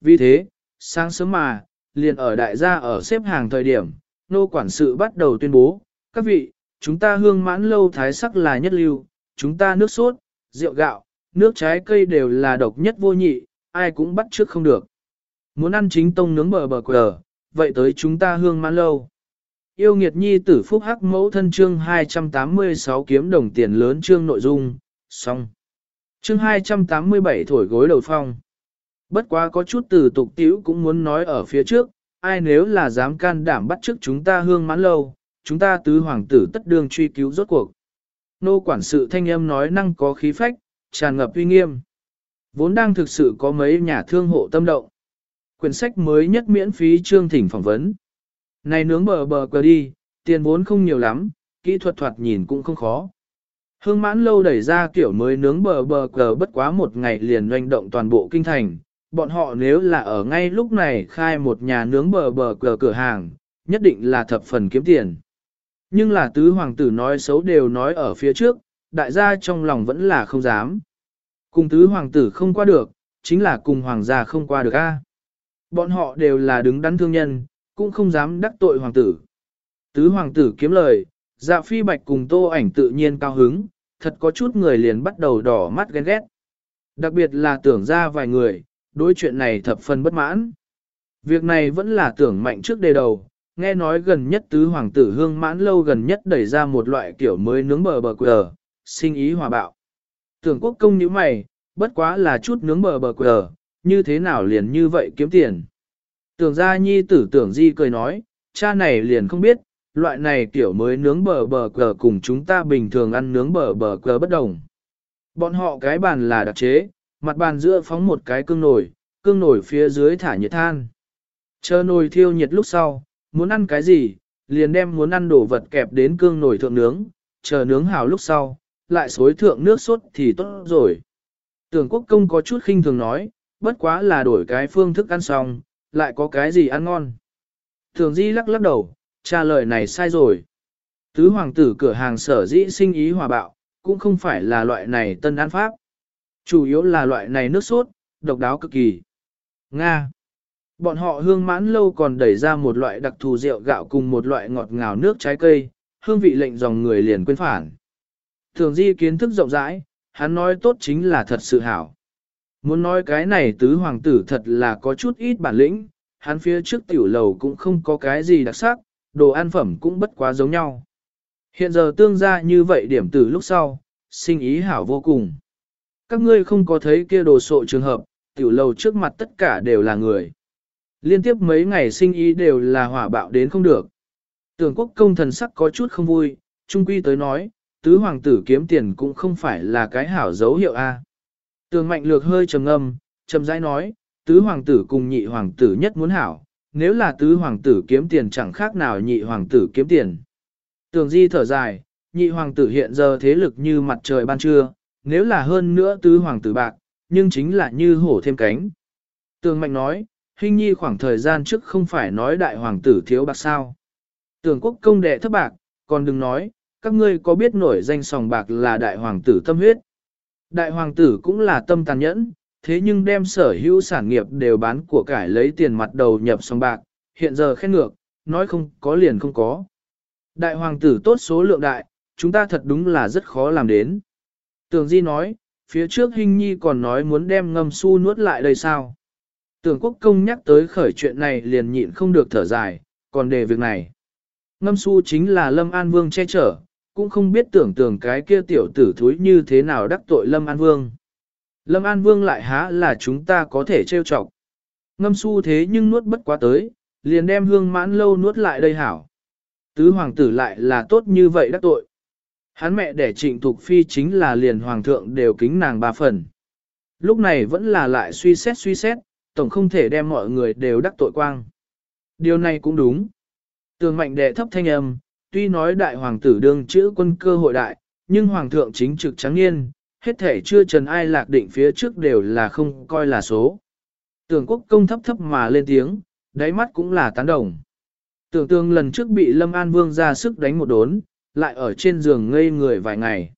Vì thế, sáng sớm mà, liền ở đại gia ở xếp hàng thời điểm, nô quản sự bắt đầu tuyên bố, các vị, chúng ta hương mãn lâu thái sắc là nhất lưu, chúng ta nước sốt, rượu gạo, nước trái cây đều là độc nhất vô nhị, ai cũng bắt trước không được. Muốn ăn chính tông nướng bờ bờ quờ, vậy tới chúng ta hương mãn lâu. Yêu nghiệt nhi tử phúc hắc mẫu thân chương 286 kiếm đồng tiền lớn chương nội dung, xong. Chương 287 thổi gối đầu phong. Bất quá có chút từ tục tiểu cũng muốn nói ở phía trước, ai nếu là dám can đảm bắt trước chúng ta hương mãn lâu, chúng ta tứ hoàng tử tất đương truy cứu rốt cuộc. Nô quản sự thanh âm nói năng có khí phách, tràn ngập uy nghiêm. Vốn đang thực sự có mấy nhà thương hộ tâm động. Quyển sách mới nhất miễn phí chương thỉnh phỏng vấn. Này nướng bờ bờ cờ đi, tiền vốn không nhiều lắm, kỹ thuật thoạt nhìn cũng không khó. Hương mãn lâu đẩy ra kiểu mới nướng bờ bờ cờ bất quá một ngày liền doanh động toàn bộ kinh thành. Bọn họ nếu là ở ngay lúc này khai một nhà nướng bờ bờ cờ cửa hàng, nhất định là thập phần kiếm tiền. Nhưng là tứ hoàng tử nói xấu đều nói ở phía trước, đại gia trong lòng vẫn là không dám. Cùng tứ hoàng tử không qua được, chính là cùng hoàng gia không qua được a. Bọn họ đều là đứng đắn thương nhân, cũng không dám đắc tội hoàng tử. Tứ hoàng tử kiếm lời, dạ phi bạch cùng tô ảnh tự nhiên cao hứng, thật có chút người liền bắt đầu đỏ mắt ghen ghét. Đặc biệt là tưởng ra vài người, đối chuyện này thập phần bất mãn. Việc này vẫn là tưởng mạnh trước đề đầu, nghe nói gần nhất tứ hoàng tử hương mãn lâu gần nhất đẩy ra một loại kiểu mới nướng bờ bờ quờ, sinh ý hòa bạo. Tưởng quốc công như mày, bất quá là chút nướng bờ bờ quờ, như thế nào liền như vậy kiếm tiền. Tưởng gia nhi tử tưởng di cười nói, cha này liền không biết, loại này kiểu mới nướng bờ bờ cờ cùng chúng ta bình thường ăn nướng bờ bờ cờ bất đồng. Bọn họ cái bàn là đặc chế, mặt bàn giữa phóng một cái cương nồi, cương nồi phía dưới thả nhiệt than. Chờ nồi thiêu nhiệt lúc sau, muốn ăn cái gì, liền đem muốn ăn đồ vật kẹp đến cương nồi thượng nướng, chờ nướng hảo lúc sau, lại xối thượng nước sốt thì tốt rồi. Tưởng quốc công có chút khinh thường nói, bất quá là đổi cái phương thức ăn xong, lại có cái gì ăn ngon. Thường di lắc lắc đầu, trả lời này sai rồi. Tứ hoàng tử cửa hàng sở dĩ sinh ý hòa bạo, cũng không phải là loại này tân ăn pháp. Chủ yếu là loại này nước sốt, độc đáo cực kỳ. Nga. Bọn họ hương mãn lâu còn đẩy ra một loại đặc thù rượu gạo cùng một loại ngọt ngào nước trái cây, hương vị lệnh dòng người liền quên phản. Thường di kiến thức rộng rãi, hắn nói tốt chính là thật sự hảo. Muốn nói cái này tứ hoàng tử thật là có chút ít bản lĩnh, hắn phía trước tiểu lầu cũng không có cái gì đặc sắc, đồ ăn phẩm cũng bất quá giống nhau. Hiện giờ tương ra như vậy điểm từ lúc sau, sinh ý hảo vô cùng. Các ngươi không có thấy kia đồ sộ trường hợp, tiểu lầu trước mặt tất cả đều là người. Liên tiếp mấy ngày sinh ý đều là hỏa bạo đến không được. Tưởng quốc công thần sắc có chút không vui, trung quy tới nói, tứ hoàng tử kiếm tiền cũng không phải là cái hảo dấu hiệu A. Tường mạnh lược hơi trầm ngâm, trầm rãi nói, tứ hoàng tử cùng nhị hoàng tử nhất muốn hảo, nếu là tứ hoàng tử kiếm tiền chẳng khác nào nhị hoàng tử kiếm tiền. Tường di thở dài, nhị hoàng tử hiện giờ thế lực như mặt trời ban trưa, nếu là hơn nữa tứ hoàng tử bạc, nhưng chính là như hổ thêm cánh. Tường mạnh nói, huynh nhi khoảng thời gian trước không phải nói đại hoàng tử thiếu bạc sao. Tường quốc công đệ thấp bạc, còn đừng nói, các ngươi có biết nổi danh sòng bạc là đại hoàng tử tâm huyết. Đại hoàng tử cũng là tâm tàn nhẫn, thế nhưng đem sở hữu sản nghiệp đều bán của cải lấy tiền mặt đầu nhập sòng bạc, hiện giờ khen ngược, nói không có liền không có. Đại hoàng tử tốt số lượng đại, chúng ta thật đúng là rất khó làm đến. Tường Di nói, phía trước Hinh Nhi còn nói muốn đem ngâm su nuốt lại đây sao. Tưởng quốc công nhắc tới khởi chuyện này liền nhịn không được thở dài, còn để việc này. Ngâm su chính là Lâm An Vương che chở, cũng không biết tưởng tượng cái kia tiểu tử thúi như thế nào đắc tội Lâm An Vương. Lâm An Vương lại há là chúng ta có thể trêu chọc. Ngâm su thế nhưng nuốt bất quá tới, liền đem hương mãn lâu nuốt lại đây hảo. Tứ hoàng tử lại là tốt như vậy đắc tội. Hắn mẹ đẻ trịnh Thục Phi chính là liền hoàng thượng đều kính nàng ba phần. Lúc này vẫn là lại suy xét suy xét, tổng không thể đem mọi người đều đắc tội quang. Điều này cũng đúng. Tường mạnh đệ thấp thanh âm, tuy nói đại hoàng tử đương chữ quân cơ hội đại, nhưng hoàng thượng chính trực trắng niên, hết thể chưa trần ai lạc định phía trước đều là không coi là số. Tưởng quốc công thấp thấp mà lên tiếng, đáy mắt cũng là tán đồng. Tưởng tương lần trước bị Lâm An Vương ra sức đánh một đốn, lại ở trên giường ngây người vài ngày.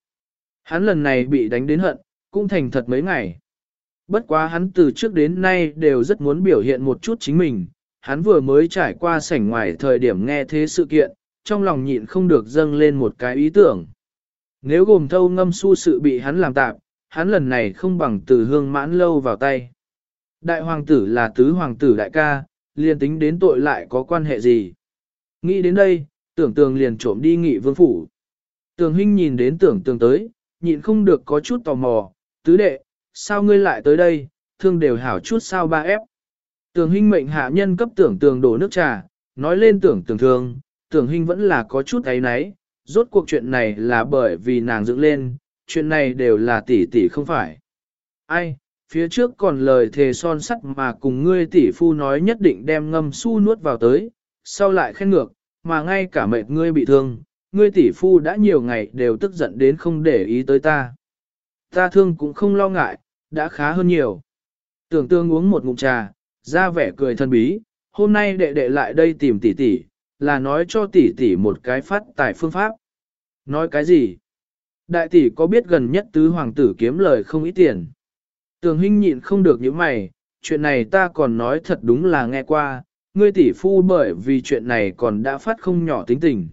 Hắn lần này bị đánh đến hận, cũng thành thật mấy ngày. Bất quá hắn từ trước đến nay đều rất muốn biểu hiện một chút chính mình, hắn vừa mới trải qua sảnh ngoài thời điểm nghe thế sự kiện, trong lòng nhịn không được dâng lên một cái ý tưởng. Nếu gồm thâu ngâm su sự bị hắn làm tạm, hắn lần này không bằng từ hương mãn lâu vào tay. Đại hoàng tử là tứ hoàng tử đại ca, liền tính đến tội lại có quan hệ gì. Nghĩ đến đây, tưởng tường liền trộm đi nghị vương phủ. Tường Hinh nhìn đến tưởng tường tới, nhịn không được có chút tò mò, tứ đệ, sao ngươi lại tới đây, thương đều hảo chút sao ba ép. Tường Hinh mệnh hạ nhân cấp tưởng tường đổ nước trà, nói lên tưởng tường thương, tưởng Hinh vẫn là có chút ấy náy, rốt cuộc chuyện này là bởi vì nàng dựng lên, chuyện này đều là tỷ tỷ không phải. Ai, phía trước còn lời thề son sắt mà cùng ngươi tỷ phu nói nhất định đem ngâm su nuốt vào tới, sau lại khen ngược, mà ngay cả mệt ngươi bị thương, ngươi tỷ phu đã nhiều ngày đều tức giận đến không để ý tới ta. Ta thương cũng không lo ngại, đã khá hơn nhiều. Tưởng tương uống một ngụm trà, ra vẻ cười thân bí, hôm nay đệ đệ lại đây tìm tỷ tỷ, là nói cho tỷ tỷ một cái phát tài phương pháp. Nói cái gì? Đại tỷ có biết gần nhất tứ hoàng tử kiếm lời không ít tiền. Tường huynh nhịn không được những mày, chuyện này ta còn nói thật đúng là nghe qua, ngươi tỷ phu bởi vì chuyện này còn đã phát không nhỏ tính tình.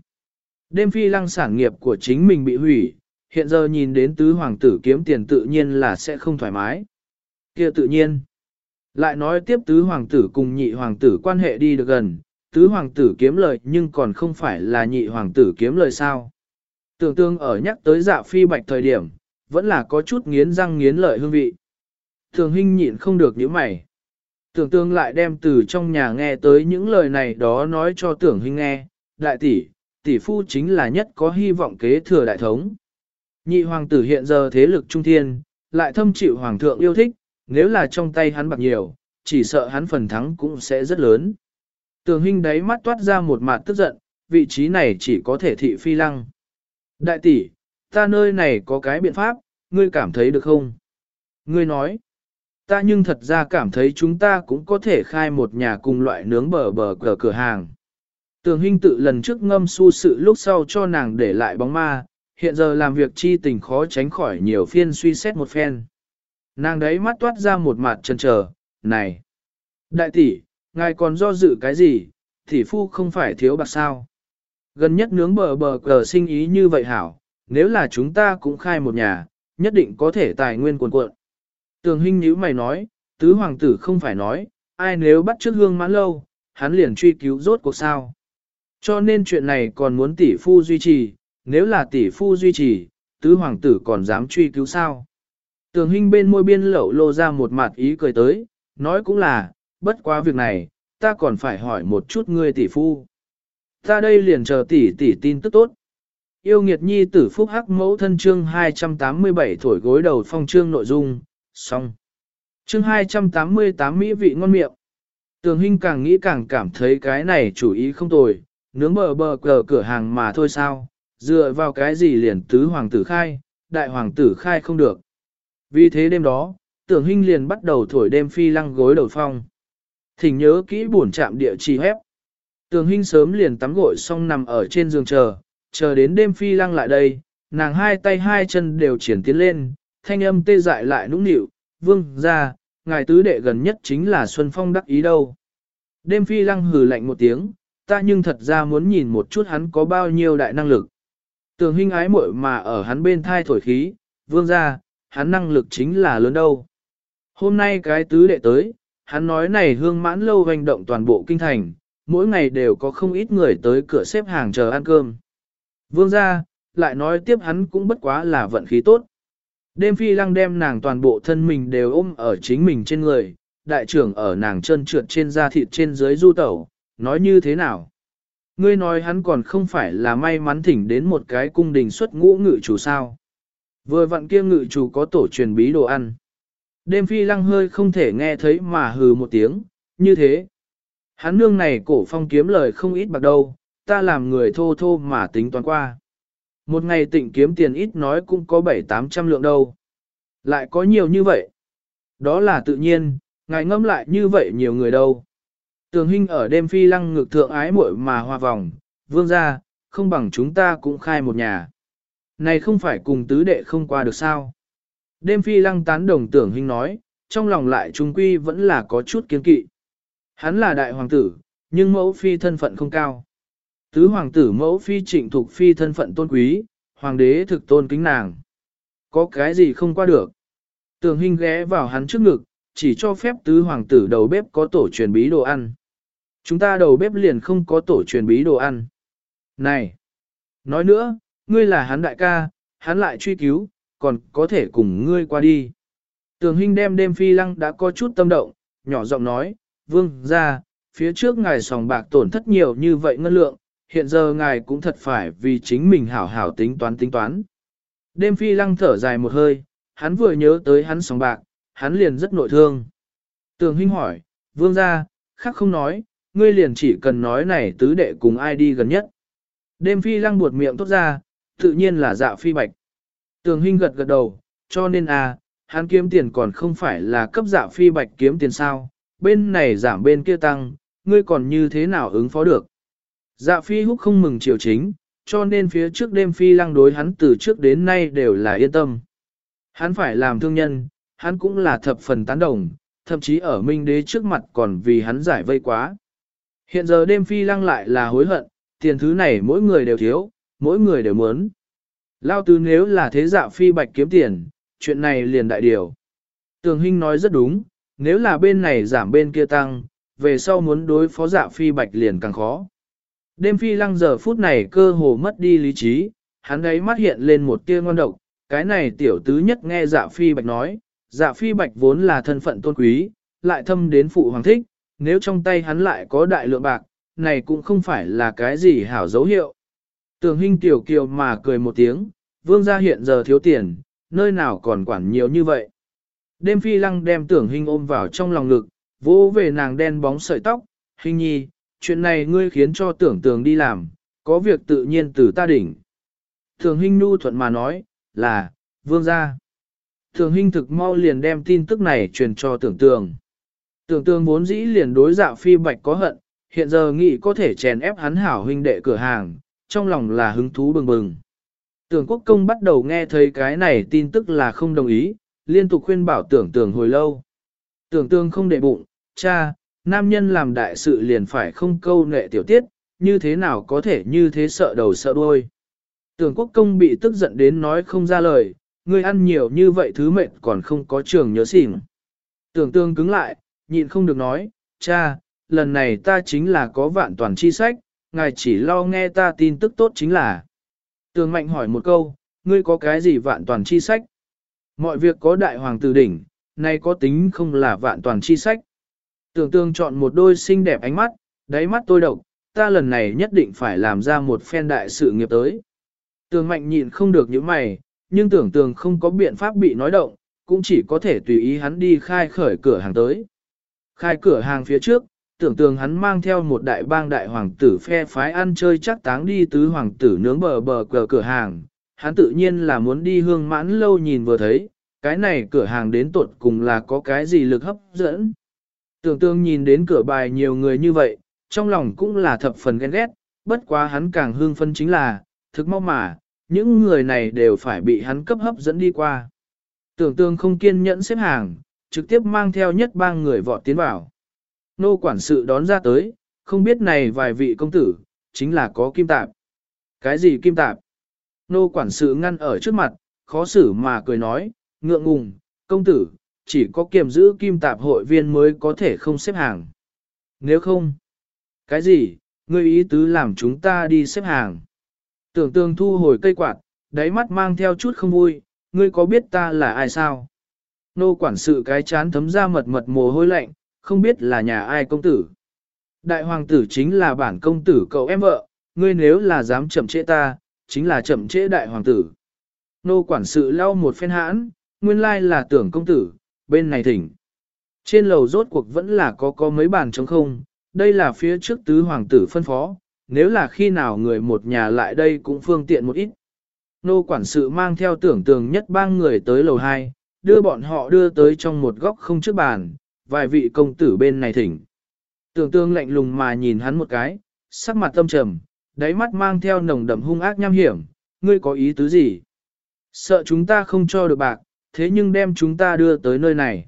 Đêm phi lăng sản nghiệp của chính mình bị hủy, hiện giờ nhìn đến tứ hoàng tử kiếm tiền tự nhiên là sẽ không thoải mái. kia tự nhiên. Lại nói tiếp tứ hoàng tử cùng nhị hoàng tử quan hệ đi được gần, tứ hoàng tử kiếm lời nhưng còn không phải là nhị hoàng tử kiếm lời sao. Tưởng tương ở nhắc tới dạ phi bạch thời điểm, vẫn là có chút nghiến răng nghiến lợi hương vị. Thường Hinh nhịn không được những mày. Tưởng tương lại đem từ trong nhà nghe tới những lời này đó nói cho tưởng huynh nghe. Đại tỷ, tỷ phu chính là nhất có hy vọng kế thừa đại thống. Nhị hoàng tử hiện giờ thế lực trung thiên, lại thâm chịu hoàng thượng yêu thích, nếu là trong tay hắn bạc nhiều, chỉ sợ hắn phần thắng cũng sẽ rất lớn. Tường huynh đáy mắt toát ra một mặt tức giận, vị trí này chỉ có thể thị phi lăng. Đại tỷ, ta nơi này có cái biện pháp, ngươi cảm thấy được không? Ngươi nói, ta nhưng thật ra cảm thấy chúng ta cũng có thể khai một nhà cùng loại nướng bờ bờ cờ cửa hàng. Tường Hinh tự lần trước ngâm su sự lúc sau cho nàng để lại bóng ma, hiện giờ làm việc chi tình khó tránh khỏi nhiều phiên suy xét một phen. Nàng đấy mắt toát ra một mặt chân chờ, này. Đại tỷ, ngài còn do dự cái gì, tỷ phu không phải thiếu bạc sao. Gần nhất nướng bờ bờ cờ sinh ý như vậy hảo, nếu là chúng ta cũng khai một nhà, nhất định có thể tài nguyên cuồn cuộn. Tường Hinh nhíu mày nói, tứ hoàng tử không phải nói, ai nếu bắt trước hương mãn lâu, hắn liền truy cứu rốt cuộc sao. Cho nên chuyện này còn muốn tỷ phu duy trì, nếu là tỷ phu duy trì, tứ hoàng tử còn dám truy cứu sao. Tường Hinh bên môi biên lẩu lô ra một mặt ý cười tới, nói cũng là, bất quá việc này, ta còn phải hỏi một chút ngươi tỷ phu. Ta đây liền chờ tỷ tỷ tin tức tốt. Yêu nghiệt nhi tử phúc hắc mẫu thân chương 287 thổi gối đầu phong chương nội dung, xong. Chương 288 mỹ vị ngon miệng. Tường Hinh càng nghĩ càng cảm thấy cái này chủ ý không tồi, nướng bờ bờ cờ cửa hàng mà thôi sao, dựa vào cái gì liền tứ hoàng tử khai, đại hoàng tử khai không được. Vì thế đêm đó, tưởng Hinh liền bắt đầu thổi đêm phi lăng gối đầu phong. Thỉnh nhớ kỹ buồn chạm địa chỉ hép. Tường Hinh sớm liền tắm gội xong nằm ở trên giường chờ, chờ đến đêm phi lăng lại đây, nàng hai tay hai chân đều triển tiến lên, thanh âm tê dại lại nũng nịu, vương ra, ngài tứ đệ gần nhất chính là Xuân Phong đắc ý đâu. Đêm phi lăng hừ lạnh một tiếng, ta nhưng thật ra muốn nhìn một chút hắn có bao nhiêu đại năng lực. Tường Hinh ái muội mà ở hắn bên thai thổi khí, vương ra, hắn năng lực chính là lớn đâu. Hôm nay cái tứ đệ tới, hắn nói này hương mãn lâu hành động toàn bộ kinh thành, mỗi ngày đều có không ít người tới cửa xếp hàng chờ ăn cơm. Vương ra, lại nói tiếp hắn cũng bất quá là vận khí tốt. Đêm phi lăng đem nàng toàn bộ thân mình đều ôm ở chính mình trên người, đại trưởng ở nàng chân trượt trên da thịt trên dưới du tẩu, nói như thế nào? Ngươi nói hắn còn không phải là may mắn thỉnh đến một cái cung đình xuất ngũ ngự chủ sao. Vừa vặn kia ngự chủ có tổ truyền bí đồ ăn. Đêm phi lăng hơi không thể nghe thấy mà hừ một tiếng, như thế. Hắn nương này cổ phong kiếm lời không ít bạc đâu, ta làm người thô thô mà tính toán qua. Một ngày tịnh kiếm tiền ít nói cũng có bảy tám trăm lượng đâu. Lại có nhiều như vậy. Đó là tự nhiên, ngài ngâm lại như vậy nhiều người đâu. Tường Hinh ở đêm phi lăng ngực thượng ái muội mà hoa vòng, vương ra, không bằng chúng ta cũng khai một nhà. Này không phải cùng tứ đệ không qua được sao. Đêm phi lăng tán đồng tưởng Hinh nói, trong lòng lại trung quy vẫn là có chút kiên kỵ. Hắn là đại hoàng tử, nhưng mẫu phi thân phận không cao. Tứ hoàng tử mẫu phi trịnh thuộc phi thân phận tôn quý, hoàng đế thực tôn kính nàng. Có cái gì không qua được. Tường Hinh ghé vào hắn trước ngực, chỉ cho phép tứ hoàng tử đầu bếp có tổ truyền bí đồ ăn. Chúng ta đầu bếp liền không có tổ truyền bí đồ ăn. Này! Nói nữa, ngươi là hắn đại ca, hắn lại truy cứu, còn có thể cùng ngươi qua đi. Tường Hinh đem đêm phi lăng đã có chút tâm động, nhỏ giọng nói, vương ra, phía trước ngài sòng bạc tổn thất nhiều như vậy ngân lượng, hiện giờ ngài cũng thật phải vì chính mình hảo hảo tính toán tính toán. Đêm phi lăng thở dài một hơi, hắn vừa nhớ tới hắn sóng bạc, hắn liền rất nội thương. Tường huynh hỏi, vương gia khác không nói, ngươi liền chỉ cần nói này tứ đệ cùng ai đi gần nhất. Đêm phi lăng buột miệng tốt ra, tự nhiên là dạ phi bạch. Tường huynh gật gật đầu, cho nên à, hắn kiếm tiền còn không phải là cấp dạ phi bạch kiếm tiền sao, bên này giảm bên kia tăng, ngươi còn như thế nào ứng phó được. Dạ phi húc không mừng triều chính, cho nên phía trước đêm phi lăng đối hắn từ trước đến nay đều là yên tâm. Hắn phải làm thương nhân, hắn cũng là thập phần tán đồng, thậm chí ở minh đế trước mặt còn vì hắn giải vây quá. Hiện giờ đêm phi lăng lại là hối hận, tiền thứ này mỗi người đều thiếu, mỗi người đều muốn. Lao tứ nếu là thế dạ phi bạch kiếm tiền, chuyện này liền đại điều. Tường Hinh nói rất đúng, nếu là bên này giảm bên kia tăng, về sau muốn đối phó dạ phi bạch liền càng khó. Đêm phi lăng giờ phút này cơ hồ mất đi lý trí, hắn ấy mắt hiện lên một tia ngon độc, cái này tiểu tứ nhất nghe dạ phi bạch nói, dạ phi bạch vốn là thân phận tôn quý, lại thâm đến phụ hoàng thích, nếu trong tay hắn lại có đại lượng bạc, này cũng không phải là cái gì hảo dấu hiệu. Tường Hinh tiểu kiều mà cười một tiếng, vương gia hiện giờ thiếu tiền, nơi nào còn quản nhiều như vậy. Đêm phi lăng đem tưởng Hinh ôm vào trong lòng ngực, vỗ về nàng đen bóng sợi tóc, Hinh nhi, chuyện này ngươi khiến cho tưởng tường đi làm, có việc tự nhiên từ ta đỉnh. Thường Hinh nu thuận mà nói, là, vương gia. Thường Hinh thực mau liền đem tin tức này truyền cho tưởng tường. Tưởng tường vốn dĩ liền đối dạo phi bạch có hận, hiện giờ nghĩ có thể chèn ép hắn hảo huynh đệ cửa hàng, trong lòng là hứng thú bừng bừng. Tưởng quốc công bắt đầu nghe thấy cái này tin tức là không đồng ý, liên tục khuyên bảo tưởng tường hồi lâu. Tưởng tương không đệ bụng, cha, nam nhân làm đại sự liền phải không câu nệ tiểu tiết, như thế nào có thể như thế sợ đầu sợ đuôi. Tưởng quốc công bị tức giận đến nói không ra lời, ngươi ăn nhiều như vậy thứ mệt còn không có trường nhớ xỉn. Tưởng tương cứng lại, nhịn không được nói, cha, lần này ta chính là có vạn toàn chi sách, ngài chỉ lo nghe ta tin tức tốt chính là. Tường mạnh hỏi một câu, ngươi có cái gì vạn toàn chi sách? Mọi việc có đại hoàng tử đỉnh, nay có tính không là vạn toàn chi sách. Tưởng tương chọn một đôi xinh đẹp ánh mắt, đáy mắt tôi độc, ta lần này nhất định phải làm ra một phen đại sự nghiệp tới. Tường mạnh nhịn không được những mày, nhưng tưởng tường không có biện pháp bị nói động, cũng chỉ có thể tùy ý hắn đi khai khởi cửa hàng tới. Khai cửa hàng phía trước, tưởng tường hắn mang theo một đại bang đại hoàng tử phe phái ăn chơi chắc táng đi tứ hoàng tử nướng bờ bờ cờ cửa hàng. Hắn tự nhiên là muốn đi hương mãn lâu nhìn vừa thấy, cái này cửa hàng đến tuột cùng là có cái gì lực hấp dẫn. Tưởng tương nhìn đến cửa bài nhiều người như vậy, trong lòng cũng là thập phần ghen ghét, bất quá hắn càng hương phân chính là, thực mau mà, những người này đều phải bị hắn cấp hấp dẫn đi qua. Tưởng tương không kiên nhẫn xếp hàng, trực tiếp mang theo nhất ba người vọt tiến vào. Nô quản sự đón ra tới, không biết này vài vị công tử, chính là có kim tạp. Cái gì kim tạp? Nô quản sự ngăn ở trước mặt, khó xử mà cười nói, ngượng ngùng, công tử, chỉ có kiểm giữ kim tạp hội viên mới có thể không xếp hàng. Nếu không, cái gì, ngươi ý tứ làm chúng ta đi xếp hàng. Tưởng tương thu hồi cây quạt, đáy mắt mang theo chút không vui, ngươi có biết ta là ai sao? Nô quản sự cái chán thấm ra mật mật mồ hôi lạnh, không biết là nhà ai công tử. Đại hoàng tử chính là bản công tử cậu em vợ, ngươi nếu là dám chậm trễ ta, chính là chậm trễ đại hoàng tử. Nô quản sự lau một phen hãn, nguyên lai là tưởng công tử, bên này thỉnh. Trên lầu rốt cuộc vẫn là có có mấy bàn trống không, đây là phía trước tứ hoàng tử phân phó, nếu là khi nào người một nhà lại đây cũng phương tiện một ít. Nô quản sự mang theo tưởng tường nhất ba người tới lầu 2, đưa bọn họ đưa tới trong một góc không trước bàn, vài vị công tử bên này thỉnh. Tưởng tương lạnh lùng mà nhìn hắn một cái, sắc mặt tâm trầm, đáy mắt mang theo nồng đậm hung ác nham hiểm, ngươi có ý tứ gì? Sợ chúng ta không cho được bạc, thế nhưng đem chúng ta đưa tới nơi này.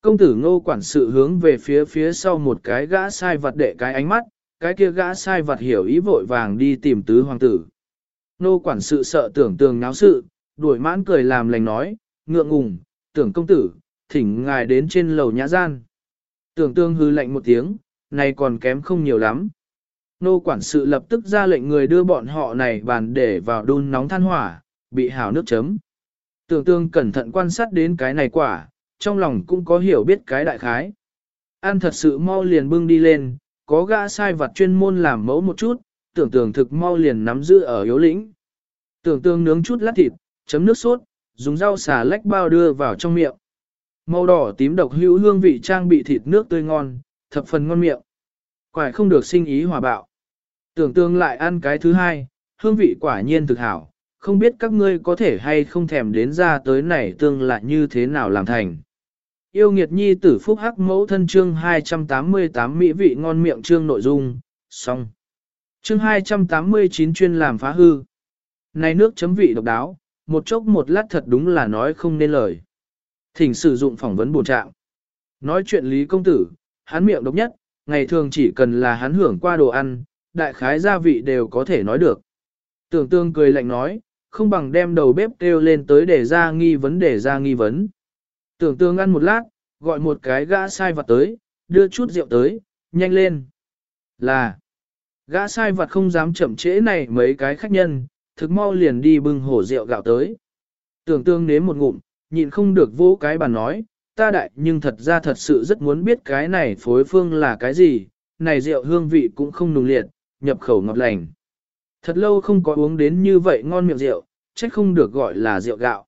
Công tử ngô quản sự hướng về phía phía sau một cái gã sai vật đệ cái ánh mắt, cái kia gã sai vật hiểu ý vội vàng đi tìm tứ hoàng tử. Nô quản sự sợ tưởng tường náo sự, đuổi mãn cười làm lành nói, ngượng ngùng, tưởng công tử, thỉnh ngài đến trên lầu nhã gian. Tưởng tương hư lệnh một tiếng, này còn kém không nhiều lắm. Nô quản sự lập tức ra lệnh người đưa bọn họ này bàn để vào đun nóng than hỏa, bị hào nước chấm. Tưởng tương cẩn thận quan sát đến cái này quả, trong lòng cũng có hiểu biết cái đại khái. Ăn thật sự mau liền bưng đi lên, có gã sai vặt chuyên môn làm mẫu một chút, tưởng tưởng thực mau liền nắm giữ ở yếu lĩnh. Tưởng tương nướng chút lát thịt, chấm nước sốt, dùng rau xà lách bao đưa vào trong miệng. Màu đỏ tím độc hữu hương vị trang bị thịt nước tươi ngon, thập phần ngon miệng. Quải không được sinh ý hòa bạo. Tưởng tương lại ăn cái thứ hai, hương vị quả nhiên thực hảo, không biết các ngươi có thể hay không thèm đến ra tới này tương lại như thế nào làm thành. Yêu nghiệt nhi tử phúc hắc mẫu thân chương 288 mỹ vị ngon miệng chương nội dung, xong. Chương 289 chuyên làm phá hư. Này nước chấm vị độc đáo, một chốc một lát thật đúng là nói không nên lời. Thỉnh sử dụng phỏng vấn bổ trạng. Nói chuyện Lý Công Tử, hắn miệng độc nhất, ngày thường chỉ cần là hắn hưởng qua đồ ăn, đại khái gia vị đều có thể nói được. Tưởng tương cười lạnh nói, không bằng đem đầu bếp kêu lên tới để ra nghi vấn để ra nghi vấn. Tưởng tương ăn một lát, gọi một cái gã sai vặt tới, đưa chút rượu tới, nhanh lên. Là, gã sai vặt không dám chậm trễ này mấy cái khách nhân, thực mau liền đi bưng hổ rượu gạo tới. Tưởng tương nếm một ngụm, nhịn không được vỗ cái bàn nói, ta đại nhưng thật ra thật sự rất muốn biết cái này phối phương là cái gì, này rượu hương vị cũng không nùng liệt, nhập khẩu ngọt lành. Thật lâu không có uống đến như vậy ngon miệng rượu, chắc không được gọi là rượu gạo.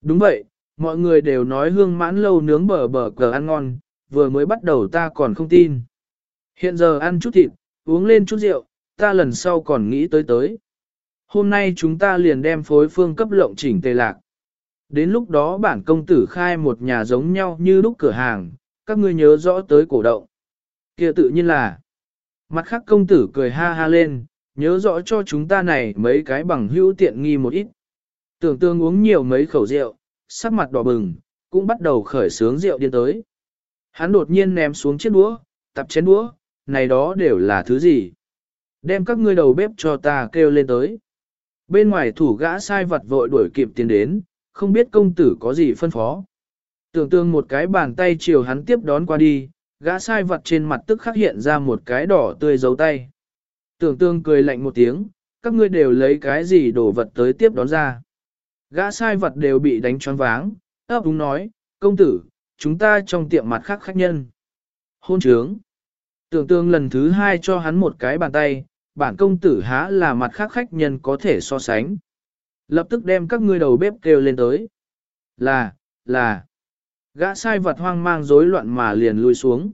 Đúng vậy, mọi người đều nói hương mãn lâu nướng bờ bờ cờ ăn ngon, vừa mới bắt đầu ta còn không tin. Hiện giờ ăn chút thịt, uống lên chút rượu, ta lần sau còn nghĩ tới tới. Hôm nay chúng ta liền đem phối phương cấp lộng chỉnh tề lạc. Đến lúc đó bản công tử khai một nhà giống nhau như lúc cửa hàng, các ngươi nhớ rõ tới cổ động. kia tự nhiên là, mặt khác công tử cười ha ha lên, nhớ rõ cho chúng ta này mấy cái bằng hữu tiện nghi một ít. Tưởng tương uống nhiều mấy khẩu rượu, sắc mặt đỏ bừng, cũng bắt đầu khởi sướng rượu điên tới. Hắn đột nhiên ném xuống chiếc đũa, tập chén đũa, này đó đều là thứ gì? Đem các ngươi đầu bếp cho ta kêu lên tới. Bên ngoài thủ gã sai vật vội đuổi kịp tiến đến, không biết công tử có gì phân phó. Tưởng tương một cái bàn tay chiều hắn tiếp đón qua đi, gã sai vật trên mặt tức khắc hiện ra một cái đỏ tươi dấu tay. Tưởng tương cười lạnh một tiếng, các ngươi đều lấy cái gì đổ vật tới tiếp đón ra. Gã sai vật đều bị đánh choáng váng, ấp đúng nói, công tử, chúng ta trong tiệm mặt khác khách nhân. Hôn trướng. Tưởng tương lần thứ hai cho hắn một cái bàn tay, bản công tử há là mặt khác khách nhân có thể so sánh. Lập tức đem các ngươi đầu bếp kêu lên tới. Là, là. Gã sai vật hoang mang rối loạn mà liền lui xuống.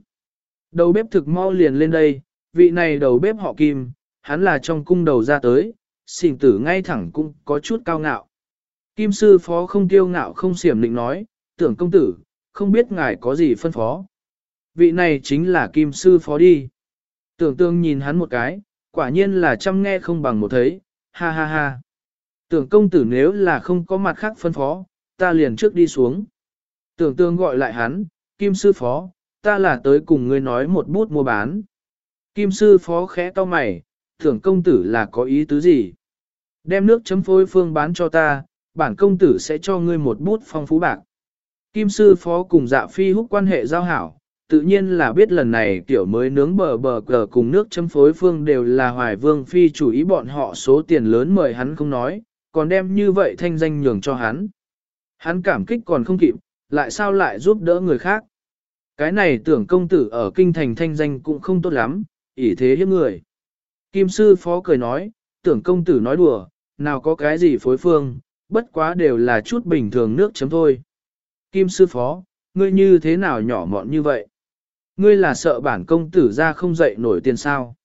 Đầu bếp thực mau liền lên đây, vị này đầu bếp họ kim, hắn là trong cung đầu ra tới, xỉn tử ngay thẳng cũng có chút cao ngạo. Kim sư phó không tiêu ngạo không xiểm định nói, tưởng công tử, không biết ngài có gì phân phó. Vị này chính là kim sư phó đi. Tưởng tương nhìn hắn một cái, quả nhiên là chăm nghe không bằng một thấy, ha ha ha. Tưởng công tử nếu là không có mặt khác phân phó, ta liền trước đi xuống. Tưởng tương gọi lại hắn, kim sư phó, ta là tới cùng ngươi nói một bút mua bán. Kim sư phó khẽ to mày, Thưởng công tử là có ý tứ gì? Đem nước chấm phôi phương bán cho ta, bản công tử sẽ cho ngươi một bút phong phú bạc. Kim sư phó cùng dạ phi húc quan hệ giao hảo, tự nhiên là biết lần này tiểu mới nướng bờ bờ cờ cùng nước chấm phối phương đều là hoài vương phi chủ ý bọn họ số tiền lớn mời hắn không nói, còn đem như vậy thanh danh nhường cho hắn. Hắn cảm kích còn không kịp, lại sao lại giúp đỡ người khác. Cái này tưởng công tử ở kinh thành thanh danh cũng không tốt lắm, ỷ thế hiếp người. Kim sư phó cười nói, tưởng công tử nói đùa, nào có cái gì phối phương, bất quá đều là chút bình thường nước chấm thôi. Kim sư phó, ngươi như thế nào nhỏ mọn như vậy? Ngươi là sợ bản công tử ra không dậy nổi tiền sao?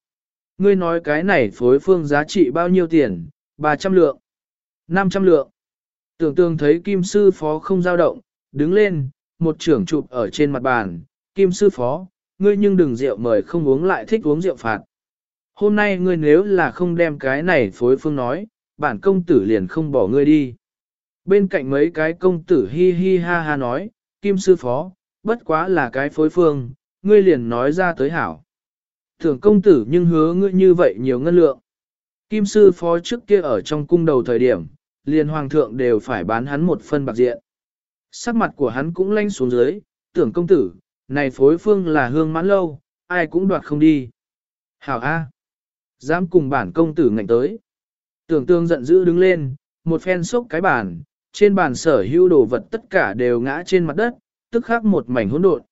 Ngươi nói cái này phối phương giá trị bao nhiêu tiền? 300 lượng. 500 lượng. Tưởng tượng thấy kim sư phó không dao động, đứng lên, một trưởng chụp ở trên mặt bàn. Kim sư phó, ngươi nhưng đừng rượu mời không uống lại thích uống rượu phạt. Hôm nay ngươi nếu là không đem cái này phối phương nói, bản công tử liền không bỏ ngươi đi. Bên cạnh mấy cái công tử hi hi ha ha nói, Kim sư phó, bất quá là cái phối phương, ngươi liền nói ra tới hảo. Thưởng công tử nhưng hứa ngươi như vậy nhiều ngân lượng. Kim sư phó trước kia ở trong cung đầu thời điểm, liền hoàng thượng đều phải bán hắn một phân bạc diện. Sắc mặt của hắn cũng lanh xuống dưới, tưởng công tử, này phối phương là hương mãn lâu, ai cũng đoạt không đi. Hảo A. Dám cùng bản công tử ngạnh tới. Tưởng tương giận dữ đứng lên, một phen sốc cái bàn, trên bàn sở hữu đồ vật tất cả đều ngã trên mặt đất, tức khắc một mảnh hỗn độn.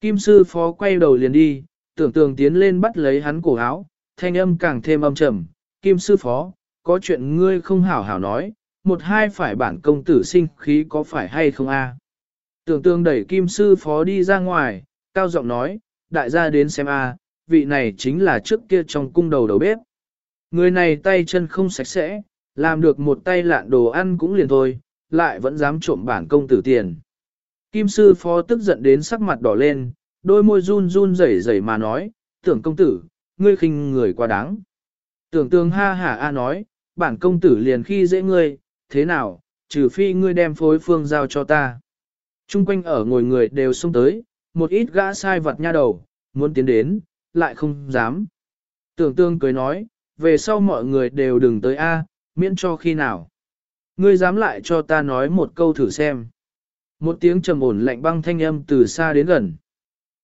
Kim sư phó quay đầu liền đi, tưởng tường tiến lên bắt lấy hắn cổ áo, thanh âm càng thêm âm trầm. Kim sư phó, có chuyện ngươi không hảo hảo nói, một hai phải bản công tử sinh khí có phải hay không a? Tưởng tường đẩy kim sư phó đi ra ngoài, cao giọng nói, đại gia đến xem a, vị này chính là trước kia trong cung đầu đầu bếp. Người này tay chân không sạch sẽ, làm được một tay lạn đồ ăn cũng liền thôi, lại vẫn dám trộm bản công tử tiền. Kim sư phó tức giận đến sắc mặt đỏ lên, đôi môi run run rẩy rẩy mà nói, tưởng công tử, ngươi khinh người quá đáng. Tưởng tương ha hả a nói, bản công tử liền khi dễ ngươi, thế nào, trừ phi ngươi đem phối phương giao cho ta. Trung quanh ở ngồi người đều xông tới, một ít gã sai vật nha đầu, muốn tiến đến, lại không dám. Tưởng tương cười nói, về sau mọi người đều đừng tới A, miễn cho khi nào. Ngươi dám lại cho ta nói một câu thử xem. Một tiếng trầm ổn lạnh băng thanh âm từ xa đến gần.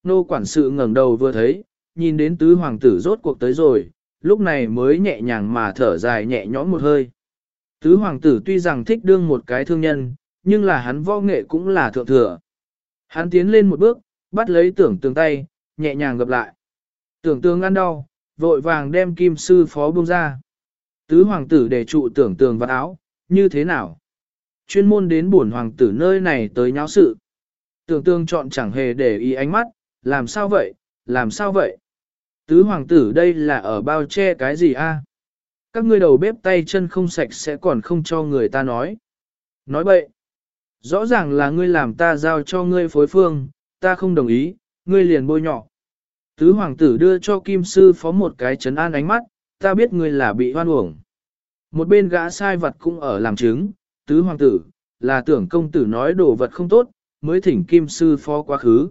Nô quản sự ngẩng đầu vừa thấy, nhìn đến tứ hoàng tử rốt cuộc tới rồi, lúc này mới nhẹ nhàng mà thở dài nhẹ nhõm một hơi. Tứ hoàng tử tuy rằng thích đương một cái thương nhân, nhưng là hắn võ nghệ cũng là thượng thừa. Hắn tiến lên một bước, bắt lấy tưởng tường tay, nhẹ nhàng gặp lại. Tưởng tường ăn đau, vội vàng đem kim sư phó buông ra. Tứ hoàng tử để trụ tưởng tường vào áo, như thế nào? Chuyên môn đến buồn hoàng tử nơi này tới nháo sự. Tưởng tường chọn chẳng hề để ý ánh mắt, làm sao vậy, làm sao vậy? Tứ hoàng tử đây là ở bao che cái gì a? Các ngươi đầu bếp tay chân không sạch sẽ còn không cho người ta nói. Nói bậy. Rõ ràng là ngươi làm ta giao cho ngươi phối phương, ta không đồng ý, ngươi liền bôi nhỏ. Tứ hoàng tử đưa cho kim sư phó một cái chấn an ánh mắt, ta biết ngươi là bị hoan uổng. Một bên gã sai vật cũng ở làm chứng, tứ hoàng tử, là tưởng công tử nói đồ vật không tốt, mới thỉnh kim sư phó quá khứ.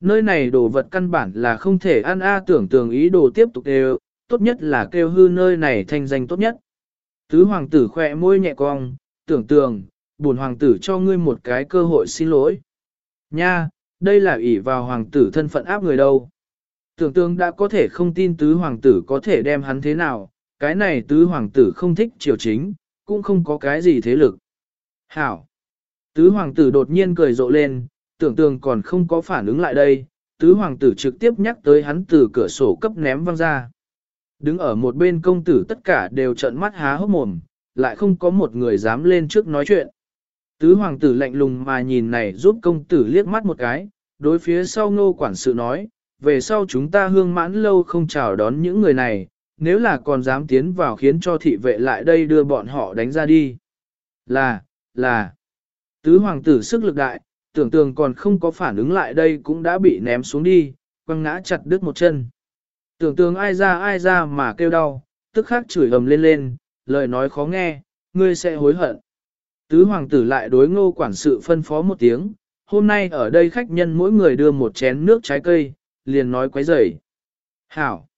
Nơi này đồ vật căn bản là không thể ăn a tưởng tưởng ý đồ tiếp tục đều, tốt nhất là kêu hư nơi này thành danh tốt nhất. Tứ hoàng tử khỏe môi nhẹ cong, tưởng tường, buồn hoàng tử cho ngươi một cái cơ hội xin lỗi. Nha, đây là ỷ vào hoàng tử thân phận áp người đâu. Tưởng tương đã có thể không tin tứ hoàng tử có thể đem hắn thế nào, cái này tứ hoàng tử không thích triều chính, cũng không có cái gì thế lực. Hảo! Tứ hoàng tử đột nhiên cười rộ lên, tưởng tương còn không có phản ứng lại đây, tứ hoàng tử trực tiếp nhắc tới hắn từ cửa sổ cấp ném văng ra. Đứng ở một bên công tử tất cả đều trợn mắt há hốc mồm, lại không có một người dám lên trước nói chuyện. Tứ hoàng tử lạnh lùng mà nhìn này giúp công tử liếc mắt một cái, đối phía sau ngô quản sự nói, về sau chúng ta hương mãn lâu không chào đón những người này, nếu là còn dám tiến vào khiến cho thị vệ lại đây đưa bọn họ đánh ra đi. Là, là, tứ hoàng tử sức lực đại, tưởng tượng còn không có phản ứng lại đây cũng đã bị ném xuống đi, quăng ngã chặt đứt một chân. Tưởng tượng ai ra ai ra mà kêu đau, tức khắc chửi ầm lên lên, lời nói khó nghe, ngươi sẽ hối hận. Tứ hoàng tử lại đối ngô quản sự phân phó một tiếng, hôm nay ở đây khách nhân mỗi người đưa một chén nước trái cây, liền nói quấy rầy. Hảo!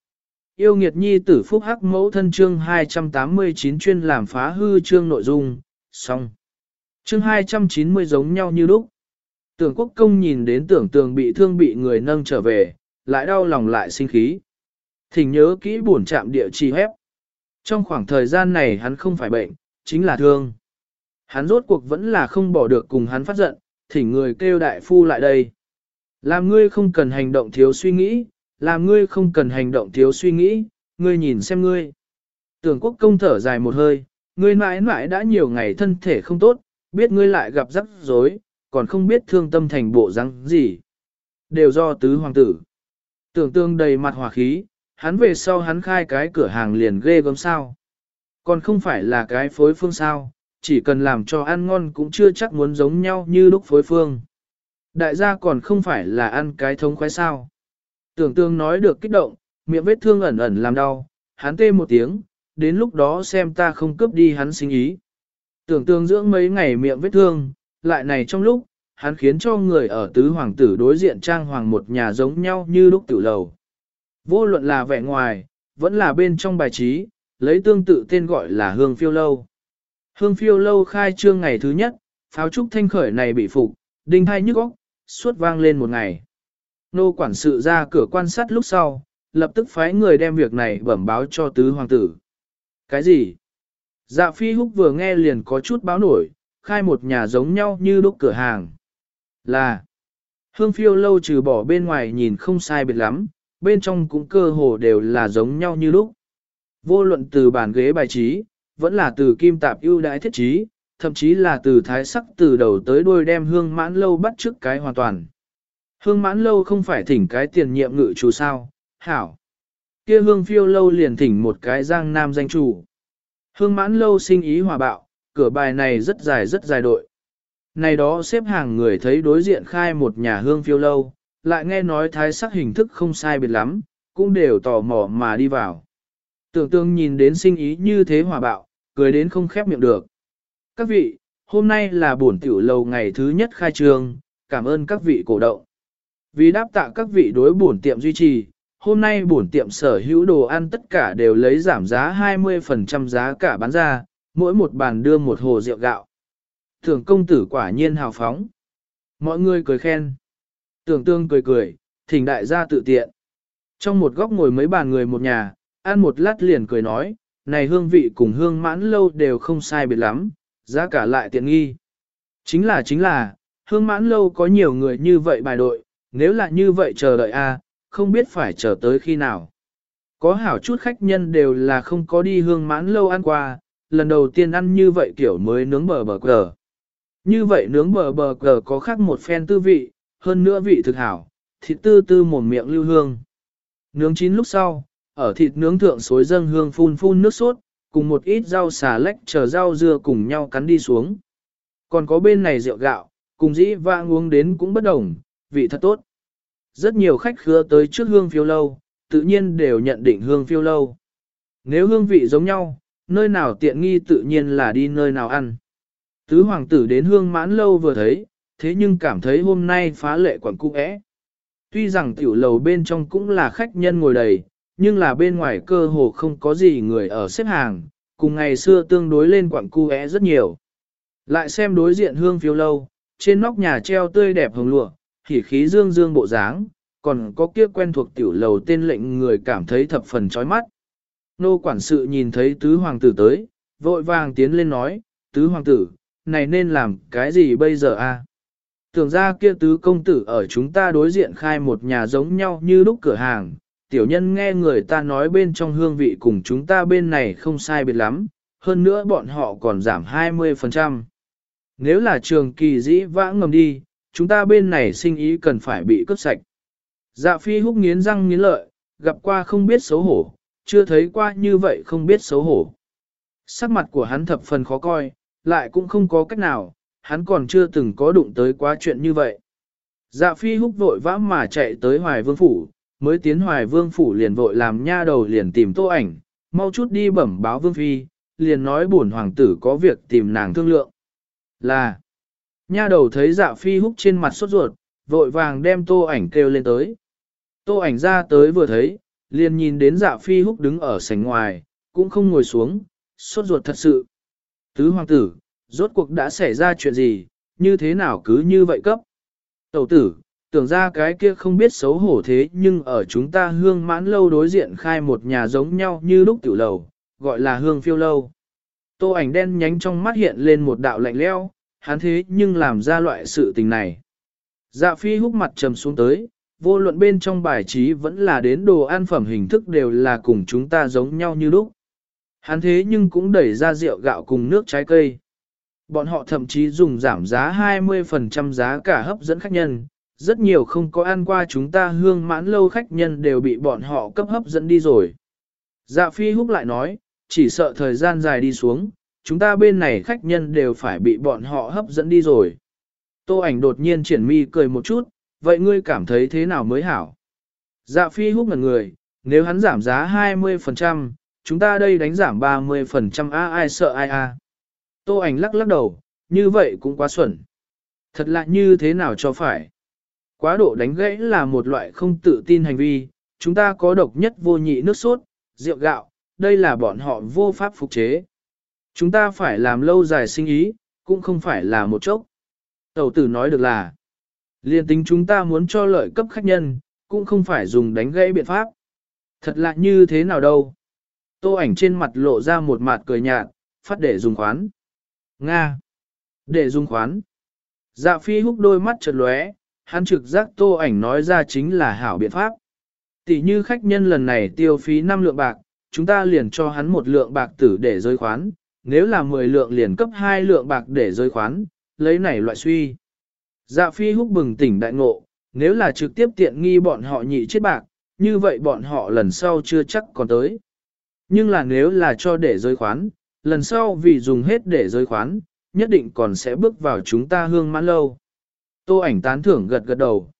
Yêu nghiệt nhi tử phúc hắc mẫu thân chương 289 chuyên làm phá hư chương nội dung, xong. Chương 290 giống nhau như lúc. Tưởng quốc công nhìn đến tưởng tường bị thương bị người nâng trở về, lại đau lòng lại sinh khí. Thỉnh nhớ kỹ buồn chạm địa chỉ hép. Trong khoảng thời gian này hắn không phải bệnh, chính là thương. Hắn rốt cuộc vẫn là không bỏ được cùng hắn phát giận, thỉnh người kêu đại phu lại đây. Làm ngươi không cần hành động thiếu suy nghĩ, làm ngươi không cần hành động thiếu suy nghĩ, ngươi nhìn xem ngươi. Tưởng quốc công thở dài một hơi, ngươi mãi mãi đã nhiều ngày thân thể không tốt, biết ngươi lại gặp rắc rối, còn không biết thương tâm thành bộ răng gì. Đều do tứ hoàng tử. Tưởng tương đầy mặt hỏa khí, hắn về sau hắn khai cái cửa hàng liền ghê gớm sao. Còn không phải là cái phối phương sao, chỉ cần làm cho ăn ngon cũng chưa chắc muốn giống nhau như lúc phối phương. Đại gia còn không phải là ăn cái thống khoái sao. Tưởng tương nói được kích động, miệng vết thương ẩn ẩn làm đau, hắn tê một tiếng, đến lúc đó xem ta không cướp đi hắn sinh ý. Tưởng tương dưỡng mấy ngày miệng vết thương, lại này trong lúc, hắn khiến cho người ở tứ hoàng tử đối diện trang hoàng một nhà giống nhau như lúc tử lầu. Vô luận là vẻ ngoài, vẫn là bên trong bài trí, lấy tương tự tên gọi là hương phiêu lâu. Hương phiêu lâu khai trương ngày thứ nhất, pháo trúc thanh khởi này bị phục, đinh thai nhức óc, suốt vang lên một ngày. Nô quản sự ra cửa quan sát lúc sau, lập tức phái người đem việc này bẩm báo cho tứ hoàng tử. Cái gì? Dạ phi húc vừa nghe liền có chút báo nổi, khai một nhà giống nhau như đúc cửa hàng. Là, hương phiêu lâu trừ bỏ bên ngoài nhìn không sai biệt lắm, bên trong cũng cơ hồ đều là giống nhau như lúc. Vô luận từ bàn ghế bài trí, vẫn là từ kim tạp ưu đãi thiết trí, thậm chí là từ thái sắc từ đầu tới đuôi đem hương mãn lâu bắt trước cái hoàn toàn. Hương mãn lâu không phải thỉnh cái tiền nhiệm ngự chủ sao, hảo. Kia hương phiêu lâu liền thỉnh một cái giang nam danh chủ. Hương mãn lâu sinh ý hòa bạo, cửa bài này rất dài rất dài đội. Này đó xếp hàng người thấy đối diện khai một nhà hương phiêu lâu, lại nghe nói thái sắc hình thức không sai biệt lắm, cũng đều tò mò mà đi vào. Tưởng tương nhìn đến sinh ý như thế hòa bạo, cười đến không khép miệng được. Các vị, hôm nay là bổn tiểu lầu ngày thứ nhất khai trương, cảm ơn các vị cổ động. Vì đáp tạ các vị đối bổn tiệm duy trì, hôm nay bổn tiệm sở hữu đồ ăn tất cả đều lấy giảm giá 20% giá cả bán ra, mỗi một bàn đưa một hồ rượu gạo. Thường công tử quả nhiên hào phóng. Mọi người cười khen. Tưởng tương cười cười, thỉnh đại gia tự tiện. Trong một góc ngồi mấy bàn người một nhà, ăn một lát liền cười nói, này hương vị cùng hương mãn lâu đều không sai biệt lắm, giá cả lại tiện nghi. Chính là chính là, hương mãn lâu có nhiều người như vậy bài đội, nếu là như vậy chờ đợi a, không biết phải chờ tới khi nào. Có hảo chút khách nhân đều là không có đi hương mãn lâu ăn qua, lần đầu tiên ăn như vậy kiểu mới nướng bờ bờ cờ. Như vậy nướng bờ bờ cờ có khác một phen tư vị, hơn nữa vị thực hảo, thịt tư tư một miệng lưu hương. Nướng chín lúc sau, ở thịt nướng thượng xối dâng hương phun phun nước sốt, cùng một ít rau xà lách chờ rau dưa cùng nhau cắn đi xuống. Còn có bên này rượu gạo, cùng dĩ vãng uống đến cũng bất đồng, vị thật tốt. Rất nhiều khách khứa tới trước hương phiêu lâu, tự nhiên đều nhận định hương phiêu lâu. Nếu hương vị giống nhau, nơi nào tiện nghi tự nhiên là đi nơi nào ăn. Tứ hoàng tử đến hương mãn lâu vừa thấy, thế nhưng cảm thấy hôm nay phá lệ quẩn cung ẽ. Tuy rằng tiểu lầu bên trong cũng là khách nhân ngồi đầy, nhưng là bên ngoài cơ hồ không có gì người ở xếp hàng, cùng ngày xưa tương đối lên quặng cu é rất nhiều. Lại xem đối diện hương phiêu lâu, trên nóc nhà treo tươi đẹp hồng lụa, hỉ khí dương dương bộ dáng, còn có kia quen thuộc tiểu lầu tên lệnh người cảm thấy thập phần chói mắt. Nô quản sự nhìn thấy tứ hoàng tử tới, vội vàng tiến lên nói, tứ hoàng tử, này nên làm cái gì bây giờ a? Tưởng ra kia tứ công tử ở chúng ta đối diện khai một nhà giống nhau như lúc cửa hàng, tiểu nhân nghe người ta nói bên trong hương vị cùng chúng ta bên này không sai biệt lắm, hơn nữa bọn họ còn giảm 20%. Nếu là trường kỳ dĩ vãng ngầm đi, chúng ta bên này sinh ý cần phải bị cướp sạch. Dạ phi húc nghiến răng nghiến lợi, gặp qua không biết xấu hổ, chưa thấy qua như vậy không biết xấu hổ. Sắc mặt của hắn thập phần khó coi, lại cũng không có cách nào, hắn còn chưa từng có đụng tới quá chuyện như vậy. Dạ phi húc vội vã mà chạy tới hoài vương phủ, mới tiến hoài vương phủ liền vội làm nha đầu liền tìm tô ảnh, mau chút đi bẩm báo vương phi, liền nói bổn hoàng tử có việc tìm nàng thương lượng. Là, nha đầu thấy dạ phi húc trên mặt sốt ruột, vội vàng đem tô ảnh kêu lên tới. Tô ảnh ra tới vừa thấy, liền nhìn đến dạ phi húc đứng ở sảnh ngoài, cũng không ngồi xuống, sốt ruột thật sự. Tứ hoàng tử, rốt cuộc đã xảy ra chuyện gì, như thế nào cứ như vậy cấp. Tẩu tử, tưởng ra cái kia không biết xấu hổ thế nhưng ở chúng ta hương mãn lâu đối diện khai một nhà giống nhau như lúc tiểu lầu, gọi là hương phiêu lâu. Tô ảnh đen nhánh trong mắt hiện lên một đạo lạnh lẽo, hắn thế nhưng làm ra loại sự tình này. Dạ phi húc mặt trầm xuống tới, vô luận bên trong bài trí vẫn là đến đồ ăn phẩm hình thức đều là cùng chúng ta giống nhau như lúc. Hắn thế nhưng cũng đẩy ra rượu gạo cùng nước trái cây. Bọn họ thậm chí dùng giảm giá 20% giá cả hấp dẫn khách nhân, rất nhiều không có ăn qua chúng ta hương mãn lâu khách nhân đều bị bọn họ cấp hấp dẫn đi rồi. Dạ phi húc lại nói, chỉ sợ thời gian dài đi xuống, chúng ta bên này khách nhân đều phải bị bọn họ hấp dẫn đi rồi. Tô ảnh đột nhiên triển mi cười một chút, vậy ngươi cảm thấy thế nào mới hảo? Dạ phi húc ngần người, nếu hắn giảm giá 20%, chúng ta đây đánh giảm 30% a ai sợ ai a. Tô ảnh lắc lắc đầu, như vậy cũng quá xuẩn. Thật lạ như thế nào cho phải. Quá độ đánh gãy là một loại không tự tin hành vi, chúng ta có độc nhất vô nhị nước sốt, rượu gạo, đây là bọn họ vô pháp phục chế. Chúng ta phải làm lâu dài sinh ý, cũng không phải là một chốc. Tẩu tử nói được là, liên tính chúng ta muốn cho lợi cấp khách nhân, cũng không phải dùng đánh gãy biện pháp. Thật lạ như thế nào đâu. Tô ảnh trên mặt lộ ra một mặt cười nhạt, phát để dùng khoán. Nga. Để dùng khoán. Dạ phi húc đôi mắt chợt lóe, hắn trực giác tô ảnh nói ra chính là hảo biện pháp. Tỷ như khách nhân lần này tiêu phí 5 lượng bạc, chúng ta liền cho hắn một lượng bạc tử để rơi khoán, nếu là 10 lượng liền cấp 2 lượng bạc để rơi khoán, lấy này loại suy. Dạ phi húc bừng tỉnh đại ngộ, nếu là trực tiếp tiện nghi bọn họ nhị chết bạc, như vậy bọn họ lần sau chưa chắc còn tới. Nhưng là nếu là cho để rơi khoán, lần sau vì dùng hết để rơi khoán, nhất định còn sẽ bước vào chúng ta hương mãn lâu. Tô ảnh tán thưởng gật gật đầu.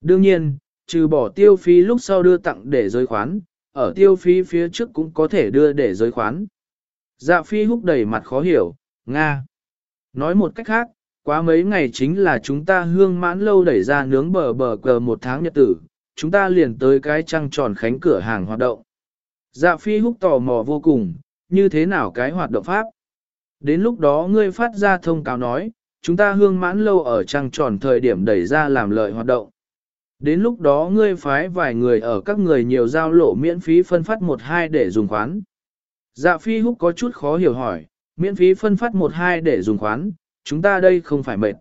Đương nhiên, trừ bỏ tiêu phí lúc sau đưa tặng để rơi khoán, ở tiêu phí phía trước cũng có thể đưa để rơi khoán. Dạ phi húc đầy mặt khó hiểu, Nga. Nói một cách khác, quá mấy ngày chính là chúng ta hương mãn lâu đẩy ra nướng bờ bờ cờ một tháng nhật tử, chúng ta liền tới cái trăng tròn khánh cửa hàng hoạt động. Dạ phi húc tò mò vô cùng, như thế nào cái hoạt động pháp? Đến lúc đó ngươi phát ra thông cáo nói, chúng ta hương mãn lâu ở trăng tròn thời điểm đẩy ra làm lợi hoạt động. Đến lúc đó ngươi phái vài người ở các người nhiều giao lộ miễn phí phân phát một hai để dùng khoán. Dạ phi húc có chút khó hiểu hỏi, miễn phí phân phát một hai để dùng khoán, chúng ta đây không phải mệt.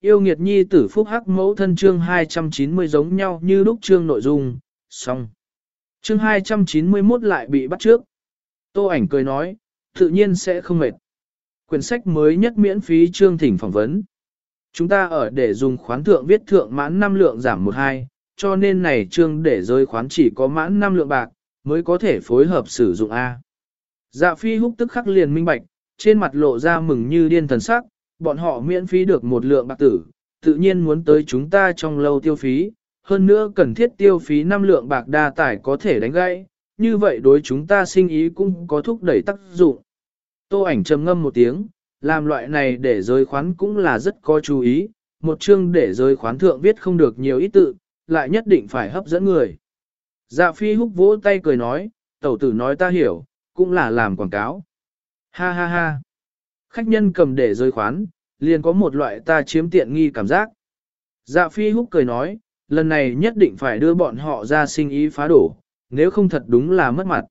Yêu nghiệt nhi tử phúc hắc mẫu thân chương 290 giống nhau như lúc chương nội dung, xong. Chương 291 lại bị bắt trước. Tô ảnh cười nói, tự nhiên sẽ không mệt. Quyển sách mới nhất miễn phí chương thỉnh phỏng vấn. Chúng ta ở để dùng khoán thượng viết thượng mãn 5 lượng giảm 12, cho nên này chương để rơi khoán chỉ có mãn 5 lượng bạc, mới có thể phối hợp sử dụng A. Dạ phi húc tức khắc liền minh bạch, trên mặt lộ ra mừng như điên thần sắc, bọn họ miễn phí được một lượng bạc tử, tự nhiên muốn tới chúng ta trong lâu tiêu phí, hơn nữa cần thiết tiêu phí 5 lượng bạc đa tải có thể đánh gãy, như vậy đối chúng ta sinh ý cũng có thúc đẩy tác dụng. Tô ảnh trầm ngâm một tiếng, làm loại này để rơi khoán cũng là rất có chú ý, một chương để rơi khoán thượng viết không được nhiều ý tự, lại nhất định phải hấp dẫn người. Dạ phi húc vỗ tay cười nói, tẩu tử nói ta hiểu, cũng là làm quảng cáo. Ha ha ha. Khách nhân cầm để rơi khoán, liền có một loại ta chiếm tiện nghi cảm giác. Dạ phi húc cười nói, lần này nhất định phải đưa bọn họ ra sinh ý phá đổ, nếu không thật đúng là mất mặt.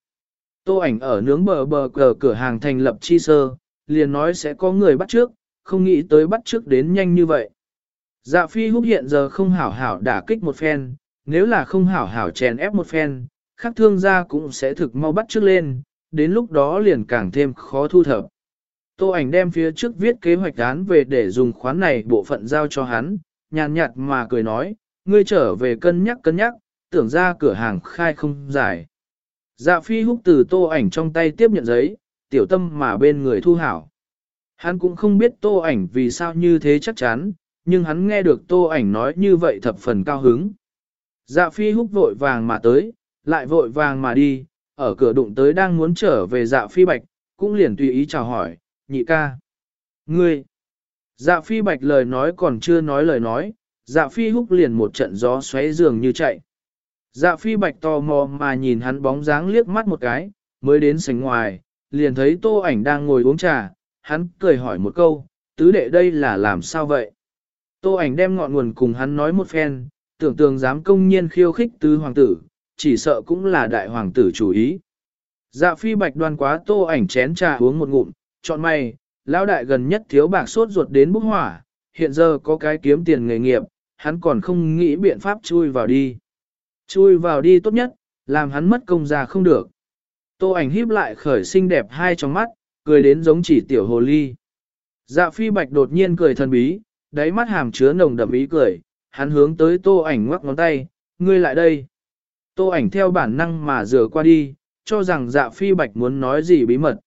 Tô ảnh ở nướng bờ bờ cờ cửa hàng thành lập chi sơ, liền nói sẽ có người bắt trước, không nghĩ tới bắt trước đến nhanh như vậy. Dạ phi húc hiện giờ không hảo hảo đả kích một phen, nếu là không hảo hảo chèn ép một phen, khắc thương gia cũng sẽ thực mau bắt trước lên, đến lúc đó liền càng thêm khó thu thập. Tô ảnh đem phía trước viết kế hoạch án về để dùng khoán này bộ phận giao cho hắn, nhàn nhạt mà cười nói, ngươi trở về cân nhắc cân nhắc, tưởng ra cửa hàng khai không giải. Dạ phi húc từ tô ảnh trong tay tiếp nhận giấy, tiểu tâm mà bên người thu hảo. Hắn cũng không biết tô ảnh vì sao như thế chắc chắn, nhưng hắn nghe được tô ảnh nói như vậy thập phần cao hứng. Dạ phi húc vội vàng mà tới, lại vội vàng mà đi, ở cửa đụng tới đang muốn trở về dạ phi bạch, cũng liền tùy ý chào hỏi, nhị ca. Ngươi! Dạ phi bạch lời nói còn chưa nói lời nói, dạ phi húc liền một trận gió xoáy giường như chạy. Dạ phi bạch tò mò mà nhìn hắn bóng dáng liếc mắt một cái, mới đến sảnh ngoài, liền thấy tô ảnh đang ngồi uống trà, hắn cười hỏi một câu, tứ đệ đây là làm sao vậy? Tô ảnh đem ngọn nguồn cùng hắn nói một phen, tưởng tượng dám công nhiên khiêu khích tứ hoàng tử, chỉ sợ cũng là đại hoàng tử chủ ý. Dạ phi bạch đoan quá tô ảnh chén trà uống một ngụm, chọn may, lão đại gần nhất thiếu bạc sốt ruột đến bốc hỏa, hiện giờ có cái kiếm tiền nghề nghiệp, hắn còn không nghĩ biện pháp chui vào đi. Chui vào đi tốt nhất, làm hắn mất công ra không được. Tô ảnh híp lại khởi xinh đẹp hai trong mắt, cười đến giống chỉ tiểu hồ ly. Dạ phi bạch đột nhiên cười thần bí, đáy mắt hàm chứa nồng đậm ý cười, hắn hướng tới tô ảnh ngoắc ngón tay, ngươi lại đây. Tô ảnh theo bản năng mà rửa qua đi, cho rằng dạ phi bạch muốn nói gì bí mật.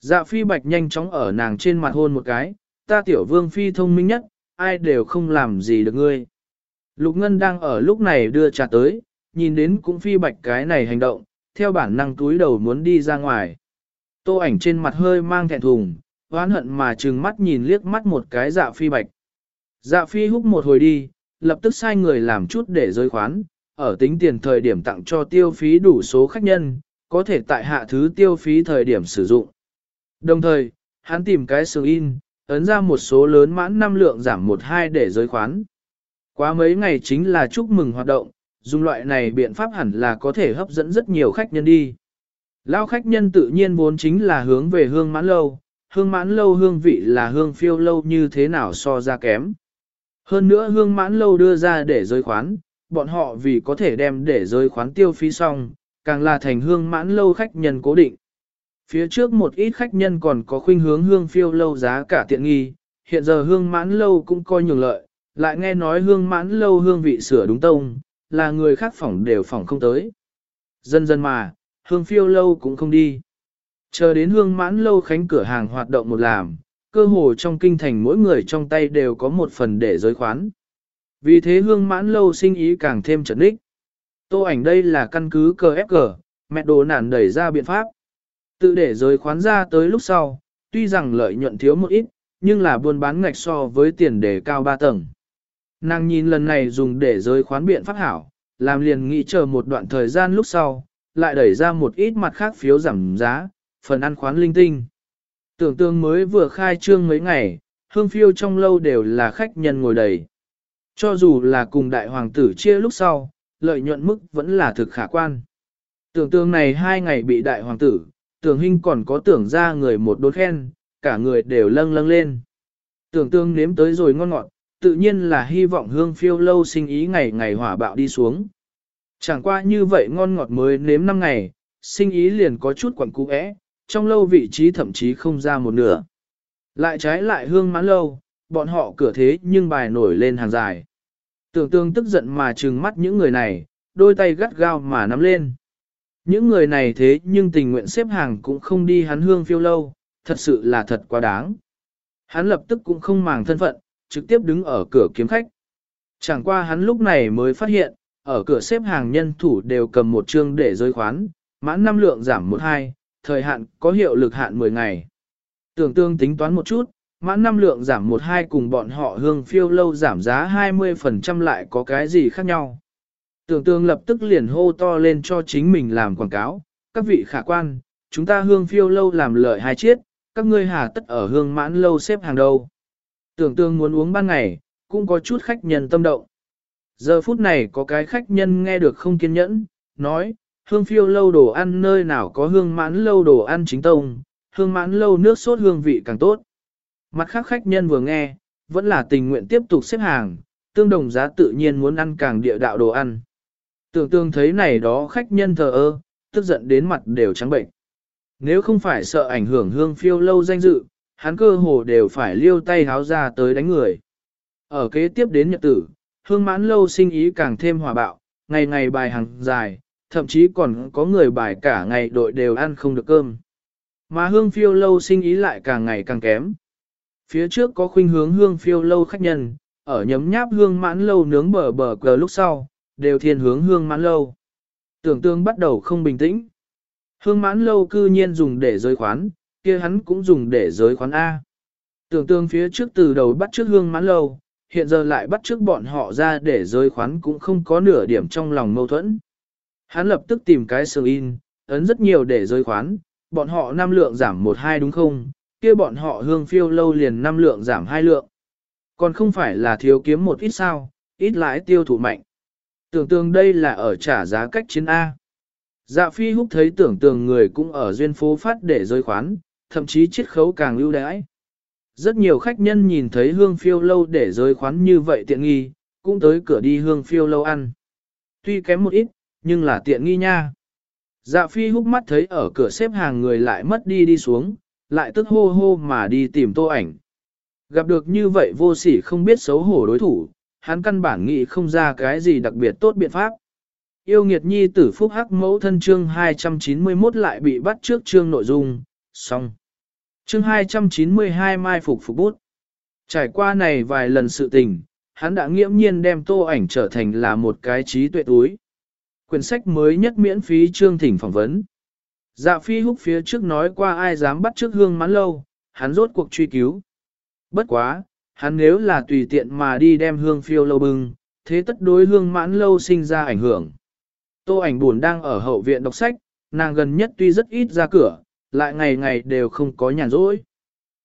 Dạ phi bạch nhanh chóng ở nàng trên mặt hôn một cái, ta tiểu vương phi thông minh nhất, ai đều không làm gì được ngươi. Lục Ngân đang ở lúc này đưa trà tới, nhìn đến cũng phi bạch cái này hành động, theo bản năng túi đầu muốn đi ra ngoài. Tô ảnh trên mặt hơi mang thẹn thùng, oán hận mà trừng mắt nhìn liếc mắt một cái dạ phi bạch. Dạ phi húc một hồi đi, lập tức sai người làm chút để giới khoán, ở tính tiền thời điểm tặng cho tiêu phí đủ số khách nhân, có thể tại hạ thứ tiêu phí thời điểm sử dụng. Đồng thời, hắn tìm cái sừng in, ấn ra một số lớn mãn năm lượng giảm một hai để giới khoán. Quá mấy ngày chính là chúc mừng hoạt động, dùng loại này biện pháp hẳn là có thể hấp dẫn rất nhiều khách nhân đi. Lao khách nhân tự nhiên vốn chính là hướng về hương mãn lâu, hương mãn lâu hương vị là hương phiêu lâu như thế nào so ra kém. Hơn nữa hương mãn lâu đưa ra để giới khoán, bọn họ vì có thể đem để giới khoán tiêu phí xong, càng là thành hương mãn lâu khách nhân cố định. Phía trước một ít khách nhân còn có khuynh hướng hương phiêu lâu giá cả tiện nghi, hiện giờ hương mãn lâu cũng coi nhường lợi, lại nghe nói hương mãn lâu hương vị sửa đúng tông, là người khác phỏng đều phỏng không tới. Dần dần mà, hương phiêu lâu cũng không đi. Chờ đến hương mãn lâu khánh cửa hàng hoạt động một làm, cơ hồ trong kinh thành mỗi người trong tay đều có một phần để giới khoán. Vì thế hương mãn lâu sinh ý càng thêm trấn đích. Tô ảnh đây là căn cứ cờ ép cờ, mẹ đồ nản đẩy ra biện pháp. Tự để giới khoán ra tới lúc sau, tuy rằng lợi nhuận thiếu một ít, nhưng là buôn bán ngạch so với tiền đề cao 3 tầng. Nàng nhìn lần này dùng để giới khoán biện pháp hảo, làm liền nghĩ chờ một đoạn thời gian lúc sau, lại đẩy ra một ít mặt khác phiếu giảm giá, phần ăn khoán linh tinh. Tưởng tương mới vừa khai trương mấy ngày, hương phiêu trong lâu đều là khách nhân ngồi đầy. Cho dù là cùng đại hoàng tử chia lúc sau, lợi nhuận mức vẫn là thực khả quan. Tưởng tương này hai ngày bị đại hoàng tử, tưởng hình còn có tưởng ra người một đốt khen, cả người đều lâng lâng lên. Tưởng tương nếm tới rồi ngon ngọt, tự nhiên là hy vọng hương phiêu lâu sinh ý ngày ngày hỏa bạo đi xuống. Chẳng qua như vậy ngon ngọt mới nếm 5 ngày, sinh ý liền có chút quẩn cú ẽ, trong lâu vị trí thậm chí không ra một nửa. Lại trái lại hương mãn lâu, bọn họ cửa thế nhưng bài nổi lên hàng dài. Tưởng tương tức giận mà trừng mắt những người này, đôi tay gắt gao mà nắm lên. Những người này thế nhưng tình nguyện xếp hàng cũng không đi hắn hương phiêu lâu, thật sự là thật quá đáng. Hắn lập tức cũng không màng thân phận, trực tiếp đứng ở cửa kiếm khách. Chẳng qua hắn lúc này mới phát hiện, ở cửa xếp hàng nhân thủ đều cầm một chương để rơi khoán, mãn năm lượng giảm một hai, thời hạn có hiệu lực hạn 10 ngày. Tưởng tương tính toán một chút, mãn năm lượng giảm một hai cùng bọn họ hương phiêu lâu giảm giá 20% lại có cái gì khác nhau. Tưởng tương lập tức liền hô to lên cho chính mình làm quảng cáo, các vị khả quan, chúng ta hương phiêu lâu làm lợi hai chiết, các ngươi hà tất ở hương mãn lâu xếp hàng đầu. Tưởng tương muốn uống ban ngày, cũng có chút khách nhân tâm động. Giờ phút này có cái khách nhân nghe được không kiên nhẫn, nói, hương phiêu lâu đồ ăn nơi nào có hương mãn lâu đồ ăn chính tông, hương mãn lâu nước sốt hương vị càng tốt. Mặt khác khách nhân vừa nghe, vẫn là tình nguyện tiếp tục xếp hàng, tương đồng giá tự nhiên muốn ăn càng địa đạo đồ ăn. Tưởng tương thấy này đó khách nhân thờ ơ, tức giận đến mặt đều trắng bệnh. Nếu không phải sợ ảnh hưởng hương phiêu lâu danh dự, hắn cơ hồ đều phải liêu tay háo ra tới đánh người. Ở kế tiếp đến nhật tử, hương mãn lâu sinh ý càng thêm hòa bạo, ngày ngày bài hàng dài, thậm chí còn có người bài cả ngày đội đều ăn không được cơm. Mà hương phiêu lâu sinh ý lại càng ngày càng kém. Phía trước có khuynh hướng hương phiêu lâu khách nhân, ở nhấm nháp hương mãn lâu nướng bờ bờ cờ lúc sau, đều thiên hướng hương mãn lâu. Tưởng tương bắt đầu không bình tĩnh. Hương mãn lâu cư nhiên dùng để giới khoán, kia hắn cũng dùng để giới khoán A. Tưởng tương phía trước từ đầu bắt trước hương mãn lâu, hiện giờ lại bắt trước bọn họ ra để giới khoán cũng không có nửa điểm trong lòng mâu thuẫn. Hắn lập tức tìm cái sờ in, ấn rất nhiều để giới khoán, bọn họ năm lượng giảm một hai đúng không, kia bọn họ hương phiêu lâu liền năm lượng giảm hai lượng. Còn không phải là thiếu kiếm một ít sao, ít lãi tiêu thụ mạnh. Tưởng tượng đây là ở trả giá cách chiến A. Dạ phi húc thấy tưởng tượng người cũng ở duyên phố phát để rơi khoán, thậm chí chiết khấu càng ưu đãi. Rất nhiều khách nhân nhìn thấy hương phiêu lâu để giới khoán như vậy tiện nghi, cũng tới cửa đi hương phiêu lâu ăn. Tuy kém một ít, nhưng là tiện nghi nha. Dạ phi húc mắt thấy ở cửa xếp hàng người lại mất đi đi xuống, lại tức hô hô mà đi tìm tô ảnh. Gặp được như vậy vô sỉ không biết xấu hổ đối thủ, hắn căn bản nghĩ không ra cái gì đặc biệt tốt biện pháp. Yêu nghiệt nhi tử phúc hắc mẫu thân chương 291 lại bị bắt trước chương nội dung, xong. Chương 292 mai phục phục bút. Trải qua này vài lần sự tình, hắn đã nghiễm nhiên đem tô ảnh trở thành là một cái trí tuệ túi. Quyển sách mới nhất miễn phí chương thỉnh phỏng vấn. Dạ phi húc phía trước nói qua ai dám bắt trước hương mãn lâu, hắn rốt cuộc truy cứu. Bất quá, hắn nếu là tùy tiện mà đi đem hương phiêu lâu bưng, thế tất đối hương mãn lâu sinh ra ảnh hưởng. Tô ảnh buồn đang ở hậu viện đọc sách, nàng gần nhất tuy rất ít ra cửa, lại ngày ngày đều không có nhàn rỗi.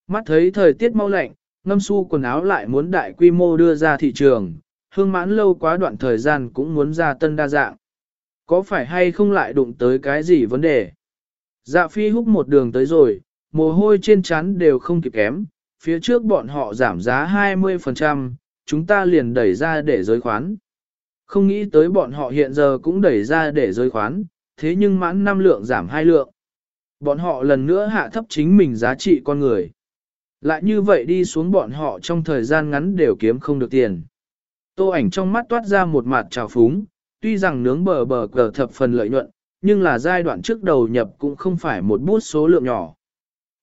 Mắt thấy thời tiết mau lạnh, ngâm su quần áo lại muốn đại quy mô đưa ra thị trường, hương mãn lâu quá đoạn thời gian cũng muốn ra tân đa dạng. Có phải hay không lại đụng tới cái gì vấn đề? Dạ phi húc một đường tới rồi, mồ hôi trên chắn đều không kịp kém, phía trước bọn họ giảm giá 20%, chúng ta liền đẩy ra để giới khoán. Không nghĩ tới bọn họ hiện giờ cũng đẩy ra để giới khoán, thế nhưng mãn năm lượng giảm hai lượng. Bọn họ lần nữa hạ thấp chính mình giá trị con người. Lại như vậy đi xuống bọn họ trong thời gian ngắn đều kiếm không được tiền. Tô ảnh trong mắt toát ra một mặt trào phúng, tuy rằng nướng bờ bờ cờ thập phần lợi nhuận, nhưng là giai đoạn trước đầu nhập cũng không phải một bút số lượng nhỏ.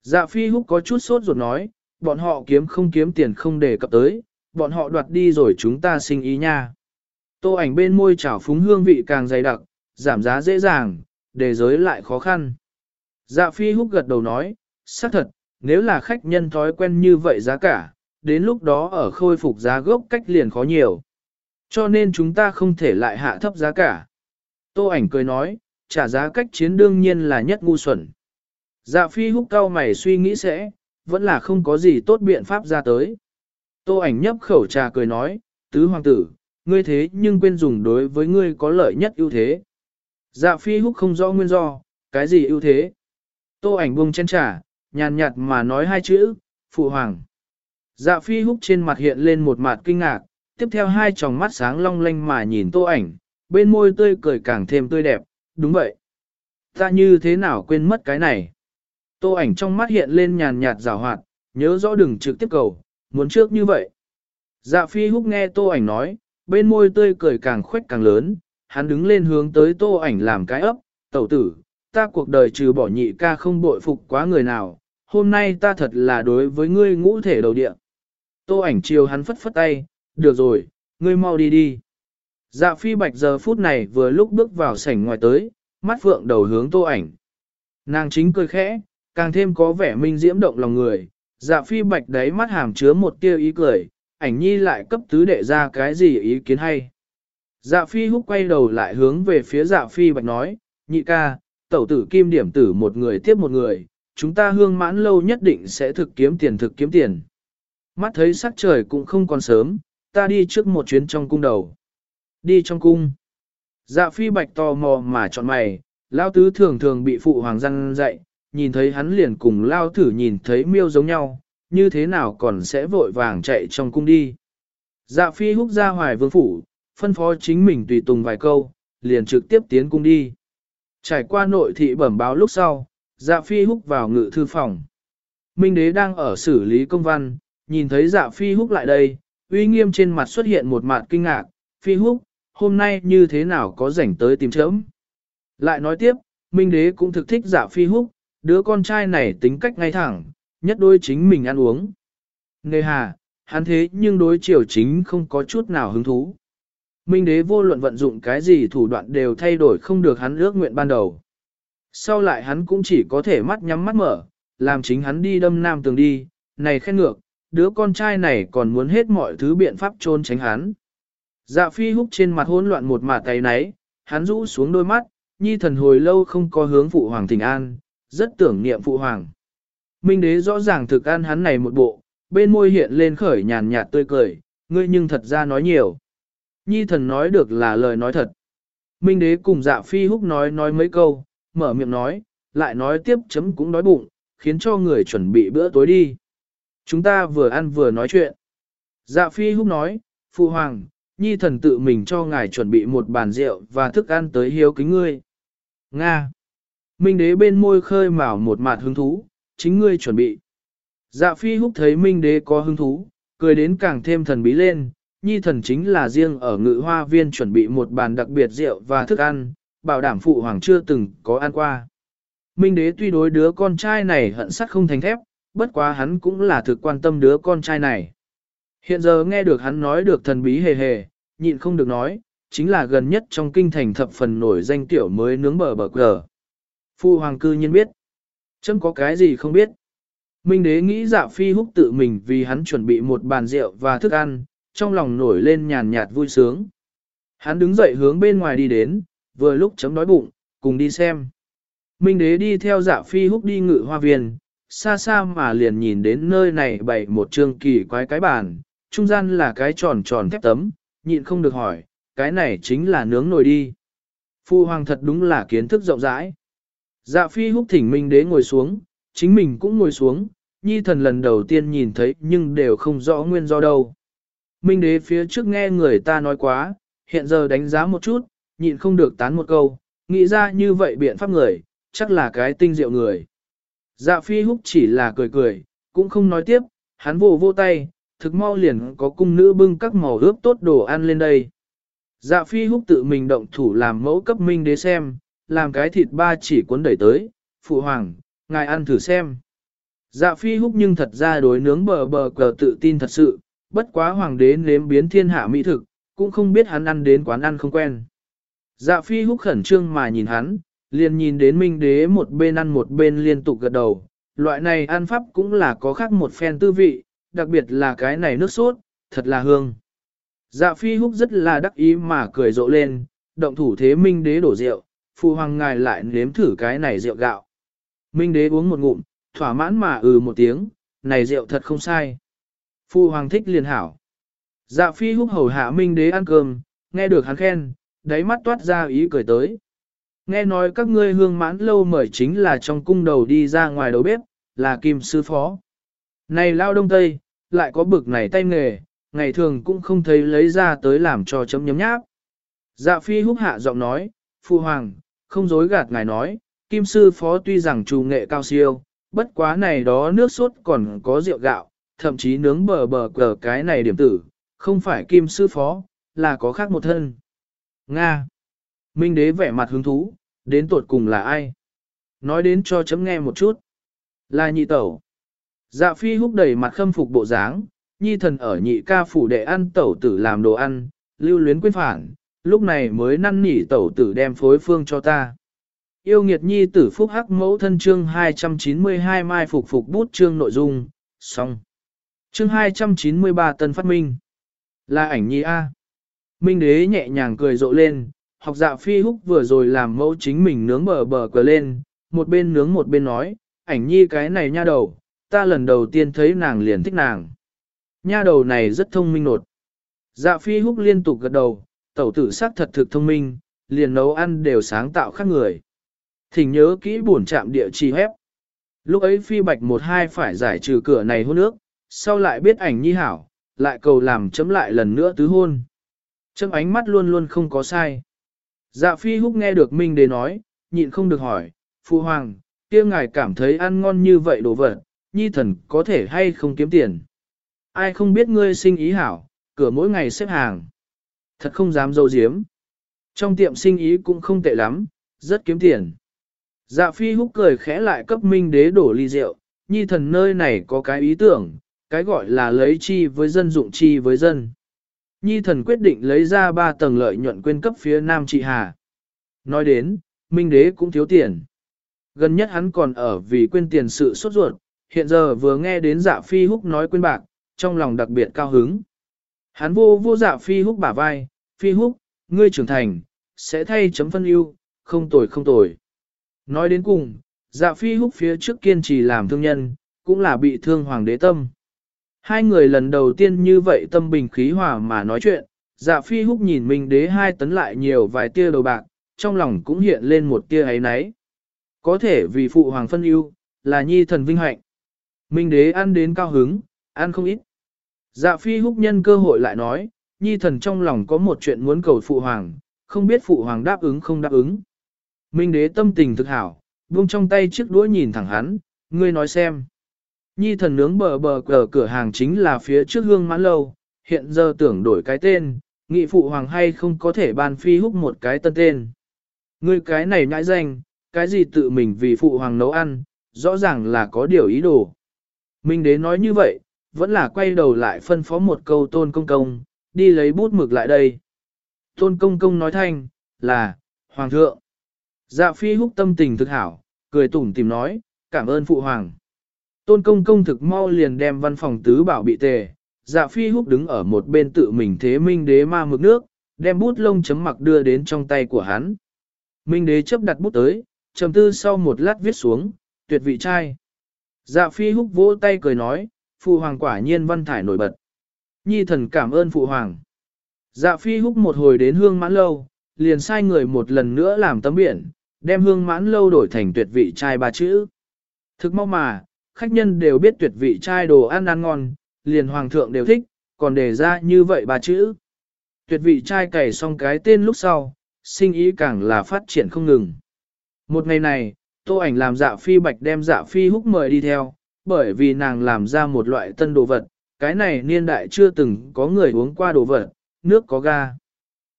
Dạ phi húc có chút sốt ruột nói, bọn họ kiếm không kiếm tiền không đề cập tới, bọn họ đoạt đi rồi chúng ta sinh ý nha. Tô ảnh bên môi trào phúng hương vị càng dày đặc, giảm giá dễ dàng, đề giới lại khó khăn. Dạ phi húc gật đầu nói, xác thật, nếu là khách nhân thói quen như vậy giá cả, đến lúc đó ở khôi phục giá gốc cách liền khó nhiều. Cho nên chúng ta không thể lại hạ thấp giá cả. Tô ảnh cười nói, trả giá cách chiến đương nhiên là nhất ngu xuẩn. Dạ phi húc cao mày suy nghĩ sẽ, vẫn là không có gì tốt biện pháp ra tới. Tô ảnh nhấp khẩu trà cười nói, tứ hoàng tử, ngươi thế nhưng quên dùng đối với ngươi có lợi nhất ưu thế. Dạ phi húc không rõ nguyên do, cái gì ưu thế. Tô ảnh buông chén trà, nhàn nhạt mà nói hai chữ, phụ hoàng. Dạ phi húc trên mặt hiện lên một mặt kinh ngạc, tiếp theo hai tròng mắt sáng long lanh mà nhìn tô ảnh, bên môi tươi cười càng thêm tươi đẹp, đúng vậy. Ta như thế nào quên mất cái này? Tô ảnh trong mắt hiện lên nhàn nhạt rào hoạt, nhớ rõ đừng trực tiếp cầu, muốn trước như vậy. Dạ phi húc nghe tô ảnh nói, bên môi tươi cười càng khuếch càng lớn, hắn đứng lên hướng tới tô ảnh làm cái ấp, tẩu tử, ta cuộc đời trừ bỏ nhị ca không bội phục quá người nào, hôm nay ta thật là đối với ngươi ngũ thể đầu địa. Tô ảnh chiều hắn phất phất tay, được rồi, ngươi mau đi đi. Dạ phi bạch giờ phút này vừa lúc bước vào sảnh ngoài tới, mắt phượng đầu hướng tô ảnh. Nàng chính cười khẽ, càng thêm có vẻ minh diễm động lòng người, dạ phi bạch đấy mắt hàm chứa một tia ý cười, ảnh nhi lại cấp tứ đệ ra cái gì ý kiến hay. Dạ phi húc quay đầu lại hướng về phía dạ phi bạch nói, nhị ca, tẩu tử kim điểm tử một người tiếp một người, chúng ta hương mãn lâu nhất định sẽ thực kiếm tiền thực kiếm tiền. Mắt thấy sắc trời cũng không còn sớm, ta đi trước một chuyến trong cung đầu. Đi trong cung. Dạ phi bạch tò mò mà chọn mày, lao tứ thường thường bị phụ hoàng răng dạy, nhìn thấy hắn liền cùng lao thử nhìn thấy miêu giống nhau, như thế nào còn sẽ vội vàng chạy trong cung đi. Dạ phi húc ra hoài vương phủ, phân phó chính mình tùy tùng vài câu, liền trực tiếp tiến cung đi. Trải qua nội thị bẩm báo lúc sau, dạ phi húc vào ngự thư phòng. Minh đế đang ở xử lý công văn, nhìn thấy dạ phi húc lại đây, uy nghiêm trên mặt xuất hiện một mặt kinh ngạc, phi húc, hôm nay như thế nào có rảnh tới tìm chớm. Lại nói tiếp, Minh đế cũng thực thích dạ phi húc, đứa con trai này tính cách ngay thẳng, nhất đôi chính mình ăn uống. Nề hà, hắn thế nhưng đối chiều chính không có chút nào hứng thú. Minh đế vô luận vận dụng cái gì thủ đoạn đều thay đổi không được hắn ước nguyện ban đầu. Sau lại hắn cũng chỉ có thể mắt nhắm mắt mở, làm chính hắn đi đâm nam tường đi, này khen ngược, đứa con trai này còn muốn hết mọi thứ biện pháp trôn tránh hắn. Dạ phi húc trên mặt hỗn loạn một mà tay náy, hắn rũ xuống đôi mắt, nhi thần hồi lâu không có hướng phụ hoàng thỉnh an, rất tưởng niệm phụ hoàng. Minh đế rõ ràng thực an hắn này một bộ, bên môi hiện lên khởi nhàn nhạt tươi cười, ngươi nhưng thật ra nói nhiều. Nhi thần nói được là lời nói thật. Minh đế cùng dạ phi húc nói nói mấy câu, mở miệng nói, lại nói tiếp chấm cũng đói bụng, khiến cho người chuẩn bị bữa tối đi. Chúng ta vừa ăn vừa nói chuyện. Dạ phi húc nói, Phụ Hoàng, Nhi thần tự mình cho ngài chuẩn bị một bàn rượu và thức ăn tới hiếu kính ngươi. Nga. Minh đế bên môi khơi mào một mặt hứng thú, chính ngươi chuẩn bị. Dạ phi húc thấy Minh đế có hứng thú, cười đến càng thêm thần bí lên, Nhi thần chính là riêng ở ngự hoa viên chuẩn bị một bàn đặc biệt rượu và thức ăn, bảo đảm phụ hoàng chưa từng có ăn qua. Minh đế tuy đối đứa con trai này hận sắt không thành thép, bất quá hắn cũng là thực quan tâm đứa con trai này. Hiện giờ nghe được hắn nói được thần bí hề hề, nhịn không được nói, chính là gần nhất trong kinh thành thập phần nổi danh tiểu mới nướng bờ bờ cờ. Phu hoàng cư nhiên biết. Chấm có cái gì không biết. Minh đế nghĩ dạ phi húc tự mình vì hắn chuẩn bị một bàn rượu và thức ăn, trong lòng nổi lên nhàn nhạt vui sướng. Hắn đứng dậy hướng bên ngoài đi đến, vừa lúc chấm đói bụng, cùng đi xem. Minh đế đi theo dạ phi húc đi ngự hoa viên, xa xa mà liền nhìn đến nơi này bày một trương kỳ quái cái bàn, trung gian là cái tròn tròn thép tấm, nhịn không được hỏi, cái này chính là nướng nồi đi. Phu hoàng thật đúng là kiến thức rộng rãi. Dạ phi húc thỉnh Minh đế ngồi xuống, chính mình cũng ngồi xuống, nhi thần lần đầu tiên nhìn thấy nhưng đều không rõ nguyên do đâu. Minh đế phía trước nghe người ta nói quá, hiện giờ đánh giá một chút, nhịn không được tán một câu, nghĩ ra như vậy biện pháp người, chắc là cái tinh diệu người. Dạ phi húc chỉ là cười cười, cũng không nói tiếp, hắn vô vô tay, thực mau liền có cung nữ bưng các màu ướp tốt đồ ăn lên đây. Dạ phi húc tự mình động thủ làm mẫu cấp minh đế xem, làm cái thịt ba chỉ cuốn đẩy tới, phụ hoàng, ngài ăn thử xem. Dạ phi húc nhưng thật ra đối nướng bờ bờ cờ tự tin thật sự, bất quá hoàng đế nếm biến thiên hạ mỹ thực, cũng không biết hắn ăn đến quán ăn không quen. Dạ phi húc khẩn trương mà nhìn hắn, liền nhìn đến minh đế một bên ăn một bên liên tục gật đầu, loại này ăn pháp cũng là có khác một phen tư vị, đặc biệt là cái này nước sốt, thật là hương. Dạ phi húc rất là đắc ý mà cười rộ lên, động thủ thế minh đế đổ rượu, phụ hoàng ngài lại nếm thử cái này rượu gạo. Minh đế uống một ngụm, thỏa mãn mà ừ một tiếng, này rượu thật không sai. Phu hoàng thích liền hảo. Dạ phi húc hầu hạ minh đế ăn cơm, nghe được hắn khen, đáy mắt toát ra ý cười tới. Nghe nói các ngươi hương mãn lâu mời chính là trong cung đầu đi ra ngoài đầu bếp, là kim sư phó. Này lao đông tây, lại có bực này tay nghề, ngày thường cũng không thấy lấy ra tới làm cho chấm nhấm nháp. Dạ phi húc hạ giọng nói, Phu Hoàng, không dối gạt ngài nói, kim sư phó tuy rằng trù nghệ cao siêu, bất quá này đó nước sốt còn có rượu gạo, thậm chí nướng bờ bờ cờ cái này điểm tử, không phải kim sư phó, là có khác một thân. Nga. Minh đế vẻ mặt hứng thú, đến tuột cùng là ai? Nói đến cho chấm nghe một chút. Là nhị tẩu. Dạ phi húc đầy mặt khâm phục bộ dáng, nhi thần ở nhị ca phủ đệ ăn tẩu tử làm đồ ăn, lưu luyến quên phản, lúc này mới năn nỉ tẩu tử đem phối phương cho ta. Yêu nghiệt nhi tử phúc hắc mẫu thân chương 292 mai phục phục bút chương nội dung, xong. Chương 293 tân phát minh. Là ảnh nhi A. Minh đế nhẹ nhàng cười rộ lên, học dạ phi húc vừa rồi làm mẫu chính mình nướng bờ bờ cờ lên, một bên nướng một bên nói, ảnh nhi cái này nha đầu, ta lần đầu tiên thấy nàng liền thích nàng. Nha đầu này rất thông minh nột. Dạ phi húc liên tục gật đầu, tẩu tử sắc thật thực thông minh, liền nấu ăn đều sáng tạo khác người. Thỉnh nhớ kỹ buồn chạm địa chỉ hép. Lúc ấy phi bạch một hai phải giải trừ cửa này hôn nước, sau lại biết ảnh nhi hảo, lại cầu làm chấm lại lần nữa tứ hôn. Chấm ánh mắt luôn luôn không có sai. Dạ phi húc nghe được Minh Đế nói, nhịn không được hỏi, Phu Hoàng, kia ngài cảm thấy ăn ngon như vậy đồ vật, nhi thần có thể hay không kiếm tiền. Ai không biết ngươi sinh ý hảo, cửa mỗi ngày xếp hàng. Thật không dám dâu diếm. Trong tiệm sinh ý cũng không tệ lắm, rất kiếm tiền. Dạ phi húc cười khẽ lại cấp minh đế đổ ly rượu, nhi thần nơi này có cái ý tưởng, cái gọi là lấy chi với dân dụng chi với dân. Nhi thần quyết định lấy ra ba tầng lợi nhuận quyên cấp phía Nam Trị Hà. Nói đến, minh đế cũng thiếu tiền. Gần nhất hắn còn ở vì quên tiền sự sốt ruột, hiện giờ vừa nghe đến dạ phi húc nói quên bạc, trong lòng đặc biệt cao hứng. Hắn vô vô dạ phi húc bả vai, phi húc, ngươi trưởng thành, sẽ thay chấm phân ưu, không tồi không tồi. Nói đến cùng, dạ phi húc phía trước kiên trì làm thương nhân, cũng là bị thương hoàng đế tâm. Hai người lần đầu tiên như vậy tâm bình khí hòa mà nói chuyện, dạ phi húc nhìn minh đế hai tấn lại nhiều vài tia đầu bạc, trong lòng cũng hiện lên một tia ấy náy. Có thể vì phụ hoàng phân ưu, là nhi thần vinh hạnh. Minh đế ăn đến cao hứng, ăn không ít. Dạ phi húc nhân cơ hội lại nói, nhi thần trong lòng có một chuyện muốn cầu phụ hoàng, không biết phụ hoàng đáp ứng không đáp ứng. Minh đế tâm tình thực hảo, buông trong tay chiếc đũa nhìn thẳng hắn, ngươi nói xem. Nhi thần nướng bờ bờ cờ cửa hàng chính là phía trước hương mãn lâu, hiện giờ tưởng đổi cái tên, nghị phụ hoàng hay không có thể ban phi húc một cái tân tên. Ngươi cái này nhãi danh, cái gì tự mình vì phụ hoàng nấu ăn, rõ ràng là có điều ý đồ. Minh đế nói như vậy, vẫn là quay đầu lại phân phó một câu tôn công công, đi lấy bút mực lại đây. Tôn công công nói thanh, là, Hoàng thượng. Dạ phi húc tâm tình thực hảo, cười tủm tìm nói, cảm ơn phụ hoàng. Tôn công công thực mau liền đem văn phòng tứ bảo bị tề, dạ phi húc đứng ở một bên tự mình thế minh đế ma mực nước, đem bút lông chấm mặc đưa đến trong tay của hắn. Minh đế chấp đặt bút tới, trầm tư sau một lát viết xuống, tuyệt vị trai. Dạ phi húc vỗ tay cười nói, phụ hoàng quả nhiên văn thải nổi bật. Nhi thần cảm ơn phụ hoàng. Dạ phi húc một hồi đến hương mãn lâu, liền sai người một lần nữa làm tấm biển, đem hương mãn lâu đổi thành tuyệt vị trai ba chữ. Thực mau mà, khách nhân đều biết tuyệt vị chai đồ ăn ăn ngon, liền hoàng thượng đều thích, còn đề ra như vậy ba chữ. Tuyệt vị trai cày xong cái tên lúc sau, sinh ý càng là phát triển không ngừng. Một ngày này, tô ảnh làm dạ phi bạch đem dạ phi húc mời đi theo, bởi vì nàng làm ra một loại tân đồ vật, cái này niên đại chưa từng có người uống qua đồ vật, nước có ga.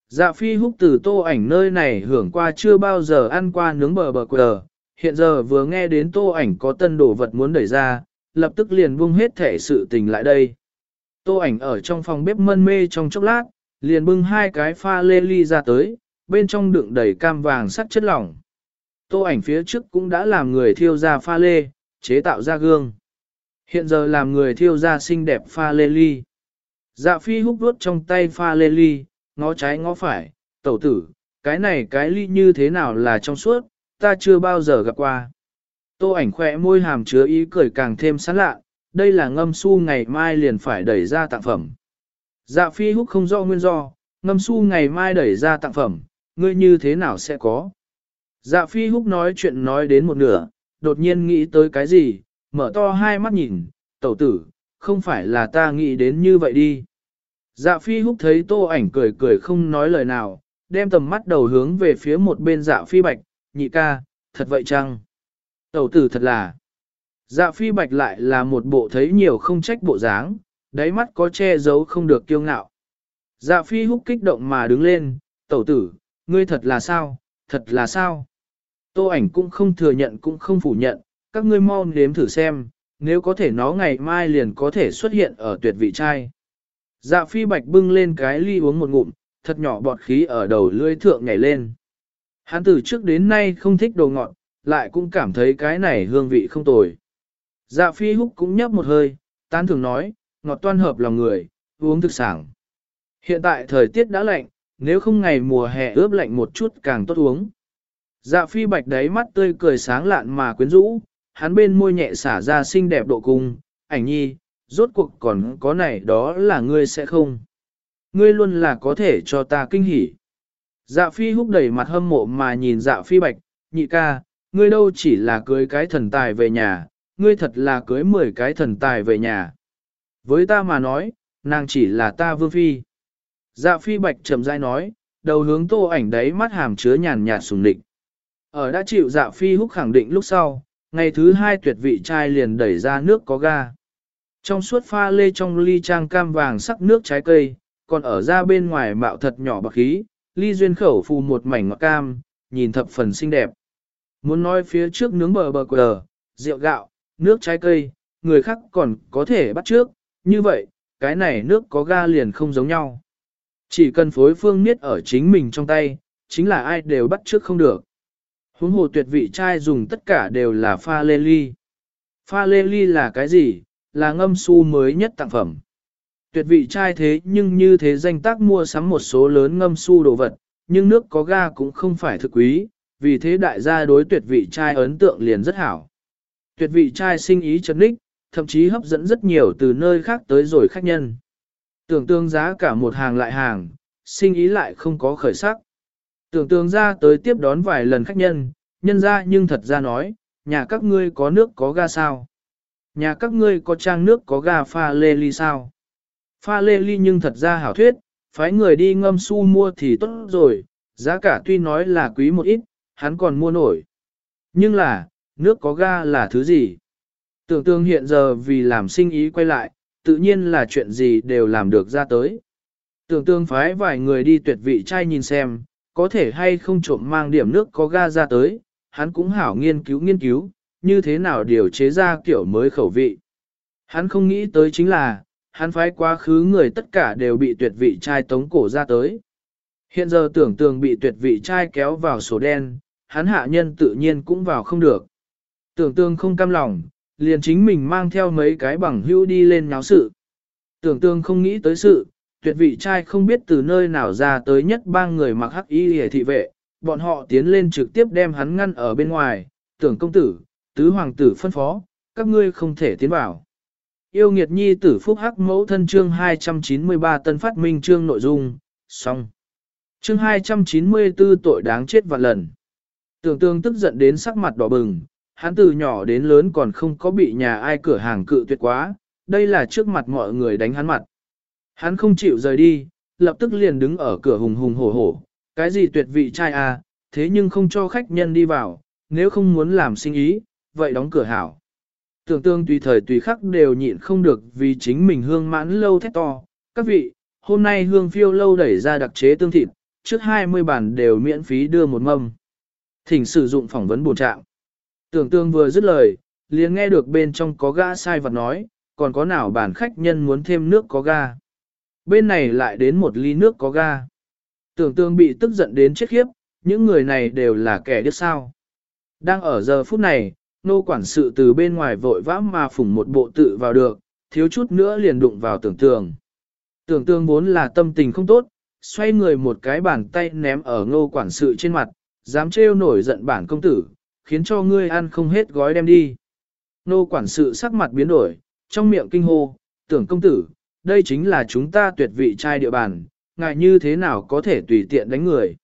Dạ phi húc từ tô ảnh nơi này hưởng qua chưa bao giờ ăn qua nướng bờ bờ quờ, hiện giờ vừa nghe đến tô ảnh có tân đồ vật muốn đẩy ra, lập tức liền buông hết thể sự tình lại đây. Tô ảnh ở trong phòng bếp mân mê trong chốc lát, liền bưng hai cái pha lê ly ra tới, bên trong đựng đầy cam vàng sắc chất lỏng. Tô ảnh phía trước cũng đã làm người thiêu ra pha lê, chế tạo ra gương. Hiện giờ làm người thiêu ra xinh đẹp pha lê ly. Dạ phi húc đuốt trong tay pha lê ly, ngó trái ngó phải, tẩu tử, cái này cái ly như thế nào là trong suốt, ta chưa bao giờ gặp qua. Tô ảnh khỏe môi hàm chứa ý cười càng thêm sán lạ, đây là ngâm su ngày mai liền phải đẩy ra tặng phẩm. Dạ phi húc không rõ nguyên do, ngâm su ngày mai đẩy ra tặng phẩm, ngươi như thế nào sẽ có. Dạ phi húc nói chuyện nói đến một nửa, đột nhiên nghĩ tới cái gì, mở to hai mắt nhìn, tẩu tử, không phải là ta nghĩ đến như vậy đi. Dạ phi húc thấy tô ảnh cười cười không nói lời nào, đem tầm mắt đầu hướng về phía một bên dạ phi bạch, nhị ca, thật vậy chăng? Tẩu tử thật là. Dạ phi bạch lại là một bộ thấy nhiều không trách bộ dáng, đáy mắt có che giấu không được kiêu ngạo. Dạ phi húc kích động mà đứng lên, tẩu tử, ngươi thật là sao, thật là sao? Tô ảnh cũng không thừa nhận cũng không phủ nhận, các ngươi mau nếm thử xem, nếu có thể nó ngày mai liền có thể xuất hiện ở tuyệt vị trai. Dạ phi bạch bưng lên cái ly uống một ngụm, thật nhỏ bọt khí ở đầu lưỡi thượng nhảy lên. Hắn từ trước đến nay không thích đồ ngọt, lại cũng cảm thấy cái này hương vị không tồi. Dạ phi húc cũng nhấp một hơi, tán thường nói, ngọt toan hợp lòng người, uống thực sảng. Hiện tại thời tiết đã lạnh, nếu không ngày mùa hè ướp lạnh một chút càng tốt uống. Dạ phi bạch đáy mắt tươi cười sáng lạn mà quyến rũ, hắn bên môi nhẹ xả ra xinh đẹp độ cung, ảnh nhi, rốt cuộc còn có này đó là ngươi sẽ không. Ngươi luôn là có thể cho ta kinh hỉ. Dạ phi húc đẩy mặt hâm mộ mà nhìn dạ phi bạch, nhị ca, ngươi đâu chỉ là cưới cái thần tài về nhà, ngươi thật là cưới 10 cái thần tài về nhà. Với ta mà nói, nàng chỉ là ta vương phi. Dạ phi bạch trầm dai nói, đầu hướng tô ảnh đấy mắt hàm chứa nhàn nhạt sùng định. Ở đã chịu dạ phi húc khẳng định lúc sau, ngày thứ hai tuyệt vị trai liền đẩy ra nước có ga. Trong suốt pha lê trong ly trang cam vàng sắc nước trái cây, còn ở ra bên ngoài mạo thật nhỏ bạc khí, ly duyên khẩu phù một mảnh ngọt cam, nhìn thập phần xinh đẹp. Muốn nói phía trước nướng bờ bờ quờ, rượu gạo, nước trái cây, người khác còn có thể bắt trước, như vậy, cái này nước có ga liền không giống nhau. Chỉ cần phối phương niết ở chính mình trong tay, chính là ai đều bắt trước không được. Huống hồ tuyệt vị trai dùng tất cả đều là pha lê ly. Pha lê ly là cái gì? Là ngâm su mới nhất tặng phẩm. Tuyệt vị trai thế nhưng như thế danh tác mua sắm một số lớn ngâm su đồ vật, nhưng nước có ga cũng không phải thực quý, vì thế đại gia đối tuyệt vị trai ấn tượng liền rất hảo. Tuyệt vị trai sinh ý chấn ních thậm chí hấp dẫn rất nhiều từ nơi khác tới rồi khách nhân. Tưởng tương giá cả một hàng lại hàng, sinh ý lại không có khởi sắc. Tưởng tương ra tới tiếp đón vài lần khách nhân, nhân ra nhưng thật ra nói, nhà các ngươi có nước có ga sao? Nhà các ngươi có trang nước có ga pha lê ly sao? Pha lê ly nhưng thật ra hảo thuyết, phái người đi ngâm su mua thì tốt rồi, giá cả tuy nói là quý một ít, hắn còn mua nổi. Nhưng là, nước có ga là thứ gì? Tưởng tương hiện giờ vì làm sinh ý quay lại, tự nhiên là chuyện gì đều làm được ra tới. Tưởng tương phái vài người đi tuyệt vị trai nhìn xem, có thể hay không trộm mang điểm nước có ga ra tới, hắn cũng hảo nghiên cứu nghiên cứu, như thế nào điều chế ra kiểu mới khẩu vị. Hắn không nghĩ tới chính là, hắn phái quá khứ người tất cả đều bị tuyệt vị trai tống cổ ra tới. Hiện giờ tưởng tường bị tuyệt vị trai kéo vào sổ đen, hắn hạ nhân tự nhiên cũng vào không được. Tưởng tương không cam lòng, liền chính mình mang theo mấy cái bằng hưu đi lên nháo sự. Tưởng tương không nghĩ tới sự, tuyệt vị trai không biết từ nơi nào ra tới nhất ba người mặc hắc y hề thị vệ, bọn họ tiến lên trực tiếp đem hắn ngăn ở bên ngoài, tưởng công tử, tứ hoàng tử phân phó, các ngươi không thể tiến vào. Yêu nghiệt nhi tử phúc hắc mẫu thân chương 293 tân phát minh chương nội dung, xong. Chương 294 tội đáng chết vạn lần. Tưởng tương tức giận đến sắc mặt đỏ bừng, hắn từ nhỏ đến lớn còn không có bị nhà ai cửa hàng cự tuyệt quá, đây là trước mặt mọi người đánh hắn mặt. Hắn không chịu rời đi, lập tức liền đứng ở cửa hùng hùng hổ hổ, cái gì tuyệt vị trai à, thế nhưng không cho khách nhân đi vào, nếu không muốn làm sinh ý, vậy đóng cửa hảo. Tưởng tương tùy thời tùy khắc đều nhịn không được vì chính mình hương mãn lâu thét to. Các vị, hôm nay hương phiêu lâu đẩy ra đặc chế tương thịt, trước 20 bản đều miễn phí đưa một mâm. Thỉnh sử dụng phỏng vấn bổ trạng. Tưởng tương vừa dứt lời, liền nghe được bên trong có gã sai vật nói, còn có nào bản khách nhân muốn thêm nước có ga. Bên này lại đến một ly nước có ga. Tưởng tương bị tức giận đến chết khiếp, những người này đều là kẻ điếc sao. Đang ở giờ phút này, nô quản sự từ bên ngoài vội vã mà phủng một bộ tự vào được, thiếu chút nữa liền đụng vào tưởng tường. Tưởng tương vốn là tâm tình không tốt, xoay người một cái bàn tay ném ở ngô quản sự trên mặt, dám trêu nổi giận bản công tử, khiến cho ngươi ăn không hết gói đem đi. Nô quản sự sắc mặt biến đổi, trong miệng kinh hô, tưởng công tử, đây chính là chúng ta tuyệt vị trai địa bàn, ngại như thế nào có thể tùy tiện đánh người.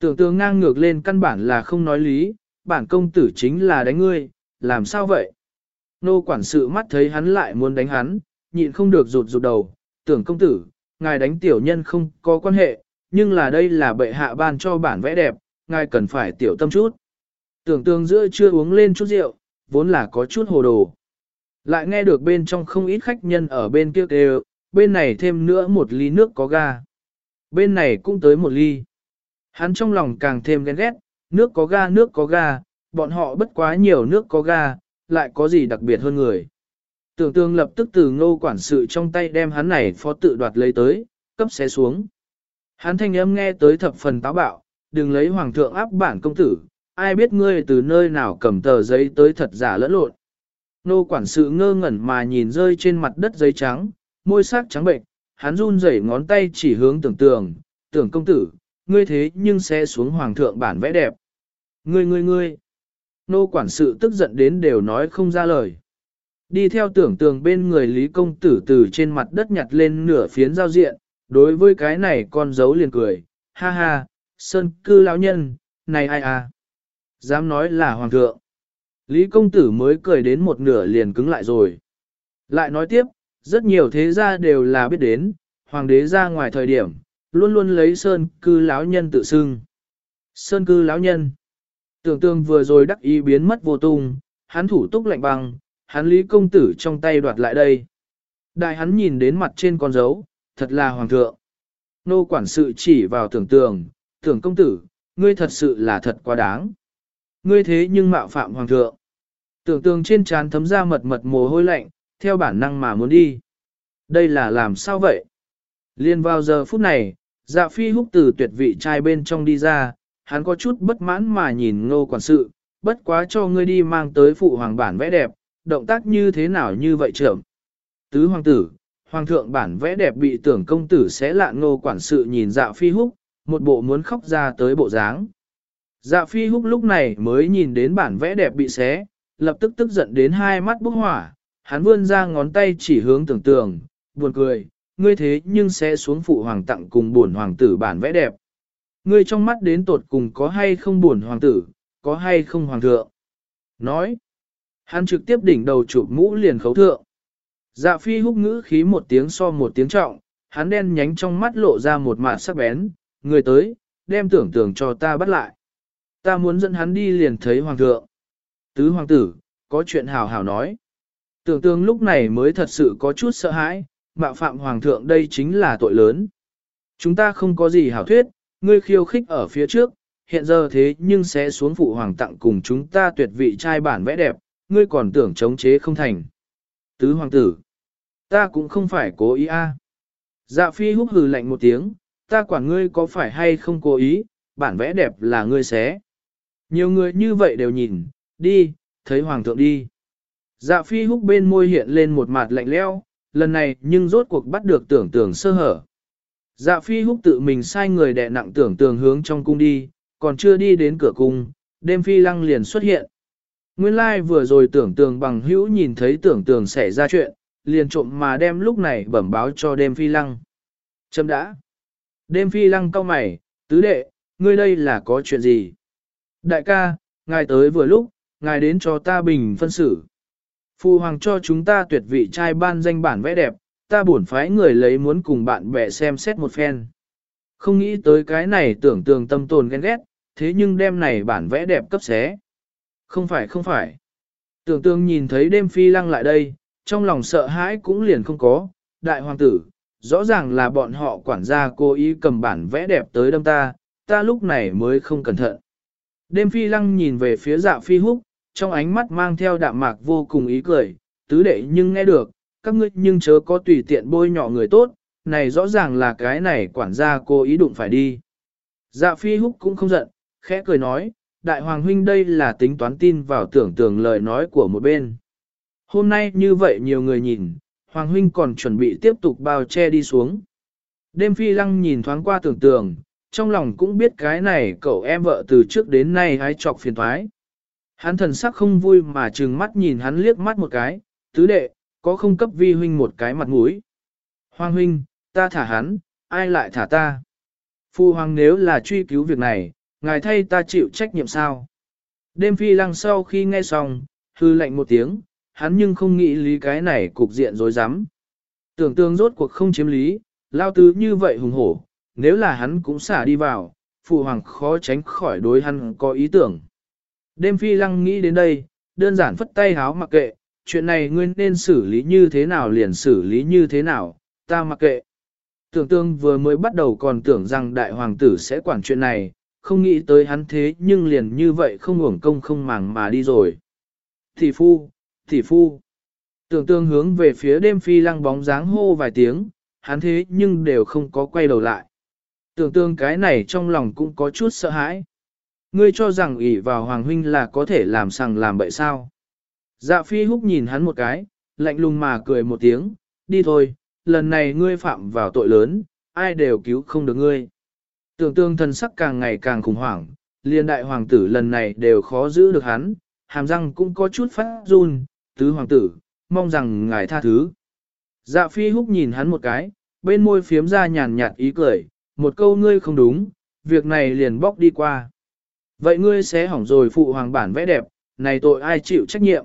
Tưởng tương ngang ngược lên căn bản là không nói lý, bản công tử chính là đánh ngươi, làm sao vậy? Nô quản sự mắt thấy hắn lại muốn đánh hắn, nhịn không được rụt rụt đầu, tưởng công tử, ngài đánh tiểu nhân không có quan hệ, nhưng là đây là bệ hạ ban cho bản vẽ đẹp, ngài cần phải tiểu tâm chút. Tưởng tương giữa chưa uống lên chút rượu, vốn là có chút hồ đồ. Lại nghe được bên trong không ít khách nhân ở bên kia kêu, bên này thêm nữa một ly nước có ga. Bên này cũng tới một ly. Hắn trong lòng càng thêm ghen ghét, nước có ga nước có ga, bọn họ bất quá nhiều nước có ga, lại có gì đặc biệt hơn người. Tưởng tương lập tức từ ngô quản sự trong tay đem hắn này phó tự đoạt lấy tới, cấp xé xuống. Hắn thanh âm nghe tới thập phần táo bạo, đừng lấy hoàng thượng áp bản công tử, ai biết ngươi từ nơi nào cầm tờ giấy tới thật giả lẫn lộn. Nô quản sự ngơ ngẩn mà nhìn rơi trên mặt đất giấy trắng, môi sắc trắng bệnh, hắn run rẩy ngón tay chỉ hướng tưởng tường, tưởng công tử, ngươi thế nhưng sẽ xuống hoàng thượng bản vẽ đẹp. Ngươi ngươi ngươi, nô quản sự tức giận đến đều nói không ra lời. Đi theo tưởng tường bên người Lý Công Tử từ trên mặt đất nhặt lên nửa phiến giao diện, đối với cái này con dấu liền cười, ha ha, sơn cư lão nhân, này ai à? Dám nói là hoàng thượng. Lý Công Tử mới cười đến một nửa liền cứng lại rồi. Lại nói tiếp, rất nhiều thế gia đều là biết đến, hoàng đế ra ngoài thời điểm, luôn luôn lấy sơn cư lão nhân tự xưng. Sơn cư lão nhân. Tưởng tượng vừa rồi đắc ý biến mất vô tung, hắn thủ túc lạnh băng, hắn lý công tử trong tay đoạt lại đây. Đại hắn nhìn đến mặt trên con dấu, thật là hoàng thượng. Nô quản sự chỉ vào tưởng tượng, tưởng công tử, ngươi thật sự là thật quá đáng. Ngươi thế nhưng mạo phạm hoàng thượng. Tưởng tượng trên trán thấm ra mật mật mồ hôi lạnh, theo bản năng mà muốn đi. Đây là làm sao vậy? Liên vào giờ phút này, dạ phi húc từ tuyệt vị trai bên trong đi ra, hắn có chút bất mãn mà nhìn ngô quản sự, bất quá cho ngươi đi mang tới phụ hoàng bản vẽ đẹp, động tác như thế nào như vậy trưởng. Tứ hoàng tử, hoàng thượng bản vẽ đẹp bị tưởng công tử sẽ lạ ngô quản sự nhìn dạ phi húc, một bộ muốn khóc ra tới bộ dáng. Dạ phi húc lúc này mới nhìn đến bản vẽ đẹp bị xé, lập tức tức giận đến hai mắt bốc hỏa, hắn vươn ra ngón tay chỉ hướng tưởng tường, buồn cười, ngươi thế nhưng sẽ xuống phụ hoàng tặng cùng buồn hoàng tử bản vẽ đẹp. Ngươi trong mắt đến tột cùng có hay không buồn hoàng tử, có hay không hoàng thượng. Nói, hắn trực tiếp đỉnh đầu chụp mũ liền khấu thượng. Dạ phi húc ngữ khí một tiếng so một tiếng trọng, hắn đen nhánh trong mắt lộ ra một mạt sắc bén, người tới, đem tưởng tưởng cho ta bắt lại. Ta muốn dẫn hắn đi liền thấy hoàng thượng. Tứ hoàng tử, có chuyện hào hào nói. Tưởng tượng lúc này mới thật sự có chút sợ hãi, mạo phạm hoàng thượng đây chính là tội lớn. Chúng ta không có gì hảo thuyết, ngươi khiêu khích ở phía trước, hiện giờ thế nhưng sẽ xuống phụ hoàng tặng cùng chúng ta tuyệt vị trai bản vẽ đẹp, ngươi còn tưởng chống chế không thành. Tứ hoàng tử, ta cũng không phải cố ý a. Dạ phi húc hừ lạnh một tiếng, ta quản ngươi có phải hay không cố ý, bản vẽ đẹp là ngươi xé. Nhiều người như vậy đều nhìn, đi, thấy hoàng thượng đi. Dạ phi húc bên môi hiện lên một mặt lạnh leo, lần này nhưng rốt cuộc bắt được tưởng tưởng sơ hở. Dạ phi húc tự mình sai người đè nặng tưởng tường hướng trong cung đi, còn chưa đi đến cửa cung, đêm phi lăng liền xuất hiện. Nguyên lai like vừa rồi tưởng tường bằng hữu nhìn thấy tưởng tường xảy ra chuyện, liền trộm mà đem lúc này bẩm báo cho đêm phi lăng. Châm đã. Đêm phi lăng cau mày, tứ đệ, ngươi đây là có chuyện gì? Đại ca, ngài tới vừa lúc, ngài đến cho ta bình phân xử. Phu hoàng cho chúng ta tuyệt vị trai ban danh bản vẽ đẹp, ta bổn phái người lấy muốn cùng bạn bè xem xét một phen. Không nghĩ tới cái này tưởng tường tâm tồn ghen ghét, thế nhưng đêm này bản vẽ đẹp cấp xé. Không phải không phải. Tưởng tường nhìn thấy đêm phi lăng lại đây, trong lòng sợ hãi cũng liền không có, đại hoàng tử, rõ ràng là bọn họ quản gia cố ý cầm bản vẽ đẹp tới đâm ta, ta lúc này mới không cẩn thận. Đêm phi lăng nhìn về phía dạ phi húc, trong ánh mắt mang theo đạm mạc vô cùng ý cười, tứ đệ nhưng nghe được, các ngươi nhưng chớ có tùy tiện bôi nhọ người tốt, này rõ ràng là cái này quản gia cô ý đụng phải đi. Dạ phi húc cũng không giận, khẽ cười nói, đại hoàng huynh đây là tính toán tin vào tưởng tưởng lời nói của một bên. Hôm nay như vậy nhiều người nhìn, hoàng huynh còn chuẩn bị tiếp tục bao che đi xuống. Đêm phi lăng nhìn thoáng qua tưởng tưởng trong lòng cũng biết cái này cậu em vợ từ trước đến nay hái chọc phiền thoái. Hắn thần sắc không vui mà trừng mắt nhìn hắn liếc mắt một cái, tứ đệ, có không cấp vi huynh một cái mặt mũi. Hoàng huynh, ta thả hắn, ai lại thả ta? Phu hoàng nếu là truy cứu việc này, ngài thay ta chịu trách nhiệm sao? Đêm phi lăng sau khi nghe xong, hư lạnh một tiếng, hắn nhưng không nghĩ lý cái này cục diện dối rắm. Tưởng tương rốt cuộc không chiếm lý, lao tứ như vậy hùng hổ, nếu là hắn cũng xả đi vào, phụ hoàng khó tránh khỏi đối hắn có ý tưởng. Đêm phi lăng nghĩ đến đây, đơn giản phất tay háo mặc kệ, chuyện này ngươi nên xử lý như thế nào liền xử lý như thế nào, ta mặc kệ. Tưởng tương vừa mới bắt đầu còn tưởng rằng đại hoàng tử sẽ quản chuyện này, không nghĩ tới hắn thế nhưng liền như vậy không uổng công không màng mà đi rồi. Thị phu, thị phu. Tưởng tương hướng về phía đêm phi lăng bóng dáng hô vài tiếng, hắn thế nhưng đều không có quay đầu lại. Tưởng tương cái này trong lòng cũng có chút sợ hãi. Ngươi cho rằng ỷ vào hoàng huynh là có thể làm sằng làm bậy sao. Dạ phi húc nhìn hắn một cái, lạnh lùng mà cười một tiếng, đi thôi, lần này ngươi phạm vào tội lớn, ai đều cứu không được ngươi. Tưởng tương thần sắc càng ngày càng khủng hoảng, liên đại hoàng tử lần này đều khó giữ được hắn, hàm răng cũng có chút phát run, tứ hoàng tử, mong rằng ngài tha thứ. Dạ phi húc nhìn hắn một cái, bên môi phiếm ra nhàn nhạt ý cười, một câu ngươi không đúng, việc này liền bóc đi qua. Vậy ngươi sẽ hỏng rồi phụ hoàng bản vẽ đẹp, này tội ai chịu trách nhiệm.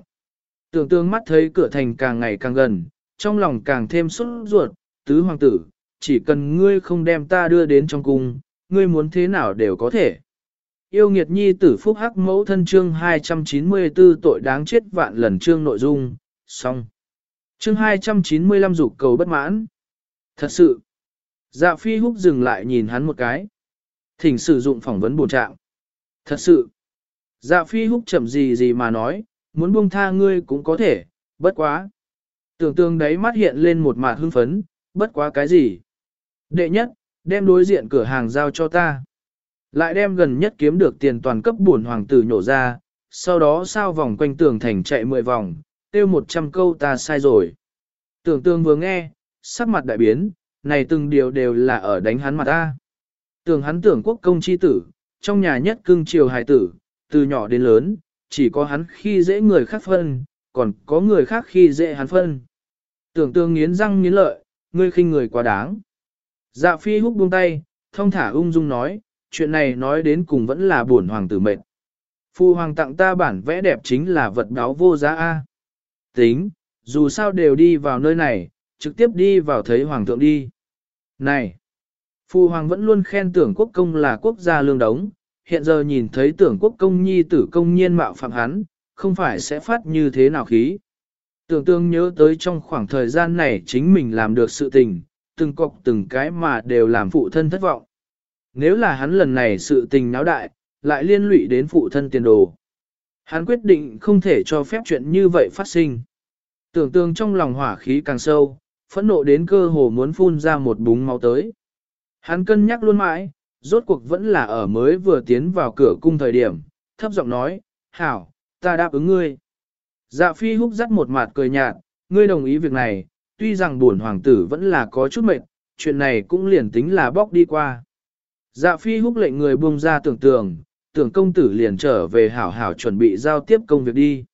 Tưởng tương mắt thấy cửa thành càng ngày càng gần, trong lòng càng thêm sốt ruột, tứ hoàng tử, chỉ cần ngươi không đem ta đưa đến trong cung, ngươi muốn thế nào đều có thể. Yêu nghiệt nhi tử phúc hắc mẫu thân chương 294 tội đáng chết vạn lần chương nội dung, xong. Chương 295 dục cầu bất mãn. Thật sự, dạ phi húc dừng lại nhìn hắn một cái. Thỉnh sử dụng phỏng vấn bổ trạng. Thật sự, dạ phi húc chậm gì gì mà nói, muốn buông tha ngươi cũng có thể, bất quá. Tưởng tượng đấy mắt hiện lên một mặt hưng phấn, bất quá cái gì. Đệ nhất, đem đối diện cửa hàng giao cho ta. Lại đem gần nhất kiếm được tiền toàn cấp buồn hoàng tử nhổ ra, sau đó sao vòng quanh tường thành chạy 10 vòng, tiêu 100 câu ta sai rồi. Tưởng tương vừa nghe, sắc mặt đại biến, này từng điều đều là ở đánh hắn mặt ta. Tưởng hắn tưởng quốc công chi tử, trong nhà nhất cưng triều hài tử, từ nhỏ đến lớn, chỉ có hắn khi dễ người khác phân, còn có người khác khi dễ hắn phân. Tưởng tương nghiến răng nghiến lợi, ngươi khinh người quá đáng. Dạ phi húc buông tay, thông thả ung dung nói, chuyện này nói đến cùng vẫn là buồn hoàng tử mệnh. Phu hoàng tặng ta bản vẽ đẹp chính là vật báo vô giá A. Tính, dù sao đều đi vào nơi này, trực tiếp đi vào thấy hoàng thượng đi. Này! Phu hoàng vẫn luôn khen tưởng quốc công là quốc gia lương đống, hiện giờ nhìn thấy tưởng quốc công nhi tử công nhiên mạo phạm hắn, không phải sẽ phát như thế nào khí. Tưởng tương nhớ tới trong khoảng thời gian này chính mình làm được sự tình, từng cọc từng cái mà đều làm phụ thân thất vọng. Nếu là hắn lần này sự tình náo đại, lại liên lụy đến phụ thân tiền đồ. Hắn quyết định không thể cho phép chuyện như vậy phát sinh. Tưởng tương trong lòng hỏa khí càng sâu, phẫn nộ đến cơ hồ muốn phun ra một búng máu tới. Hắn cân nhắc luôn mãi, rốt cuộc vẫn là ở mới vừa tiến vào cửa cung thời điểm, thấp giọng nói, hảo, ta đáp ứng ngươi. Dạ phi húc dắt một mặt cười nhạt, ngươi đồng ý việc này, tuy rằng buồn hoàng tử vẫn là có chút mệt, chuyện này cũng liền tính là bóc đi qua. Dạ phi húc lệnh người buông ra tưởng tượng, tưởng công tử liền trở về hảo hảo chuẩn bị giao tiếp công việc đi.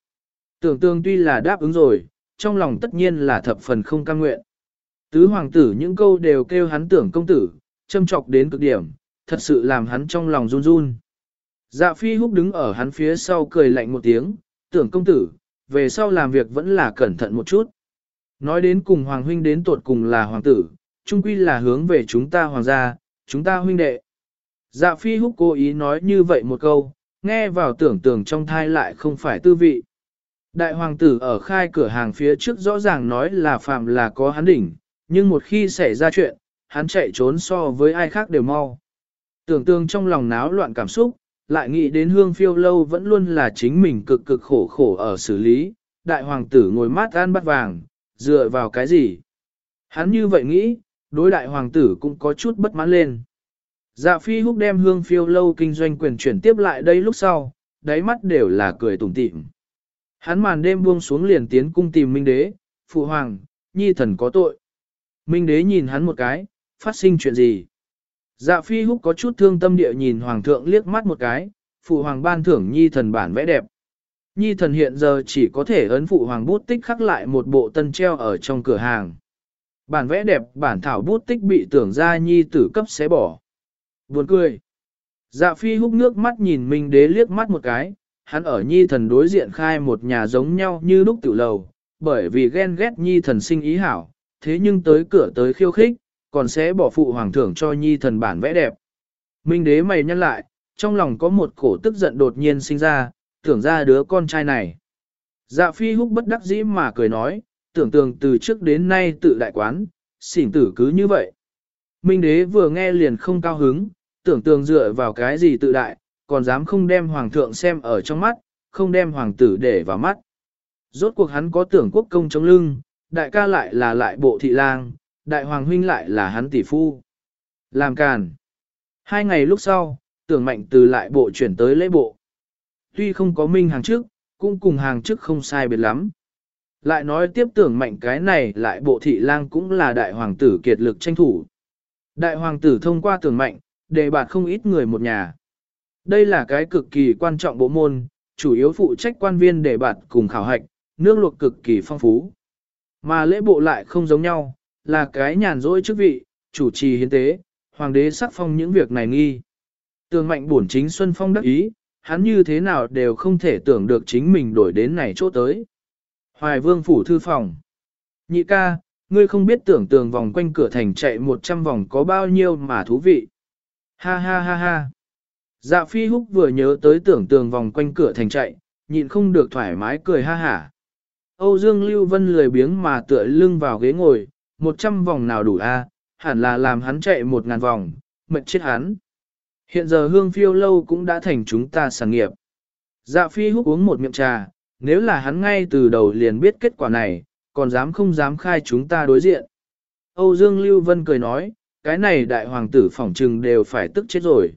Tưởng tương tuy là đáp ứng rồi, trong lòng tất nhiên là thập phần không cam nguyện. Tứ hoàng tử những câu đều kêu hắn tưởng công tử, châm trọc đến cực điểm, thật sự làm hắn trong lòng run run. Dạ phi húc đứng ở hắn phía sau cười lạnh một tiếng, tưởng công tử, về sau làm việc vẫn là cẩn thận một chút. Nói đến cùng hoàng huynh đến tuột cùng là hoàng tử, chung quy là hướng về chúng ta hoàng gia, chúng ta huynh đệ. Dạ phi húc cố ý nói như vậy một câu, nghe vào tưởng tượng trong thai lại không phải tư vị. Đại hoàng tử ở khai cửa hàng phía trước rõ ràng nói là phạm là có hắn đỉnh, nhưng một khi xảy ra chuyện, hắn chạy trốn so với ai khác đều mau. Tưởng tượng trong lòng náo loạn cảm xúc, lại nghĩ đến hương phiêu lâu vẫn luôn là chính mình cực cực khổ khổ ở xử lý, đại hoàng tử ngồi mát gan bắt vàng, dựa vào cái gì? Hắn như vậy nghĩ, đối đại hoàng tử cũng có chút bất mãn lên. Dạ phi húc đem hương phiêu lâu kinh doanh quyền chuyển tiếp lại đây lúc sau, đáy mắt đều là cười tủm tỉm. Hắn màn đêm buông xuống liền tiến cung tìm Minh Đế, Phụ Hoàng, Nhi thần có tội. Minh Đế nhìn hắn một cái, phát sinh chuyện gì? Dạ phi húc có chút thương tâm địa nhìn Hoàng thượng liếc mắt một cái, Phụ Hoàng ban thưởng Nhi thần bản vẽ đẹp. Nhi thần hiện giờ chỉ có thể ấn Phụ Hoàng bút tích khắc lại một bộ tân treo ở trong cửa hàng. Bản vẽ đẹp bản thảo bút tích bị tưởng ra Nhi tử cấp xé bỏ. Buồn cười. Dạ phi húc nước mắt nhìn Minh Đế liếc mắt một cái, hắn ở nhi thần đối diện khai một nhà giống nhau như lúc tiểu lầu, bởi vì ghen ghét nhi thần sinh ý hảo, thế nhưng tới cửa tới khiêu khích, còn sẽ bỏ phụ hoàng thưởng cho nhi thần bản vẽ đẹp. Minh đế mày nhăn lại, trong lòng có một cổ tức giận đột nhiên sinh ra, tưởng ra đứa con trai này. Dạ phi húc bất đắc dĩ mà cười nói, tưởng tượng từ trước đến nay tự đại quán, xỉn tử cứ như vậy. Minh đế vừa nghe liền không cao hứng, tưởng tượng dựa vào cái gì tự đại, còn dám không đem hoàng thượng xem ở trong mắt, không đem hoàng tử để vào mắt. Rốt cuộc hắn có tưởng quốc công chống lưng, đại ca lại là lại bộ thị lang, đại hoàng huynh lại là hắn tỷ phu. Làm càn. Hai ngày lúc sau, tưởng mạnh từ lại bộ chuyển tới lễ bộ. Tuy không có minh hàng trước, cũng cùng hàng trước không sai biệt lắm. Lại nói tiếp tưởng mạnh cái này lại bộ thị lang cũng là đại hoàng tử kiệt lực tranh thủ. Đại hoàng tử thông qua tưởng mạnh, đề bạt không ít người một nhà. Đây là cái cực kỳ quan trọng bộ môn, chủ yếu phụ trách quan viên để bạt cùng khảo hạch, nước luộc cực kỳ phong phú. Mà lễ bộ lại không giống nhau, là cái nhàn rỗi chức vị, chủ trì hiến tế, hoàng đế sắc phong những việc này nghi. Tường mạnh bổn chính Xuân Phong đắc ý, hắn như thế nào đều không thể tưởng được chính mình đổi đến này chỗ tới. Hoài vương phủ thư phòng. Nhị ca, ngươi không biết tưởng tường vòng quanh cửa thành chạy 100 vòng có bao nhiêu mà thú vị. Ha ha ha ha. Dạ phi húc vừa nhớ tới tưởng tường vòng quanh cửa thành chạy, nhịn không được thoải mái cười ha hả. Âu Dương Lưu Vân lười biếng mà tựa lưng vào ghế ngồi, một trăm vòng nào đủ a? hẳn là làm hắn chạy một ngàn vòng, mệt chết hắn. Hiện giờ hương phiêu lâu cũng đã thành chúng ta sản nghiệp. Dạ phi hút uống một miệng trà, nếu là hắn ngay từ đầu liền biết kết quả này, còn dám không dám khai chúng ta đối diện. Âu Dương Lưu Vân cười nói, cái này đại hoàng tử phỏng trừng đều phải tức chết rồi.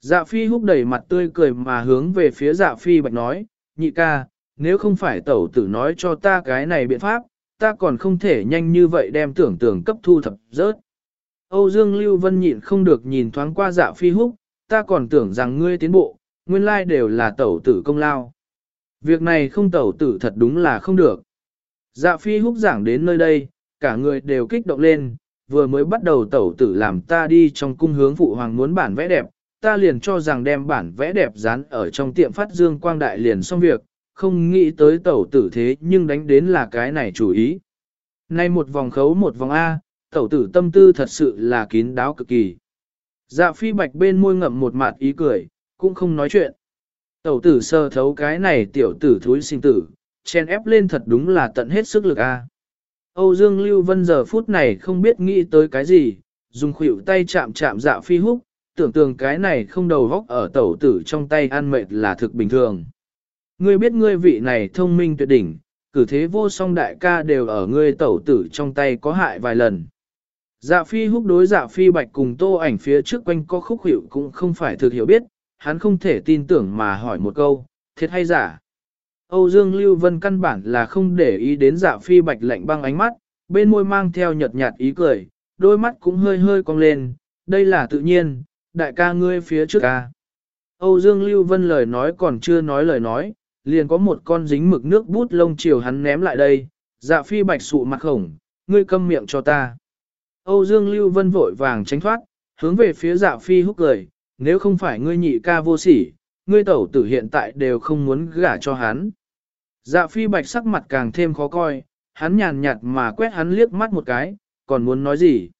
Dạ phi húc đầy mặt tươi cười mà hướng về phía dạ phi bạch nói, nhị ca, nếu không phải tẩu tử nói cho ta cái này biện pháp, ta còn không thể nhanh như vậy đem tưởng tưởng cấp thu thập rớt. Âu Dương Lưu Vân nhịn không được nhìn thoáng qua dạ phi húc, ta còn tưởng rằng ngươi tiến bộ, nguyên lai đều là tẩu tử công lao. Việc này không tẩu tử thật đúng là không được. Dạ phi húc giảng đến nơi đây, cả người đều kích động lên, vừa mới bắt đầu tẩu tử làm ta đi trong cung hướng phụ hoàng muốn bản vẽ đẹp, ta liền cho rằng đem bản vẽ đẹp dán ở trong tiệm phát dương quang đại liền xong việc, không nghĩ tới tẩu tử thế nhưng đánh đến là cái này chủ ý. Nay một vòng khấu một vòng A, tẩu tử tâm tư thật sự là kín đáo cực kỳ. Dạ phi bạch bên môi ngậm một mặt ý cười, cũng không nói chuyện. Tẩu tử sơ thấu cái này tiểu tử thúi sinh tử, chen ép lên thật đúng là tận hết sức lực A. Âu Dương Lưu Vân giờ phút này không biết nghĩ tới cái gì, dùng khuỷu tay chạm chạm dạ phi húc, tưởng tượng cái này không đầu góc ở tẩu tử trong tay ăn mệt là thực bình thường. Ngươi biết ngươi vị này thông minh tuyệt đỉnh, cử thế vô song đại ca đều ở ngươi tẩu tử trong tay có hại vài lần. Dạ phi húc đối dạ phi bạch cùng tô ảnh phía trước quanh có khúc hiệu cũng không phải thực hiểu biết, hắn không thể tin tưởng mà hỏi một câu, thiệt hay giả. Âu Dương Lưu Vân căn bản là không để ý đến dạ phi bạch lạnh băng ánh mắt, bên môi mang theo nhợt nhạt ý cười, đôi mắt cũng hơi hơi cong lên, đây là tự nhiên, đại ca ngươi phía trước ca. Âu Dương Lưu Vân lời nói còn chưa nói lời nói, liền có một con dính mực nước bút lông chiều hắn ném lại đây, dạ phi bạch sụ mặt khổng, ngươi câm miệng cho ta. Âu Dương Lưu Vân vội vàng tránh thoát, hướng về phía dạ phi húc cười, nếu không phải ngươi nhị ca vô sỉ, ngươi tẩu tử hiện tại đều không muốn gả cho hắn. Dạ phi bạch sắc mặt càng thêm khó coi, hắn nhàn nhạt mà quét hắn liếc mắt một cái, còn muốn nói gì.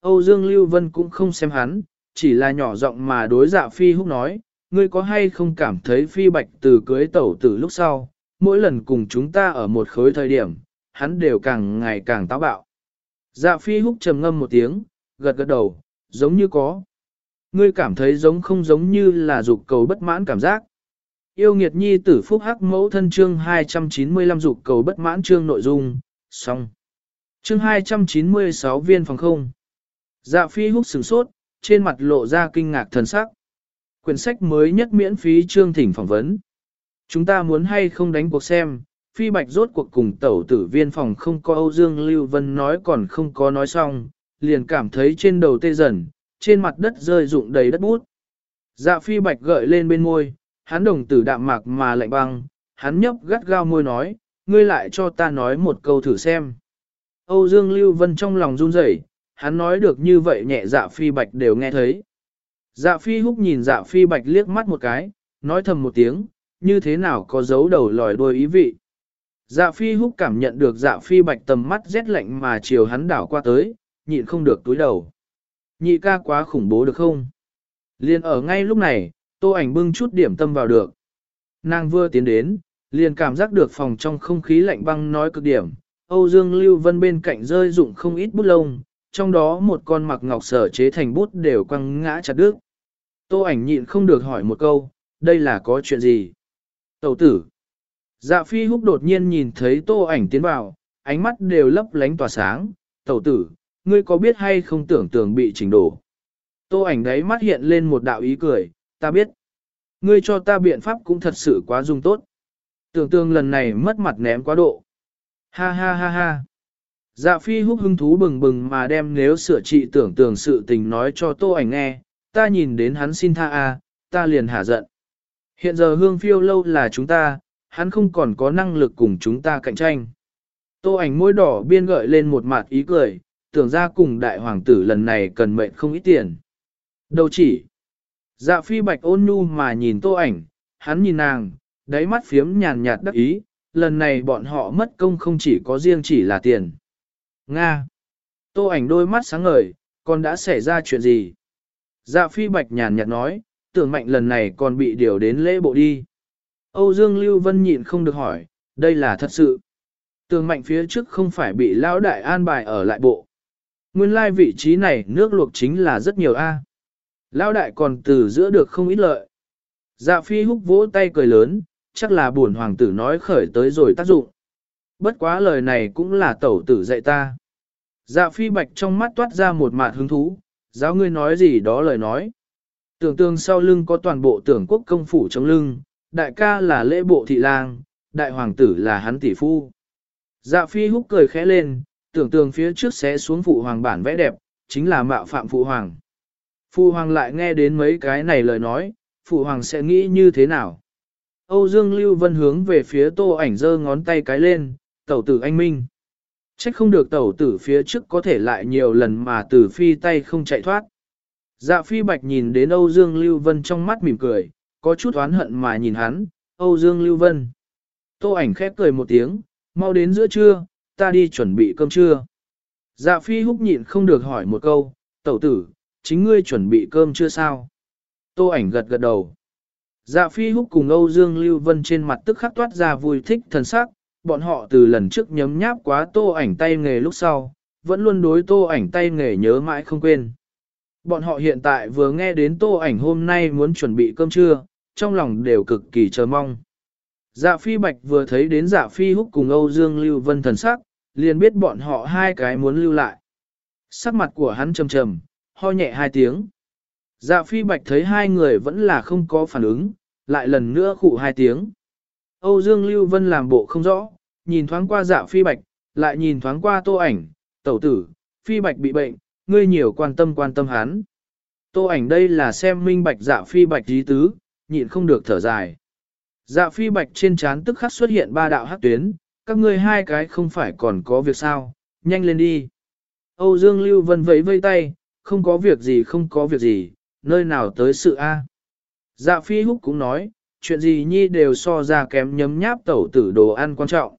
Âu Dương Lưu Vân cũng không xem hắn, chỉ là nhỏ giọng mà đối dạ phi húc nói, ngươi có hay không cảm thấy phi bạch từ cưới tẩu từ lúc sau, mỗi lần cùng chúng ta ở một khối thời điểm, hắn đều càng ngày càng táo bạo. Dạ phi húc trầm ngâm một tiếng, gật gật đầu, giống như có. Ngươi cảm thấy giống không giống như là dục cầu bất mãn cảm giác. Yêu nghiệt nhi tử phúc hắc mẫu thân chương 295 dục cầu bất mãn chương nội dung, xong. Chương 296 viên phòng không. Dạ phi húc sửng sốt, trên mặt lộ ra kinh ngạc thần sắc. Quyển sách mới nhất miễn phí chương thỉnh phỏng vấn. Chúng ta muốn hay không đánh cuộc xem, phi bạch rốt cuộc cùng tẩu tử viên phòng không có Âu Dương Lưu Vân nói còn không có nói xong, liền cảm thấy trên đầu tê dần, trên mặt đất rơi rụng đầy đất bút. Dạ phi bạch gợi lên bên môi, hắn đồng tử đạm mạc mà lạnh băng, hắn nhấp gắt gao môi nói, ngươi lại cho ta nói một câu thử xem. Âu Dương Lưu Vân trong lòng run rẩy, hắn nói được như vậy nhẹ dạ phi bạch đều nghe thấy. Dạ phi húc nhìn dạ phi bạch liếc mắt một cái, nói thầm một tiếng, như thế nào có dấu đầu lòi đuôi ý vị. Dạ phi húc cảm nhận được dạ phi bạch tầm mắt rét lạnh mà chiều hắn đảo qua tới, nhịn không được túi đầu. Nhị ca quá khủng bố được không? Liên ở ngay lúc này, tô ảnh bưng chút điểm tâm vào được. Nàng vừa tiến đến, liền cảm giác được phòng trong không khí lạnh băng nói cực điểm. Âu Dương Lưu Vân bên cạnh rơi dụng không ít bút lông, trong đó một con mặc ngọc sở chế thành bút đều quăng ngã chặt đứt. Tô ảnh nhịn không được hỏi một câu, đây là có chuyện gì? Tẩu tử. Dạ phi húc đột nhiên nhìn thấy tô ảnh tiến vào, ánh mắt đều lấp lánh tỏa sáng. Tẩu tử, ngươi có biết hay không tưởng tưởng bị chỉnh đổ? Tô ảnh đấy mắt hiện lên một đạo ý cười, ta biết. Ngươi cho ta biện pháp cũng thật sự quá dung tốt. Tưởng tượng lần này mất mặt ném quá độ. Ha ha ha ha. Dạ phi húc hưng thú bừng bừng mà đem nếu sửa trị tưởng tưởng sự tình nói cho tô ảnh nghe, ta nhìn đến hắn xin tha a, ta liền hả giận. Hiện giờ hương phiêu lâu là chúng ta, hắn không còn có năng lực cùng chúng ta cạnh tranh. Tô ảnh môi đỏ biên gợi lên một mặt ý cười, tưởng ra cùng đại hoàng tử lần này cần mệnh không ít tiền. Đâu chỉ. Dạ phi bạch ôn nhu mà nhìn tô ảnh, hắn nhìn nàng, đáy mắt phiếm nhàn nhạt đắc ý, lần này bọn họ mất công không chỉ có riêng chỉ là tiền. Nga. Tô ảnh đôi mắt sáng ngời, còn đã xảy ra chuyện gì? Dạ phi bạch nhàn nhạt nói, tưởng mạnh lần này còn bị điều đến lễ bộ đi. Âu Dương Lưu Vân nhịn không được hỏi, đây là thật sự. Tường mạnh phía trước không phải bị lão đại an bài ở lại bộ. Nguyên lai vị trí này nước luộc chính là rất nhiều A. Lão đại còn từ giữa được không ít lợi. Dạ phi húc vỗ tay cười lớn, chắc là buồn hoàng tử nói khởi tới rồi tác dụng. Bất quá lời này cũng là tẩu tử dạy ta. Dạ phi bạch trong mắt toát ra một mạt hứng thú, giáo ngươi nói gì đó lời nói. Tưởng tương sau lưng có toàn bộ tưởng quốc công phủ trong lưng, đại ca là lễ bộ thị lang, đại hoàng tử là hắn tỷ phu. Dạ phi húc cười khẽ lên, tưởng tường phía trước sẽ xuống phụ hoàng bản vẽ đẹp, chính là mạo phạm phụ hoàng. Phụ hoàng lại nghe đến mấy cái này lời nói, phụ hoàng sẽ nghĩ như thế nào? Âu Dương Lưu Vân hướng về phía tô ảnh giơ ngón tay cái lên, tẩu tử anh minh. Trách không được tẩu tử phía trước có thể lại nhiều lần mà tử phi tay không chạy thoát. Dạ phi bạch nhìn đến Âu Dương Lưu Vân trong mắt mỉm cười, có chút oán hận mà nhìn hắn, Âu Dương Lưu Vân. Tô ảnh khép cười một tiếng, mau đến giữa trưa, ta đi chuẩn bị cơm trưa. Dạ phi húc nhịn không được hỏi một câu, tẩu tử, chính ngươi chuẩn bị cơm trưa sao? Tô ảnh gật gật đầu. Dạ phi húc cùng Âu Dương Lưu Vân trên mặt tức khắc toát ra vui thích thần sắc, bọn họ từ lần trước nhấm nháp quá tô ảnh tay nghề lúc sau, vẫn luôn đối tô ảnh tay nghề nhớ mãi không quên. Bọn họ hiện tại vừa nghe đến tô ảnh hôm nay muốn chuẩn bị cơm trưa, trong lòng đều cực kỳ chờ mong. Dạ phi bạch vừa thấy đến dạ phi húc cùng Âu Dương Lưu Vân thần sắc, liền biết bọn họ hai cái muốn lưu lại. Sắc mặt của hắn trầm trầm, ho nhẹ hai tiếng. Dạ phi bạch thấy hai người vẫn là không có phản ứng, lại lần nữa khụ hai tiếng. Âu Dương Lưu Vân làm bộ không rõ, nhìn thoáng qua dạ phi bạch, lại nhìn thoáng qua tô ảnh, tẩu tử, phi bạch bị bệnh, ngươi nhiều quan tâm quan tâm hắn. Tô ảnh đây là xem minh bạch dạ phi bạch dí tứ, nhịn không được thở dài. Dạ phi bạch trên trán tức khắc xuất hiện ba đạo hắc tuyến, các ngươi hai cái không phải còn có việc sao, nhanh lên đi. Âu Dương Lưu Vân vẫy vây tay, không có việc gì không có việc gì, nơi nào tới sự A. Dạ phi húc cũng nói, chuyện gì nhi đều so ra kém nhấm nháp tẩu tử đồ ăn quan trọng.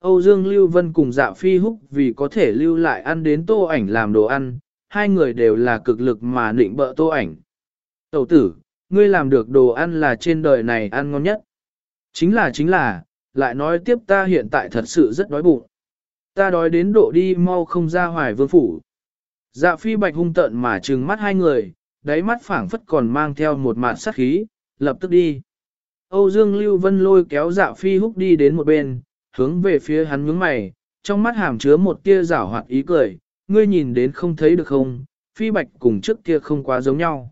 Âu Dương Lưu Vân cùng dạ phi húc vì có thể lưu lại ăn đến tô ảnh làm đồ ăn, hai người đều là cực lực mà nịnh bợ tô ảnh. Tẩu tử, ngươi làm được đồ ăn là trên đời này ăn ngon nhất. Chính là chính là, lại nói tiếp ta hiện tại thật sự rất đói bụng. Ta đói đến độ đi mau không ra hoài vương phủ. Dạ phi bạch hung tợn mà trừng mắt hai người, đáy mắt phảng phất còn mang theo một mạt sát khí, lập tức đi. Âu Dương Lưu Vân lôi kéo dạ phi húc đi đến một bên, hướng về phía hắn nhướng mày, trong mắt hàm chứa một tia rảo hoạt ý cười, ngươi nhìn đến không thấy được không, phi bạch cùng trước kia không quá giống nhau.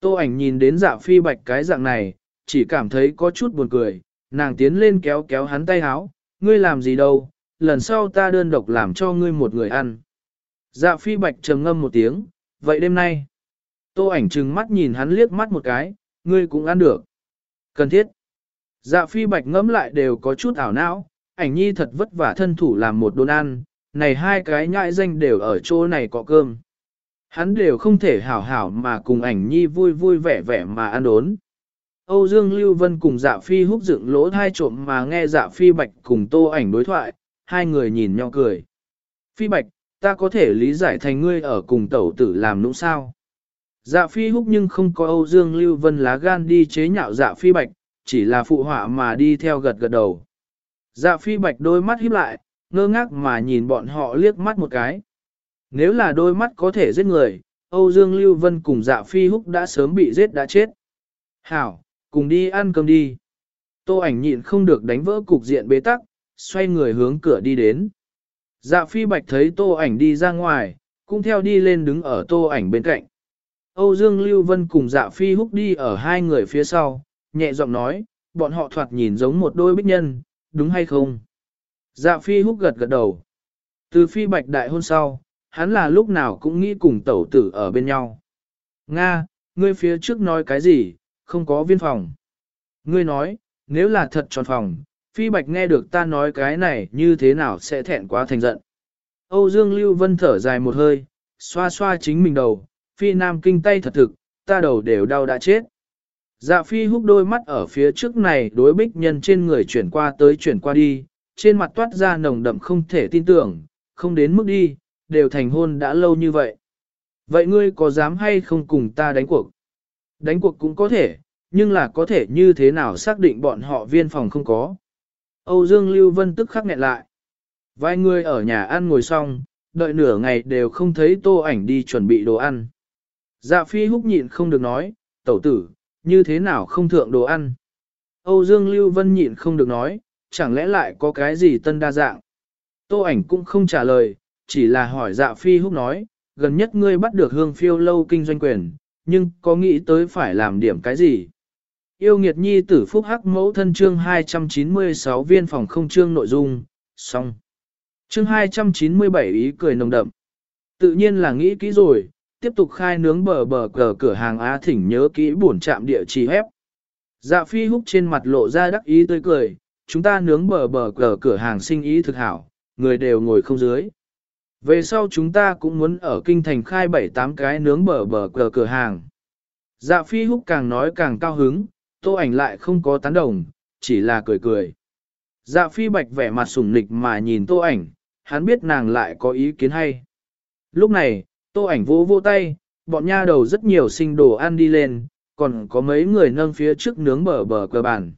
Tô ảnh nhìn đến dạ phi bạch cái dạng này, chỉ cảm thấy có chút buồn cười, nàng tiến lên kéo kéo hắn tay háo, ngươi làm gì đâu, lần sau ta đơn độc làm cho ngươi một người ăn. Dạ phi bạch trầm ngâm một tiếng, vậy đêm nay, tô ảnh trừng mắt nhìn hắn liếc mắt một cái, ngươi cũng ăn được. Cần thiết. Dạ phi bạch ngẫm lại đều có chút ảo não, ảnh nhi thật vất vả thân thủ làm một đốn ăn, này hai cái nhãi danh đều ở chỗ này có cơm. Hắn đều không thể hảo hảo mà cùng ảnh nhi vui vui vẻ vẻ mà ăn đốn. Âu Dương Lưu Vân cùng dạ phi húc dựng lỗ thai trộm mà nghe dạ phi bạch cùng tô ảnh đối thoại, hai người nhìn nhau cười. Phi bạch, ta có thể lý giải thành ngươi ở cùng tẩu tử làm nũng sao. Dạ phi húc nhưng không có Âu Dương Lưu Vân lá gan đi chế nhạo dạ phi bạch, chỉ là phụ họa mà đi theo gật gật đầu. Dạ phi bạch đôi mắt híp lại, ngơ ngác mà nhìn bọn họ liếc mắt một cái. Nếu là đôi mắt có thể giết người, Âu Dương Lưu Vân cùng dạ phi húc đã sớm bị giết đã chết. Hảo, cùng đi ăn cơm đi. Tô ảnh nhịn không được đánh vỡ cục diện bế tắc, xoay người hướng cửa đi đến. Dạ phi bạch thấy tô ảnh đi ra ngoài, cũng theo đi lên đứng ở tô ảnh bên cạnh. Âu Dương Lưu Vân cùng dạ phi húc đi ở hai người phía sau, nhẹ giọng nói, bọn họ thoạt nhìn giống một đôi bích nhân, đúng hay không? Dạ phi húc gật gật đầu. Từ phi bạch đại hôn sau, hắn là lúc nào cũng nghĩ cùng tẩu tử ở bên nhau. Nga, ngươi phía trước nói cái gì, không có viên phòng. Ngươi nói, nếu là thật tròn phòng, phi bạch nghe được ta nói cái này như thế nào sẽ thẹn quá thành giận. Âu Dương Lưu Vân thở dài một hơi, xoa xoa chính mình đầu, phi nam kinh tay thật thực, ta đầu đều đau đã chết. Dạ phi húc đôi mắt ở phía trước này đối bích nhân trên người chuyển qua tới chuyển qua đi, trên mặt toát ra nồng đậm không thể tin tưởng, không đến mức đi, đều thành hôn đã lâu như vậy. Vậy ngươi có dám hay không cùng ta đánh cuộc? Đánh cuộc cũng có thể, nhưng là có thể như thế nào xác định bọn họ viên phòng không có. Âu Dương Lưu Vân tức khắc nghẹn lại. Vài người ở nhà ăn ngồi xong, đợi nửa ngày đều không thấy tô ảnh đi chuẩn bị đồ ăn. Dạ phi húc nhịn không được nói, tẩu tử, như thế nào không thượng đồ ăn. Âu Dương Lưu Vân nhịn không được nói, chẳng lẽ lại có cái gì tân đa dạng. Tô ảnh cũng không trả lời, chỉ là hỏi dạ phi húc nói, gần nhất ngươi bắt được hương phiêu lâu kinh doanh quyền, nhưng có nghĩ tới phải làm điểm cái gì. Yêu nghiệt nhi tử phúc hắc mẫu thân chương 296 viên phòng không chương nội dung, xong. Chương 297 ý cười nồng đậm. Tự nhiên là nghĩ kỹ rồi, tiếp tục khai nướng bờ bờ cờ cửa hàng Á thỉnh nhớ kỹ buồn chạm địa chỉ hép. Dạ phi húc trên mặt lộ ra đắc ý tươi cười, chúng ta nướng bờ bờ cờ cửa hàng sinh ý thực hảo, người đều ngồi không dưới. Về sau chúng ta cũng muốn ở kinh thành khai bảy tám cái nướng bờ bờ cờ cửa hàng. Dạ phi húc càng nói càng cao hứng, tô ảnh lại không có tán đồng, chỉ là cười cười. Dạ phi bạch vẻ mặt sủng nịch mà nhìn tô ảnh, hắn biết nàng lại có ý kiến hay. Lúc này, tô ảnh vỗ vỗ tay, bọn nha đầu rất nhiều sinh đồ ăn đi lên, còn có mấy người nâng phía trước nướng bờ bờ cờ bàn.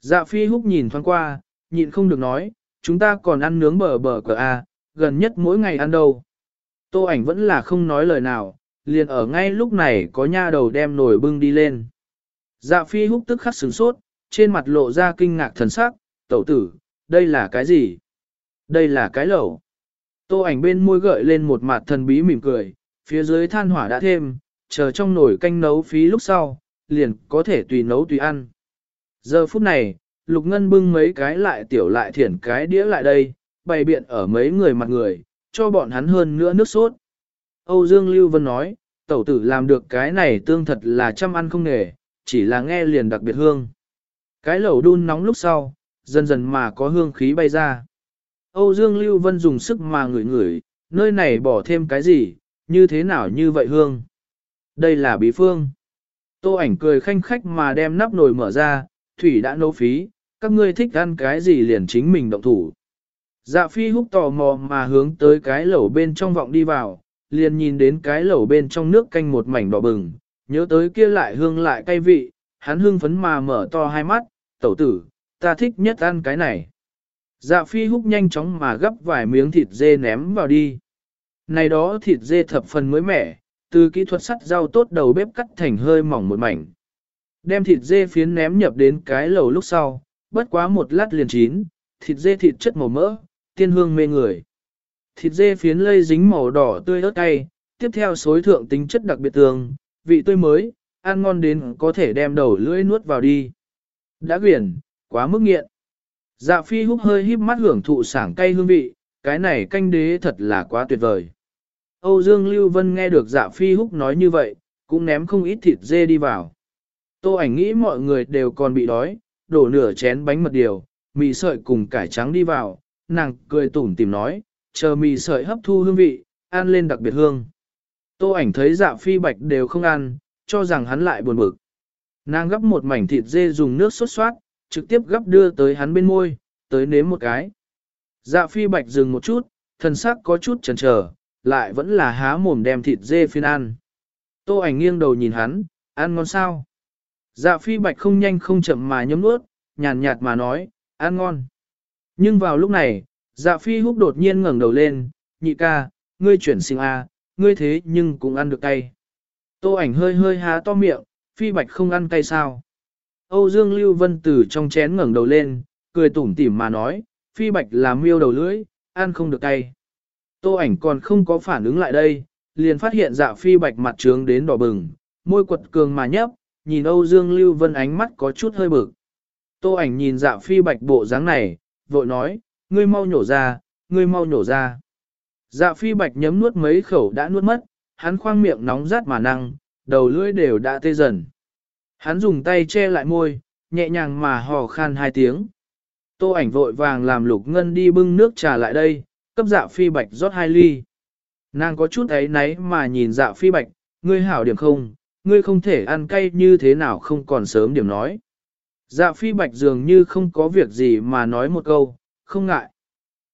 Dạ phi húc nhìn thoáng qua, nhịn không được nói, chúng ta còn ăn nướng bờ bờ cờ A, gần nhất mỗi ngày ăn đâu. Tô ảnh vẫn là không nói lời nào, liền ở ngay lúc này có nha đầu đem nồi bưng đi lên. Dạ phi húc tức khắc sửng sốt, trên mặt lộ ra kinh ngạc thần sắc, tẩu tử, đây là cái gì? Đây là cái lẩu. Tô ảnh bên môi gợi lên một mặt thần bí mỉm cười, phía dưới than hỏa đã thêm, chờ trong nồi canh nấu phí lúc sau, liền có thể tùy nấu tùy ăn. Giờ phút này, Lục Ngân bưng mấy cái lại tiểu lại thiển cái đĩa lại đây, bày biện ở mấy người mặt người, cho bọn hắn hơn nữa nước sốt. Âu Dương Lưu Vân nói, tẩu tử làm được cái này tương thật là chăm ăn không nghề, chỉ là nghe liền đặc biệt hương. Cái lẩu đun nóng lúc sau, dần dần mà có hương khí bay ra. Âu Dương Lưu Vân dùng sức mà ngửi ngửi, nơi này bỏ thêm cái gì, như thế nào như vậy hương. Đây là bí phương. Tô ảnh cười khanh khách mà đem nắp nồi mở ra, thủy đã nấu phí, các ngươi thích ăn cái gì liền chính mình động thủ. Dạ phi húc tò mò mà hướng tới cái lẩu bên trong vọng đi vào, liền nhìn đến cái lẩu bên trong nước canh một mảnh đỏ bừng, nhớ tới kia lại hương lại cay vị, hắn hương phấn mà mở to hai mắt, tẩu tử, ta thích nhất ăn cái này. Dạ phi húc nhanh chóng mà gấp vài miếng thịt dê ném vào đi. Này đó thịt dê thập phần mới mẻ, từ kỹ thuật sắt rau tốt đầu bếp cắt thành hơi mỏng một mảnh. Đem thịt dê phiến ném nhập đến cái lẩu lúc sau, bất quá một lát liền chín, thịt dê thịt chất màu mỡ, tiên hương mê người. Thịt dê phiến lây dính màu đỏ tươi ớt cay, tiếp theo xối thượng tính chất đặc biệt tường, vị tươi mới, ăn ngon đến có thể đem đầu lưỡi nuốt vào đi. Đã quyển, quá mức nghiện. Dạ phi húc hơi híp mắt hưởng thụ sảng cay hương vị, cái này canh đế thật là quá tuyệt vời. Âu Dương Lưu Vân nghe được dạ phi húc nói như vậy, cũng ném không ít thịt dê đi vào. Tô ảnh nghĩ mọi người đều còn bị đói, đổ nửa chén bánh mật điều, mì sợi cùng cải trắng đi vào, nàng cười tủm tìm nói, chờ mì sợi hấp thu hương vị, ăn lên đặc biệt hương. Tô ảnh thấy dạ phi bạch đều không ăn, cho rằng hắn lại buồn bực. Nàng gấp một mảnh thịt dê dùng nước sốt soát, trực tiếp gấp đưa tới hắn bên môi, tới nếm một cái. Dạ phi bạch dừng một chút, thần sắc có chút chần chờ, lại vẫn là há mồm đem thịt dê phiên ăn. Tô ảnh nghiêng đầu nhìn hắn, ăn ngon sao? Dạ phi bạch không nhanh không chậm mà nhấm nuốt, nhàn nhạt mà nói, ăn ngon. Nhưng vào lúc này, dạ phi húc đột nhiên ngẩng đầu lên, nhị ca, ngươi chuyển sinh A, ngươi thế nhưng cũng ăn được cay. Tô ảnh hơi hơi há to miệng, phi bạch không ăn cay sao. Âu Dương Lưu Vân từ trong chén ngẩng đầu lên, cười tủm tỉm mà nói, phi bạch là miêu đầu lưỡi, ăn không được tay. Tô ảnh còn không có phản ứng lại đây, liền phát hiện dạ phi bạch mặt trướng đến đỏ bừng, môi quật cường mà nhấp, nhìn Âu Dương Lưu Vân ánh mắt có chút hơi bực. Tô ảnh nhìn dạ phi bạch bộ dáng này, vội nói, ngươi mau nhổ ra, ngươi mau nhổ ra. Dạ phi bạch nhấm nuốt mấy khẩu đã nuốt mất, hắn khoang miệng nóng rát mà năng, đầu lưỡi đều đã tê dần. Hắn dùng tay che lại môi, nhẹ nhàng mà hò khan hai tiếng. Tô ảnh vội vàng làm lục ngân đi bưng nước trà lại đây, cấp dạ phi bạch rót hai ly. Nàng có chút ấy náy mà nhìn dạ phi bạch, ngươi hảo điểm không, ngươi không thể ăn cay như thế nào không còn sớm điểm nói. Dạ phi bạch dường như không có việc gì mà nói một câu, không ngại.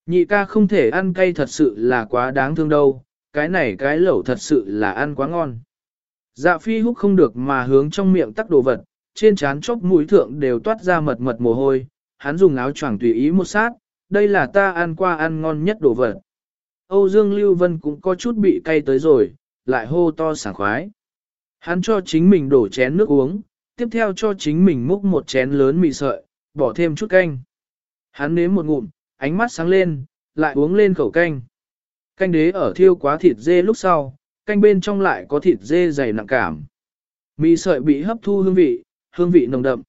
Nhị ca không thể ăn cay thật sự là quá đáng thương đâu, cái này cái lẩu thật sự là ăn quá ngon. Dạ phi húc không được mà hướng trong miệng tắc đồ vật, trên trán chốc mũi thượng đều toát ra mật mật mồ hôi, hắn dùng áo choàng tùy ý một sát, đây là ta ăn qua ăn ngon nhất đồ vật. Âu Dương Lưu Vân cũng có chút bị cay tới rồi, lại hô to sảng khoái. Hắn cho chính mình đổ chén nước uống, tiếp theo cho chính mình múc một chén lớn mì sợi, bỏ thêm chút canh. Hắn nếm một ngụm, ánh mắt sáng lên, lại uống lên khẩu canh. Canh đế ở thiêu quá thịt dê lúc sau, canh bên trong lại có thịt dê dày nặng cảm. Mì sợi bị hấp thu hương vị, hương vị nồng đậm.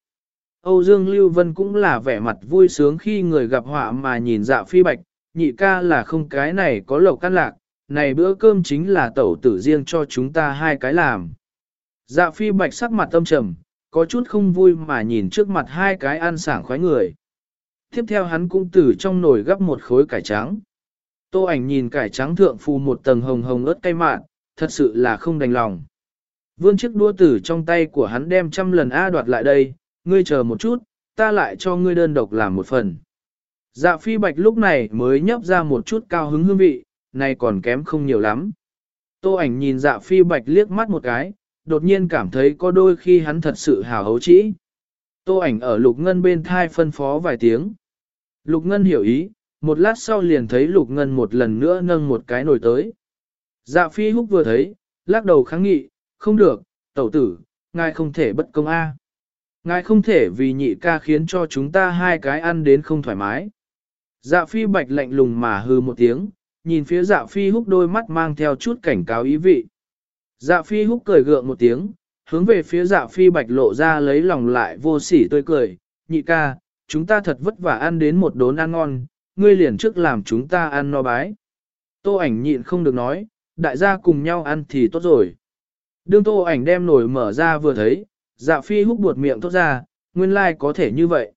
Âu Dương Lưu Vân cũng là vẻ mặt vui sướng khi người gặp họa mà nhìn dạ phi bạch, nhị ca là không cái này có lẩu căn lạc, này bữa cơm chính là tẩu tử riêng cho chúng ta hai cái làm. Dạ phi bạch sắc mặt tâm trầm, có chút không vui mà nhìn trước mặt hai cái ăn sảng khoái người. Tiếp theo hắn cũng từ trong nồi gắp một khối cải trắng. Tô ảnh nhìn cải trắng thượng phù một tầng hồng hồng ớt cay mạn, thật sự là không đành lòng. Vươn chiếc đua tử trong tay của hắn đem trăm lần A đoạt lại đây, ngươi chờ một chút, ta lại cho ngươi đơn độc làm một phần. Dạ phi bạch lúc này mới nhấp ra một chút cao hứng hương vị, này còn kém không nhiều lắm. Tô ảnh nhìn dạ phi bạch liếc mắt một cái, đột nhiên cảm thấy có đôi khi hắn thật sự hào hấu trĩ. Tô ảnh ở lục ngân bên thai phân phó vài tiếng. Lục ngân hiểu ý, một lát sau liền thấy lục ngân một lần nữa nâng một cái nồi tới. Dạ phi húc vừa thấy, lắc đầu kháng nghị, không được, tẩu tử, ngài không thể bất công a. Ngài không thể vì nhị ca khiến cho chúng ta hai cái ăn đến không thoải mái. Dạ phi bạch lạnh lùng mà hư một tiếng, nhìn phía dạ phi húc đôi mắt mang theo chút cảnh cáo ý vị. Dạ phi húc cười gượng một tiếng, hướng về phía dạ phi bạch lộ ra lấy lòng lại vô sỉ tươi cười, nhị ca, chúng ta thật vất vả ăn đến một đốn ăn ngon, ngươi liền trước làm chúng ta ăn no bái. Tô ảnh nhịn không được nói, đại gia cùng nhau ăn thì tốt rồi. Đương tô ảnh đem nồi mở ra vừa thấy, dạ phi húc buột miệng tốt ra, nguyên lai like có thể như vậy.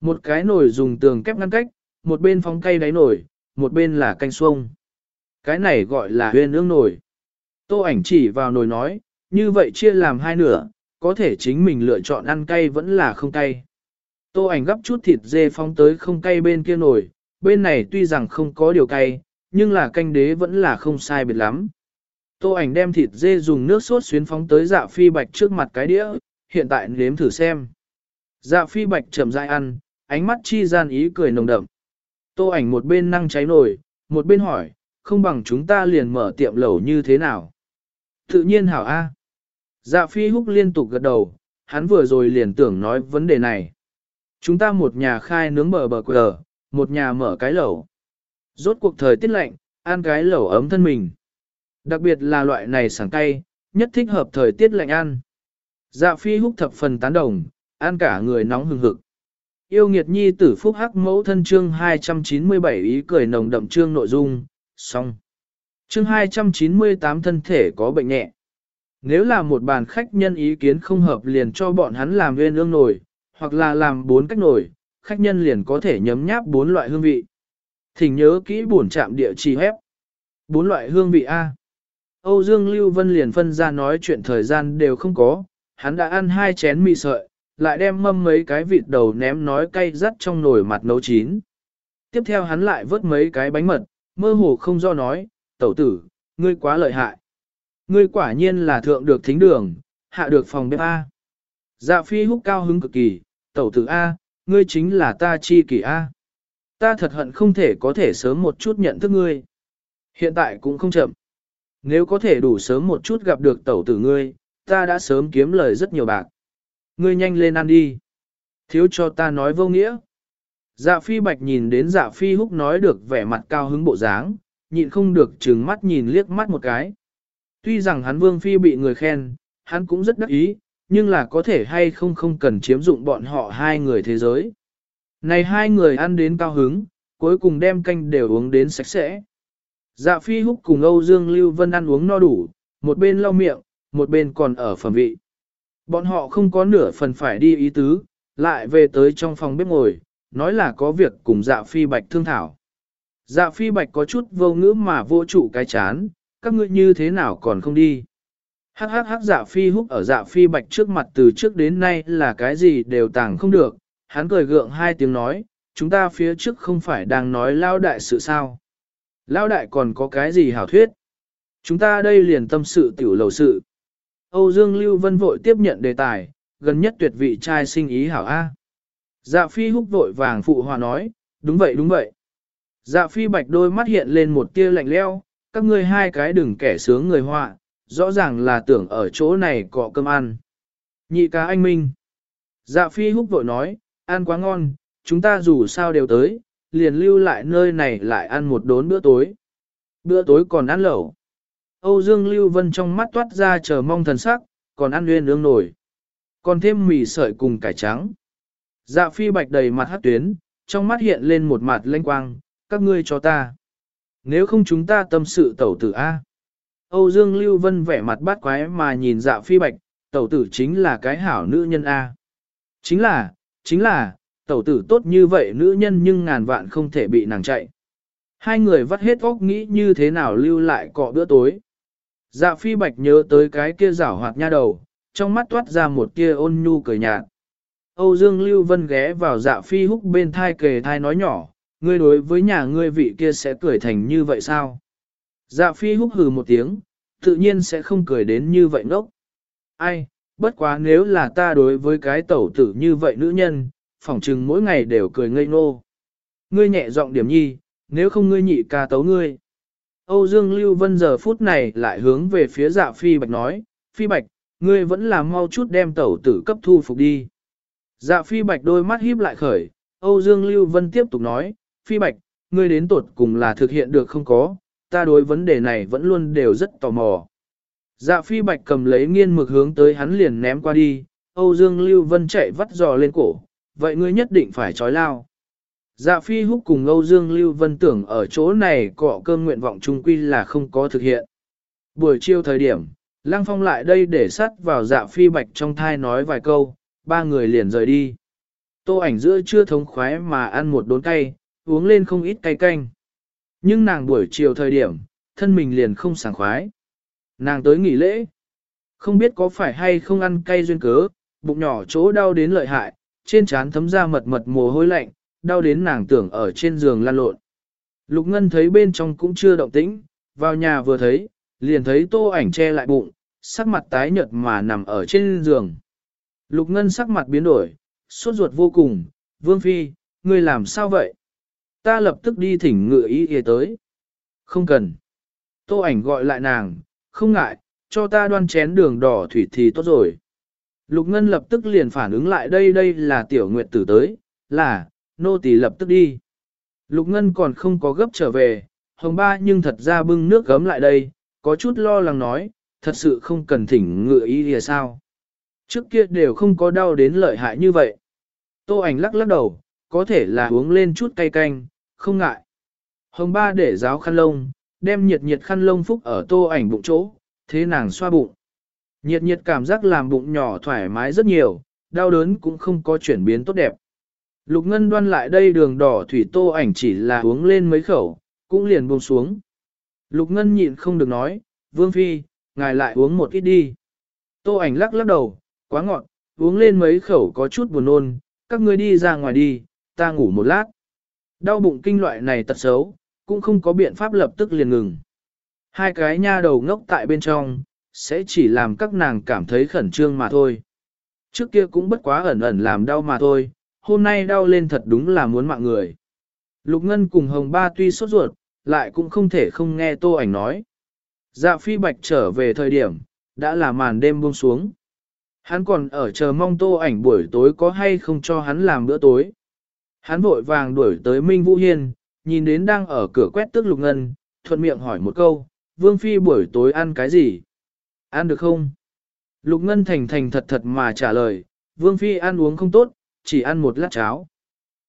Một cái nồi dùng tường kép ngăn cách, một bên phóng cây đáy nồi, một bên là canh xuông. Cái này gọi là huyên ương nồi. Tô ảnh chỉ vào nồi nói, như vậy chia làm hai nửa, có thể chính mình lựa chọn ăn cay vẫn là không cay. Tô ảnh gấp chút thịt dê phóng tới không cay bên kia nồi, bên này tuy rằng không có điều cay, nhưng là canh đế vẫn là không sai biệt lắm. Tô ảnh đem thịt dê dùng nước sốt xuyến phóng tới dạ phi bạch trước mặt cái đĩa, hiện tại nếm thử xem. Dạ phi bạch chậm rãi ăn, ánh mắt chi gian ý cười nồng đậm. Tô ảnh một bên năng cháy nổi, một bên hỏi, không bằng chúng ta liền mở tiệm lẩu như thế nào? Tự nhiên hảo A. Dạ phi húc liên tục gật đầu, hắn vừa rồi liền tưởng nói vấn đề này. Chúng ta một nhà khai nướng bờ bờ quờ, một nhà mở cái lẩu. Rốt cuộc thời tiết lạnh, ăn cái lẩu ấm thân mình. Đặc biệt là loại này sảng cay, nhất thích hợp thời tiết lạnh ăn. Dạ phi húc thập phần tán đồng, ăn cả người nóng hừng hực. Yêu nghiệt nhi tử phúc hắc mẫu thân chương 297 ý cười nồng đậm chương nội dung, xong. Chương 298 thân thể có bệnh nhẹ. Nếu là một bàn khách nhân ý kiến không hợp liền cho bọn hắn làm nguyên ương nổi, hoặc là làm bốn cách nổi, khách nhân liền có thể nhấm nháp bốn loại hương vị. Thỉnh nhớ kỹ buồn chạm địa chỉ hép. Bốn loại hương vị A. Âu Dương Lưu Vân liền phân ra nói chuyện thời gian đều không có, hắn đã ăn hai chén mì sợi, lại đem mâm mấy cái vịt đầu ném nói cay rắt trong nồi mặt nấu chín. Tiếp theo hắn lại vớt mấy cái bánh mật, mơ hồ không do nói, tẩu tử, ngươi quá lợi hại. Ngươi quả nhiên là thượng được thính đường, hạ được phòng bếp A. Dạ phi húc cao hứng cực kỳ, tẩu tử A, ngươi chính là ta chi kỷ A. Ta thật hận không thể có thể sớm một chút nhận thức ngươi. Hiện tại cũng không chậm. Nếu có thể đủ sớm một chút gặp được tẩu tử ngươi, ta đã sớm kiếm lời rất nhiều bạc. Ngươi nhanh lên ăn đi. Thiếu cho ta nói vô nghĩa. Dạ phi bạch nhìn đến dạ phi húc nói được vẻ mặt cao hứng bộ dáng, nhịn không được trừng mắt nhìn liếc mắt một cái. Tuy rằng hắn vương phi bị người khen, hắn cũng rất đắc ý, nhưng là có thể hay không không cần chiếm dụng bọn họ hai người thế giới. Này hai người ăn đến cao hứng, cuối cùng đem canh đều uống đến sạch sẽ. Dạ phi húc cùng Âu Dương Lưu Vân ăn uống no đủ, một bên lau miệng, một bên còn ở phẩm vị. Bọn họ không có nửa phần phải đi ý tứ, lại về tới trong phòng bếp ngồi, nói là có việc cùng dạ phi bạch thương thảo. Dạ phi bạch có chút vô ngữ mà vô trụ cái chán, các ngươi như thế nào còn không đi. Hắc hắc hắc dạ phi húc ở dạ phi bạch trước mặt từ trước đến nay là cái gì đều tàng không được, hắn cười gượng hai tiếng nói, chúng ta phía trước không phải đang nói lao đại sự sao. Lao đại còn có cái gì hảo thuyết? Chúng ta đây liền tâm sự tiểu lầu sự. Âu Dương Lưu Vân vội tiếp nhận đề tài, gần nhất tuyệt vị trai sinh ý hảo A. Dạ phi húc vội vàng phụ hòa nói, đúng vậy đúng vậy. Dạ phi bạch đôi mắt hiện lên một tia lạnh leo, các ngươi hai cái đừng kẻ sướng người họa, rõ ràng là tưởng ở chỗ này cọ cơm ăn. Nhị cá anh minh. Dạ phi húc vội nói, ăn quá ngon, chúng ta dù sao đều tới, liền lưu lại nơi này lại ăn một đốn bữa tối. Bữa tối còn ăn lẩu. Âu Dương Lưu Vân trong mắt toát ra chờ mong thần sắc, còn ăn nguyên ương nổi. Còn thêm mì sợi cùng cải trắng. Dạ phi bạch đầy mặt hát tuyến, trong mắt hiện lên một mặt lanh quang, các ngươi cho ta. Nếu không chúng ta tâm sự tẩu tử A. Âu Dương Lưu Vân vẻ mặt bát quái mà nhìn dạ phi bạch, tẩu tử chính là cái hảo nữ nhân A. Chính là, chính là, tẩu tử tốt như vậy nữ nhân nhưng ngàn vạn không thể bị nàng chạy. Hai người vắt hết óc nghĩ như thế nào lưu lại cọ bữa tối. Dạ phi bạch nhớ tới cái kia rảo hoạt nha đầu, trong mắt toát ra một kia ôn nhu cười nhạt. Âu Dương Lưu Vân ghé vào dạ phi húc bên thai kề thai nói nhỏ, ngươi đối với nhà ngươi vị kia sẽ cười thành như vậy sao? Dạ phi húc hừ một tiếng, tự nhiên sẽ không cười đến như vậy ngốc. Ai, bất quá nếu là ta đối với cái tẩu tử như vậy nữ nhân, phỏng chừng mỗi ngày đều cười ngây ngô. Ngươi nhẹ giọng điểm nhi, nếu không ngươi nhị ca tấu ngươi. Âu Dương Lưu Vân giờ phút này lại hướng về phía dạ phi bạch nói, phi bạch, ngươi vẫn là mau chút đem tẩu tử cấp thu phục đi. Dạ phi bạch đôi mắt híp lại khởi, Âu Dương Lưu Vân tiếp tục nói, phi bạch, ngươi đến tuột cùng là thực hiện được không có, ta đối vấn đề này vẫn luôn đều rất tò mò. Dạ phi bạch cầm lấy nghiên mực hướng tới hắn liền ném qua đi, Âu Dương Lưu Vân chạy vắt giò lên cổ, vậy ngươi nhất định phải trói lao. Dạ phi húc cùng Âu Dương Lưu Vân tưởng ở chỗ này cọ cơn nguyện vọng trung quy là không có thực hiện. Buổi chiều thời điểm, Lăng Phong lại đây để sắt vào dạ phi bạch trong thai nói vài câu, ba người liền rời đi. Tô ảnh giữa chưa thống khoái mà ăn một đốn cay, uống lên không ít cay canh. Nhưng nàng buổi chiều thời điểm, thân mình liền không sảng khoái. Nàng tới nghỉ lễ. Không biết có phải hay không ăn cay duyên cớ, bụng nhỏ chỗ đau đến lợi hại, trên trán thấm ra mật mật mồ hôi lạnh, đau đến nàng tưởng ở trên giường lăn lộn. Lục Ngân thấy bên trong cũng chưa động tĩnh, vào nhà vừa thấy, liền thấy tô ảnh che lại bụng, sắc mặt tái nhợt mà nằm ở trên giường. Lục Ngân sắc mặt biến đổi, sốt ruột vô cùng, Vương Phi, ngươi làm sao vậy? Ta lập tức đi thỉnh ngựa ý y tới. Không cần. Tô ảnh gọi lại nàng, không ngại, cho ta đoan chén đường đỏ thủy thì tốt rồi. Lục Ngân lập tức liền phản ứng lại đây đây là tiểu nguyệt tử tới, là, nô tỳ lập tức đi. Lục Ngân còn không có gấp trở về, hồng ba nhưng thật ra bưng nước gấm lại đây, có chút lo lắng nói, thật sự không cần thỉnh ngựa ý thì sao. Trước kia đều không có đau đến lợi hại như vậy. Tô ảnh lắc lắc đầu, có thể là uống lên chút cay canh, không ngại. Hồng ba để giáo khăn lông, đem nhiệt nhiệt khăn lông phúc ở tô ảnh bụng chỗ, thế nàng xoa bụng. Nhiệt nhiệt cảm giác làm bụng nhỏ thoải mái rất nhiều, đau đớn cũng không có chuyển biến tốt đẹp. Lục Ngân đoan lại đây đường đỏ thủy tô ảnh chỉ là uống lên mấy khẩu, cũng liền buông xuống. Lục Ngân nhịn không được nói, Vương Phi, ngài lại uống một ít đi. Tô ảnh lắc lắc đầu, quá ngọt, uống lên mấy khẩu có chút buồn nôn, các ngươi đi ra ngoài đi, ta ngủ một lát. Đau bụng kinh loại này tật xấu, cũng không có biện pháp lập tức liền ngừng. Hai cái nha đầu ngốc tại bên trong, sẽ chỉ làm các nàng cảm thấy khẩn trương mà thôi. Trước kia cũng bất quá ẩn ẩn làm đau mà thôi, hôm nay đau lên thật đúng là muốn mạng người. Lục Ngân cùng Hồng Ba tuy sốt ruột, lại cũng không thể không nghe tô ảnh nói. Dạ phi bạch trở về thời điểm, đã là màn đêm buông xuống. Hắn còn ở chờ mong tô ảnh buổi tối có hay không cho hắn làm bữa tối. Hắn vội vàng đuổi tới Minh Vũ Hiên, nhìn đến đang ở cửa quét tước lục ngân, thuận miệng hỏi một câu, Vương Phi buổi tối ăn cái gì? Ăn được không? Lục Ngân thành thành thật thật mà trả lời, Vương Phi ăn uống không tốt, chỉ ăn một lát cháo.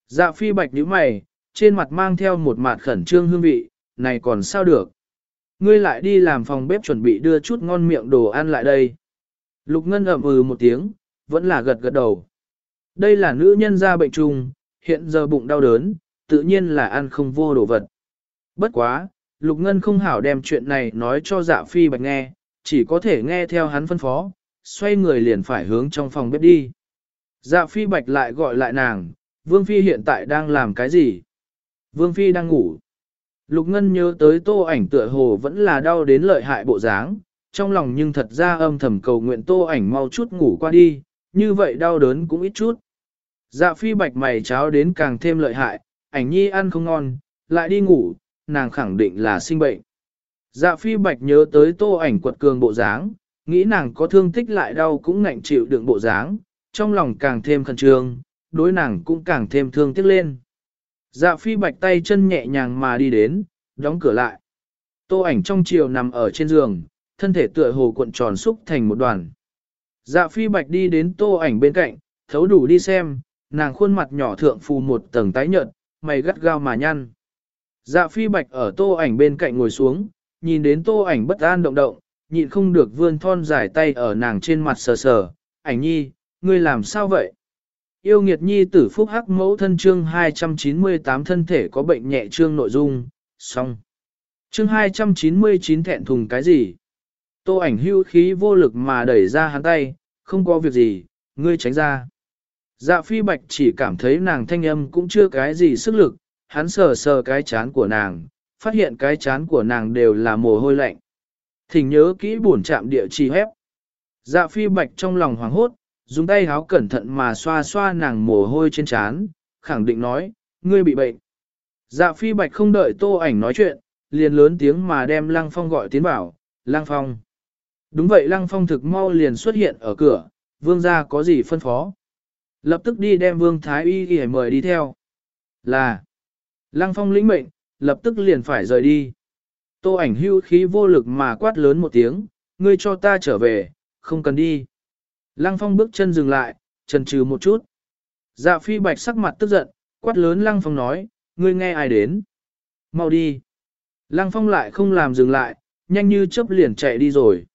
Dạ Phi bạch nhíu mày, trên mặt mang theo một mặt khẩn trương hương vị, này còn sao được? Ngươi lại đi làm phòng bếp chuẩn bị đưa chút ngon miệng đồ ăn lại đây. Lục Ngân ậm ừ một tiếng, vẫn là gật gật đầu. Đây là nữ nhân ra bệnh trùng, hiện giờ bụng đau đớn, tự nhiên là ăn không vô đồ vật. Bất quá, Lục Ngân không hảo đem chuyện này nói cho dạ phi bạch nghe, chỉ có thể nghe theo hắn phân phó, xoay người liền phải hướng trong phòng bếp đi. Dạ phi bạch lại gọi lại nàng, Vương Phi hiện tại đang làm cái gì? Vương Phi đang ngủ. Lục Ngân nhớ tới tô ảnh tựa hồ vẫn là đau đến lợi hại bộ dáng, trong lòng nhưng thật ra âm thầm cầu nguyện tô ảnh mau chút ngủ qua đi, như vậy đau đớn cũng ít chút. Dạ phi bạch mày cháo đến càng thêm lợi hại, ảnh nhi ăn không ngon, lại đi ngủ, nàng khẳng định là sinh bệnh. Dạ phi bạch nhớ tới tô ảnh quật cường bộ dáng, nghĩ nàng có thương tích lại đau cũng ngạnh chịu đựng bộ dáng, trong lòng càng thêm khẩn trương, đối nàng cũng càng thêm thương tiếc lên. Dạ phi bạch tay chân nhẹ nhàng mà đi đến, đóng cửa lại. Tô ảnh trong chiều nằm ở trên giường, thân thể tựa hồ cuộn tròn xúc thành một đoàn. Dạ phi bạch đi đến tô ảnh bên cạnh, thấu đủ đi xem, nàng khuôn mặt nhỏ thượng phù một tầng tái nhợt, mày gắt gao mà nhăn. Dạ phi bạch ở tô ảnh bên cạnh ngồi xuống, nhìn đến tô ảnh bất an động động, nhịn không được vươn thon dài tay ở nàng trên mặt sờ sờ, ảnh nhi, ngươi làm sao vậy? Yêu nghiệt nhi tử phúc hắc mẫu thân chương 298 thân thể có bệnh nhẹ chương nội dung, xong. Chương 299 thẹn thùng cái gì? Tô ảnh hưu khí vô lực mà đẩy ra hắn tay, không có việc gì, ngươi tránh ra. Dạ phi bạch chỉ cảm thấy nàng thanh âm cũng chưa cái gì sức lực, hắn sờ sờ cái chán của nàng, phát hiện cái chán của nàng đều là mồ hôi lạnh. Thỉnh nhớ kỹ buồn chạm địa chỉ hép. Dạ phi bạch trong lòng hoảng hốt, dùng tay háo cẩn thận mà xoa xoa nàng mồ hôi trên chán, khẳng định nói, ngươi bị bệnh. Dạ phi bạch không đợi tô ảnh nói chuyện, liền lớn tiếng mà đem lăng phong gọi tiến bảo, lăng phong. Đúng vậy lăng phong thực mau liền xuất hiện ở cửa, vương gia có gì phân phó. Lập tức đi đem vương thái y y mời đi theo. Là, lăng phong lĩnh mệnh, lập tức liền phải rời đi. Tô ảnh hưu khí vô lực mà quát lớn một tiếng, ngươi cho ta trở về, không cần đi. Lăng phong bước chân dừng lại, chần chừ một chút. Dạ phi bạch sắc mặt tức giận, quát lớn lăng phong nói, ngươi nghe ai đến? Mau đi. Lăng phong lại không làm dừng lại, nhanh như chớp liền chạy đi rồi.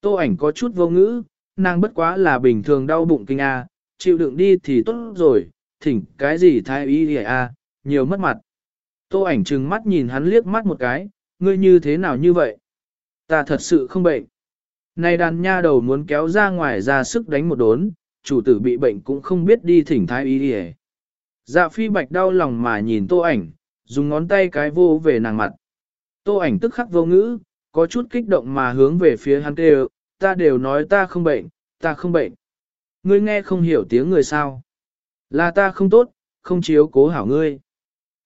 Tô ảnh có chút vô ngữ, nàng bất quá là bình thường đau bụng kinh a, chịu đựng đi thì tốt rồi, thỉnh cái gì thái y hề à nhiều mất mặt. Tô ảnh trừng mắt nhìn hắn liếc mắt một cái, ngươi như thế nào như vậy? Ta thật sự không bệnh. Này đàn nha đầu muốn kéo ra ngoài ra sức đánh một đốn, chủ tử bị bệnh cũng không biết đi thỉnh thái y hề à. Dạ phi bạch đau lòng mà nhìn tô ảnh, dùng ngón tay cái vô về nàng mặt. Tô ảnh tức khắc vô ngữ, có chút kích động mà hướng về phía hắn kêu, ta đều nói ta không bệnh, ta không bệnh. Ngươi nghe không hiểu tiếng người sao. Là ta không tốt, không chiếu cố hảo ngươi.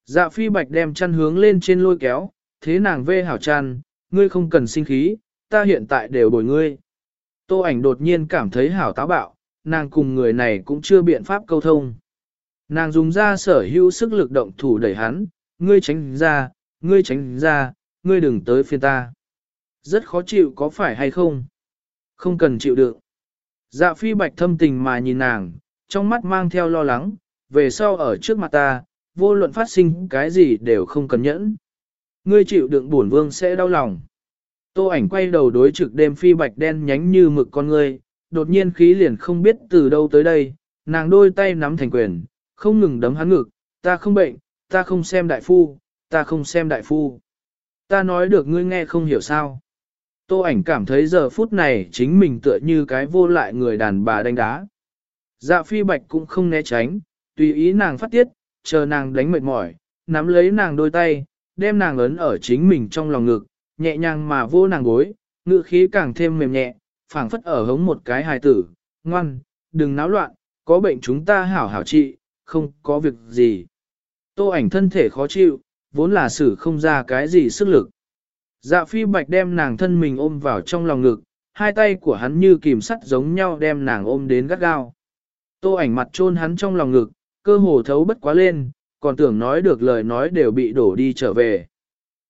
Dạ phi bạch đem chăn hướng lên trên lôi kéo, thế nàng vê hảo chăn, ngươi không cần sinh khí, ta hiện tại đều bồi ngươi. Tô ảnh đột nhiên cảm thấy hảo táo bạo, nàng cùng người này cũng chưa biện pháp câu thông. Nàng dùng ra sở hữu sức lực động thủ đẩy hắn, ngươi tránh ra, ngươi tránh ra, ngươi đừng tới phiên ta. Rất khó chịu có phải hay không? Không cần chịu đựng. Dạ phi bạch thâm tình mà nhìn nàng, trong mắt mang theo lo lắng, về sau ở trước mặt ta, vô luận phát sinh cái gì đều không cần nhẫn. Ngươi chịu đựng bổn vương sẽ đau lòng. Tô ảnh quay đầu đối trực đêm phi bạch đen nhánh như mực con ngươi, đột nhiên khí liền không biết từ đâu tới đây, nàng đôi tay nắm thành quyền, không ngừng đấm hắn ngực, ta không bệnh, ta không xem đại phu, ta không xem đại phu. Ta nói được ngươi nghe không hiểu sao. Tô ảnh cảm thấy giờ phút này chính mình tựa như cái vô lại người đàn bà đánh đá. Dạ phi bạch cũng không né tránh, tùy ý nàng phát tiết, chờ nàng đánh mệt mỏi, nắm lấy nàng đôi tay, đem nàng ấn ở chính mình trong lòng ngực, nhẹ nhàng mà vô nàng gối, ngự khí càng thêm mềm nhẹ, phảng phất ở hống một cái hài tử, ngoan, đừng náo loạn, có bệnh chúng ta hảo hảo trị, không có việc gì. Tô ảnh thân thể khó chịu, vốn là xử không ra cái gì sức lực. Dạ phi bạch đem nàng thân mình ôm vào trong lòng ngực, hai tay của hắn như kìm sắt giống nhau đem nàng ôm đến gắt gao. Tô ảnh mặt trôn hắn trong lòng ngực, cơ hồ thấu bất quá lên, còn tưởng nói được lời nói đều bị đổ đi trở về.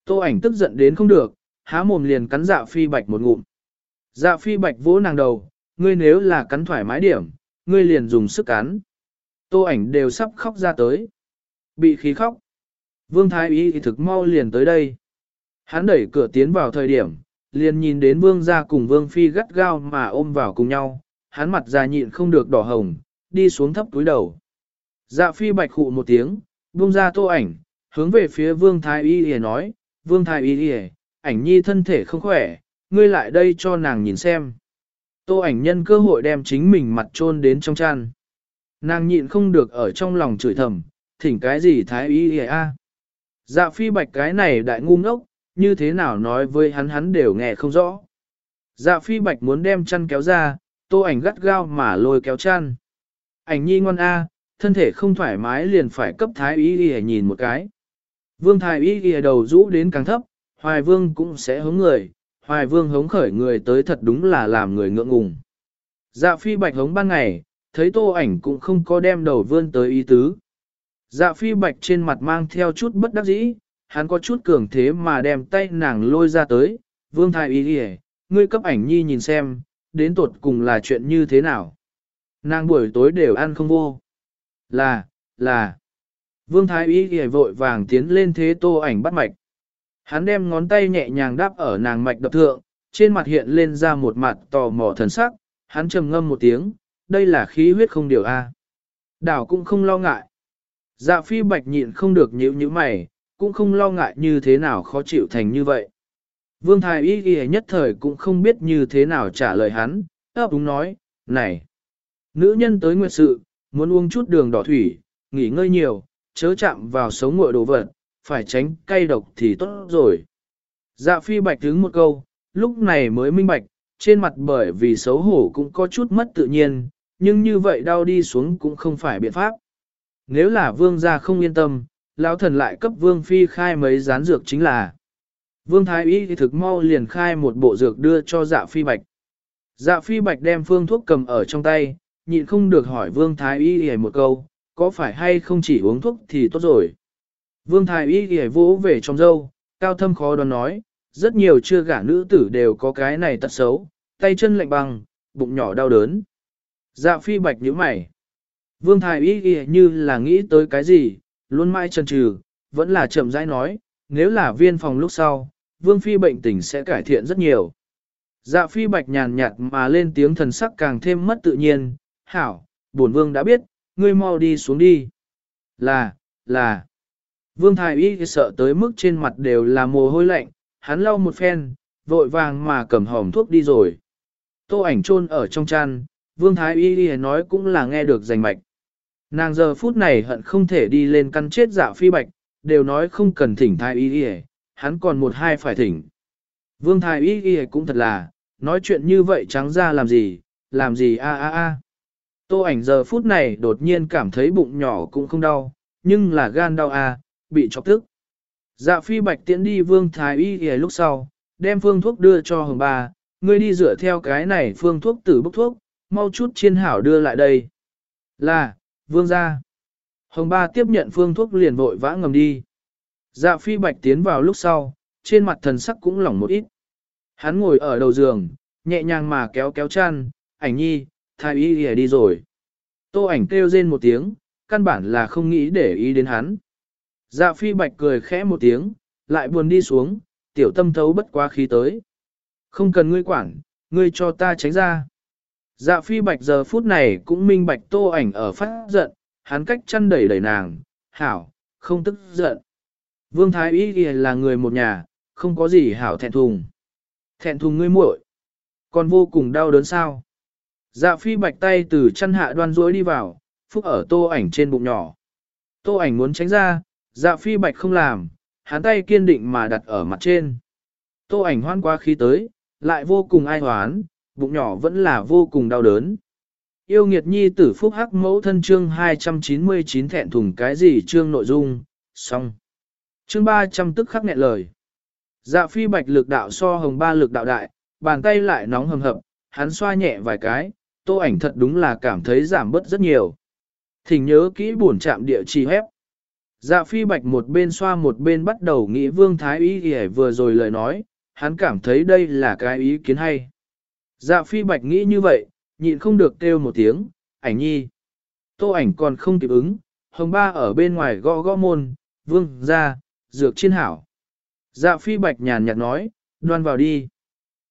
Tô ảnh tức giận đến không được, há mồm liền cắn dạ phi bạch một ngụm. Dạ phi bạch vỗ nàng đầu, ngươi nếu là cắn thoải mái điểm, ngươi liền dùng sức cắn. Tô ảnh đều sắp khóc ra tới. Bị khí khóc. Vương Thái Y thì thực mau liền tới đây. Hắn đẩy cửa tiến vào thời điểm, liền nhìn đến vương gia cùng vương phi gắt gao mà ôm vào cùng nhau, hắn mặt già nhịn không được đỏ hồng, đi xuống thấp túi đầu. Dạ phi bạch khụ một tiếng, buông ra tô ảnh, hướng về phía vương thái y y nói, vương thái y y, ảnh nhi thân thể không khỏe, ngươi lại đây cho nàng nhìn xem. Tô ảnh nhân cơ hội đem chính mình mặt trôn đến trong chăn. Nàng nhịn không được ở trong lòng chửi thầm, thỉnh cái gì thái y y a. Dạ phi bạch cái này đại ngu ngốc, như thế nào nói với hắn hắn đều nghe không rõ. Dạ phi bạch muốn đem chăn kéo ra, tô ảnh gắt gao mà lôi kéo chăn. Ảnh nhi ngoan a, thân thể không thoải mái liền phải cấp thái y y nhìn một cái. Vương thái y y đầu rũ đến càng thấp, hoài vương cũng sẽ hống người, hoài vương hống khởi người tới thật đúng là làm người ngượng ngùng. Dạ phi bạch hống ban ngày, thấy tô ảnh cũng không có đem đầu vươn tới ý tứ. Dạ phi bạch trên mặt mang theo chút bất đắc dĩ, hắn có chút cường thế mà đem tay nàng lôi ra tới, vương thái y đi ngươi cấp ảnh nhi nhìn xem, đến tột cùng là chuyện như thế nào. Nàng buổi tối đều ăn không vô. Là, là. Vương thái y đi vội vàng tiến lên thế tô ảnh bắt mạch. Hắn đem ngón tay nhẹ nhàng đáp ở nàng mạch đập thượng, trên mặt hiện lên ra một mặt tò mò thần sắc, hắn trầm ngâm một tiếng, đây là khí huyết không điều A. Đảo cũng không lo ngại. Dạ phi bạch nhịn không được nhíu nhíu mày, cũng không lo ngại như thế nào khó chịu thành như vậy. Vương Thái Y ghi nhất thời cũng không biết như thế nào trả lời hắn, ấp đúng nói, này, nữ nhân tới nguyệt sự, muốn uống chút đường đỏ thủy, nghỉ ngơi nhiều, chớ chạm vào sống ngội đồ vật, phải tránh cay độc thì tốt rồi. Dạ phi bạch đứng một câu, lúc này mới minh bạch, trên mặt bởi vì xấu hổ cũng có chút mất tự nhiên, nhưng như vậy đau đi xuống cũng không phải biện pháp. Nếu là vương gia không yên tâm, lão thần lại cấp vương phi khai mấy rán dược chính là. Vương thái y thì thực mau liền khai một bộ dược đưa cho dạ phi bạch. Dạ phi bạch đem phương thuốc cầm ở trong tay, nhịn không được hỏi vương thái y hề một câu, có phải hay không chỉ uống thuốc thì tốt rồi. Vương thái y hề vỗ về trong dâu, cao thâm khó đoán nói, rất nhiều chưa gả nữ tử đều có cái này tật xấu, tay chân lạnh băng, bụng nhỏ đau đớn. Dạ phi bạch nhíu mày. Vương Thái Y hề như là nghĩ tới cái gì, luôn mãi chần chừ, vẫn là chậm rãi nói, nếu là viên phòng lúc sau, Vương Phi bệnh tình sẽ cải thiện rất nhiều. Dạ Phi bạch nhàn nhạt mà lên tiếng thần sắc càng thêm mất tự nhiên, hảo, bổn Vương đã biết, ngươi mau đi xuống đi. Là, là. Vương Thái Y sợ tới mức trên mặt đều là mồ hôi lạnh, hắn lau một phen, vội vàng mà cầm hòm thuốc đi rồi. Tô ảnh chôn ở trong chăn, Vương Thái Y nói cũng là nghe được rành mạch. Nàng giờ phút này hận không thể đi lên căn chết dạ phi bạch, đều nói không cần thỉnh Thái Y hắn còn một hai phải thỉnh. Vương Thái Y cũng thật là, nói chuyện như vậy trắng ra làm gì, làm gì a a a. Tô ảnh giờ phút này đột nhiên cảm thấy bụng nhỏ cũng không đau, nhưng là gan đau a, bị chọc tức. Dạ phi bạch tiễn đi vương thái y y lúc sau, đem phương thuốc đưa cho hồng ba, ngươi đi rửa theo cái này phương thuốc tử bốc thuốc, mau chút chiên hảo đưa lại đây. Là, vương gia. Hồng ba tiếp nhận phương thuốc liền vội vã ngầm đi. Dạ phi bạch tiến vào lúc sau, trên mặt thần sắc cũng lỏng một ít. Hắn ngồi ở đầu giường, nhẹ nhàng mà kéo kéo chăn, ảnh nhi, thái y y đi rồi. Tô ảnh kêu rên một tiếng, căn bản là không nghĩ để ý đến hắn. Dạ phi bạch cười khẽ một tiếng, lại buồn đi xuống, tiểu tâm thấu bất quá khí tới. Không cần ngươi quản, ngươi cho ta tránh ra. Dạ phi bạch giờ phút này cũng minh bạch tô ảnh ở phát giận, hắn cách chăn đẩy đẩy nàng, hảo, không tức giận. Vương Thái Y ghi là người một nhà, không có gì hảo thẹn thùng. Thẹn thùng ngươi muội, còn vô cùng đau đớn sao. Dạ phi bạch tay từ chăn hạ đoan rối đi vào, phúc ở tô ảnh trên bụng nhỏ. Tô ảnh muốn tránh ra, dạ phi bạch không làm, hắn tay kiên định mà đặt ở mặt trên. Tô ảnh hoan qua khí tới, lại vô cùng ai hoán, bụng nhỏ vẫn là vô cùng đau đớn. Yêu nghiệt nhi tử phúc hắc mẫu thân chương 299 thẹn thùng cái gì chương nội dung, xong. Chương 300 tức khắc nghẹn lời. Dạ phi bạch lực đạo so hồng ba lực đạo đại, bàn tay lại nóng hầm hập, hắn xoa nhẹ vài cái, tô ảnh thật đúng là cảm thấy giảm bớt rất nhiều. Thỉnh nhớ kỹ buồn chạm địa chỉ hép. Dạ phi bạch một bên xoa một bên bắt đầu nghĩ vương thái ý hề vừa rồi lời nói, hắn cảm thấy đây là cái ý kiến hay. Dạ phi bạch nghĩ như vậy, nhịn không được kêu một tiếng, ảnh nhi. Tô ảnh còn không kịp ứng, hồng ba ở bên ngoài gõ gõ môn, vương ra, dược chiên hảo. Dạ phi bạch nhàn nhạt nói, đoan vào đi.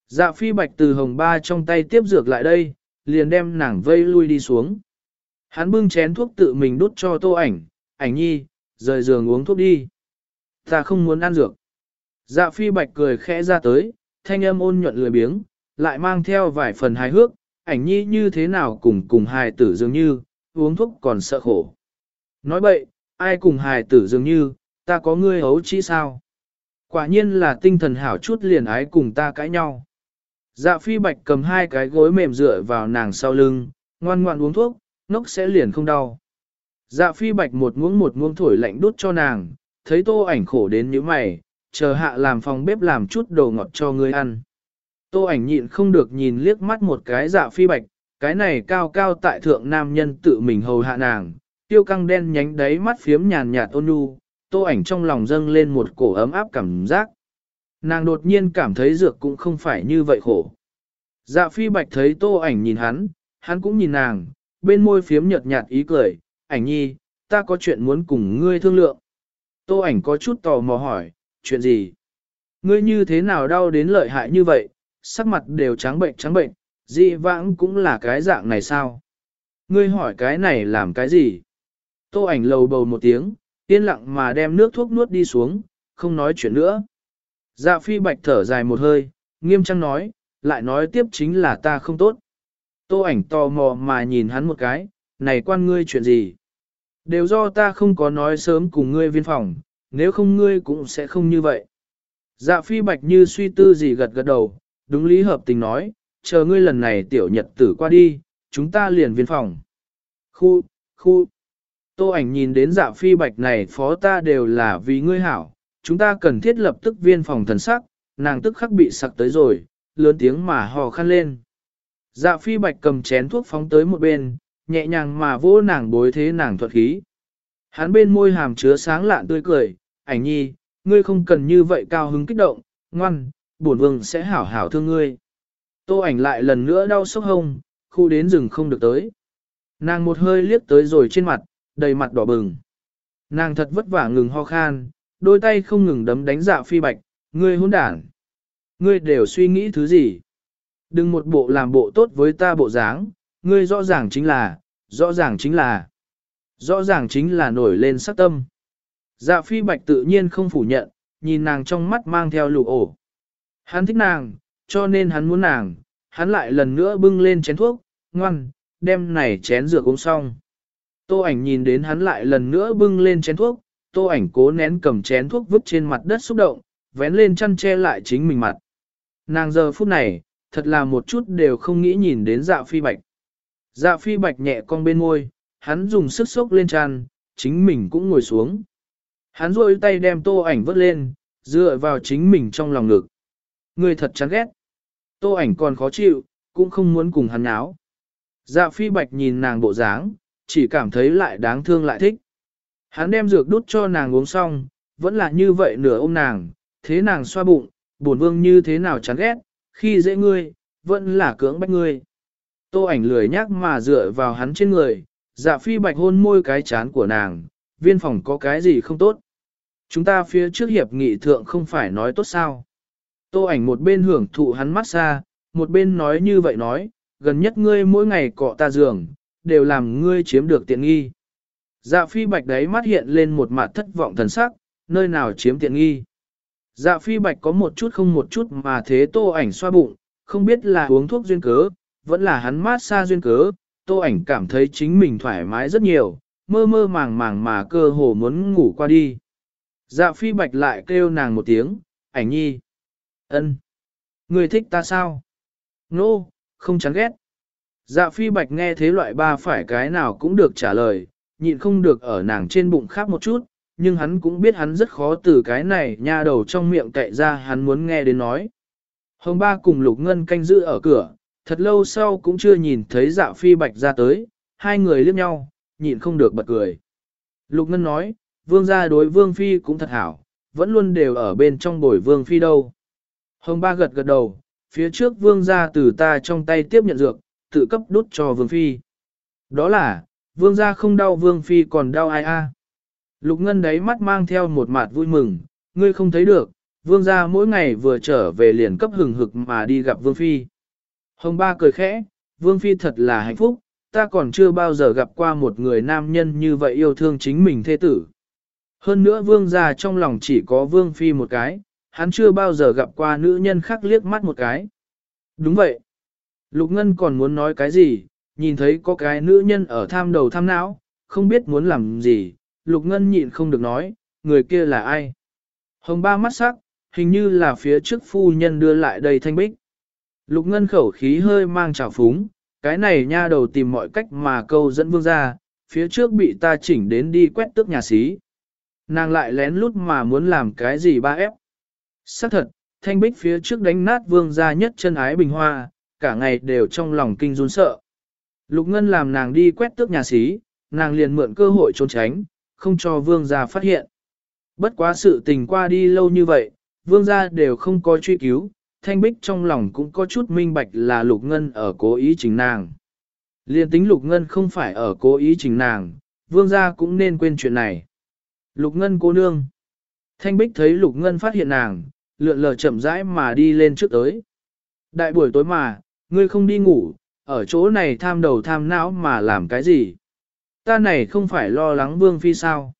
Dạ phi bạch từ hồng ba trong tay tiếp dược lại đây, liền đem nàng vây lui đi xuống. Hắn bưng chén thuốc tự mình đút cho tô ảnh, ảnh nhi, rời giường uống thuốc đi. Ta không muốn ăn dược. Dạ phi bạch cười khẽ ra tới, thanh âm ôn nhuận lười biếng, lại mang theo vài phần hài hước, ảnh nhi như thế nào cùng cùng hài tử dường như, uống thuốc còn sợ khổ. Nói bậy, ai cùng hài tử dường như, ta có ngươi hấu chi sao? Quả nhiên là tinh thần hảo chút liền ái cùng ta cãi nhau. Dạ phi bạch cầm hai cái gối mềm dựa vào nàng sau lưng, ngoan ngoan uống thuốc, nốc sẽ liền không đau. Dạ phi bạch một muỗng một muỗng thổi lạnh đút cho nàng, thấy tô ảnh khổ đến như mày, chờ hạ làm phòng bếp làm chút đồ ngọt cho ngươi ăn. Tô ảnh nhịn không được nhìn liếc mắt một cái dạ phi bạch, cái này cao cao tại thượng nam nhân tự mình hầu hạ nàng, tiêu căng đen nhánh đáy mắt phiếm nhàn nhạt ôn nhu, tô ảnh trong lòng dâng lên một cổ ấm áp cảm giác. Nàng đột nhiên cảm thấy dược cũng không phải như vậy khổ. Dạ phi bạch thấy tô ảnh nhìn hắn, hắn cũng nhìn nàng, bên môi phiếm nhợt nhạt ý cười, ảnh nhi, ta có chuyện muốn cùng ngươi thương lượng. Tô ảnh có chút tò mò hỏi, chuyện gì? Ngươi như thế nào đau đến lợi hại như vậy, sắc mặt đều trắng bệnh trắng bệnh, dị vãng cũng là cái dạng này sao? Ngươi hỏi cái này làm cái gì? Tô ảnh lầu bầu một tiếng, yên lặng mà đem nước thuốc nuốt đi xuống, không nói chuyện nữa. Dạ phi bạch thở dài một hơi, nghiêm trang nói, lại nói tiếp chính là ta không tốt. Tô ảnh tò mò mà nhìn hắn một cái, này quan ngươi chuyện gì? Đều do ta không có nói sớm cùng ngươi viên phòng, nếu không ngươi cũng sẽ không như vậy. Dạ phi bạch như suy tư gì gật gật đầu, đúng lý hợp tình nói, chờ ngươi lần này tiểu nhật tử qua đi, chúng ta liền viên phòng. Khu, khu. Tô ảnh nhìn đến dạ phi bạch này phó ta đều là vì ngươi hảo, chúng ta cần thiết lập tức viên phòng thần sắc, nàng tức khắc bị sặc tới rồi, lớn tiếng mà hò khăn lên. Dạ phi bạch cầm chén thuốc phóng tới một bên, nhẹ nhàng mà vỗ nàng bối thế nàng thuật khí. Hắn bên môi hàm chứa sáng lạn tươi cười, ảnh nhi, ngươi không cần như vậy cao hứng kích động, ngoan, bổn vương sẽ hảo hảo thương ngươi. Tô ảnh lại lần nữa đau sốc hông, khu đến rừng không được tới. Nàng một hơi liếc tới rồi trên mặt, đầy mặt đỏ bừng. Nàng thật vất vả ngừng ho khan, đôi tay không ngừng đấm đánh dạ phi bạch, ngươi hỗn đản. Ngươi đều suy nghĩ thứ gì? Đừng một bộ làm bộ tốt với ta bộ dáng, ngươi rõ ràng chính là, rõ ràng chính là, rõ ràng chính là nổi lên sắc tâm. Dạ phi bạch tự nhiên không phủ nhận, nhìn nàng trong mắt mang theo lụ ổ. Hắn thích nàng, cho nên hắn muốn nàng, hắn lại lần nữa bưng lên chén thuốc, ngoan, đem này chén rượu uống xong. Tô ảnh nhìn đến hắn lại lần nữa bưng lên chén thuốc, tô ảnh cố nén cầm chén thuốc vứt trên mặt đất xúc động, vén lên chăn che lại chính mình mặt. Nàng giờ phút này, thật là một chút đều không nghĩ nhìn đến dạ phi bạch. Dạ phi bạch nhẹ cong bên môi, hắn dùng sức sốc lên chăn, chính mình cũng ngồi xuống. Hắn rôi tay đem tô ảnh vớt lên, dựa vào chính mình trong lòng ngực. Ngươi thật chán ghét. Tô ảnh còn khó chịu, cũng không muốn cùng hắn náo. Dạ phi bạch nhìn nàng bộ dáng, chỉ cảm thấy lại đáng thương lại thích. Hắn đem dược đút cho nàng uống xong, vẫn là như vậy nửa ôm nàng, thế nàng xoa bụng, buồn vương như thế nào chán ghét, khi dễ ngươi, vẫn là cưỡng bách ngươi. Tô ảnh lười nhác mà dựa vào hắn trên người, dạ phi bạch hôn môi cái chán của nàng, viên phòng có cái gì không tốt. Chúng ta phía trước hiệp nghị thượng không phải nói tốt sao. Tô ảnh một bên hưởng thụ hắn mát xa, một bên nói như vậy nói, gần nhất ngươi mỗi ngày cọ ta giường, đều làm ngươi chiếm được tiện nghi. Dạ phi bạch đấy mắt hiện lên một mặt thất vọng thần sắc, nơi nào chiếm tiện nghi. Dạ phi bạch có một chút không một chút mà thế tô ảnh xoa bụng, không biết là uống thuốc duyên cớ, vẫn là hắn mát xa duyên cớ, tô ảnh cảm thấy chính mình thoải mái rất nhiều, mơ mơ màng màng mà cơ hồ muốn ngủ qua đi. Dạ phi bạch lại kêu nàng một tiếng, ảnh nhi ân, Người thích ta sao? Nô, no, không chán ghét. Dạ phi bạch nghe thế loại ba phải cái nào cũng được trả lời, nhịn không được ở nàng trên bụng khác một chút, nhưng hắn cũng biết hắn rất khó từ cái này nha đầu trong miệng cậy ra hắn muốn nghe đến nói. Hồng ba cùng lục ngân canh giữ ở cửa, thật lâu sau cũng chưa nhìn thấy dạ phi bạch ra tới, hai người liếc nhau, nhịn không được bật cười. Lục ngân nói, vương gia đối vương phi cũng thật hảo, vẫn luôn đều ở bên trong bồi vương phi đâu. Hồng ba gật gật đầu, phía trước vương gia từ ta trong tay tiếp nhận dược, tự cấp đút cho vương phi. Đó là, vương gia không đau vương phi còn đau ai a? Lục ngân đấy mắt mang theo một mặt vui mừng, ngươi không thấy được, vương gia mỗi ngày vừa trở về liền cấp hừng hực mà đi gặp vương phi. Hồng ba cười khẽ, vương phi thật là hạnh phúc, ta còn chưa bao giờ gặp qua một người nam nhân như vậy yêu thương chính mình thê tử. Hơn nữa vương gia trong lòng chỉ có vương phi một cái, hắn chưa bao giờ gặp qua nữ nhân khác liếc mắt một cái. Đúng vậy. Lục Ngân còn muốn nói cái gì, nhìn thấy có cái nữ nhân ở tham đầu tham não, không biết muốn làm gì, Lục Ngân nhịn không được nói, người kia là ai. Hồng ba mắt sắc, hình như là phía trước phu nhân đưa lại đây thanh bích. Lục Ngân khẩu khí hơi mang trào phúng, cái này nha đầu tìm mọi cách mà câu dẫn vương ra, phía trước bị ta chỉnh đến đi quét tước nhà xí. Nàng lại lén lút mà muốn làm cái gì ba ép. Xác thật, thanh bích phía trước đánh nát vương ra nhất chân ái bình hoa, cả ngày đều trong lòng kinh run sợ. Lục Ngân làm nàng đi quét tước nhà xí, nàng liền mượn cơ hội trốn tránh, không cho vương gia phát hiện. Bất quá sự tình qua đi lâu như vậy, vương gia đều không có truy cứu, thanh bích trong lòng cũng có chút minh bạch là Lục Ngân ở cố ý chính nàng. Liên tính Lục Ngân không phải ở cố ý chính nàng, vương gia cũng nên quên chuyện này. Lục Ngân cô nương. Thanh bích thấy Lục Ngân phát hiện nàng, lượn lờ chậm rãi mà đi lên trước tới. Đại buổi tối mà, ngươi không đi ngủ, ở chỗ này tham đầu tham não mà làm cái gì? Ta này không phải lo lắng vương phi sao?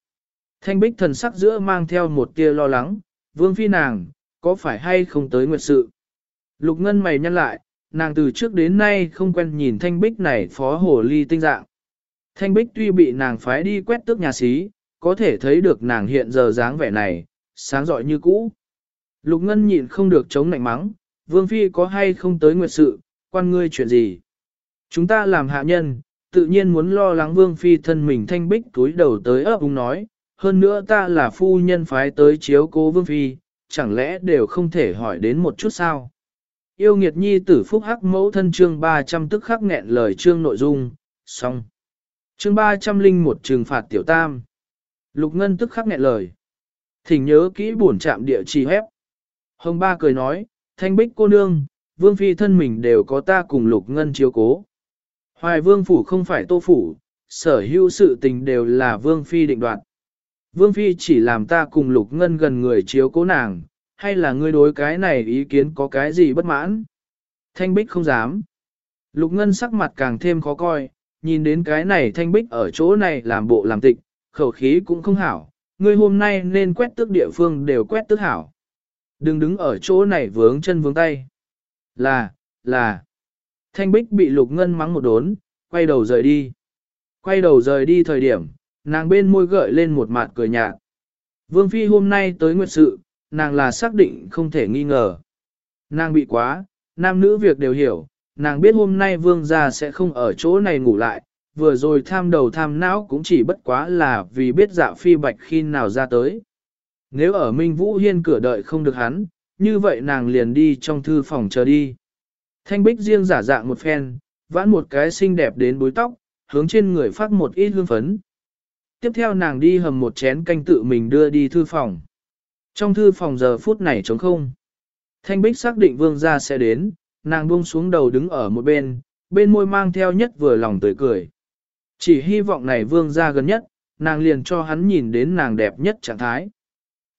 Thanh bích thần sắc giữa mang theo một tia lo lắng, vương phi nàng, có phải hay không tới nguyệt sự? Lục ngân mày nhăn lại, nàng từ trước đến nay không quen nhìn thanh bích này phó hồ ly tinh dạng. Thanh bích tuy bị nàng phái đi quét tước nhà xí, có thể thấy được nàng hiện giờ dáng vẻ này, sáng giỏi như cũ. Lục ngân nhịn không được chống nạnh mắng, vương phi có hay không tới nguyệt sự, quan ngươi chuyện gì? Chúng ta làm hạ nhân, tự nhiên muốn lo lắng vương phi thân mình thanh bích túi đầu tới ấp úng nói, hơn nữa ta là phu nhân phái tới chiếu cố vương phi, chẳng lẽ đều không thể hỏi đến một chút sao? Yêu nghiệt nhi tử phúc hắc mẫu thân chương 300 tức khắc nghẹn lời chương nội dung, xong. Chương 300 linh một trừng phạt tiểu tam. Lục ngân tức khắc nghẹn lời. Thỉnh nhớ kỹ buồn chạm địa chỉ hép. Hồng ba cười nói, thanh bích cô nương, vương phi thân mình đều có ta cùng lục ngân chiếu cố. Hoài vương phủ không phải tô phủ, sở hữu sự tình đều là vương phi định đoạt. Vương phi chỉ làm ta cùng lục ngân gần người chiếu cố nàng, hay là ngươi đối cái này ý kiến có cái gì bất mãn? Thanh bích không dám. Lục ngân sắc mặt càng thêm khó coi, nhìn đến cái này thanh bích ở chỗ này làm bộ làm tịch, khẩu khí cũng không hảo, ngươi hôm nay nên quét tước địa phương đều quét tước hảo. Đừng đứng ở chỗ này vướng chân vướng tay. Là, là. Thanh bích bị lục ngân mắng một đốn, quay đầu rời đi. Quay đầu rời đi thời điểm, nàng bên môi gợi lên một mặt cười nhạt. Vương Phi hôm nay tới nguyệt sự, nàng là xác định không thể nghi ngờ. Nàng bị quá, nam nữ việc đều hiểu, nàng biết hôm nay vương gia sẽ không ở chỗ này ngủ lại, vừa rồi tham đầu tham não cũng chỉ bất quá là vì biết dạ phi bạch khi nào ra tới. Nếu ở Minh Vũ Hiên cửa đợi không được hắn, như vậy nàng liền đi trong thư phòng chờ đi. Thanh bích riêng giả dạng một phen, vãn một cái xinh đẹp đến bối tóc, hướng trên người phát một ít hương phấn. Tiếp theo nàng đi hầm một chén canh tự mình đưa đi thư phòng. Trong thư phòng giờ phút này trống không. Thanh bích xác định vương gia sẽ đến, nàng buông xuống đầu đứng ở một bên, bên môi mang theo nhất vừa lòng tươi cười. Chỉ hy vọng này vương gia gần nhất, nàng liền cho hắn nhìn đến nàng đẹp nhất trạng thái.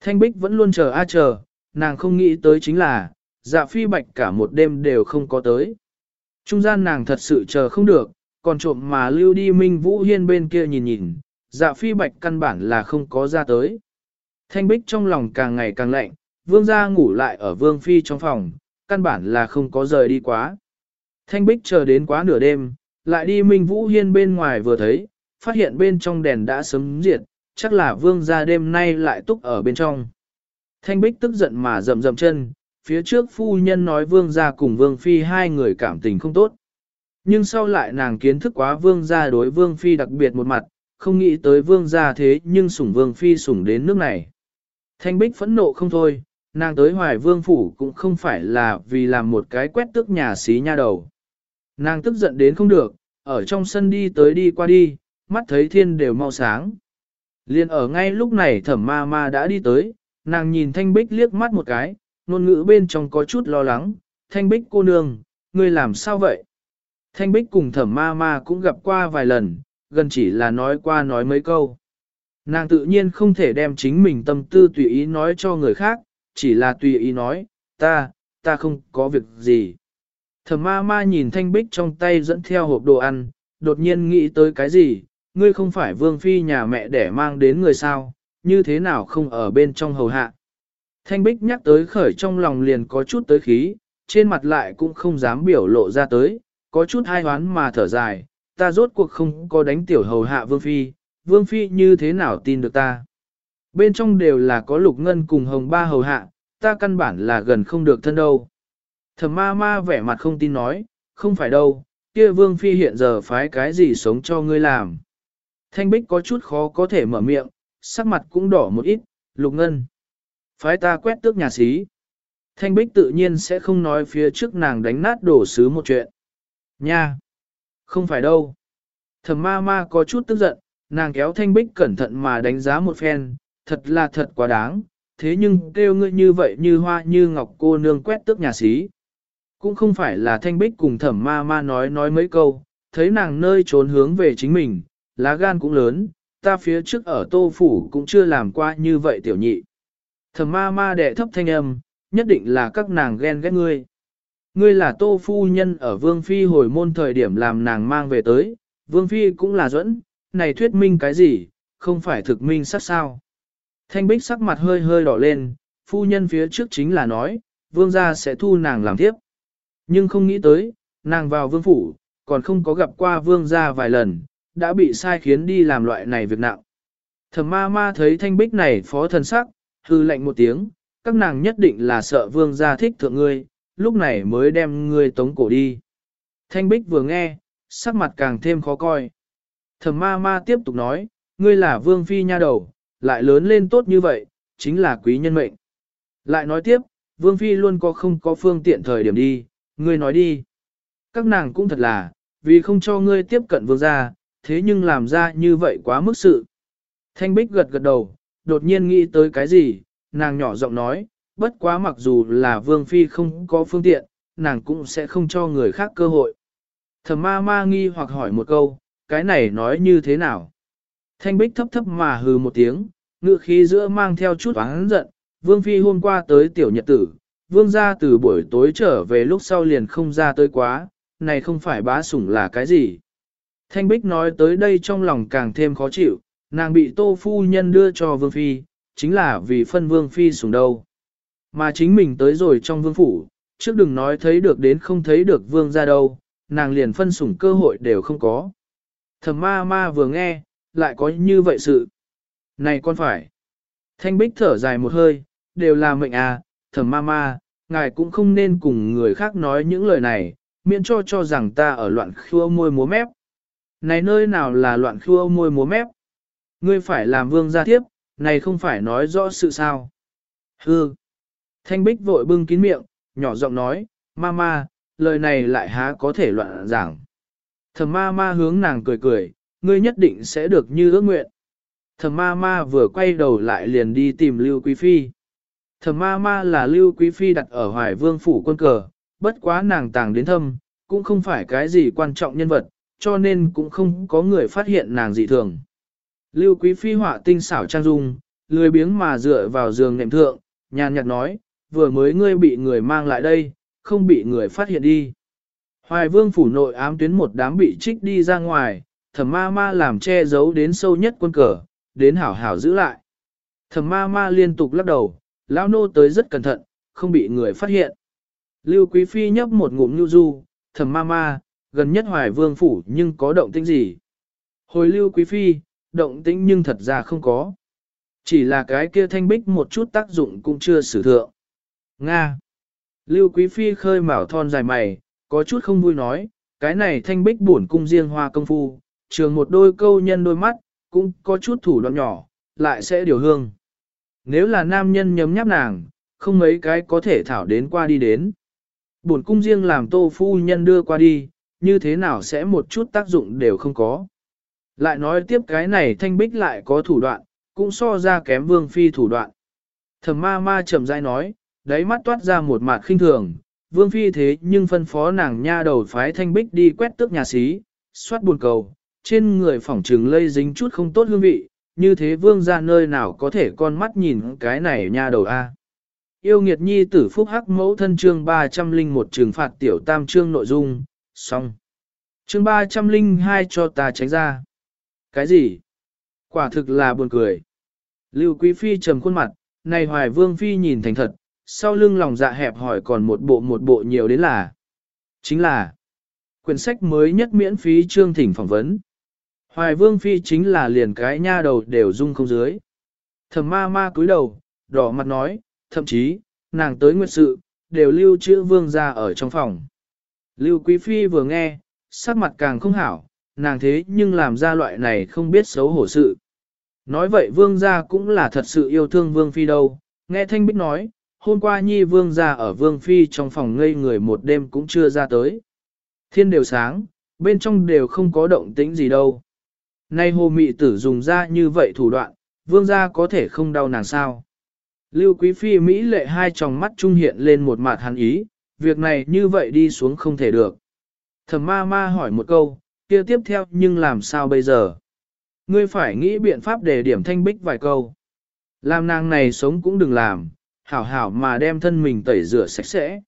Thanh bích vẫn luôn chờ a chờ, nàng không nghĩ tới chính là, dạ phi bạch cả một đêm đều không có tới. Trung gian nàng thật sự chờ không được, còn trộm mà lưu đi Minh Vũ Hiên bên kia nhìn nhìn, dạ phi bạch căn bản là không có ra tới. Thanh bích trong lòng càng ngày càng lạnh, vương gia ngủ lại ở vương phi trong phòng, căn bản là không có rời đi quá. Thanh bích chờ đến quá nửa đêm, lại đi Minh Vũ Hiên bên ngoài vừa thấy, phát hiện bên trong đèn đã sớm diệt, chắc là vương gia đêm nay lại túc ở bên trong. Thanh bích tức giận mà rầm rầm chân, phía trước phu nhân nói vương gia cùng vương phi hai người cảm tình không tốt. Nhưng sau lại nàng kiến thức quá vương gia đối vương phi đặc biệt một mặt, không nghĩ tới vương gia thế nhưng sủng vương phi sủng đến nước này. Thanh bích phẫn nộ không thôi, nàng tới hoài vương phủ cũng không phải là vì làm một cái quét tước nhà xí nha đầu. Nàng tức giận đến không được, ở trong sân đi tới đi qua đi, mắt thấy thiên đều mau sáng. Liên ở ngay lúc này thẩm ma ma đã đi tới, nàng nhìn thanh bích liếc mắt một cái, ngôn ngữ bên trong có chút lo lắng, thanh bích cô nương, ngươi làm sao vậy? Thanh bích cùng thẩm ma ma cũng gặp qua vài lần, gần chỉ là nói qua nói mấy câu. Nàng tự nhiên không thể đem chính mình tâm tư tùy ý nói cho người khác, chỉ là tùy ý nói, ta, ta không có việc gì. Thẩm ma ma nhìn thanh bích trong tay dẫn theo hộp đồ ăn, đột nhiên nghĩ tới cái gì, ngươi không phải vương phi nhà mẹ để mang đến người sao, như thế nào không ở bên trong hầu hạ. Thanh bích nhắc tới khởi trong lòng liền có chút tới khí, trên mặt lại cũng không dám biểu lộ ra tới, có chút hai hoán mà thở dài, ta rốt cuộc không có đánh tiểu hầu hạ vương phi, vương phi như thế nào tin được ta. Bên trong đều là có lục ngân cùng hồng ba hầu hạ, ta căn bản là gần không được thân đâu. Thầm ma ma vẻ mặt không tin nói, không phải đâu, kia vương phi hiện giờ phái cái gì sống cho ngươi làm. Thanh bích có chút khó có thể mở miệng, sắc mặt cũng đỏ một ít, lục ngân. Phái ta quét tước nhà xí. Thanh bích tự nhiên sẽ không nói phía trước nàng đánh nát đổ sứ một chuyện. Nha! Không phải đâu. Thẩm ma ma có chút tức giận, nàng kéo thanh bích cẩn thận mà đánh giá một phen, thật là thật quá đáng, thế nhưng kêu ngươi như vậy như hoa như ngọc cô nương quét tước nhà xí. Cũng không phải là thanh bích cùng thẩm ma ma nói nói mấy câu, thấy nàng nơi trốn hướng về chính mình, lá gan cũng lớn, ta phía trước ở tô phủ cũng chưa làm qua như vậy tiểu nhị. Thẩm ma ma đệ thấp thanh âm, nhất định là các nàng ghen ghét ngươi. Ngươi là tô phu nhân ở vương phi hồi môn thời điểm làm nàng mang về tới, vương phi cũng là dẫn, này thuyết minh cái gì, không phải thực minh sắc sao. Thanh bích sắc mặt hơi hơi đỏ lên, phu nhân phía trước chính là nói, vương gia sẽ thu nàng làm tiếp. Nhưng không nghĩ tới, nàng vào vương phủ, còn không có gặp qua vương gia vài lần, đã bị sai khiến đi làm loại này việc nặng. Thẩm ma ma thấy thanh bích này phó thần sắc, hư lệnh một tiếng, các nàng nhất định là sợ vương gia thích thượng ngươi, lúc này mới đem ngươi tống cổ đi. Thanh bích vừa nghe, sắc mặt càng thêm khó coi. Thẩm ma ma tiếp tục nói, ngươi là vương phi nha đầu, lại lớn lên tốt như vậy, chính là quý nhân mệnh. Lại nói tiếp, vương phi luôn có không có phương tiện thời điểm đi, ngươi nói đi. Các nàng cũng thật là, vì không cho ngươi tiếp cận vương gia, thế nhưng làm ra như vậy quá mức sự. Thanh Bích gật gật đầu, đột nhiên nghĩ tới cái gì, nàng nhỏ giọng nói, bất quá mặc dù là vương phi không có phương tiện, nàng cũng sẽ không cho người khác cơ hội. Thẩm ma ma nghi hoặc hỏi một câu, cái này nói như thế nào? Thanh bích thấp thấp mà hừ một tiếng, ngựa khí giữa mang theo chút oán giận, vương phi hôm qua tới tiểu nhật tử, vương ra từ buổi tối trở về lúc sau liền không ra tới quá, này không phải bá sủng là cái gì. Thanh bích nói tới đây trong lòng càng thêm khó chịu, nàng bị tô phu nhân đưa cho vương phi, chính là vì phân vương phi sủng đâu. Mà chính mình tới rồi trong vương phủ, trước đừng nói thấy được đến không thấy được vương ra đâu, nàng liền phân sủng cơ hội đều không có. Thẩm ma ma vừa nghe, lại có như vậy sự. Này con phải. Thanh bích thở dài một hơi, đều là mệnh à, thẩm ma ma, ngài cũng không nên cùng người khác nói những lời này, miễn cho cho rằng ta ở loạn khua môi múa mép. Này nơi nào là loạn khua môi múa mép? Ngươi phải làm vương gia tiếp, này không phải nói rõ sự sao. Hư. Thanh bích vội bưng kín miệng, nhỏ giọng nói, ma ma, lời này lại há có thể loạn giảng. thầm ma ma hướng nàng cười cười, ngươi nhất định sẽ được như ước nguyện. thầm ma ma vừa quay đầu lại liền đi tìm Lưu Quý Phi. thầm ma ma là Lưu Quý Phi đặt ở Hoài Vương Phủ quân cờ, bất quá nàng tàng đến thâm, cũng không phải cái gì quan trọng nhân vật, cho nên cũng không có người phát hiện nàng dị thường. Lưu Quý Phi họa tinh xảo trang dung, lười biếng mà dựa vào giường nệm thượng, nhàn nhạt nói, vừa mới ngươi bị người mang lại đây, không bị người phát hiện đi. Hoài vương phủ nội ám tuyến một đám bị trích đi ra ngoài, thẩm ma ma làm che giấu đến sâu nhất quân cờ, đến hảo hảo giữ lại. Thẩm ma ma liên tục lắc đầu, lão nô tới rất cẩn thận, không bị người phát hiện. Lưu Quý Phi nhấp một ngụm nhu du, thẩm ma ma, gần nhất hoài vương phủ nhưng có động tĩnh gì? Hồi Lưu Quý Phi, động tĩnh nhưng thật ra không có. Chỉ là cái kia thanh bích một chút tác dụng cũng chưa sử thượng. Nga. Lưu Quý Phi khơi mào thon dài mày, có chút không vui nói, cái này thanh bích bổn cung riêng hoa công phu, trường một đôi câu nhân đôi mắt, cũng có chút thủ đoạn nhỏ, lại sẽ điều hương. Nếu là nam nhân nhấm nháp nàng, không mấy cái có thể thảo đến qua đi đến. Bổn cung riêng làm tô phu nhân đưa qua đi, như thế nào sẽ một chút tác dụng đều không có. Lại nói tiếp cái này thanh bích lại có thủ đoạn, cũng so ra kém vương phi thủ đoạn. Thẩm ma ma chậm rãi nói, đáy mắt toát ra một mặt khinh thường, vương phi thế nhưng phân phó nàng nha đầu phái thanh bích đi quét tước nhà xí, xoát buồn cầu, trên người phỏng trừng lây dính chút không tốt hương vị, như thế vương ra nơi nào có thể con mắt nhìn cái này nha đầu a. Yêu nghiệt nhi tử phúc hắc mẫu thân chương 301 trừng phạt tiểu tam chương nội dung, xong. Chương 302 cho ta tránh ra. Cái gì? Quả thực là buồn cười. Lưu Quý Phi trầm khuôn mặt, này hoài vương phi nhìn thành thật, sau lưng lòng dạ hẹp hỏi còn một bộ một bộ nhiều đến là. Chính là, quyển sách mới nhất miễn phí chương thỉnh phỏng vấn. Hoài vương phi chính là liền cái nha đầu đều rung không dưới. thầm ma ma cúi đầu, đỏ mặt nói, thậm chí, nàng tới nguyệt sự, đều lưu trữ vương ra ở trong phòng. Lưu quý phi vừa nghe, sắc mặt càng không hảo, nàng thế nhưng làm ra loại này không biết xấu hổ sự. Nói vậy vương gia cũng là thật sự yêu thương vương phi đâu, nghe thanh bích nói, hôm qua nhi vương gia ở vương phi trong phòng ngây người một đêm cũng chưa ra tới. Thiên đều sáng, bên trong đều không có động tĩnh gì đâu. Nay hồ mị tử dùng ra như vậy thủ đoạn, vương gia có thể không đau nàng sao. Lưu quý phi Mỹ lệ hai tròng mắt trung hiện lên một mặt hắn ý, việc này như vậy đi xuống không thể được. Thẩm ma ma hỏi một câu, kia tiếp theo nhưng làm sao bây giờ? Ngươi phải nghĩ biện pháp để điểm thanh bích vài câu. Làm nàng này sống cũng đừng làm, hảo hảo mà đem thân mình tẩy rửa sạch sẽ.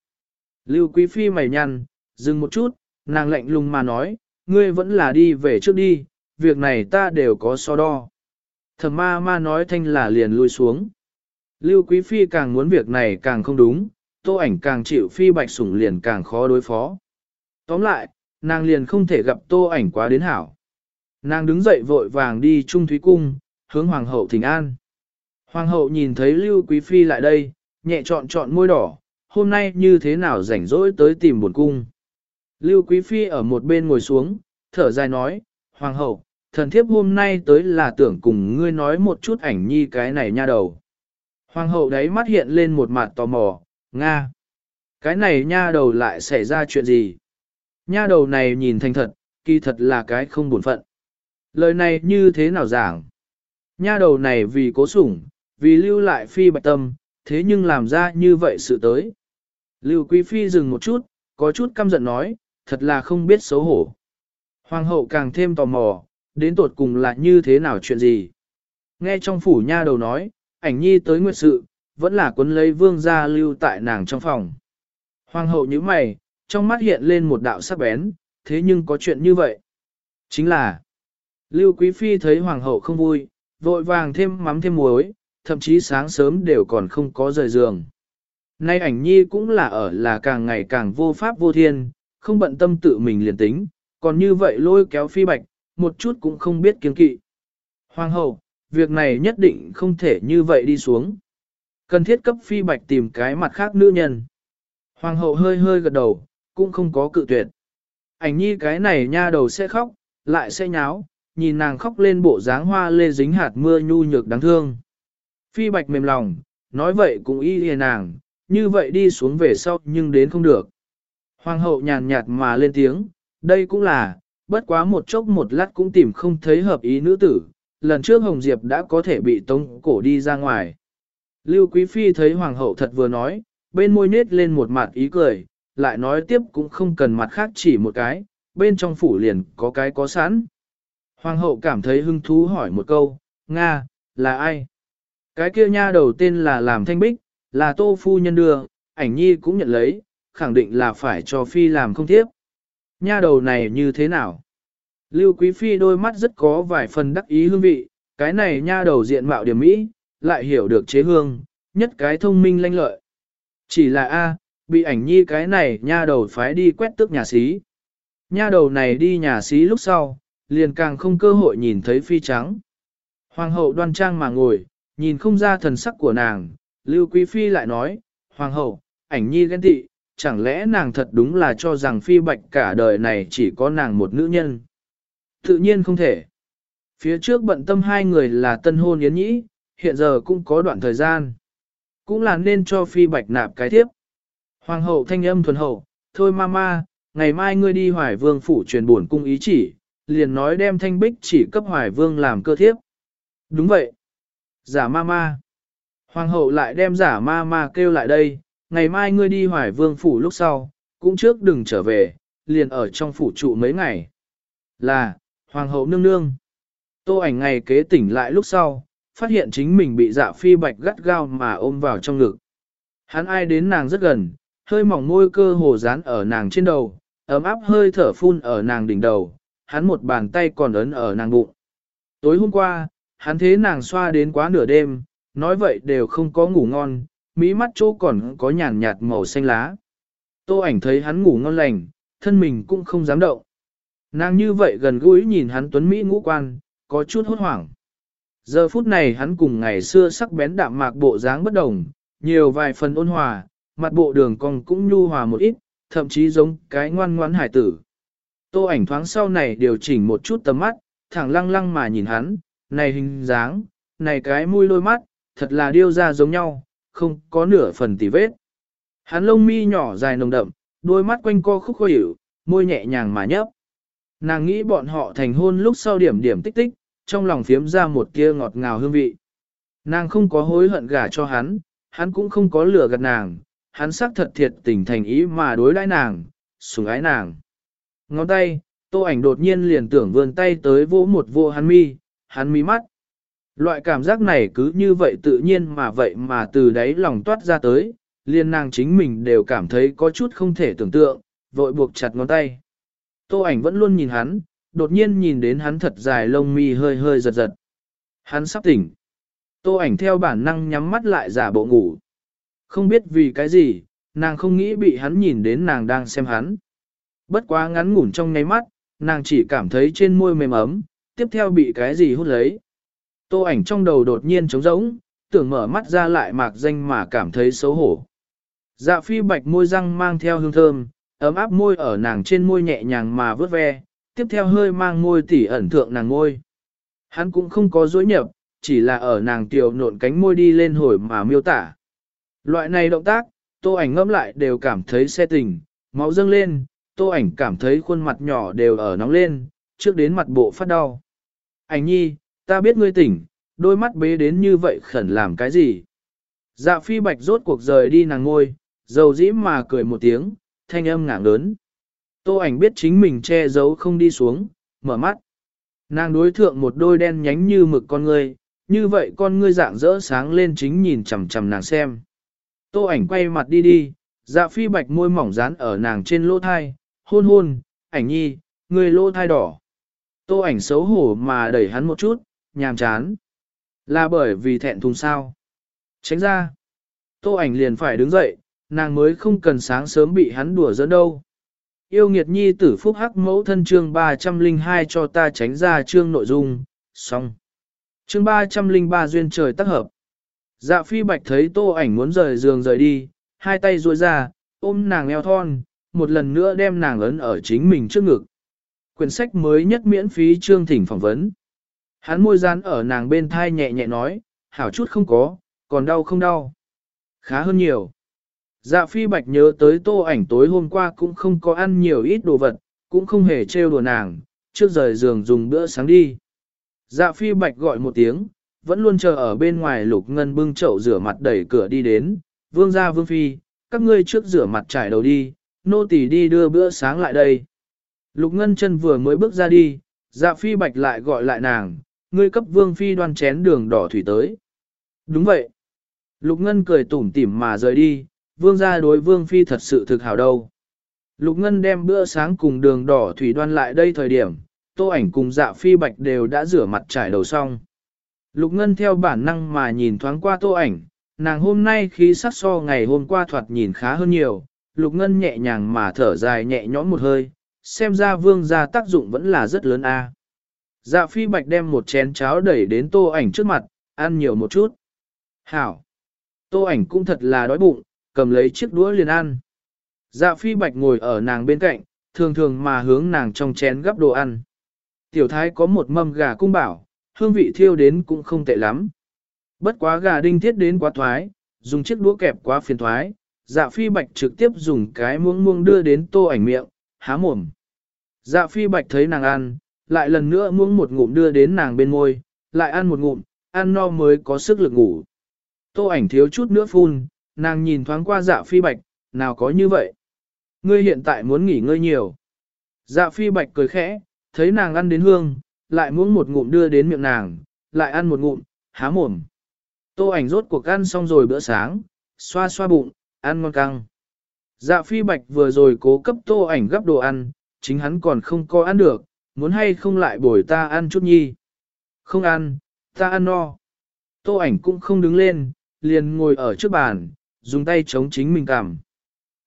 Lưu Quý Phi mày nhăn, dừng một chút, nàng lạnh lùng mà nói, ngươi vẫn là đi về trước đi, việc này ta đều có so đo. Thẩm ma ma nói thanh là liền lui xuống. Lưu Quý Phi càng muốn việc này càng không đúng, tô ảnh càng chịu Phi bạch sủng liền càng khó đối phó. Tóm lại, nàng liền không thể gặp tô ảnh quá đến hảo. Nàng đứng dậy vội vàng đi trung thúy cung, hướng hoàng hậu thỉnh an. Hoàng hậu nhìn thấy Lưu Quý Phi lại đây, nhẹ chọn chọn môi đỏ, hôm nay như thế nào rảnh rỗi tới tìm buồn cung. Lưu Quý Phi ở một bên ngồi xuống, thở dài nói, Hoàng hậu, thần thiếp hôm nay tới là tưởng cùng ngươi nói một chút ảnh nhi cái này nha đầu. Hoàng hậu đấy mắt hiện lên một mặt tò mò, Nga. Cái này nha đầu lại xảy ra chuyện gì? Nha đầu này nhìn thành thật, kỳ thật là cái không buồn phận. Lời này như thế nào giảng? Nha đầu này vì cố sủng, vì lưu lại phi bạch tâm, thế nhưng làm ra như vậy sự tới. Lưu Quý Phi dừng một chút, có chút căm giận nói, thật là không biết xấu hổ. Hoàng hậu càng thêm tò mò, đến tột cùng là như thế nào chuyện gì. Nghe trong phủ nha đầu nói, ảnh nhi tới nguyệt sự, vẫn là quấn lấy vương gia lưu tại nàng trong phòng. Hoàng hậu như mày, trong mắt hiện lên một đạo sắc bén, thế nhưng có chuyện như vậy. Chính là, Lưu Quý Phi thấy Hoàng hậu không vui, vội vàng thêm mắm thêm muối, thậm chí sáng sớm đều còn không có rời giường. Nay ảnh nhi cũng là ở là càng ngày càng vô pháp vô thiên, không bận tâm tự mình liền tính, còn như vậy lôi kéo Phi Bạch, một chút cũng không biết kiên kỵ. Hoàng hậu, việc này nhất định không thể như vậy đi xuống. Cần thiết cấp Phi Bạch tìm cái mặt khác nữ nhân. Hoàng hậu hơi hơi gật đầu, cũng không có cự tuyệt. Ảnh nhi cái này nha đầu sẽ khóc, lại sẽ nháo, nhìn nàng khóc lên bộ dáng hoa lê dính hạt mưa nhu nhược đáng thương. Phi bạch mềm lòng, nói vậy cũng y hề nàng, như vậy đi xuống về sau nhưng đến không được. Hoàng hậu nhàn nhạt mà lên tiếng, đây cũng là, bất quá một chốc một lát cũng tìm không thấy hợp ý nữ tử, lần trước Hồng Diệp đã có thể bị tống cổ đi ra ngoài. Lưu Quý Phi thấy Hoàng hậu thật vừa nói, bên môi nết lên một mặt ý cười, lại nói tiếp cũng không cần mặt khác chỉ một cái, bên trong phủ liền có cái có sẵn. Hoàng hậu cảm thấy hứng thú hỏi một câu, Nga, là ai? Cái kia nha đầu tên là làm thanh bích, là tô phu nhân đưa, ảnh nhi cũng nhận lấy, khẳng định là phải cho phi làm không tiếp. Nha đầu này như thế nào? Lưu Quý Phi đôi mắt rất có vài phần đắc ý hương vị, cái này nha đầu diện mạo điểm mỹ, lại hiểu được chế hương, nhất cái thông minh lanh lợi. Chỉ là A, bị ảnh nhi cái này nha đầu phái đi quét tước nhà xí. Nha đầu này đi nhà xí lúc sau, liền càng không cơ hội nhìn thấy phi trắng. Hoàng hậu đoan trang mà ngồi, nhìn không ra thần sắc của nàng, Lưu Quý Phi lại nói, Hoàng hậu, ảnh nhi ghen tị, chẳng lẽ nàng thật đúng là cho rằng phi bạch cả đời này chỉ có nàng một nữ nhân. Tự nhiên không thể. Phía trước bận tâm hai người là tân hôn yến nhĩ, hiện giờ cũng có đoạn thời gian. Cũng là nên cho phi bạch nạp cái tiếp. Hoàng hậu thanh âm thuần hậu, thôi mama, ngày mai ngươi đi hoài vương phủ truyền buồn cung ý chỉ, liền nói đem thanh bích chỉ cấp hoài vương làm cơ thiếp. Đúng vậy. Giả ma ma. Hoàng hậu lại đem giả ma ma kêu lại đây, ngày mai ngươi đi hoài vương phủ lúc sau, cũng trước đừng trở về, liền ở trong phủ trụ mấy ngày. Là, hoàng hậu nương nương. Tô ảnh ngày kế tỉnh lại lúc sau, phát hiện chính mình bị dạ phi bạch gắt gao mà ôm vào trong ngực. Hắn ai đến nàng rất gần, hơi mỏng môi cơ hồ dán ở nàng trên đầu, ấm áp hơi thở phun ở nàng đỉnh đầu, hắn một bàn tay còn ấn ở nàng bụng. Tối hôm qua, hắn thế nàng xoa đến quá nửa đêm, nói vậy đều không có ngủ ngon, mỹ mắt chỗ còn có nhàn nhạt màu xanh lá. Tô ảnh thấy hắn ngủ ngon lành, thân mình cũng không dám động. Nàng như vậy gần gũi nhìn hắn tuấn mỹ ngũ quan, có chút hốt hoảng. Giờ phút này hắn cùng ngày xưa sắc bén đạm mạc bộ dáng bất đồng, nhiều vài phần ôn hòa, mặt bộ đường cong cũng nhu hòa một ít, thậm chí giống cái ngoan ngoãn hải tử. Tô ảnh thoáng sau này điều chỉnh một chút tầm mắt, thẳng lăng lăng mà nhìn hắn, này hình dáng, này cái mũi đôi mắt, thật là điêu ra giống nhau, không có nửa phần tì vết. Hắn lông mi nhỏ dài nồng đậm, đôi mắt quanh co khúc khuỷu, môi nhẹ nhàng mà nhấp. Nàng nghĩ bọn họ thành hôn lúc sau điểm điểm tích tích, trong lòng phiếm ra một tia ngọt ngào hương vị. Nàng không có hối hận gả cho hắn, hắn cũng không có lừa gạt nàng, hắn xác thật thiệt tình thành ý mà đối đãi nàng, sủng ái nàng. Ngón tay, tô ảnh đột nhiên liền tưởng vươn tay tới vỗ một vô hắn mi, hắn mi mắt. Loại cảm giác này cứ như vậy tự nhiên mà vậy mà từ đáy lòng toát ra tới, liền nàng chính mình đều cảm thấy có chút không thể tưởng tượng, vội buộc chặt ngón tay. Tô ảnh vẫn luôn nhìn hắn, đột nhiên nhìn đến hắn thật dài lông mi hơi hơi giật giật. Hắn sắp tỉnh. Tô ảnh theo bản năng nhắm mắt lại giả bộ ngủ. Không biết vì cái gì, nàng không nghĩ bị hắn nhìn đến nàng đang xem hắn. Bất quá ngắn ngủn trong ngay mắt, nàng chỉ cảm thấy trên môi mềm ấm, tiếp theo bị cái gì hút lấy. Tô ảnh trong đầu đột nhiên trống rỗng, tưởng mở mắt ra lại mạc danh mà cảm thấy xấu hổ. Dạ phi bạch môi răng mang theo hương thơm, ấm áp môi ở nàng trên môi nhẹ nhàng mà vớt ve, tiếp theo hơi mang môi tỉ ẩn thượng nàng môi. Hắn cũng không có dối nhập, chỉ là ở nàng tiểu nộn cánh môi đi lên hồi mà miêu tả. Loại này động tác, tô ảnh ngâm lại đều cảm thấy xe tình, máu dâng lên, tô ảnh cảm thấy khuôn mặt nhỏ đều ở nóng lên, trước đến mặt bộ phát đau. Ảnh nhi, ta biết ngươi tỉnh, đôi mắt bế đến như vậy khẩn làm cái gì? Dạ phi bạch rốt cuộc rời đi nàng ngôi, dầu dĩ mà cười một tiếng, thanh âm ngảng lớn. Tô ảnh biết chính mình che giấu không đi xuống, mở mắt. Nàng đối thượng một đôi đen nhánh như mực con ngươi, như vậy con ngươi dạng rỡ sáng lên chính nhìn chằm chằm nàng xem. Tô ảnh quay mặt đi đi, dạ phi bạch môi mỏng dán ở nàng trên lỗ thai, hôn hôn, ảnh nhi, ngươi lỗ thai đỏ. Tô ảnh xấu hổ mà đẩy hắn một chút, nhàm chán. Là bởi vì thẹn thùng sao. Tránh ra. Tô ảnh liền phải đứng dậy, nàng mới không cần sáng sớm bị hắn đùa giỡn đâu. Yêu nghiệt nhi tử phúc hắc mẫu thân chương 302 cho ta tránh ra chương nội dung, xong. Chương 303 duyên trời tác hợp. Dạ phi bạch thấy tô ảnh muốn rời giường rời đi, hai tay duỗi ra, ôm nàng eo thon, một lần nữa đem nàng ấn ở chính mình trước ngực. Quyển sách mới nhất miễn phí chương thỉnh phỏng vấn. Hắn môi dán ở nàng bên thai nhẹ nhẹ nói, hảo chút không có, còn đau không đau. Khá hơn nhiều. Dạ phi bạch nhớ tới tô ảnh tối hôm qua cũng không có ăn nhiều ít đồ vật, cũng không hề trêu đùa nàng, trước rời giường dùng bữa sáng đi. Dạ phi bạch gọi một tiếng, vẫn luôn chờ ở bên ngoài lục ngân bưng chậu rửa mặt đẩy cửa đi đến, vương gia vương phi, các ngươi trước rửa mặt trải đầu đi, nô tỳ đi đưa bữa sáng lại đây. Lục ngân chân vừa mới bước ra đi, dạ phi bạch lại gọi lại nàng, ngươi cấp vương phi đoan chén đường đỏ thủy tới. Đúng vậy. Lục ngân cười tủm tỉm mà rời đi, vương gia đối vương phi thật sự thực hảo đâu. Lục ngân đem bữa sáng cùng đường đỏ thủy đoan lại đây thời điểm, tô ảnh cùng dạ phi bạch đều đã rửa mặt trải đầu xong. Lục ngân theo bản năng mà nhìn thoáng qua tô ảnh, nàng hôm nay khí sắc so ngày hôm qua thoạt nhìn khá hơn nhiều, lục ngân nhẹ nhàng mà thở dài nhẹ nhõm một hơi, xem ra vương gia tác dụng vẫn là rất lớn a. Dạ phi bạch đem một chén cháo đẩy đến tô ảnh trước mặt, ăn nhiều một chút. Hảo! Tô ảnh cũng thật là đói bụng, cầm lấy chiếc đũa liền ăn. Dạ phi bạch ngồi ở nàng bên cạnh, thường thường mà hướng nàng trong chén gắp đồ ăn. Tiểu thái có một mâm gà cung bảo, hương vị thiêu đến cũng không tệ lắm. Bất quá gà đinh thiết đến quá thoái, dùng chiếc đũa kẹp quá phiền thoái, dạ phi bạch trực tiếp dùng cái muỗng muông đưa đến tô ảnh miệng, há mồm. Dạ phi bạch thấy nàng ăn, lại lần nữa muỗng một ngụm đưa đến nàng bên môi, lại ăn một ngụm, ăn no mới có sức lực ngủ. Tô ảnh thiếu chút nữa phun, nàng nhìn thoáng qua dạ phi bạch, nào có như vậy. Ngươi hiện tại muốn nghỉ ngơi nhiều. Dạ phi bạch cười khẽ, thấy nàng ăn đến hương, lại muỗng một ngụm đưa đến miệng nàng, lại ăn một ngụm, há mồm. Tô ảnh rốt cuộc ăn xong rồi bữa sáng, xoa xoa bụng, ăn ngon căng. Dạ phi bạch vừa rồi cố cấp tô ảnh gấp đồ ăn, chính hắn còn không có ăn được, muốn hay không lại bồi ta ăn chút nhi. Không ăn, ta ăn no. Tô ảnh cũng không đứng lên, liền ngồi ở trước bàn, dùng tay chống chính mình cằm.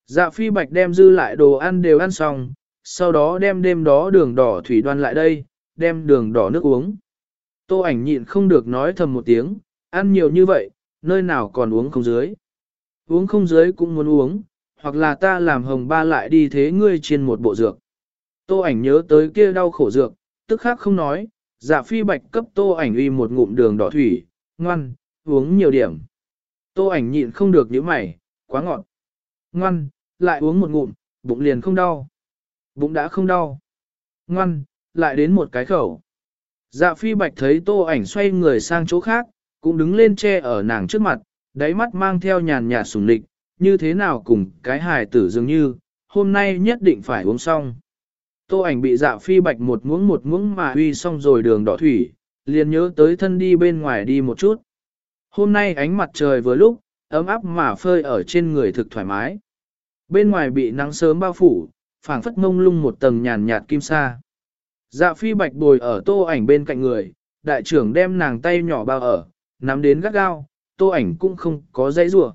Dạ phi bạch đem dư lại đồ ăn đều ăn xong, sau đó đem đêm đó đường đỏ thủy đoan lại đây, đem đường đỏ nước uống. Tô ảnh nhịn không được nói thầm một tiếng, ăn nhiều như vậy, nơi nào còn uống không dưới. Uống không dưới cũng muốn uống, hoặc là ta làm hồng ba lại đi thế ngươi trên một bộ dược. Tô ảnh nhớ tới kia đau khổ dược, tức khắc không nói, dạ phi bạch cấp tô ảnh uy một ngụm đường đỏ thủy, ngoan, uống nhiều điểm. Tô ảnh nhịn không được nhíu mày, quá ngọt. Ngoan, lại uống một ngụm, bụng liền không đau. Bụng đã không đau. Ngoan, lại đến một cái khẩu. Dạ phi bạch thấy tô ảnh xoay người sang chỗ khác, cũng đứng lên che ở nàng trước mặt, đáy mắt mang theo nhàn nhạt sủng lịch, như thế nào cùng cái hài tử dường như, hôm nay nhất định phải uống xong. Tô ảnh bị dạ phi bạch một muỗng một muỗng mà uy xong rồi đường đỏ thủy, liền nhớ tới thân đi bên ngoài đi một chút. Hôm nay ánh mặt trời vừa lúc, ấm áp mà phơi ở trên người thực thoải mái. Bên ngoài bị nắng sớm bao phủ, phảng phất mông lung một tầng nhàn nhạt kim sa. Dạ phi bạch bồi ở tô ảnh bên cạnh người, đại trưởng đem nàng tay nhỏ bao ở, nắm đến gắt gao, tô ảnh cũng không có dãy rủa.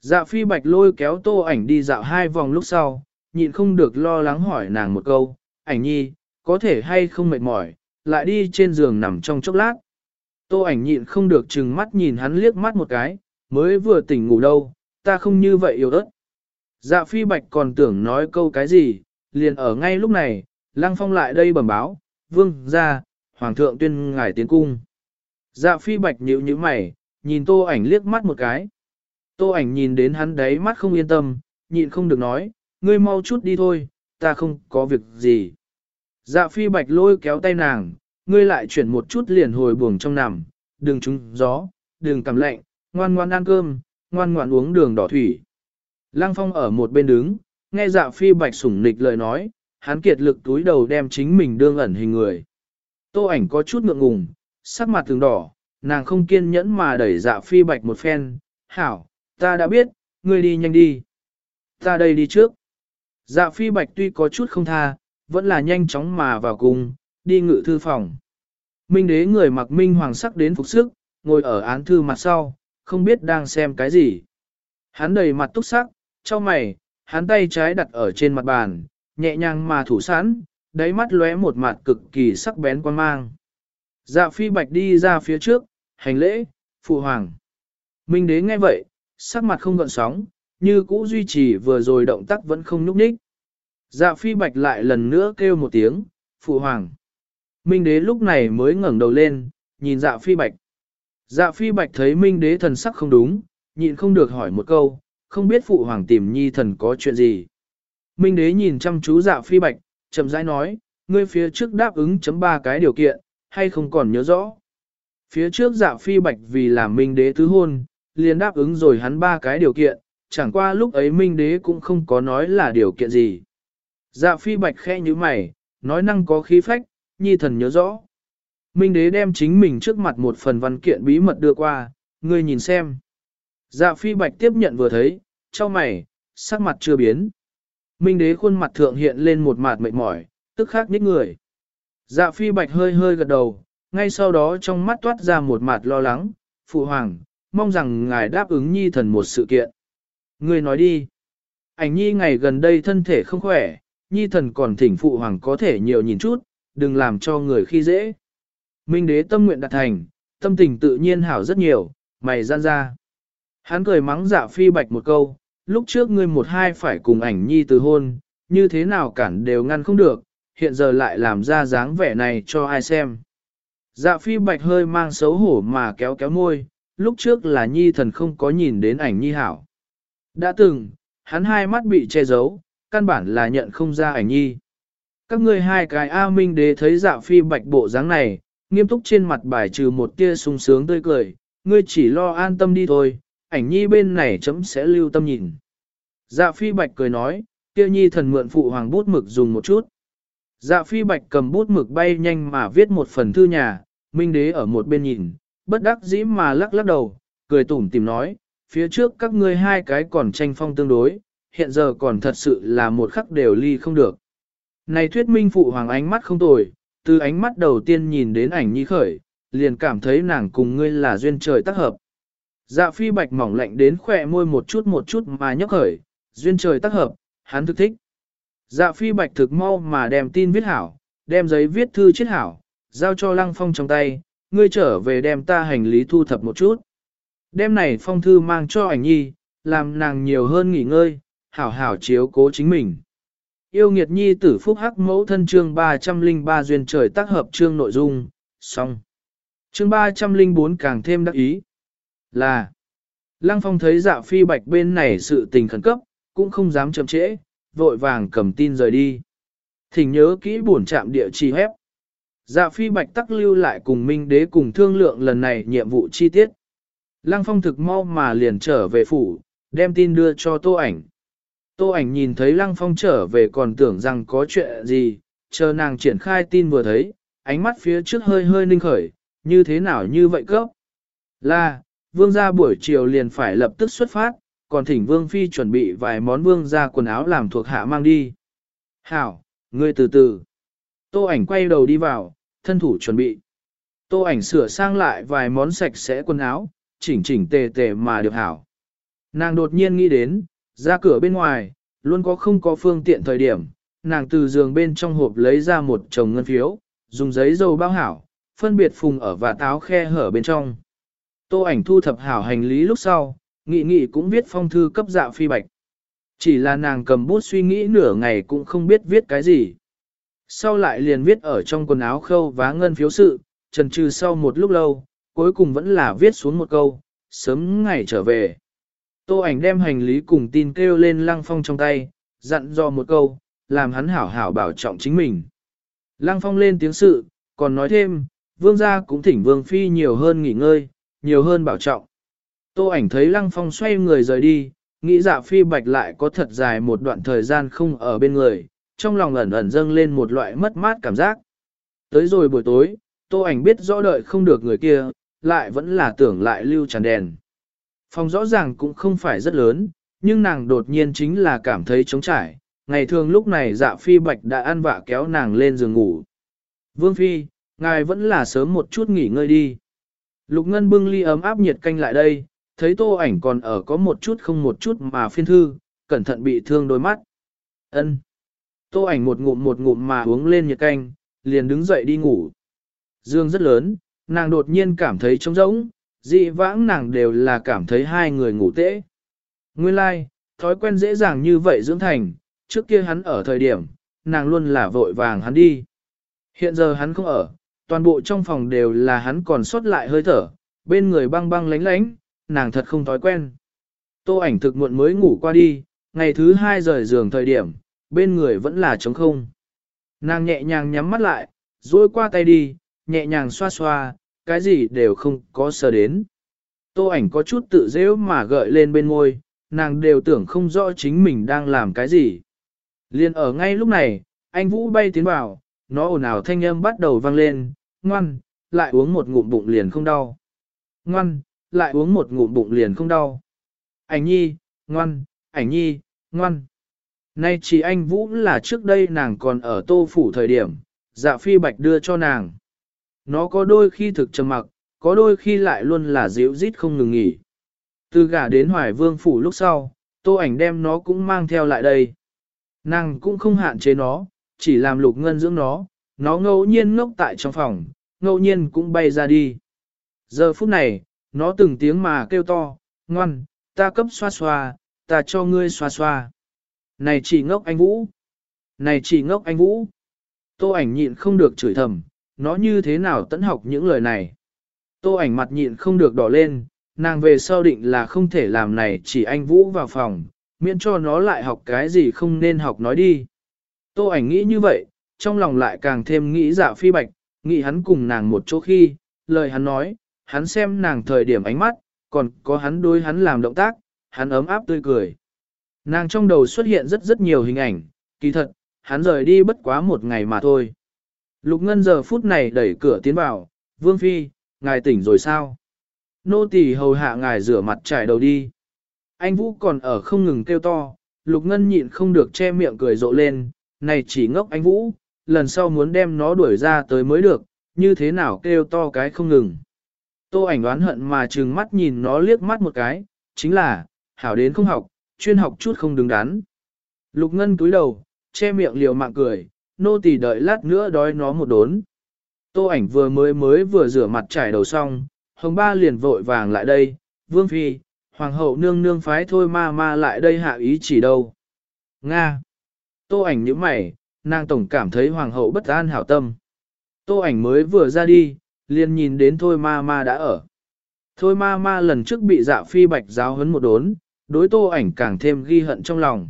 Dạ phi bạch lôi kéo tô ảnh đi dạo hai vòng lúc sau, nhịn không được lo lắng hỏi nàng một câu, ảnh nhi, có thể hay không mệt mỏi, lại đi trên giường nằm trong chốc lát. Tô ảnh nhịn không được chừng mắt nhìn hắn liếc mắt một cái, mới vừa tỉnh ngủ đâu, ta không như vậy yêu ớt. Dạ phi bạch còn tưởng nói câu cái gì, liền ở ngay lúc này, lăng phong lại đây bẩm báo, vương ra, hoàng thượng tuyên ngài tiến cung. Dạ phi bạch nhíu nhíu mày, nhìn tô ảnh liếc mắt một cái. Tô ảnh nhìn đến hắn đấy mắt không yên tâm, nhịn không được nói, ngươi mau chút đi thôi, ta không có việc gì. Dạ phi bạch lôi kéo tay nàng, ngươi lại chuyển một chút liền hồi buồng trong nằm, đừng trúng gió, đừng cảm lạnh, ngoan ngoan ăn cơm, ngoan ngoan uống đường đỏ thủy. Lăng phong ở một bên đứng, nghe dạ phi bạch sủng nịch lời nói, hắn kiệt lực túi đầu đem chính mình đương ẩn hình người. Tô ảnh có chút ngượng ngùng, sắc mặt từng đỏ, nàng không kiên nhẫn mà đẩy dạ phi bạch một phen, hảo, ta đã biết, ngươi đi nhanh đi. Ta đây đi trước. Dạ phi bạch tuy có chút không tha, vẫn là nhanh chóng mà vào cùng, đi ngự thư phòng. Minh đế người mặc minh hoàng sắc đến phục sức, ngồi ở án thư mặt sau, không biết đang xem cái gì. Hắn đầy mặt túc sắc, cho mày, hắn tay trái đặt ở trên mặt bàn, nhẹ nhàng mà thủ sẵn, đáy mắt lóe một mặt cực kỳ sắc bén quan mang. Dạ phi bạch đi ra phía trước, hành lễ, phụ hoàng. Minh đế nghe vậy, sắc mặt không gợn sóng, như cũ duy trì vừa rồi động tác vẫn không nhúc nhích. Dạ phi bạch lại lần nữa kêu một tiếng, phụ hoàng. Minh đế lúc này mới ngẩng đầu lên, nhìn dạ phi bạch. Dạ phi bạch thấy minh đế thần sắc không đúng, nhịn không được hỏi một câu, không biết phụ hoàng tìm nhi thần có chuyện gì. Minh đế nhìn chăm chú dạ phi bạch, chậm rãi nói, ngươi phía trước đáp ứng chấm ba cái điều kiện, hay không còn nhớ rõ. Phía trước dạ phi bạch vì làm minh đế tứ hôn, liền đáp ứng rồi hắn ba cái điều kiện, chẳng qua lúc ấy minh đế cũng không có nói là điều kiện gì. Dạ phi bạch khẽ như mày, nói năng có khí phách, nhi thần nhớ rõ. Minh đế đem chính mình trước mặt một phần văn kiện bí mật đưa qua, ngươi nhìn xem. Dạ phi bạch tiếp nhận vừa thấy, cho mày, sắc mặt chưa biến. Minh đế khuôn mặt thượng hiện lên một mặt mệt mỏi, tức khắc nhích người. Dạ phi bạch hơi hơi gật đầu, ngay sau đó trong mắt toát ra một mặt lo lắng, phụ hoàng, mong rằng ngài đáp ứng nhi thần một sự kiện. Người nói đi. Ảnh nhi ngày gần đây thân thể không khỏe, nhi thần còn thỉnh phụ hoàng có thể nhiều nhìn chút, đừng làm cho người khi dễ. Minh đế tâm nguyện đạt thành, tâm tình tự nhiên hảo rất nhiều, mày gian ra. Hắn cười mắng dạ phi bạch một câu, lúc trước ngươi một hai phải cùng ảnh nhi từ hôn, như thế nào cản đều ngăn không được, hiện giờ lại làm ra dáng vẻ này cho ai xem. Dạ phi bạch hơi mang xấu hổ mà kéo kéo môi, lúc trước là nhi thần không có nhìn đến ảnh nhi hảo. Đã từng, hắn hai mắt bị che giấu, căn bản là nhận không ra ảnh nhi. Các ngươi hai cái A Minh đế thấy dạ phi bạch bộ dáng này, nghiêm túc trên mặt bài trừ một tia sung sướng tươi cười, ngươi chỉ lo an tâm đi thôi, ảnh nhi bên này chấm sẽ lưu tâm nhìn. Dạ phi bạch cười nói, kia nhi thần mượn phụ hoàng bút mực dùng một chút. Dạ phi bạch cầm bút mực bay nhanh mà viết một phần thư nhà, minh đế ở một bên nhìn, bất đắc dĩ mà lắc lắc đầu, cười tủm tìm nói, phía trước các ngươi hai cái còn tranh phong tương đối, hiện giờ còn thật sự là một khắc đều ly không được. Này thuyết minh phụ hoàng ánh mắt không tồi, từ ánh mắt đầu tiên nhìn đến ảnh nhi khởi, liền cảm thấy nàng cùng ngươi là duyên trời tác hợp. Dạ phi bạch mỏng lạnh đến khỏe môi một chút một chút mà nhấc khởi, duyên trời tác hợp, hắn thực thích. Dạ phi bạch thực mau mà đem tin viết hảo, đem giấy viết thư chết hảo, giao cho lăng phong trong tay, ngươi trở về đem ta hành lý thu thập một chút. Đêm này phong thư mang cho ảnh nhi, làm nàng nhiều hơn nghỉ ngơi, hảo hảo chiếu cố chính mình. Yêu nghiệt nhi tử phúc hắc mẫu thân chương 303 duyên trời tác hợp chương nội dung, xong. Chương 304 càng thêm đắc ý. Là, Lăng Phong thấy dạ phi bạch bên này sự tình khẩn cấp, cũng không dám chậm trễ, vội vàng cầm tin rời đi. Thỉnh nhớ kỹ buồn chạm địa chỉ hép. Dạ phi bạch tắc lưu lại cùng Minh Đế cùng thương lượng lần này nhiệm vụ chi tiết. Lăng Phong thực mau mà liền trở về phủ, đem tin đưa cho Tô ảnh. Tô ảnh nhìn thấy Lăng Phong trở về còn tưởng rằng có chuyện gì, chờ nàng triển khai tin vừa thấy, ánh mắt phía trước hơi hơi ninh khởi, như thế nào như vậy cấp. Là, vương gia buổi chiều liền phải lập tức xuất phát, còn thỉnh vương phi chuẩn bị vài món vương gia quần áo làm thuộc hạ mang đi. Hảo, ngươi từ từ. Tô ảnh quay đầu đi vào, thân thủ chuẩn bị. Tô ảnh sửa sang lại vài món sạch sẽ quần áo, chỉnh chỉnh tề tề mà được hảo. Nàng đột nhiên nghĩ đến, ra cửa bên ngoài, luôn có không có phương tiện thời điểm, nàng từ giường bên trong hộp lấy ra một chồng ngân phiếu, dùng giấy dầu bao hảo, phân biệt phùng ở và táo khe hở bên trong. Tô ảnh thu thập hảo hành lý lúc sau, nghị nghị cũng viết phong thư cấp dạ phi bạch. Chỉ là nàng cầm bút suy nghĩ nửa ngày cũng không biết viết cái gì. Sau lại liền viết ở trong quần áo khâu vá ngân phiếu sự, trần trừ sau một lúc lâu, cuối cùng vẫn là viết xuống một câu, sớm ngày trở về. Tô ảnh đem hành lý cùng tin kêu lên lăng phong trong tay, dặn dò một câu, làm hắn hảo hảo bảo trọng chính mình. Lăng phong lên tiếng sự, còn nói thêm, vương gia cũng thỉnh vương phi nhiều hơn nghỉ ngơi, nhiều hơn bảo trọng. Tô ảnh thấy lăng phong xoay người rời đi, nghĩ dạ phi bạch lại có thật dài một đoạn thời gian không ở bên người, trong lòng ẩn ẩn dâng lên một loại mất mát cảm giác. Tới rồi buổi tối, tô ảnh biết rõ đợi không được người kia, lại vẫn là tưởng lại lưu tràn đèn. Phòng rõ ràng cũng không phải rất lớn, nhưng nàng đột nhiên chính là cảm thấy trống trải, ngày thường lúc này dạ phi bạch đã ăn vạ kéo nàng lên giường ngủ. Vương phi, ngài vẫn là sớm một chút nghỉ ngơi đi. Lục ngân bưng ly ấm áp nhiệt canh lại đây, thấy tô ảnh còn ở có một chút không một chút mà phiên thư, cẩn thận bị thương đôi mắt. Ân. Tô ảnh một ngụm một ngụm mà uống lên nhiệt canh, liền đứng dậy đi ngủ. Dương rất lớn, nàng đột nhiên cảm thấy trống rỗng, dị vãng nàng đều là cảm thấy hai người ngủ tễ. Nguyên lai, like, thói quen dễ dàng như vậy dưỡng thành, trước kia hắn ở thời điểm, nàng luôn là vội vàng hắn đi. Hiện giờ hắn không ở, toàn bộ trong phòng đều là hắn còn sót lại hơi thở, bên người băng băng lánh lánh, nàng thật không thói quen. Tô ảnh thực muộn mới ngủ qua đi, ngày thứ hai rời giường thời điểm, bên người vẫn là trống không. Nàng nhẹ nhàng nhắm mắt lại, duỗi qua tay đi, nhẹ nhàng xoa xoa, cái gì đều không có sờ đến. Tô ảnh có chút tự dễ mà gợi lên bên môi, nàng đều tưởng không rõ chính mình đang làm cái gì. Liên ở ngay lúc này, anh Vũ bay tiến vào, nó ồn ào thanh âm bắt đầu vang lên, ngoan, lại uống một ngụm bụng liền không đau. Ngoan, lại uống một ngụm bụng liền không đau. Ảnh nhi, ngoan, ảnh nhi, ngoan. Nay chỉ anh Vũ là trước đây nàng còn ở tô phủ thời điểm, dạ phi bạch đưa cho nàng. Nó có đôi khi thực trầm mặc, có đôi khi lại luôn là dịu rít không ngừng nghỉ. Từ gả đến hoài vương phủ lúc sau, tô ảnh đem nó cũng mang theo lại đây. Nàng cũng không hạn chế nó, chỉ làm lục ngân dưỡng nó, nó ngẫu nhiên ngốc tại trong phòng, ngẫu nhiên cũng bay ra đi. Giờ phút này, nó từng tiếng mà kêu to, ngoan, ta cấp xoa xoa, ta cho ngươi xoa xoa. Này chỉ ngốc anh Vũ! Này chỉ ngốc anh Vũ! Tô ảnh nhịn không được chửi thầm, nó như thế nào tấn học những lời này. Tô ảnh mặt nhịn không được đỏ lên, nàng về sau định là không thể làm này chỉ anh Vũ vào phòng, miễn cho nó lại học cái gì không nên học nói đi. Tô ảnh nghĩ như vậy, trong lòng lại càng thêm nghĩ dạ phi bạch, nghĩ hắn cùng nàng một chỗ khi, lời hắn nói, hắn xem nàng thời điểm ánh mắt, còn có hắn đối hắn làm động tác, hắn ấm áp tươi cười. Nàng trong đầu xuất hiện rất rất nhiều hình ảnh, kỳ thật, hắn rời đi bất quá một ngày mà thôi. Lục Ngân giờ phút này đẩy cửa tiến vào, Vương Phi, ngài tỉnh rồi sao? Nô tỳ hầu hạ ngài rửa mặt trải đầu đi. Anh Vũ còn ở không ngừng kêu to, Lục Ngân nhịn không được che miệng cười rộ lên, này chỉ ngốc anh Vũ, lần sau muốn đem nó đuổi ra tới mới được, như thế nào kêu to cái không ngừng. Tô ảnh đoán hận mà trừng mắt nhìn nó liếc mắt một cái, chính là, hảo đến không học, chuyên học chút không đứng đắn. Lục Ngân túi đầu, che miệng liều mạng cười, nô tỳ đợi lát nữa đói nó một đốn. Tô ảnh vừa mới mới vừa rửa mặt trải đầu xong, hồng ba liền vội vàng lại đây, vương phi, hoàng hậu nương nương phái thôi ma ma lại đây hạ ý chỉ đâu. Nga. Tô ảnh nhíu mày, nàng tổng cảm thấy hoàng hậu bất an hảo tâm. Tô ảnh mới vừa ra đi, liền nhìn đến thôi ma ma đã ở. Thôi ma ma lần trước bị dạ phi bạch giáo huấn một đốn, đối tô ảnh càng thêm ghi hận trong lòng.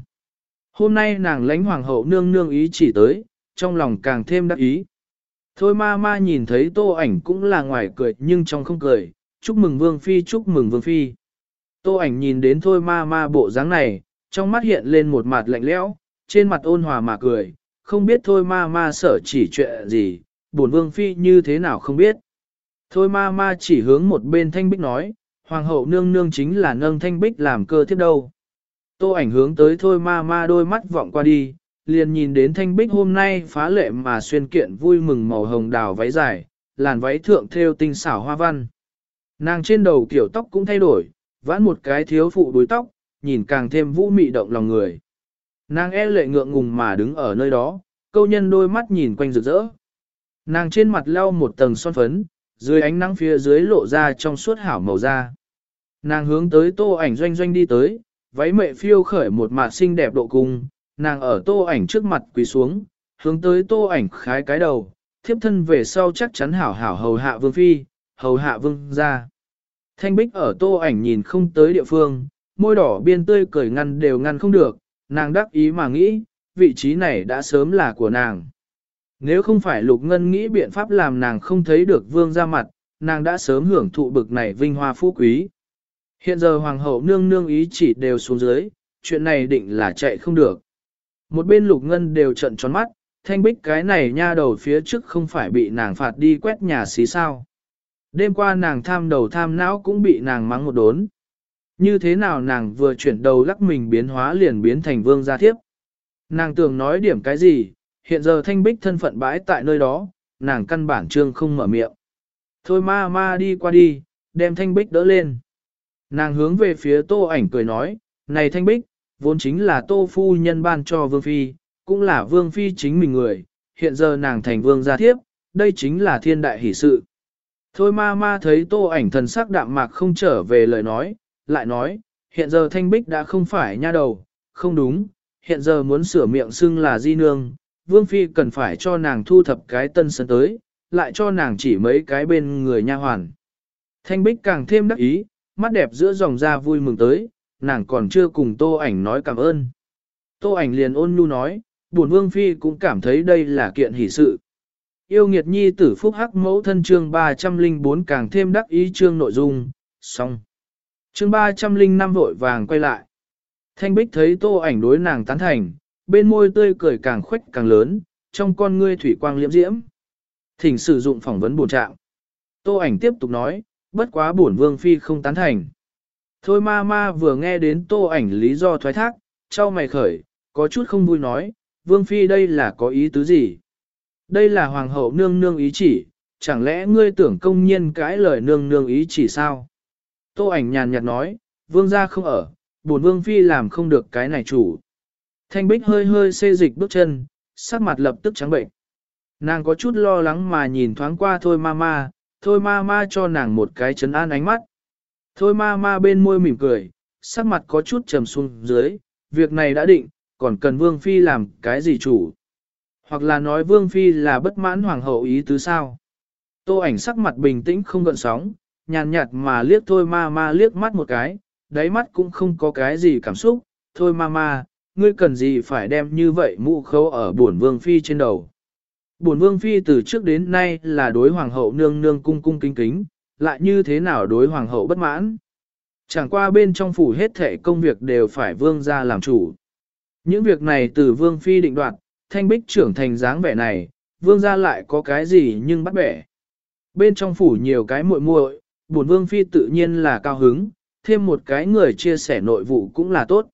Hôm nay nàng lãnh hoàng hậu nương nương ý chỉ tới, trong lòng càng thêm đắc ý. Thôi ma ma nhìn thấy tô ảnh cũng là ngoài cười nhưng trong không cười, chúc mừng vương phi chúc mừng vương phi. Tô ảnh nhìn đến thôi ma ma bộ dáng này, trong mắt hiện lên một mặt lạnh lẽo, trên mặt ôn hòa mà cười, không biết thôi ma ma sợ chỉ chuyện gì, buồn vương phi như thế nào không biết. Thôi ma ma chỉ hướng một bên thanh bích nói, hoàng hậu nương nương chính là nâng thanh bích làm cơ thiết đâu. Tô ảnh hướng tới thôi ma ma đôi mắt vọng qua đi, liền nhìn đến thanh bích hôm nay phá lệ mà xuyên kiện vui mừng màu hồng đào váy dài, làn váy thượng thêu tinh xảo hoa văn. Nàng trên đầu kiểu tóc cũng thay đổi, vãn một cái thiếu phụ đuôi tóc, nhìn càng thêm vũ mị động lòng người. Nàng e lệ ngượng ngùng mà đứng ở nơi đó, câu nhân đôi mắt nhìn quanh rực rỡ. Nàng trên mặt lau một tầng son phấn, dưới ánh nắng phía dưới lộ ra trong suốt hảo màu da. Nàng hướng tới tô ảnh doanh doanh đi tới, váy mệ phiêu khởi một mạt xinh đẹp độ cung, nàng ở tô ảnh trước mặt quỳ xuống, hướng tới tô ảnh khái cái đầu, thiếp thân về sau chắc chắn hảo hảo hầu hạ vương phi, hầu hạ vương gia. Thanh bích ở tô ảnh nhìn không tới địa phương, môi đỏ biên tươi cười ngăn đều ngăn không được, nàng đắc ý mà nghĩ, vị trí này đã sớm là của nàng. Nếu không phải lục ngân nghĩ biện pháp làm nàng không thấy được vương ra mặt, nàng đã sớm hưởng thụ bực này vinh hoa phú quý. Hiện giờ hoàng hậu nương nương ý chỉ đều xuống dưới, chuyện này định là chạy không được. Một bên lục ngân đều trận tròn mắt, thanh bích cái này nha đầu phía trước không phải bị nàng phạt đi quét nhà xí sao. Đêm qua nàng tham đầu tham não cũng bị nàng mắng một đốn. Như thế nào nàng vừa chuyển đầu lắc mình biến hóa liền biến thành vương gia thiếp. Nàng tưởng nói điểm cái gì, hiện giờ thanh bích thân phận bãi tại nơi đó, nàng căn bản trương không mở miệng. Thôi ma ma đi qua đi, đem thanh bích đỡ lên. Nàng hướng về phía tô ảnh cười nói, này thanh bích, vốn chính là tô phu nhân ban cho vương phi, cũng là vương phi chính mình người, hiện giờ nàng thành vương gia thiếp, đây chính là thiên đại hỷ sự. Thôi ma ma thấy tô ảnh thần sắc đạm mạc không trở về lời nói, lại nói, hiện giờ thanh bích đã không phải nha đầu, không đúng, hiện giờ muốn sửa miệng xưng là di nương, vương phi cần phải cho nàng thu thập cái tân sân tới, lại cho nàng chỉ mấy cái bên người nha hoàn. Thanh bích càng thêm đắc ý, mắt đẹp giữa dòng da vui mừng tới, nàng còn chưa cùng tô ảnh nói cảm ơn. Tô ảnh liền ôn nhu nói, buồn vương phi cũng cảm thấy đây là kiện hỷ sự. Yêu nghiệt nhi tử phúc hắc mẫu thân chương 304 càng thêm đắc ý chương nội dung, xong. Chương 305 vội vàng quay lại. Thanh bích thấy tô ảnh đối nàng tán thành, bên môi tươi cười càng khuếch càng lớn, trong con ngươi thủy quang liễm diễm. Thỉnh sử dụng phỏng vấn bổ trạng. Tô ảnh tiếp tục nói, bất quá bổn vương phi không tán thành. Thôi ma ma vừa nghe đến tô ảnh lý do thoái thác, trao mày khởi, có chút không vui nói, vương phi đây là có ý tứ gì? Đây là hoàng hậu nương nương ý chỉ, chẳng lẽ ngươi tưởng công nhiên cãi lời nương nương ý chỉ sao? Tô ảnh nhàn nhạt nói, vương gia không ở, bổn vương phi làm không được cái này chủ. Thanh bích hơi hơi xê dịch bước chân, sắc mặt lập tức trắng bệnh. Nàng có chút lo lắng mà nhìn thoáng qua thôi ma ma, thôi ma ma cho nàng một cái chấn an ánh mắt. Thôi ma ma bên môi mỉm cười, sắc mặt có chút trầm xuống dưới, việc này đã định, còn cần vương phi làm cái gì chủ. Hoặc là nói vương phi là bất mãn hoàng hậu ý tứ sao. Tô ảnh sắc mặt bình tĩnh không gợn sóng, nhàn nhạt mà liếc thôi ma ma liếc mắt một cái, đáy mắt cũng không có cái gì cảm xúc, thôi ma ma, ngươi cần gì phải đem như vậy mũ khấu ở buồn vương phi trên đầu. Bổn vương phi từ trước đến nay là đối hoàng hậu nương nương cung cung kính kính, lại như thế nào đối hoàng hậu bất mãn. Chẳng qua bên trong phủ hết thể công việc đều phải vương gia làm chủ. Những việc này từ vương phi định đoạt, thanh bích trưởng thành dáng vẻ này, vương gia lại có cái gì nhưng bắt bẻ. Bên trong phủ nhiều cái muội muội, buồn vương phi tự nhiên là cao hứng, thêm một cái người chia sẻ nội vụ cũng là tốt.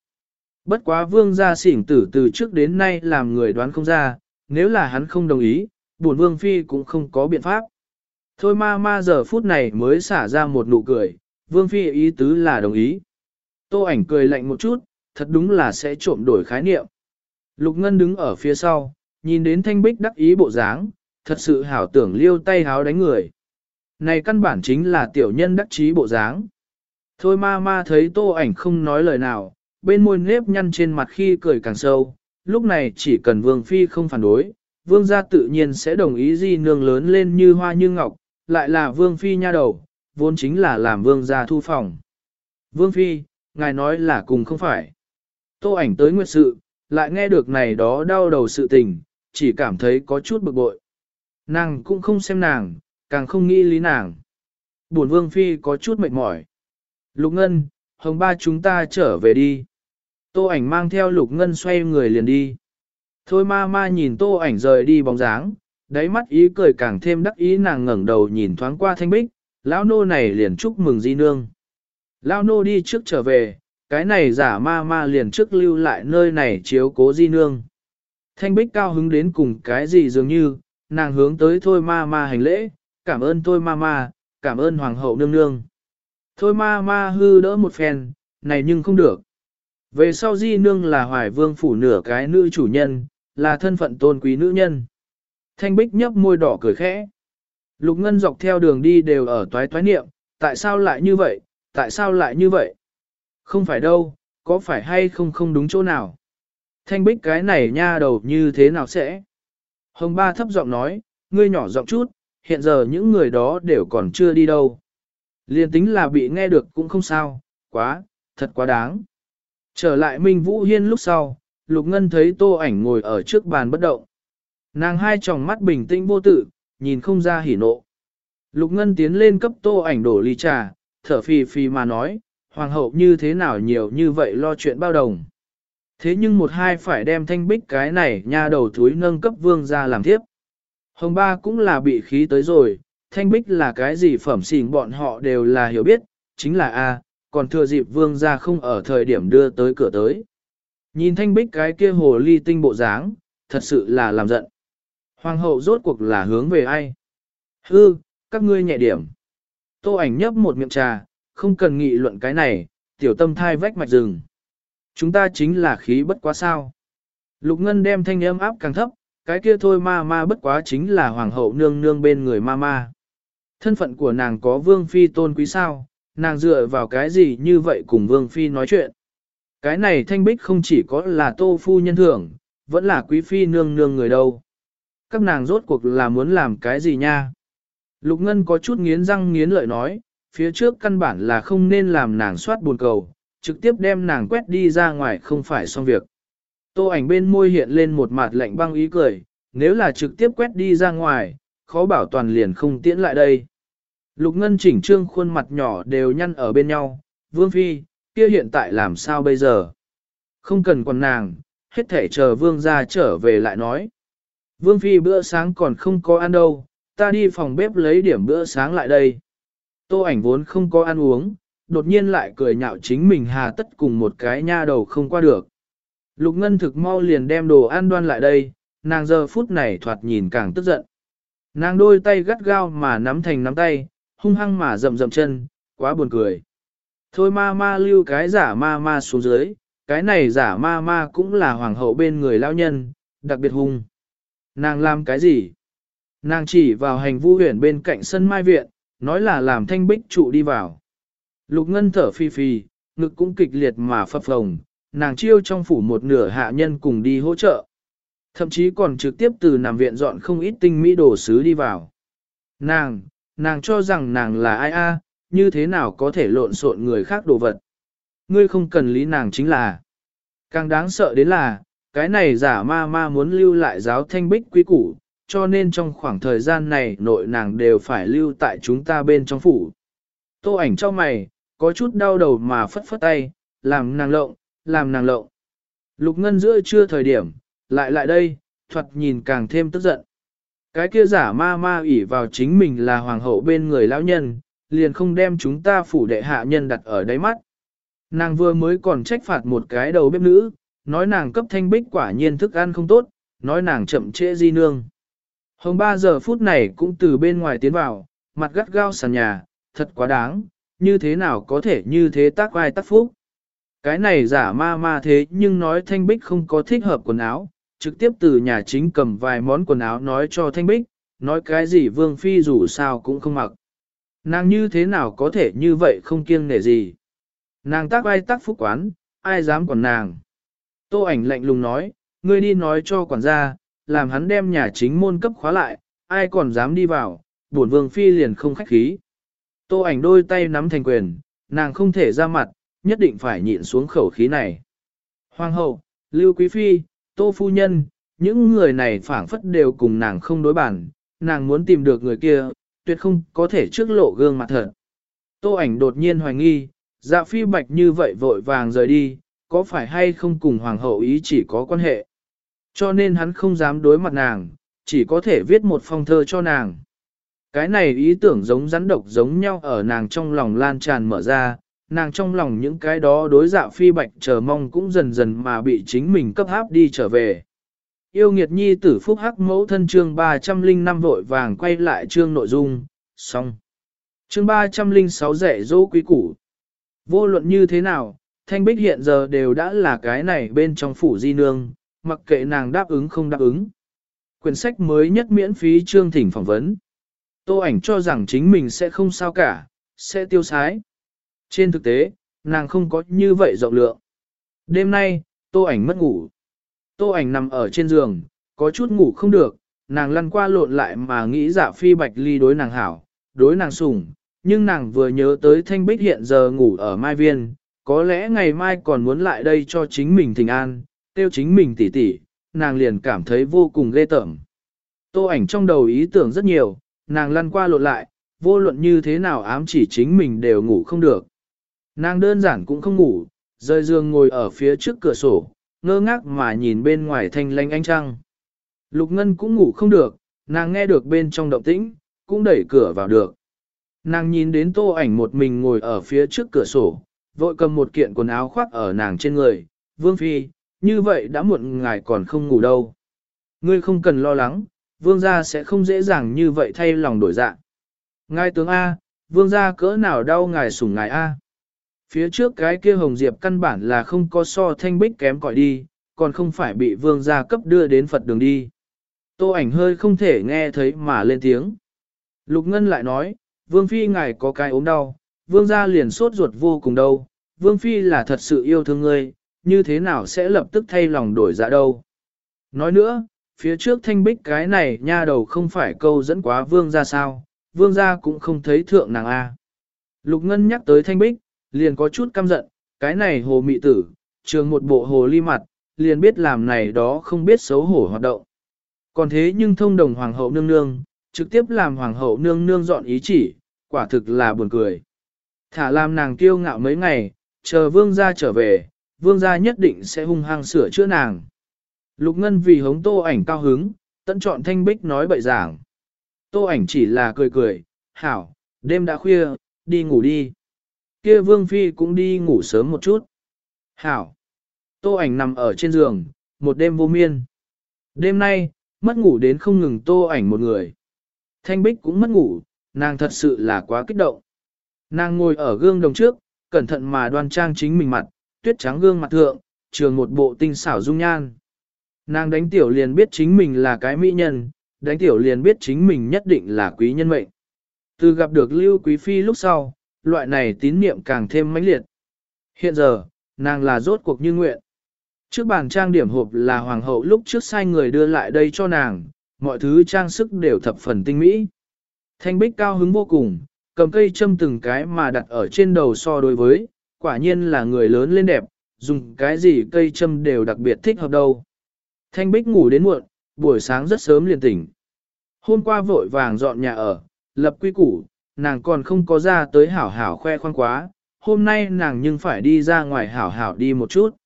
Bất quá vương gia xỉn tử từ trước đến nay làm người đoán không ra, nếu là hắn không đồng ý, buồn vương phi cũng không có biện pháp. Thôi ma ma giờ phút này mới xả ra một nụ cười, vương phi ý tứ là đồng ý. Tô ảnh cười lạnh một chút, thật đúng là sẽ trộm đổi khái niệm. Lục Ngân đứng ở phía sau, nhìn đến thanh bích đắc ý bộ dáng, thật sự hảo tưởng liêu tay háo đánh người. Này căn bản chính là tiểu nhân đắc chí bộ dáng. Thôi ma ma thấy tô ảnh không nói lời nào, bên môi nếp nhăn trên mặt khi cười càng sâu, lúc này chỉ cần vương phi không phản đối, vương gia tự nhiên sẽ đồng ý di nương lớn lên như hoa như ngọc, lại là vương phi nha đầu, vốn chính là làm vương gia thu phòng. Vương phi, ngài nói là cùng không phải. Tô ảnh tới nguyệt sự, lại nghe được này đó đau đầu sự tình, chỉ cảm thấy có chút bực bội. Nàng cũng không xem nàng, càng không nghĩ lý nàng. Buồn vương phi có chút mệt mỏi. Lục Ngân, hồng ba chúng ta trở về đi. Tô ảnh mang theo Lục Ngân xoay người liền đi. Thôi ma ma nhìn tô ảnh rời đi bóng dáng, đáy mắt ý cười càng thêm đắc ý nàng ngẩng đầu nhìn thoáng qua thanh bích, lão nô này liền chúc mừng di nương. Lão nô đi trước trở về, cái này giả ma ma liền trước lưu lại nơi này chiếu cố di nương. Thanh bích cao hứng đến cùng cái gì dường như, nàng hướng tới thôi ma ma hành lễ, cảm ơn thôi ma ma, cảm ơn hoàng hậu nương nương. Thôi ma ma hư đỡ một phen, này nhưng không được. Về sau di nương là hoài vương phủ nửa cái nữ chủ nhân, là thân phận tôn quý nữ nhân. Thanh bích nhấp môi đỏ cười khẽ. Lục ngân dọc theo đường đi đều ở toái toái niệm, tại sao lại như vậy, tại sao lại như vậy? Không phải đâu, có phải hay không không đúng chỗ nào? Thanh bích cái này nha đầu như thế nào sẽ? Hồng ba thấp giọng nói, ngươi nhỏ giọng chút, hiện giờ những người đó đều còn chưa đi đâu. Liên tính là bị nghe được cũng không sao, quá, thật quá đáng. Trở lại Minh Vũ Hiên lúc sau, Lục Ngân thấy tô ảnh ngồi ở trước bàn bất động. Nàng hai tròng mắt bình tĩnh vô tự, nhìn không ra hỉ nộ. Lục Ngân tiến lên cấp tô ảnh đổ ly trà, thở phì phì mà nói, hoàng hậu như thế nào nhiều như vậy lo chuyện bao đồng. Thế nhưng một hai phải đem thanh bích cái này nha đầu thúi nâng cấp vương ra làm tiếp. Hồng ba cũng là bị khí tới rồi, thanh bích là cái gì phẩm xỉn bọn họ đều là hiểu biết, chính là A, còn thừa dịp vương ra không ở thời điểm đưa tới cửa tới. Nhìn thanh bích cái kia hồ ly tinh bộ dáng, thật sự là làm giận. Hoàng hậu rốt cuộc là hướng về ai? Hư, các ngươi nhẹ điểm. Tô ảnh nhấp một miệng trà, không cần nghị luận cái này, tiểu tâm thai vách mạch rừng. Chúng ta chính là khí bất quá sao. Lục Ngân đem thanh âm áp càng thấp, cái kia thôi ma ma bất quá chính là hoàng hậu nương nương bên người ma ma. Thân phận của nàng có vương phi tôn quý sao, nàng dựa vào cái gì như vậy cùng vương phi nói chuyện. Cái này thanh bích không chỉ có là tô phu nhân thưởng, vẫn là quý phi nương nương người đâu. Các nàng rốt cuộc là muốn làm cái gì nha? Lục Ngân có chút nghiến răng nghiến lợi nói, phía trước căn bản là không nên làm nàng soát buồn cầu, trực tiếp đem nàng quét đi ra ngoài không phải xong việc. Tô ảnh bên môi hiện lên một mặt lạnh băng ý cười, nếu là trực tiếp quét đi ra ngoài, khó bảo toàn liền không tiễn lại đây. Lục Ngân chỉnh trương khuôn mặt nhỏ đều nhăn ở bên nhau, Vương Phi, kia hiện tại làm sao bây giờ? Không cần còn nàng, hết thể chờ Vương ra trở về lại nói. Vương Phi bữa sáng còn không có ăn đâu, ta đi phòng bếp lấy điểm bữa sáng lại đây. Tô ảnh vốn không có ăn uống, đột nhiên lại cười nhạo chính mình hà tất cùng một cái nha đầu không qua được. Lục Ngân thực mau liền đem đồ ăn đoan lại đây, nàng giờ phút này thoạt nhìn càng tức giận. Nàng đôi tay gắt gao mà nắm thành nắm tay, hung hăng mà rậm rậm chân, quá buồn cười. Thôi ma ma lưu cái giả ma ma xuống dưới, cái này giả ma ma cũng là hoàng hậu bên người lao nhân, đặc biệt hung. Nàng làm cái gì? Nàng chỉ vào hành vu huyền bên cạnh sân mai viện, nói là làm thanh bích trụ đi vào. Lục ngân thở phi phi, ngực cũng kịch liệt mà phập phồng, nàng chiêu trong phủ một nửa hạ nhân cùng đi hỗ trợ. Thậm chí còn trực tiếp từ nằm viện dọn không ít tinh mỹ đồ sứ đi vào. Nàng, nàng cho rằng nàng là ai a, như thế nào có thể lộn xộn người khác đồ vật. Ngươi không cần lý nàng chính là. Càng đáng sợ đến là, cái này giả ma ma muốn lưu lại giáo thanh bích quý củ, cho nên trong khoảng thời gian này nội nàng đều phải lưu tại chúng ta bên trong phủ. Tô ảnh cho mày, có chút đau đầu mà phất phất tay, làm nàng lộng, làm nàng lộng. Lục ngân giữa trưa thời điểm, lại lại đây, thuật nhìn càng thêm tức giận. Cái kia giả ma ma ủy vào chính mình là hoàng hậu bên người lão nhân, liền không đem chúng ta phủ đệ hạ nhân đặt ở đáy mắt. Nàng vừa mới còn trách phạt một cái đầu bếp nữ, nói nàng cấp thanh bích quả nhiên thức ăn không tốt, nói nàng chậm trễ di nương. Hồng ba giờ phút này cũng từ bên ngoài tiến vào, mặt gắt gao sàn nhà, thật quá đáng, như thế nào có thể như thế tác vai tác phúc. Cái này giả ma ma thế nhưng nói Thanh Bích không có thích hợp quần áo, trực tiếp từ nhà chính cầm vài món quần áo nói cho Thanh Bích, nói cái gì Vương Phi dù sao cũng không mặc. Nàng như thế nào có thể như vậy không kiêng nể gì. Nàng tác ai tác phúc quán, ai dám còn nàng. Tô ảnh lạnh lùng nói, ngươi đi nói cho quản gia, làm hắn đem nhà chính môn cấp khóa lại, ai còn dám đi vào, bổn vương phi liền không khách khí. Tô ảnh đôi tay nắm thành quyền, nàng không thể ra mặt, nhất định phải nhịn xuống khẩu khí này. Hoàng hậu, Lưu Quý Phi, Tô Phu Nhân, những người này phảng phất đều cùng nàng không đối bản, nàng muốn tìm được người kia, tuyệt không có thể trước lộ gương mặt thật. Tô ảnh đột nhiên hoài nghi, dạ phi bạch như vậy vội vàng rời đi, có phải hay không cùng hoàng hậu ý chỉ có quan hệ. Cho nên hắn không dám đối mặt nàng, chỉ có thể viết một phong thơ cho nàng. Cái này ý tưởng giống rắn độc giống nhau ở nàng trong lòng lan tràn mở ra, nàng trong lòng những cái đó đối dạ phi bạch chờ mong cũng dần dần mà bị chính mình cấp háp đi trở về. Yêu nghiệt nhi tử phúc hắc mẫu thân chương 305 vội vàng quay lại chương nội dung, xong. Chương 306 rẻ dỗ quý củ. Vô luận như thế nào, thanh bích hiện giờ đều đã là cái này bên trong phủ di nương, mặc kệ nàng đáp ứng không đáp ứng. Quyển sách mới nhất miễn phí chương thỉnh phỏng vấn. Tô ảnh cho rằng chính mình sẽ không sao cả, sẽ tiêu sái. Trên thực tế, nàng không có như vậy rộng lượng. Đêm nay, tô ảnh mất ngủ. Tô ảnh nằm ở trên giường, có chút ngủ không được, nàng lăn qua lộn lại mà nghĩ dạ phi bạch ly đối nàng hảo, đối nàng sủng, nhưng nàng vừa nhớ tới thanh bích hiện giờ ngủ ở Mai Viên, có lẽ ngày mai còn muốn lại đây cho chính mình thỉnh an, tiêu chính mình tỉ tỉ, nàng liền cảm thấy vô cùng ghê tởm. Tô ảnh trong đầu ý tưởng rất nhiều, nàng lăn qua lộn lại, vô luận như thế nào ám chỉ chính mình đều ngủ không được. Nàng đơn giản cũng không ngủ, rơi giường ngồi ở phía trước cửa sổ, ngơ ngác mà nhìn bên ngoài thanh lanh ánh trăng. Lục Ngân cũng ngủ không được, nàng nghe được bên trong động tĩnh, cũng đẩy cửa vào được. Nàng nhìn đến tô ảnh một mình ngồi ở phía trước cửa sổ, vội cầm một kiện quần áo khoác ở nàng trên người. Vương Phi, như vậy đã muộn ngài còn không ngủ đâu. Ngươi không cần lo lắng, vương gia sẽ không dễ dàng như vậy thay lòng đổi dạ. Ngài tướng A, vương gia cỡ nào đau ngài sủng ngài A. Phía trước cái kia hồng diệp căn bản là không có so thanh bích kém cỏi đi, còn không phải bị vương gia cấp đưa đến Phật đường đi. Tô ảnh hơi không thể nghe thấy mà lên tiếng. Lục Ngân lại nói, vương phi ngài có cái ốm đau, vương gia liền sốt ruột vô cùng đâu, vương phi là thật sự yêu thương ngươi, như thế nào sẽ lập tức thay lòng đổi dạ đâu. Nói nữa, phía trước thanh bích cái này nha đầu không phải câu dẫn quá vương gia sao, vương gia cũng không thấy thượng nàng A. Lục Ngân nhắc tới thanh bích, liền có chút căm giận, cái này hồ mị tử, trường một bộ hồ ly mặt, liền biết làm này đó không biết xấu hổ hoạt động. Còn thế nhưng thông đồng hoàng hậu nương nương, trực tiếp làm hoàng hậu nương nương dọn ý chỉ, quả thực là buồn cười. Thả làm nàng kiêu ngạo mấy ngày, chờ vương gia trở về, vương gia nhất định sẽ hung hăng sửa chữa nàng. Lục Ngân vì hống tô ảnh cao hứng, tận chọn thanh bích nói bậy giảng. Tô ảnh chỉ là cười cười, hảo, đêm đã khuya, đi ngủ đi. Kia vương phi cũng đi ngủ sớm một chút. Hảo. Tô ảnh nằm ở trên giường, một đêm vô miên. Đêm nay, mất ngủ đến không ngừng tô ảnh một người. Thanh bích cũng mất ngủ, nàng thật sự là quá kích động. Nàng ngồi ở gương đồng trước, cẩn thận mà đoan trang chính mình mặt, tuyết trắng gương mặt thượng, trường một bộ tinh xảo dung nhan. Nàng đánh tiểu liền biết chính mình là cái mỹ nhân, đánh tiểu liền biết chính mình nhất định là quý nhân mệnh. Từ gặp được Lưu Quý Phi lúc sau, loại này tín niệm càng thêm mãnh liệt. Hiện giờ, nàng là rốt cuộc như nguyện. Trước bàn trang điểm hộp là hoàng hậu lúc trước sai người đưa lại đây cho nàng, mọi thứ trang sức đều thập phần tinh mỹ. Thanh bích cao hứng vô cùng, cầm cây châm từng cái mà đặt ở trên đầu so đối với, quả nhiên là người lớn lên đẹp, dùng cái gì cây châm đều đặc biệt thích hợp đâu. Thanh bích ngủ đến muộn, buổi sáng rất sớm liền tỉnh. Hôm qua vội vàng dọn nhà ở, lập quy củ, nàng còn không có ra tới hảo hảo khoe khoang quá, hôm nay nàng nhưng phải đi ra ngoài hảo hảo đi một chút.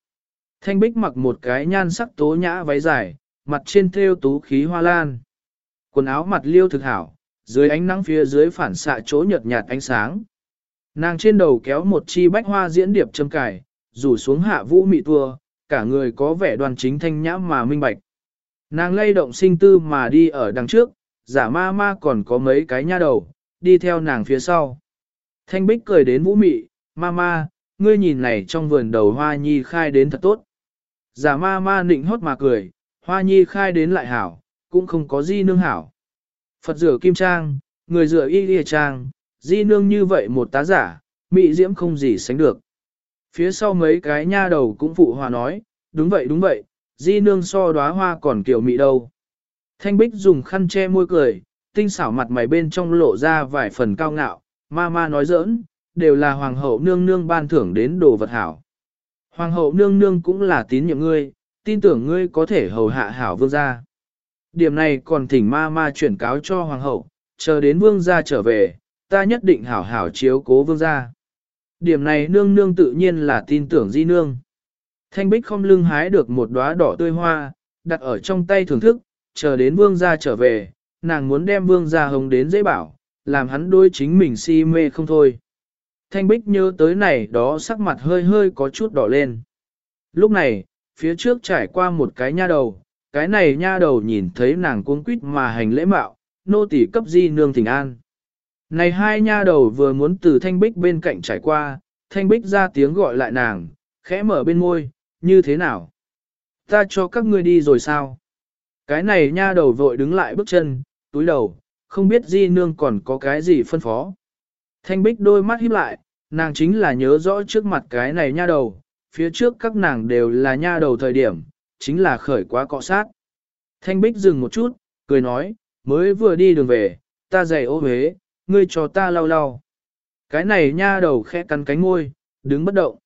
Thanh bích mặc một cái nhan sắc tố nhã váy dài, mặt trên thêu tú khí hoa lan. Quần áo mặt liêu thực hảo, dưới ánh nắng phía dưới phản xạ chỗ nhợt nhạt ánh sáng. Nàng trên đầu kéo một chi bách hoa diễn điệp châm cài, rủ xuống hạ vũ mị tua, cả người có vẻ đoàn chính thanh nhã mà minh bạch. Nàng lay động sinh tư mà đi ở đằng trước, giả ma ma còn có mấy cái nha đầu, đi theo nàng phía sau. Thanh bích cười đến vũ mị, ma ma, ngươi nhìn này trong vườn đầu hoa nhi khai đến thật tốt. Giả ma ma nịnh hót mà cười, hoa nhi khai đến lại hảo, cũng không có gì nương hảo. Phật rửa kim trang, người rửa y lìa trang, di nương như vậy một tá giả, mị diễm không gì sánh được. Phía sau mấy cái nha đầu cũng phụ hòa nói, đúng vậy đúng vậy, di nương so đóa hoa còn kiểu mị đâu. Thanh bích dùng khăn che môi cười, tinh xảo mặt mày bên trong lộ ra vài phần cao ngạo, ma ma nói giỡn, đều là hoàng hậu nương nương ban thưởng đến đồ vật hảo. Hoàng hậu nương nương cũng là tín nhiệm ngươi, tin tưởng ngươi có thể hầu hạ hảo vương gia. Điểm này còn thỉnh ma ma chuyển cáo cho hoàng hậu, chờ đến vương gia trở về, ta nhất định hảo hảo chiếu cố vương gia. Điểm này nương nương tự nhiên là tin tưởng di nương. Thanh bích không lưng hái được một đóa đỏ tươi hoa, đặt ở trong tay thưởng thức, chờ đến vương gia trở về, nàng muốn đem vương gia hồng đến dễ bảo, làm hắn đôi chính mình si mê không thôi. Thanh bích nhớ tới này đó sắc mặt hơi hơi có chút đỏ lên. Lúc này, phía trước trải qua một cái nha đầu, cái này nha đầu nhìn thấy nàng cuống quýt mà hành lễ mạo, nô tỳ cấp di nương thỉnh an. Này hai nha đầu vừa muốn từ thanh bích bên cạnh trải qua, thanh bích ra tiếng gọi lại nàng, khẽ mở bên môi, như thế nào? Ta cho các ngươi đi rồi sao? Cái này nha đầu vội đứng lại bước chân, túi đầu, không biết di nương còn có cái gì phân phó. Thanh bích đôi mắt híp lại, nàng chính là nhớ rõ trước mặt cái này nha đầu, phía trước các nàng đều là nha đầu thời điểm, chính là khởi quá cọ sát. Thanh bích dừng một chút, cười nói, mới vừa đi đường về, ta giày ô huế, ngươi cho ta lau lau. Cái này nha đầu khẽ cắn cánh ngôi, đứng bất động.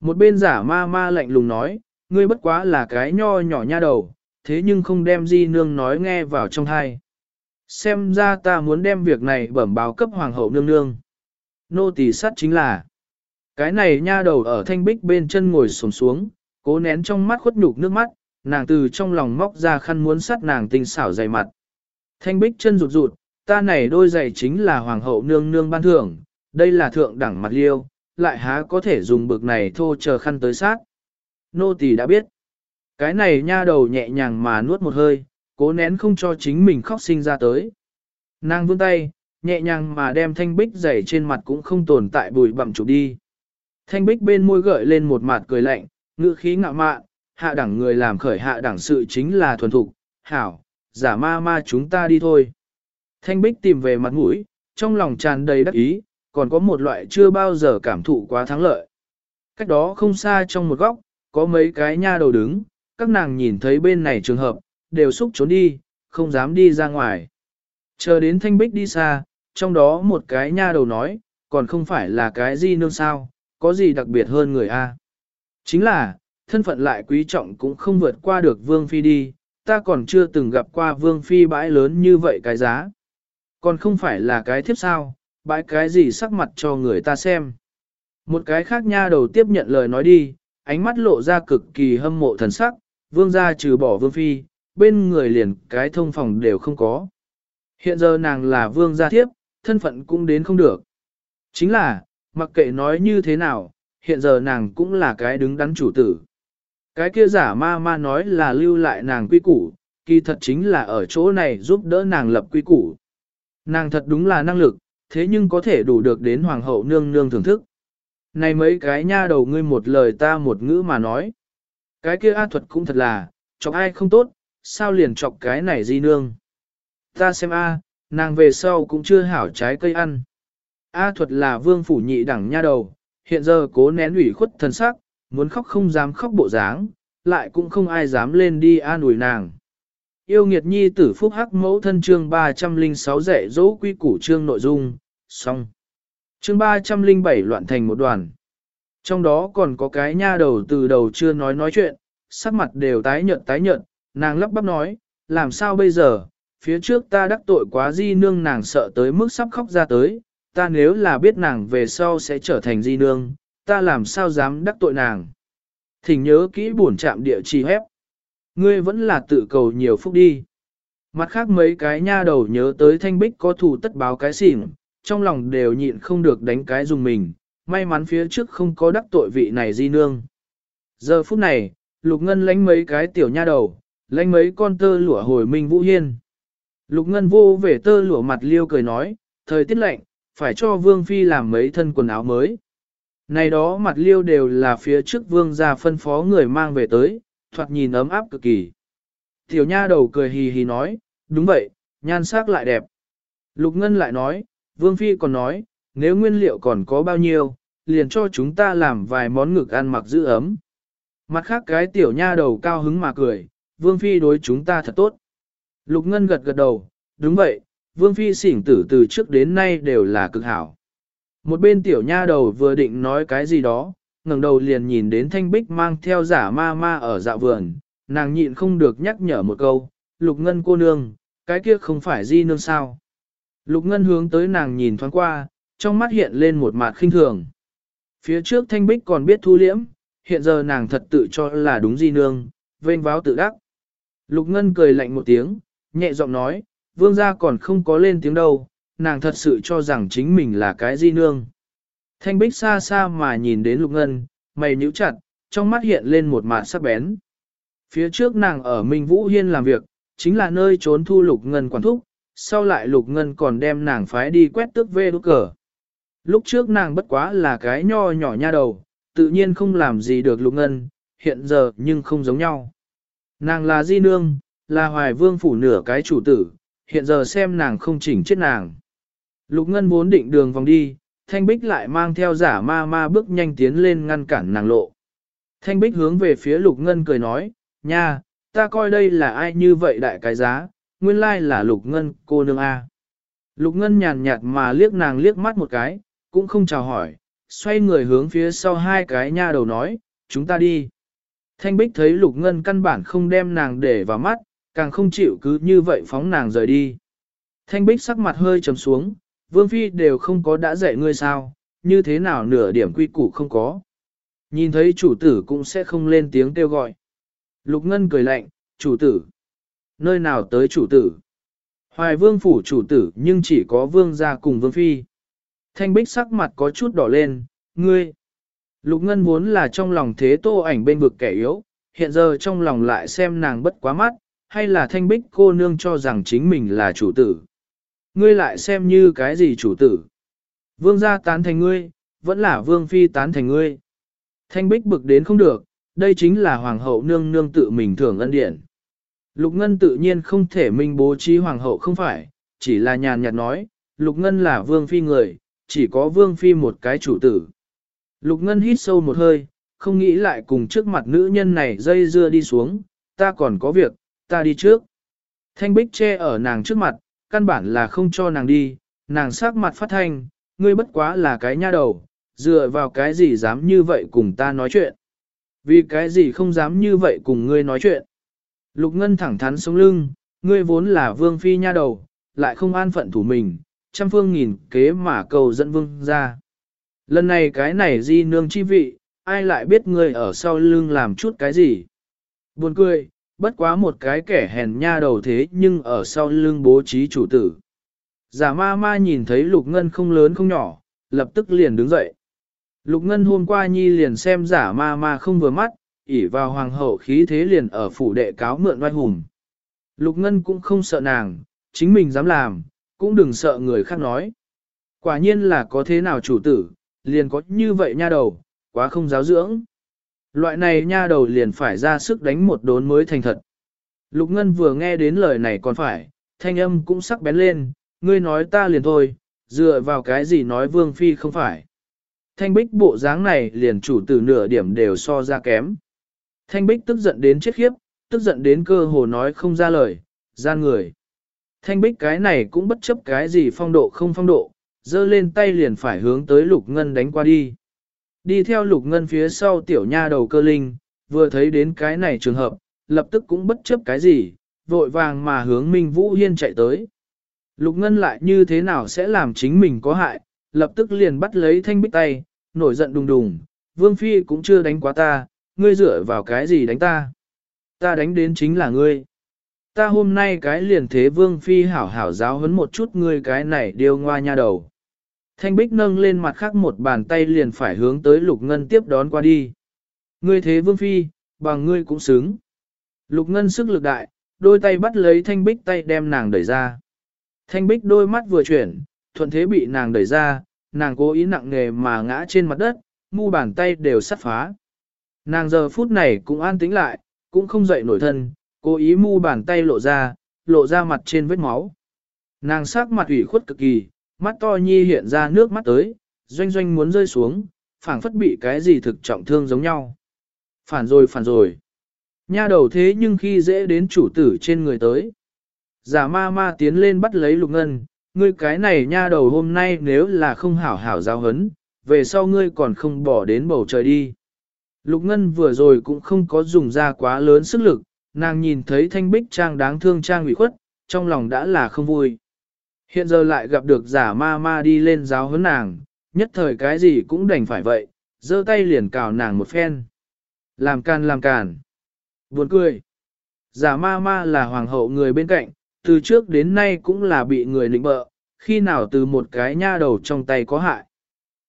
Một bên giả ma ma lạnh lùng nói, ngươi bất quá là cái nho nhỏ nha đầu, thế nhưng không đem di nương nói nghe vào trong thai. Xem ra ta muốn đem việc này bẩm báo cấp hoàng hậu nương nương. Nô tỳ sắt chính là, cái này nha đầu ở thanh bích bên chân ngồi xổm xuống, Cố nén trong mắt khuất nhục nước mắt, nàng từ trong lòng móc ra khăn muốn sắt nàng tinh xảo dày mặt. Thanh bích chân rụt rụt, ta này đôi giày chính là hoàng hậu nương nương ban thưởng, đây là thượng đẳng mặt liêu, lại há có thể dùng bực này thô chờ khăn tới sát. Nô tỳ đã biết. Cái này nha đầu nhẹ nhàng mà nuốt một hơi, cố nén không cho chính mình khóc sinh ra tới. Nàng vươn tay, nhẹ nhàng mà đem thanh bích giày trên mặt cũng không tồn tại bùi bặm chụp đi. Thanh bích bên môi gợi lên một mặt cười lạnh, ngữ khí ngạo mạn, hạ đẳng người làm khởi hạ đẳng sự chính là thuần thục, hảo, giả ma ma chúng ta đi thôi. Thanh bích tìm về mặt mũi, trong lòng tràn đầy đắc ý, còn có một loại chưa bao giờ cảm thụ quá thắng lợi. Cách đó không xa trong một góc, có mấy cái nha đầu đứng, các nàng nhìn thấy bên này trường hợp, đều xúc trốn đi, không dám đi ra ngoài. Chờ đến thanh bích đi xa, trong đó một cái nha đầu nói, còn không phải là cái gì nương sao, có gì đặc biệt hơn người A. Chính là, thân phận lại quý trọng cũng không vượt qua được Vương Phi đi, ta còn chưa từng gặp qua Vương Phi bãi lớn như vậy cái giá. Còn không phải là cái thiếp sao, bãi cái gì sắc mặt cho người ta xem. Một cái khác nha đầu tiếp nhận lời nói đi, ánh mắt lộ ra cực kỳ hâm mộ thần sắc, vương gia trừ bỏ vương phi, bên người liền cái thông phòng đều không có. Hiện giờ nàng là vương gia thiếp, thân phận cũng đến không được. Chính là, mặc kệ nói như thế nào, hiện giờ nàng cũng là cái đứng đắn chủ tử. Cái kia giả ma ma nói là lưu lại nàng quy củ, kỳ thật chính là ở chỗ này giúp đỡ nàng lập quy củ. Nàng thật đúng là năng lực, thế nhưng có thể đủ được đến hoàng hậu nương nương thưởng thức. Này mấy cái nha đầu ngươi một lời ta một ngữ mà nói. Cái kia A thuật cũng thật là, chọc ai không tốt, sao liền chọc cái này di nương. Ta xem A, nàng về sau cũng chưa hảo trái cây ăn. A thuật là vương phủ nhị đẳng nha đầu, hiện giờ cố nén ủy khuất thân sắc, muốn khóc không dám khóc bộ dáng, lại cũng không ai dám lên đi an ủi nàng. Yêu nghiệt nhi tử phúc hắc mẫu thân chương 306 dạy dỗ quy củ chương nội dung, xong. Chương 307 loạn thành một đoàn. Trong đó còn có cái nha đầu từ đầu chưa nói nói chuyện, sắc mặt đều tái nhợt tái nhợt, nàng lắp bắp nói, làm sao bây giờ, phía trước ta đắc tội quá di nương nàng sợ tới mức sắp khóc ra tới, ta nếu là biết nàng về sau sẽ trở thành di nương, ta làm sao dám đắc tội nàng. Thỉnh nhớ kỹ buồn chạm địa chỉ hép. Ngươi vẫn là tự cầu nhiều phúc đi. Mặt khác mấy cái nha đầu nhớ tới thanh bích có thù tất báo cái xỉn, trong lòng đều nhịn không được đánh cái dùng mình, may mắn phía trước không có đắc tội vị này di nương. Giờ phút này, Lục Ngân lánh mấy cái tiểu nha đầu, lánh mấy con tơ lụa hồi minh vũ hiên. Lục Ngân vô về tơ lụa mặt liêu cười nói, thời tiết lạnh, phải cho Vương Phi làm mấy thân quần áo mới. Này đó mặt liêu đều là phía trước Vương gia phân phó người mang về tới, thoạt nhìn ấm áp cực kỳ. Tiểu nha đầu cười hì hì nói, đúng vậy, nhan sắc lại đẹp. Lục Ngân lại nói, Vương Phi còn nói, nếu nguyên liệu còn có bao nhiêu, liền cho chúng ta làm vài món ngực ăn mặc giữ ấm. Mặt khác cái tiểu nha đầu cao hứng mà cười, Vương Phi đối chúng ta thật tốt. Lục Ngân gật gật đầu, đúng vậy, Vương Phi xỉn tử từ trước đến nay đều là cực hảo. Một bên tiểu nha đầu vừa định nói cái gì đó, ngẩng đầu liền nhìn đến thanh bích mang theo giả ma ma ở dạ vườn, nàng nhịn không được nhắc nhở một câu, Lục Ngân cô nương, cái kia không phải di nương sao. Lục Ngân hướng tới nàng nhìn thoáng qua, trong mắt hiện lên một mặt khinh thường. Phía trước thanh bích còn biết thu liễm, hiện giờ nàng thật tự cho là đúng di nương, vênh váo tự đắc. Lục Ngân cười lạnh một tiếng, nhẹ giọng nói, vương gia còn không có lên tiếng đâu, nàng thật sự cho rằng chính mình là cái di nương. Thanh bích xa xa mà nhìn đến Lục Ngân, mày nhíu chặt, trong mắt hiện lên một mạt sắc bén. Phía trước nàng ở Minh Vũ Hiên làm việc, chính là nơi trốn thu Lục Ngân quản thúc, sau lại Lục Ngân còn đem nàng phái đi quét tước vê đốt cờ. Lúc trước nàng bất quá là cái nho nhỏ nha đầu, tự nhiên không làm gì được Lục Ngân, hiện giờ nhưng không giống nhau. Nàng là di nương, là hoài vương phủ nửa cái chủ tử, hiện giờ xem nàng không chỉnh chết nàng. Lục Ngân vốn định đường vòng đi, Thanh Bích lại mang theo giả ma ma bước nhanh tiến lên ngăn cản nàng lộ. Thanh Bích hướng về phía Lục Ngân cười nói, nha, ta coi đây là ai như vậy đại cái giá, nguyên lai là Lục Ngân cô nương A. Lục Ngân nhàn nhạt mà liếc nàng liếc mắt một cái, cũng không chào hỏi, xoay người hướng phía sau hai cái nha đầu nói, chúng ta đi. Thanh Bích thấy Lục Ngân căn bản không đem nàng để vào mắt, càng không chịu cứ như vậy phóng nàng rời đi. Thanh Bích sắc mặt hơi trầm xuống, Vương Phi đều không có đã dạy ngươi sao, như thế nào nửa điểm quy củ không có. Nhìn thấy chủ tử cũng sẽ không lên tiếng kêu gọi. Lục Ngân cười lạnh, chủ tử. Nơi nào tới chủ tử? Hoài vương phủ chủ tử nhưng chỉ có vương gia cùng vương phi. Thanh bích sắc mặt có chút đỏ lên, ngươi. Lục Ngân muốn là trong lòng thế tô ảnh bên vực kẻ yếu, hiện giờ trong lòng lại xem nàng bất quá mắt, hay là thanh bích cô nương cho rằng chính mình là chủ tử. Ngươi lại xem như cái gì chủ tử. Vương gia tán thành ngươi, vẫn là vương phi tán thành ngươi. Thanh bích bực đến không được, đây chính là hoàng hậu nương nương tự mình thưởng ân điện. Lục Ngân tự nhiên không thể minh bố trí hoàng hậu không phải, chỉ là nhàn nhạt nói, Lục Ngân là vương phi người, chỉ có vương phi một cái chủ tử. Lục Ngân hít sâu một hơi, không nghĩ lại cùng trước mặt nữ nhân này dây dưa đi xuống, ta còn có việc, ta đi trước. Thanh bích che ở nàng trước mặt, căn bản là không cho nàng đi, nàng sắc mặt phát thanh, ngươi bất quá là cái nha đầu, dựa vào cái gì dám như vậy cùng ta nói chuyện. Vì cái gì không dám như vậy cùng ngươi nói chuyện. Lục Ngân thẳng thắn sống lưng, ngươi vốn là vương phi nha đầu, lại không an phận thủ mình, trăm phương nghìn kế mà cầu dẫn vương ra. Lần này cái này di nương chi vị, ai lại biết ngươi ở sau lưng làm chút cái gì. Buồn cười, bất quá một cái kẻ hèn nha đầu thế nhưng ở sau lưng bố trí chủ tử. Giả ma ma nhìn thấy lục ngân không lớn không nhỏ, lập tức liền đứng dậy. Lục ngân hôm qua nhi liền xem giả ma ma không vừa mắt, ỉ vào hoàng hậu khí thế liền ở phủ đệ cáo mượn oai hùng. Lục ngân cũng không sợ nàng, chính mình dám làm, cũng đừng sợ người khác nói. Quả nhiên là có thế nào chủ tử, liền có như vậy nha đầu, quá không giáo dưỡng. Loại này nha đầu liền phải ra sức đánh một đốn mới thành thật. Lục Ngân vừa nghe đến lời này còn phải, thanh âm cũng sắc bén lên, ngươi nói ta liền thôi, dựa vào cái gì nói vương phi không phải. Thanh bích bộ dáng này liền chủ từ nửa điểm đều so ra kém. Thanh bích tức giận đến chết khiếp, tức giận đến cơ hồ nói không ra lời, gian người. Thanh bích cái này cũng bất chấp cái gì phong độ không phong độ, giơ lên tay liền phải hướng tới lục ngân đánh qua đi. Đi theo lục ngân phía sau tiểu nha đầu cơ linh, vừa thấy đến cái này trường hợp, lập tức cũng bất chấp cái gì, vội vàng mà hướng Minh Vũ Hiên chạy tới. Lục ngân lại như thế nào sẽ làm chính mình có hại, lập tức liền bắt lấy thanh bích tay, nổi giận đùng đùng, Vương Phi cũng chưa đánh quá ta, ngươi dựa vào cái gì đánh ta. Ta đánh đến chính là ngươi. Ta hôm nay cái liền thế Vương Phi hảo hảo giáo huấn một chút ngươi cái này điêu ngoa nha đầu. Thanh Bích nâng lên mặt khác một bàn tay liền phải hướng tới Lục Ngân tiếp đón qua đi. Ngươi thế Vương Phi, bằng ngươi cũng xứng. Lục Ngân sức lực đại, đôi tay bắt lấy Thanh Bích tay đem nàng đẩy ra. Thanh Bích đôi mắt vừa chuyển, thuận thế bị nàng đẩy ra, nàng cố ý nặng nghề mà ngã trên mặt đất, mu bàn tay đều sắt phá. Nàng giờ phút này cũng an tĩnh lại, cũng không dậy nổi thân, cố ý mu bàn tay lộ ra, lộ ra mặt trên vết máu. Nàng sắc mặt ủy khuất cực kỳ, mắt to nhi hiện ra nước mắt tới, doanh doanh muốn rơi xuống, phảng phất bị cái gì thực trọng thương giống nhau. Phản rồi phản rồi. Nha đầu thế nhưng khi dễ đến chủ tử trên người tới. Giả ma ma tiến lên bắt lấy lục ngân, ngươi cái này nha đầu hôm nay nếu là không hảo hảo giao hấn, về sau ngươi còn không bỏ đến bầu trời đi. Lục ngân vừa rồi cũng không có dùng ra quá lớn sức lực, nàng nhìn thấy thanh bích trang đáng thương trang ủy khuất, trong lòng đã là không vui. Hiện giờ lại gặp được giả ma ma đi lên giáo huấn nàng, nhất thời cái gì cũng đành phải vậy, giơ tay liền cào nàng một phen. Làm càn làm càn. Buồn cười. Giả ma ma là hoàng hậu người bên cạnh, từ trước đến nay cũng là bị người lĩnh bợ, khi nào từ một cái nha đầu trong tay có hại.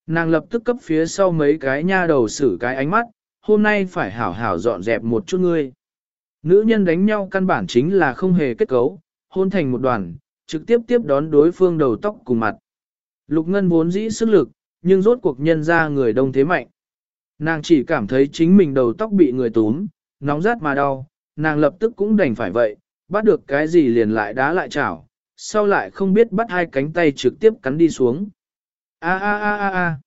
Nàng lập tức cấp phía sau mấy cái nha đầu xử cái ánh mắt, hôm nay phải hảo hảo dọn dẹp một chút ngươi. Nữ nhân đánh nhau căn bản chính là không hề kết cấu, hôn thành một đoàn, trực tiếp tiếp đón đối phương đầu tóc cùng mặt. Lục Ngân vốn dĩ sức lực, nhưng rốt cuộc nhân ra người đông thế mạnh. Nàng chỉ cảm thấy chính mình đầu tóc bị người túm, nóng rát mà đau, nàng lập tức cũng đành phải vậy, bắt được cái gì liền lại đá lại chảo, sau lại không biết bắt hai cánh tay trực tiếp cắn đi xuống. A a a a a.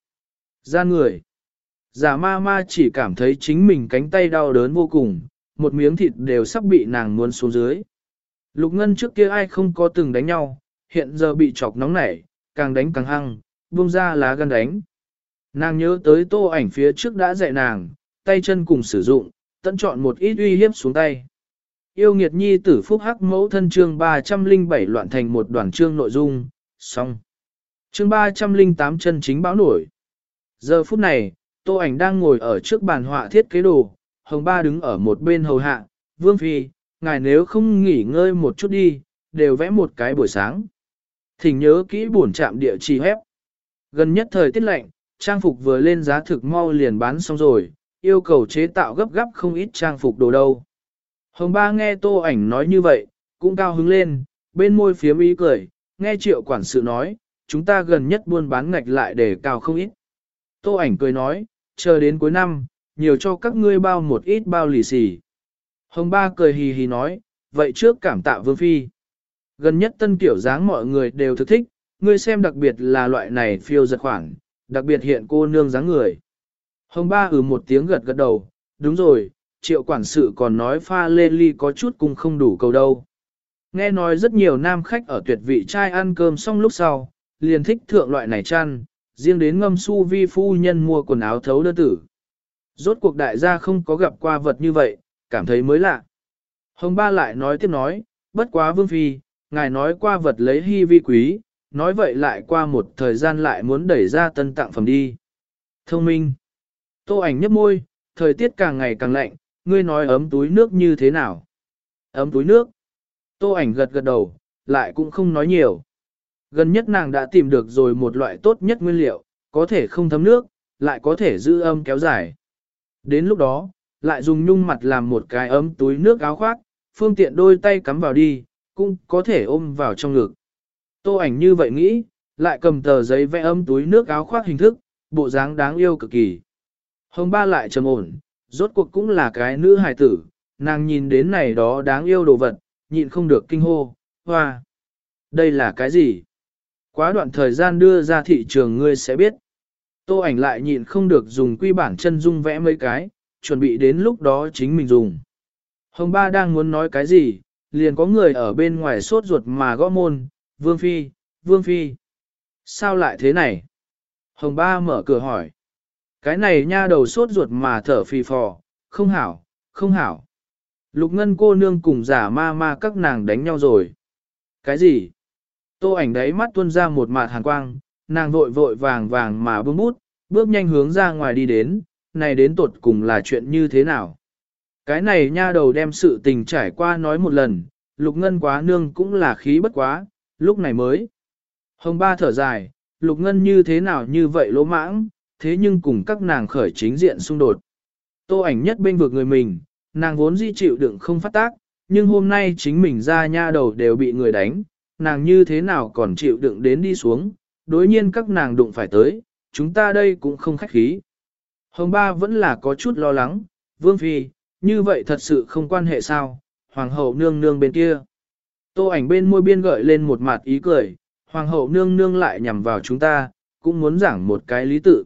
Gian người. Giả ma ma chỉ cảm thấy chính mình cánh tay đau đớn vô cùng, một miếng thịt đều sắp bị nàng muốn xuống dưới. Lục Ngân trước kia ai không có từng đánh nhau, hiện giờ bị chọc nóng nảy, càng đánh càng hăng, buông ra lá gan đánh. Nàng nhớ tới tô ảnh phía trước đã dạy nàng, tay chân cùng sử dụng, tận chọn một ít uy hiếp xuống tay. Yêu nghiệt nhi tử phúc hắc mẫu thân chương 307 loạn thành một đoàn chương nội dung, xong. Chương 308 chân chính báo nổi. Giờ phút này, Tô ảnh đang ngồi ở trước bàn họa thiết kế đồ, Hồng Ba đứng ở một bên hầu hạ, Vương Phi, ngài nếu không nghỉ ngơi một chút đi, đều vẽ một cái buổi sáng. Thỉnh nhớ kỹ buồn chạm địa chỉ hép. Gần nhất thời tiết lạnh, trang phục vừa lên giá thực mau liền bán xong rồi, yêu cầu chế tạo gấp gáp không ít trang phục đồ đâu. Hồng Ba nghe tô ảnh nói như vậy, cũng cao hứng lên, bên môi phía ý cười, nghe triệu quản sự nói, chúng ta gần nhất buôn bán ngạch lại để cao không ít. Tô ảnh cười nói, chờ đến cuối năm, nhiều cho các ngươi bao một ít bao lì xì. Hồng Ba cười hì hì nói, vậy trước cảm tạ Vương Phi. Gần nhất tân kiểu dáng mọi người đều thực thích, ngươi xem đặc biệt là loại này phiêu giật khoản, đặc biệt hiện cô nương dáng người. Hồng Ba ừ một tiếng gật gật đầu, đúng rồi, triệu quản sự còn nói pha lê ly có chút cùng không đủ cầu đâu. Nghe nói rất nhiều nam khách ở tuyệt vị trai ăn cơm xong lúc sau, liền thích thượng loại này chăn, riêng đến ngâm su vi phu nhân mua quần áo thấu đơn tử. Rốt cuộc đại gia không có gặp qua vật như vậy, cảm thấy mới lạ. Hồng Ba lại nói tiếp nói, bất quá vương phi, ngài nói qua vật lấy hy vi quý, nói vậy lại qua một thời gian lại muốn đẩy ra tân tặng phẩm đi. Thông minh. Tô ảnh nhấp môi, thời tiết càng ngày càng lạnh, ngươi nói ấm túi nước như thế nào? Ấm túi nước. Tô ảnh gật gật đầu, lại cũng không nói nhiều. Gần nhất nàng đã tìm được rồi một loại tốt nhất nguyên liệu, có thể không thấm nước, lại có thể giữ âm kéo dài. Đến lúc đó, lại dùng nhung mặt làm một cái ấm túi nước áo khoác, phương tiện đôi tay cắm vào đi, cũng có thể ôm vào trong ngực. Tô ảnh như vậy nghĩ, lại cầm tờ giấy vẽ ấm túi nước áo khoác hình thức, bộ dáng đáng yêu cực kỳ. Hồng ba lại trầm ổn, rốt cuộc cũng là cái nữ hài tử, nàng nhìn đến này đó đáng yêu đồ vật, nhịn không được kinh hô, hoa. Đây là cái gì? Quá đoạn thời gian đưa ra thị trường ngươi sẽ biết. Tô ảnh lại nhịn không được dùng quy bản chân dung vẽ mấy cái, chuẩn bị đến lúc đó chính mình dùng. Hồng ba đang muốn nói cái gì, liền có người ở bên ngoài sốt ruột mà gõ môn, Vương Phi, Vương Phi. Sao lại thế này? Hồng ba mở cửa hỏi. Cái này nha đầu sốt ruột mà thở phì phò, không hảo, không hảo. Lục ngân cô nương cùng giả ma ma các nàng đánh nhau rồi. Cái gì? Tô ảnh đấy mắt tuôn ra một mạt hàn quang, nàng vội vội vàng vàng mà bước bút, bước nhanh hướng ra ngoài đi đến, này đến tột cùng là chuyện như thế nào? Cái này nha đầu đem sự tình trải qua nói một lần, lục ngân quá nương cũng là khí bất quá, lúc này mới. Hồng ba thở dài, lục ngân như thế nào như vậy lỗ mãng, thế nhưng cùng các nàng khởi chính diện xung đột. Tô ảnh nhất bên vực người mình, nàng vốn di chịu đựng không phát tác, nhưng hôm nay chính mình ra nha đầu đều bị người đánh, nàng như thế nào còn chịu đựng đến đi xuống, đối nhiên các nàng đụng phải tới, chúng ta đây cũng không khách khí. Hồng ba vẫn là có chút lo lắng, vương phi, như vậy thật sự không quan hệ sao, hoàng hậu nương nương bên kia. Tô ảnh bên môi biên gợi lên một mặt ý cười, hoàng hậu nương nương lại nhằm vào chúng ta, cũng muốn giảng một cái lý tự.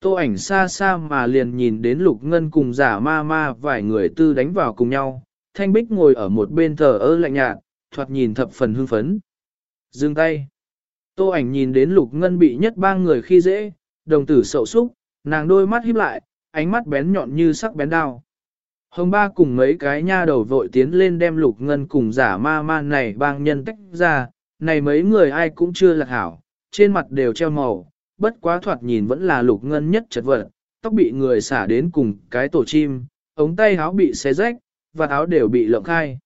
Tô ảnh xa xa mà liền nhìn đến lục ngân cùng giả ma ma vài người tư đánh vào cùng nhau, thanh bích ngồi ở một bên thờ ơ lạnh nhạt, thoạt nhìn thập phần hưng phấn. Dừng tay. Tô ảnh nhìn đến lục ngân bị nhất ba người khi dễ, đồng tử sậu súc, nàng đôi mắt híp lại, ánh mắt bén nhọn như sắc bén đao. Hồng ba cùng mấy cái nha đầu vội tiến lên đem lục ngân cùng giả ma ma này bang nhân tách ra, này mấy người ai cũng chưa lạc hảo, trên mặt đều treo màu, bất quá thoạt nhìn vẫn là lục ngân nhất chật vật, tóc bị người xả đến cùng cái tổ chim, ống tay áo bị xé rách, và áo đều bị lộng khai.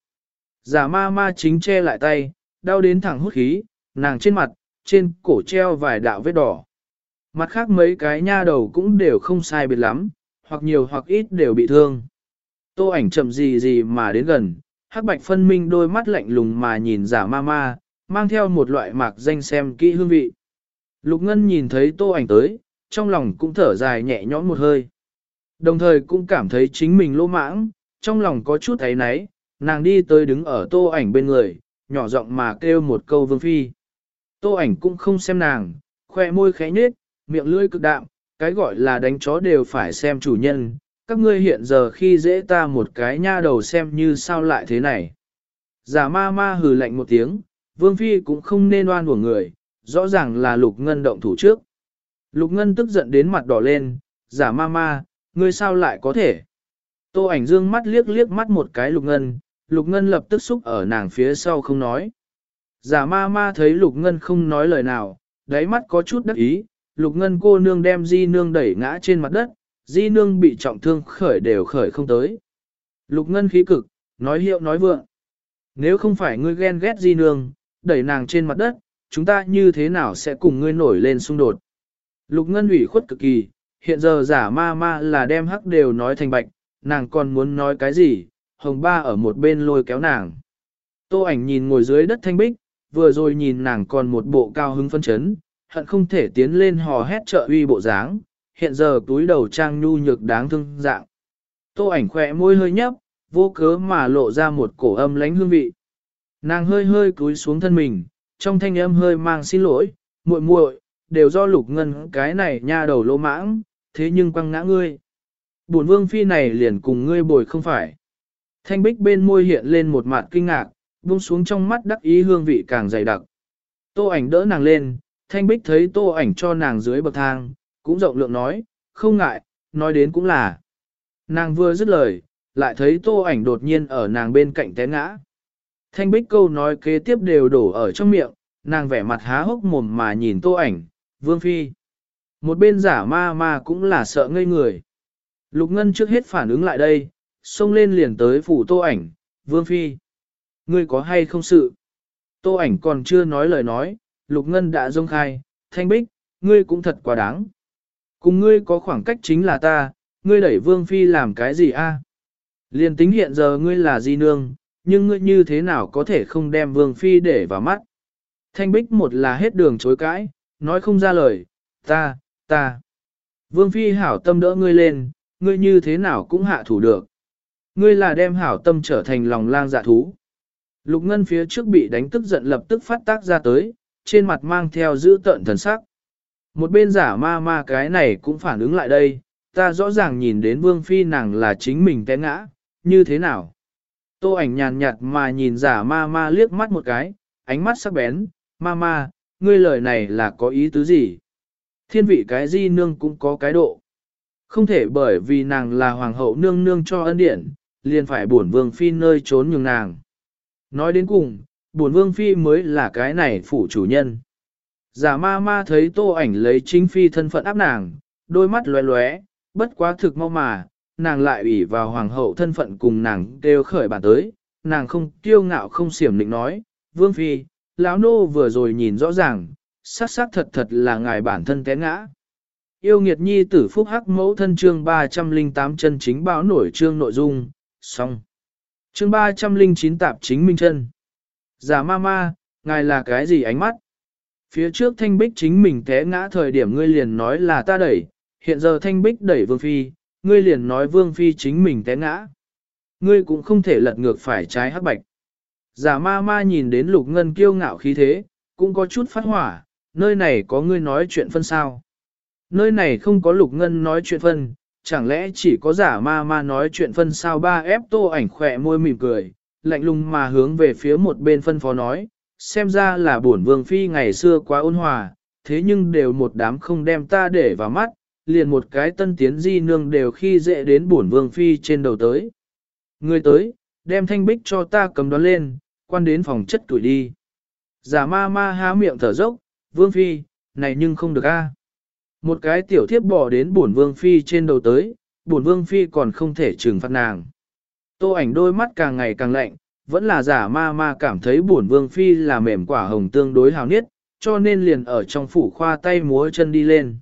Giả ma ma chính che lại tay, đau đến thẳng hút khí, nàng trên mặt, trên cổ treo vài đạo vết đỏ. Mặt khác mấy cái nha đầu cũng đều không sai biệt lắm, hoặc nhiều hoặc ít đều bị thương. Tô ảnh chậm gì gì mà đến gần, hắc bạch phân minh đôi mắt lạnh lùng mà nhìn giả ma ma, mang theo một loại mạc danh xem kỹ hương vị. Lục Ngân nhìn thấy tô ảnh tới, trong lòng cũng thở dài nhẹ nhõm một hơi. Đồng thời cũng cảm thấy chính mình lỗ mãng, trong lòng có chút thấy náy, nàng đi tới đứng ở tô ảnh bên người, nhỏ giọng mà kêu một câu vương phi. Tô ảnh cũng không xem nàng, khoe môi khẽ nhếch, miệng lưỡi cực đạm, cái gọi là đánh chó đều phải xem chủ nhân, các ngươi hiện giờ khi dễ ta một cái nha đầu xem như sao lại thế này. Giả ma ma hừ lạnh một tiếng, vương phi cũng không nên oan của người, rõ ràng là lục ngân động thủ trước. Lục ngân tức giận đến mặt đỏ lên, giả ma ma, ngươi sao lại có thể. Tô ảnh dương mắt liếc liếc mắt một cái lục ngân, lục ngân lập tức xúc ở nàng phía sau không nói. Giả ma ma thấy lục ngân không nói lời nào, đáy mắt có chút đắc ý, lục ngân cô nương đem di nương đẩy ngã trên mặt đất, di nương bị trọng thương khởi đều khởi không tới. Lục ngân khí cực, nói hiệu nói vượng. Nếu không phải ngươi ghen ghét di nương, đẩy nàng trên mặt đất, chúng ta như thế nào sẽ cùng ngươi nổi lên xung đột. Lục ngân ủy khuất cực kỳ, hiện giờ giả ma ma là đem hắc đều nói thành bạch, nàng còn muốn nói cái gì, hồng ba ở một bên lôi kéo nàng. Tô ảnh nhìn ngồi dưới đất thanh bích, vừa rồi nhìn nàng còn một bộ cao hứng phân chấn, hận không thể tiến lên hò hét trợ uy bộ dáng, hiện giờ túi đầu trang nhu nhược đáng thương dạng. Tô ảnh khỏe môi hơi nhấp, vô cớ mà lộ ra một cổ âm lãnh hương vị. Nàng hơi hơi cúi xuống thân mình, trong thanh âm hơi mang xin lỗi, muội muội, đều do lục ngân cái này nha đầu lỗ mãng, thế nhưng quăng ngã ngươi. Bổn vương phi này liền cùng ngươi bồi không phải. Thanh bích bên môi hiện lên một mặt kinh ngạc, buông xuống trong mắt đắc ý hương vị càng dày đặc. Tô ảnh đỡ nàng lên, thanh bích thấy tô ảnh cho nàng dưới bậc thang, cũng rộng lượng nói, không ngại, nói đến cũng là. Nàng vừa dứt lời, lại thấy tô ảnh đột nhiên ở nàng bên cạnh té ngã. Thanh bích câu nói kế tiếp đều đổ ở trong miệng, nàng vẻ mặt há hốc mồm mà nhìn tô ảnh, vương phi. Một bên giả ma ma cũng là sợ ngây người. Lục Ngân trước hết phản ứng lại đây, xông lên liền tới phủ tô ảnh, vương phi. Ngươi có hay không sự? Tô ảnh còn chưa nói lời nói, Lục Ngân đã rông khai, thanh bích, ngươi cũng thật quá đáng. Cùng ngươi có khoảng cách chính là ta, ngươi đẩy vương phi làm cái gì a? Liên tính hiện giờ ngươi là di nương, nhưng ngươi như thế nào có thể không đem vương phi để vào mắt? Thanh bích một là hết đường chối cãi, nói không ra lời, ta, ta. Vương phi hảo tâm đỡ ngươi lên, ngươi như thế nào cũng hạ thủ được. Ngươi là đem hảo tâm trở thành lòng lang dạ thú. Lục ngân phía trước bị đánh tức giận lập tức phát tác ra tới, trên mặt mang theo giữ tợn thần sắc. Một bên giả ma ma cái này cũng phản ứng lại đây, ta rõ ràng nhìn đến vương phi nàng là chính mình té ngã, như thế nào? Tô ảnh nhàn nhạt mà nhìn giả ma ma liếc mắt một cái, ánh mắt sắc bén, ma ma, ngươi lời này là có ý tứ gì? Thiên vị cái di nương cũng có cái độ. Không thể bởi vì nàng là hoàng hậu nương nương cho ân điển, liền phải buồn vương phi nơi trốn nhường nàng. Nói đến cùng, buồn vương phi mới là cái này phủ chủ nhân. Giả ma ma thấy tô ảnh lấy chính phi thân phận áp nàng, đôi mắt lóe lóe, bất quá thực mau mà, nàng lại ủy vào hoàng hậu thân phận cùng nàng kêu khởi bản tới, nàng không kiêu ngạo không xiểm định nói, vương phi, lão nô vừa rồi nhìn rõ ràng, sát sát thật thật là ngài bản thân té ngã. Yêu nghiệt nhi tử phúc hắc mẫu thân chương 308 chân chính báo nổi chương nội dung, xong. Chương 309 tạp chính minh chân. Giả ma ma, ngài là cái gì ánh mắt? Phía trước thanh bích chính mình té ngã thời điểm ngươi liền nói là ta đẩy, hiện giờ thanh bích đẩy vương phi, ngươi liền nói vương phi chính mình té ngã. Ngươi cũng không thể lật ngược phải trái hắc bạch. Giả ma ma nhìn đến lục ngân kiêu ngạo khí thế, cũng có chút phát hỏa, nơi này có ngươi nói chuyện phân sao. Nơi này không có lục ngân nói chuyện phân, chẳng lẽ chỉ có giả ma ma nói chuyện phân sao ba ép tô ảnh khỏe môi mỉm cười, lạnh lùng mà hướng về phía một bên phân phó nói, xem ra là bổn vương phi ngày xưa quá ôn hòa, thế nhưng đều một đám không đem ta để vào mắt, liền một cái tân tiến di nương đều khi dễ đến bổn vương phi trên đầu tới. Người tới, đem thanh bích cho ta cầm đoán lên, quan đến phòng chất tuổi đi. Giả ma ma há miệng thở dốc, vương phi, này nhưng không được a. Một cái tiểu thiếp bỏ đến bổn vương phi trên đầu tới, bổn vương phi còn không thể trừng phạt nàng. Tô ảnh đôi mắt càng ngày càng lạnh, vẫn là giả ma ma cảm thấy bổn vương phi là mềm quả hồng tương đối hào niết, cho nên liền ở trong phủ khoa tay múa chân đi lên.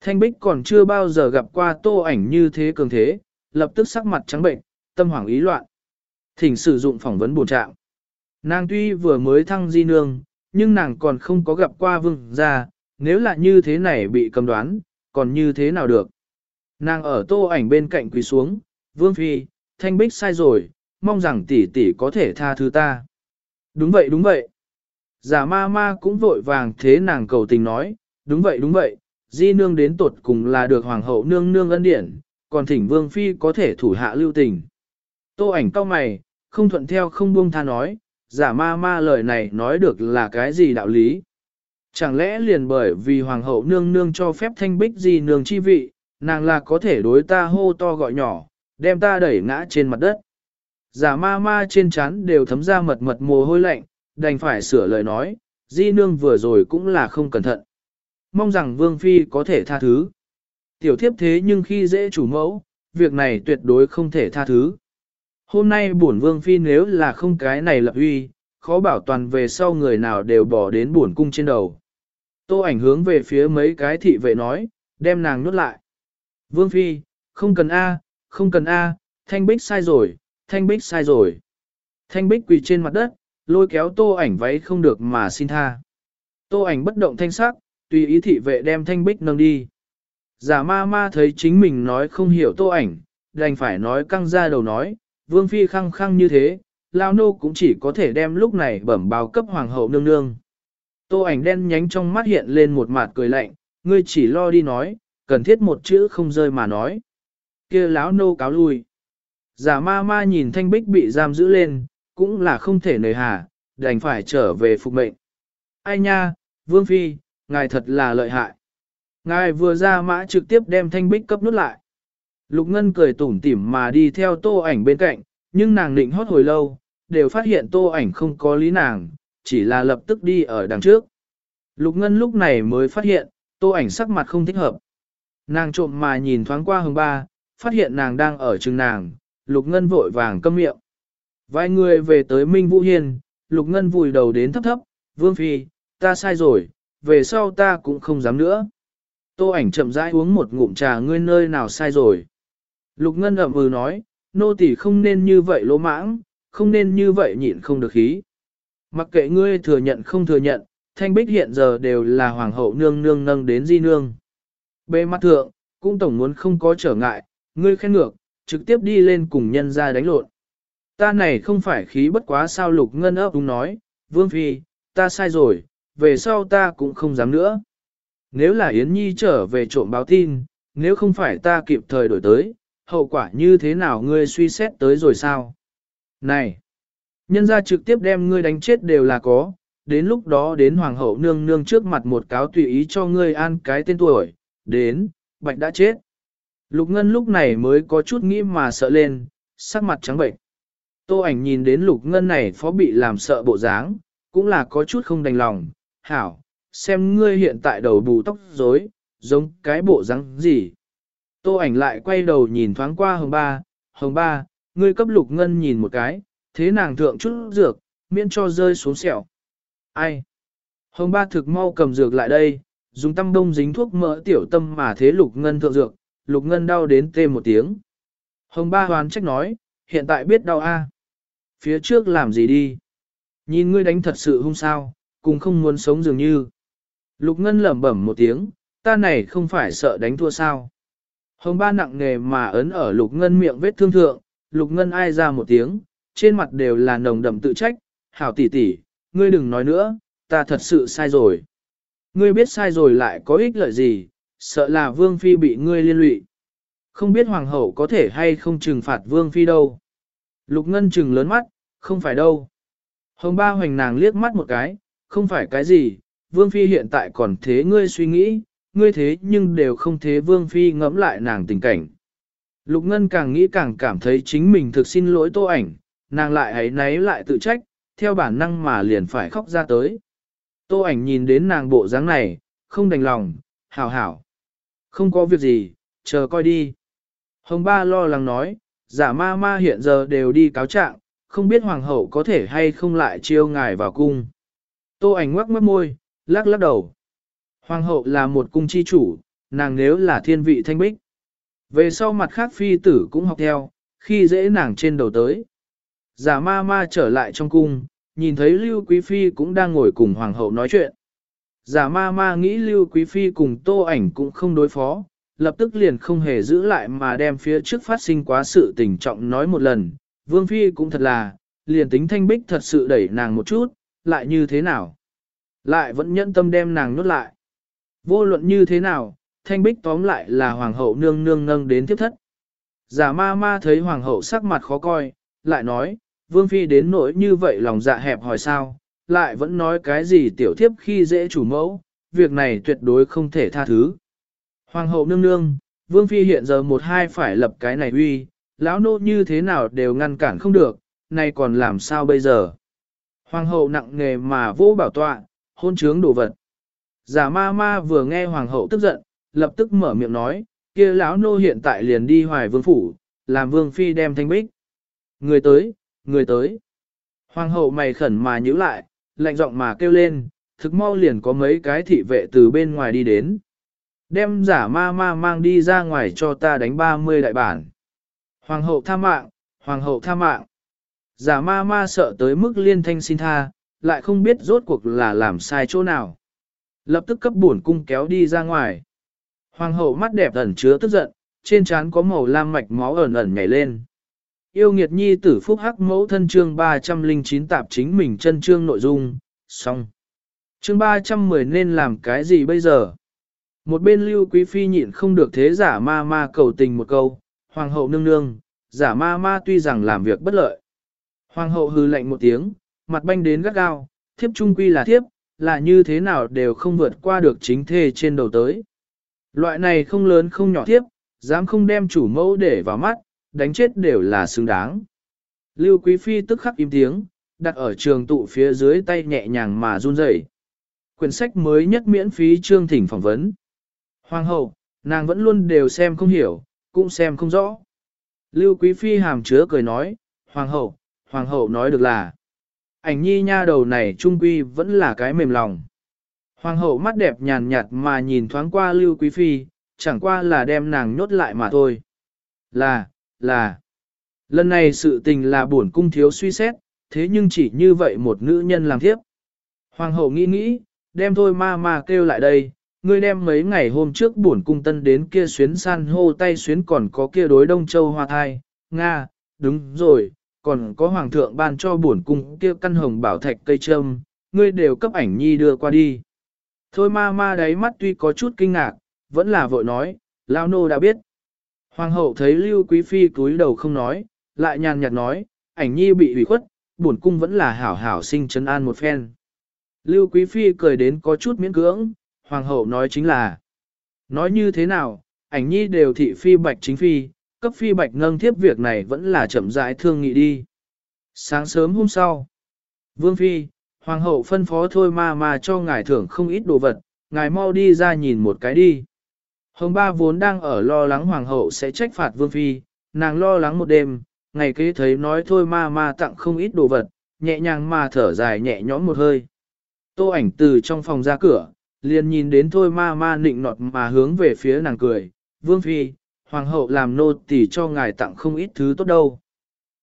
Thanh Bích còn chưa bao giờ gặp qua tô ảnh như thế cường thế, lập tức sắc mặt trắng bệnh, tâm hoảng ý loạn. Thỉnh sử dụng phỏng vấn bổ trạng. Nàng tuy vừa mới thăng di nương, nhưng nàng còn không có gặp qua vương gia, nếu là như thế này bị cầm đoán, còn như thế nào được. Nàng ở tô ảnh bên cạnh quỳ xuống, vương phi, thanh bích sai rồi, mong rằng tỷ tỷ có thể tha thứ ta. Đúng vậy đúng vậy. Giả ma ma cũng vội vàng thế nàng cầu tình nói, đúng vậy đúng vậy, di nương đến tột cùng là được hoàng hậu nương nương ân điển, còn thỉnh vương phi có thể thủ hạ lưu tình. Tô ảnh cao mày, không thuận theo không buông tha nói, giả ma ma lời này nói được là cái gì đạo lý. Chẳng lẽ liền bởi vì hoàng hậu nương nương cho phép thanh bích di nương chi vị, nàng là có thể đối ta hô to gọi nhỏ, đem ta đẩy ngã trên mặt đất. Giả ma ma trên chán đều thấm ra mật mật mồ hôi lạnh, đành phải sửa lời nói, di nương vừa rồi cũng là không cẩn thận. Mong rằng vương phi có thể tha thứ. Tiểu thiếp thế nhưng khi dễ chủ mẫu, việc này tuyệt đối không thể tha thứ. Hôm nay bổn vương phi nếu là không cái này lập uy, khó bảo toàn về sau người nào đều bỏ đến bổn cung trên đầu. Tô ảnh hướng về phía mấy cái thị vệ nói, đem nàng nuốt lại. Vương phi, không cần A, không cần A, thanh bích sai rồi, thanh bích sai rồi. Thanh bích quỳ trên mặt đất, lôi kéo tô ảnh váy không được mà xin tha. Tô ảnh bất động thanh sắc, tùy ý thị vệ đem thanh bích nâng đi. Giả ma ma thấy chính mình nói không hiểu tô ảnh, đành phải nói căng ra đầu nói, vương phi khăng khăng như thế, lao nô cũng chỉ có thể đem lúc này bẩm báo cấp hoàng hậu nương nương. Tô ảnh đen nhánh trong mắt hiện lên một mặt cười lạnh, ngươi chỉ lo đi nói, cần thiết một chữ không rơi mà nói kia lão nô cáo lui. Giả ma ma nhìn thanh bích bị giam giữ lên, cũng là không thể nời hà, đành phải trở về phục mệnh. Ai nha, vương phi, ngài thật là lợi hại. Ngài vừa ra mã trực tiếp đem thanh bích cấp nút lại. Lục Ngân cười tủm tỉm mà đi theo tô ảnh bên cạnh, nhưng nàng định hót hồi lâu, đều phát hiện tô ảnh không có lý nàng, chỉ là lập tức đi ở đằng trước. Lục Ngân lúc này mới phát hiện, tô ảnh sắc mặt không thích hợp. Nàng trộm mà nhìn thoáng qua hồng ba, phát hiện nàng đang ở chừng nàng, Lục Ngân vội vàng câm miệng. Vài người về tới Minh Vũ Hiên, Lục Ngân vùi đầu đến thấp thấp, Vương Phi, ta sai rồi, về sau ta cũng không dám nữa. Tô ảnh chậm rãi uống một ngụm trà ngươi nơi nào sai rồi. Lục Ngân ậm ừ nói, nô tỳ không nên như vậy lỗ mãng, không nên như vậy nhịn không được khí. Mặc kệ ngươi thừa nhận không thừa nhận, thanh bích hiện giờ đều là hoàng hậu nương nương nâng đến di nương. Bề mặt thượng, cũng tổng muốn không có trở ngại, ngươi khen ngược, trực tiếp đi lên cùng nhân ra đánh lộn. Ta này không phải khí bất quá sao lục ngân ấp đúng nói, vương phi, ta sai rồi, về sau ta cũng không dám nữa. Nếu là Yến Nhi trở về trộm báo tin, nếu không phải ta kịp thời đổi tới, hậu quả như thế nào ngươi suy xét tới rồi sao? Này! Nhân ra trực tiếp đem ngươi đánh chết đều là có, đến lúc đó đến hoàng hậu nương nương trước mặt một cáo tùy ý cho ngươi an cái tên tuổi, đến, bạch đã chết. Lục Ngân lúc này mới có chút nghĩ mà sợ lên, sắc mặt trắng bệnh. Tô ảnh nhìn đến Lục Ngân này phó bị làm sợ bộ dáng, cũng là có chút không đành lòng. Hảo, xem ngươi hiện tại đầu bù tóc rối, giống cái bộ dáng gì. Tô ảnh lại quay đầu nhìn thoáng qua hồng ba, hồng ba, ngươi cấp Lục Ngân nhìn một cái, thế nàng thượng chút dược, miễn cho rơi xuống sẹo. Ai? Hồng ba thực mau cầm dược lại đây, dùng tăm đông dính thuốc mỡ tiểu tâm mà thế Lục Ngân thượng dược, Lục Ngân đau đến tê một tiếng. Hồng ba hoán trách nói, hiện tại biết đau a. Phía trước làm gì đi? Nhìn ngươi đánh thật sự hung sao, cùng không muốn sống dường như. Lục Ngân lẩm bẩm một tiếng, ta này không phải sợ đánh thua sao. Hồng ba nặng nề mà ấn ở Lục Ngân miệng vết thương thượng, Lục Ngân ai ra một tiếng, trên mặt đều là nồng đậm tự trách, hảo tỷ tỷ, ngươi đừng nói nữa, ta thật sự sai rồi. Ngươi biết sai rồi lại có ích lợi gì, sợ là Vương Phi bị ngươi liên lụy. Không biết Hoàng hậu có thể hay không trừng phạt Vương Phi đâu. Lục Ngân trừng lớn mắt, không phải đâu. Hồng ba hoành nàng liếc mắt một cái, không phải cái gì, Vương Phi hiện tại còn thế ngươi suy nghĩ, ngươi thế nhưng đều không thế Vương Phi ngẫm lại nàng tình cảnh. Lục Ngân càng nghĩ càng cảm thấy chính mình thực xin lỗi tô ảnh, nàng lại ấy náy lại tự trách, theo bản năng mà liền phải khóc ra tới. Tô ảnh nhìn đến nàng bộ dáng này, không đành lòng, hảo hảo. Không có việc gì, chờ coi đi. Hồng ba lo lắng nói, giả ma ma hiện giờ đều đi cáo trạng, không biết hoàng hậu có thể hay không lại chiêu ngài vào cung. Tô ảnh ngoắc mất môi, lắc lắc đầu. Hoàng hậu là một cung chi chủ, nàng nếu là thiên vị thanh bích. Về sau mặt khác phi tử cũng học theo, khi dễ nàng trên đầu tới. Giả ma ma trở lại trong cung, nhìn thấy Lưu Quý Phi cũng đang ngồi cùng Hoàng hậu nói chuyện. Giả ma ma nghĩ Lưu Quý Phi cùng tô ảnh cũng không đối phó, lập tức liền không hề giữ lại mà đem phía trước phát sinh quá sự tình trọng nói một lần. Vương Phi cũng thật là, liền tính thanh bích thật sự đẩy nàng một chút, lại như thế nào? Lại vẫn nhẫn tâm đem nàng nuốt lại. Vô luận như thế nào, thanh bích tóm lại là hoàng hậu nương nương nâng đến tiếp thất. Giả ma ma thấy hoàng hậu sắc mặt khó coi, lại nói, vương phi đến nỗi như vậy lòng dạ hẹp hỏi sao, lại vẫn nói cái gì tiểu thiếp khi dễ chủ mẫu, việc này tuyệt đối không thể tha thứ. Hoàng hậu nương nương, vương phi hiện giờ một hai phải lập cái này uy, lão nô như thế nào đều ngăn cản không được, nay còn làm sao bây giờ. Hoàng hậu nặng nghề mà vô bảo tọa, hôn trướng đồ vật. Giả ma ma vừa nghe hoàng hậu tức giận, lập tức mở miệng nói, kia lão nô hiện tại liền đi hoài vương phủ, làm vương phi đem thanh bích. Người tới, người tới. Hoàng hậu mày khẩn mà nhíu lại, lạnh giọng mà kêu lên, thực mau liền có mấy cái thị vệ từ bên ngoài đi đến. Đem giả ma ma mang đi ra ngoài cho ta đánh 30 đại bản. Hoàng hậu tha mạng, hoàng hậu tha mạng. Giả ma ma sợ tới mức liên thanh xin tha, lại không biết rốt cuộc là làm sai chỗ nào. Lập tức cấp buồn cung kéo đi ra ngoài. Hoàng hậu mắt đẹp ẩn chứa tức giận, trên trán có màu lam mạch máu ẩn ẩn nhảy lên. Yêu nghiệt nhi tử phúc hắc mẫu thân chương 309 tạp chính mình chân chương nội dung, xong. Chương 310 nên làm cái gì bây giờ? Một bên lưu quý phi nhịn không được thế giả ma ma cầu tình một câu, hoàng hậu nương nương, giả ma ma tuy rằng làm việc bất lợi. Hoàng hậu hư lệnh một tiếng, mặt banh đến gắt gao, thiếp trung quy là thiếp, là như thế nào đều không vượt qua được chính thê trên đầu tới. Loại này không lớn không nhỏ thiếp, dám không đem chủ mẫu để vào mắt, đánh chết đều là xứng đáng. Lưu Quý Phi tức khắc im tiếng, đặt ở trường tụ phía dưới tay nhẹ nhàng mà run rẩy. Quyển sách mới nhất miễn phí trương thỉnh phỏng vấn. Hoàng hậu, nàng vẫn luôn đều xem không hiểu, cũng xem không rõ. Lưu Quý Phi hàm chứa cười nói, Hoàng hậu, Hoàng hậu nói được là, ảnh nhi nha đầu này trung quy vẫn là cái mềm lòng. Hoàng hậu mắt đẹp nhàn nhạt mà nhìn thoáng qua Lưu Quý Phi, chẳng qua là đem nàng nhốt lại mà thôi. Là, là, lần này sự tình là buồn cung thiếu suy xét, thế nhưng chỉ như vậy một nữ nhân làm thiếp. Hoàng hậu nghĩ nghĩ, đem thôi ma ma kêu lại đây, ngươi đem mấy ngày hôm trước buồn cung tân đến kia xuyến san hô tay xuyến còn có kia đối đông châu hoa thai, Nga, đúng rồi, còn có hoàng thượng ban cho buồn cung kia căn hồng bảo thạch cây trâm, ngươi đều cấp ảnh nhi đưa qua đi. Thôi ma ma đáy mắt tuy có chút kinh ngạc, vẫn là vội nói, lao nô đã biết. Hoàng hậu thấy lưu quý phi cúi đầu không nói, lại nhàn nhạt nói, ảnh nhi bị hủy khuất, buồn cung vẫn là hảo hảo sinh trấn an một phen. Lưu quý phi cười đến có chút miễn cưỡng, hoàng hậu nói chính là, nói như thế nào, ảnh nhi đều thị phi bạch chính phi, cấp phi bạch nâng thiếp việc này vẫn là chậm rãi thương nghị đi. Sáng sớm hôm sau, vương phi, hoàng hậu phân phó thôi ma mà cho ngài thưởng không ít đồ vật, ngài mau đi ra nhìn một cái đi. Hồng ba vốn đang ở lo lắng hoàng hậu sẽ trách phạt vương phi, nàng lo lắng một đêm, ngày kế thấy nói thôi ma ma tặng không ít đồ vật, nhẹ nhàng mà thở dài nhẹ nhõm một hơi. Tô ảnh từ trong phòng ra cửa, liền nhìn đến thôi ma ma nịnh nọt mà hướng về phía nàng cười, vương phi, hoàng hậu làm nô tỳ cho ngài tặng không ít thứ tốt đâu.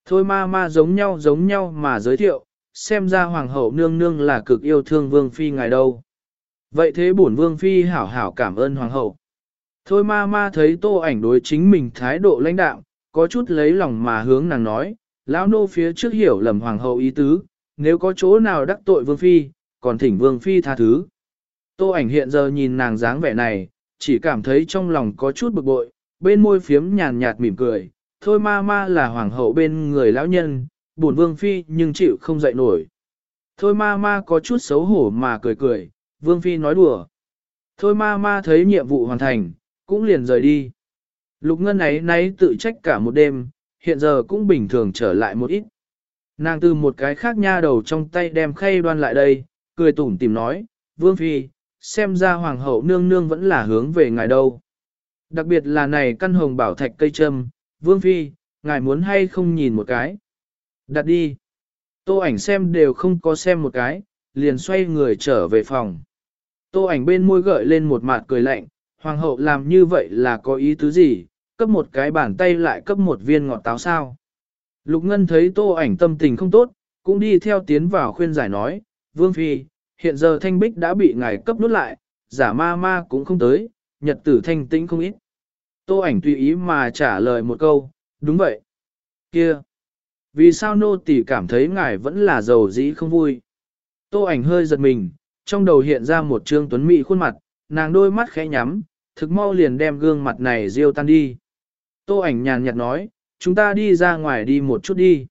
Thôi ma ma giống nhau giống nhau mà giới thiệu, xem ra hoàng hậu nương nương là cực yêu thương vương phi ngài đâu. Vậy thế bổn vương phi hảo hảo cảm ơn hoàng hậu. Thôi ma ma thấy tô ảnh đối chính mình thái độ lãnh đạo, có chút lấy lòng mà hướng nàng nói, lão nô phía trước hiểu lầm hoàng hậu ý tứ, nếu có chỗ nào đắc tội vương phi, còn thỉnh vương phi tha thứ. Tô ảnh hiện giờ nhìn nàng dáng vẻ này, chỉ cảm thấy trong lòng có chút bực bội, bên môi phiếm nhàn nhạt mỉm cười, thôi ma ma là hoàng hậu bên người lão nhân, buồn vương phi nhưng chịu không dậy nổi. Thôi ma ma có chút xấu hổ mà cười cười, vương phi nói đùa. Thôi ma ma thấy nhiệm vụ hoàn thành, cũng liền rời đi. Lục ngân ấy nấy tự trách cả một đêm, hiện giờ cũng bình thường trở lại một ít. Nàng từ một cái khác nha đầu trong tay đem khay đoan lại đây, cười tủm tìm nói, Vương Phi, xem ra Hoàng hậu nương nương vẫn là hướng về ngài đâu. Đặc biệt là này căn hồng bảo thạch cây trâm, Vương Phi, ngài muốn hay không nhìn một cái. Đặt đi. Tô ảnh xem đều không có xem một cái, liền xoay người trở về phòng. Tô ảnh bên môi gợi lên một mặt cười lạnh, hoàng hậu làm như vậy là có ý tứ gì, cấp một cái bàn tay lại cấp một viên ngọt táo sao. Lục Ngân thấy tô ảnh tâm tình không tốt, cũng đi theo tiến vào khuyên giải nói, Vương Phi, hiện giờ thanh bích đã bị ngài cấp nút lại, giả ma ma cũng không tới, nhật tử thanh tĩnh không ít. Tô ảnh tùy ý mà trả lời một câu, đúng vậy. Kia, vì sao nô tỳ cảm thấy ngài vẫn là giàu dĩ không vui? Tô ảnh hơi giật mình, trong đầu hiện ra một trương tuấn mỹ khuôn mặt, nàng đôi mắt khẽ nhắm, thực mau liền đem gương mặt này riêu tan đi. Tô ảnh nhàn nhạt nói, chúng ta đi ra ngoài đi một chút đi.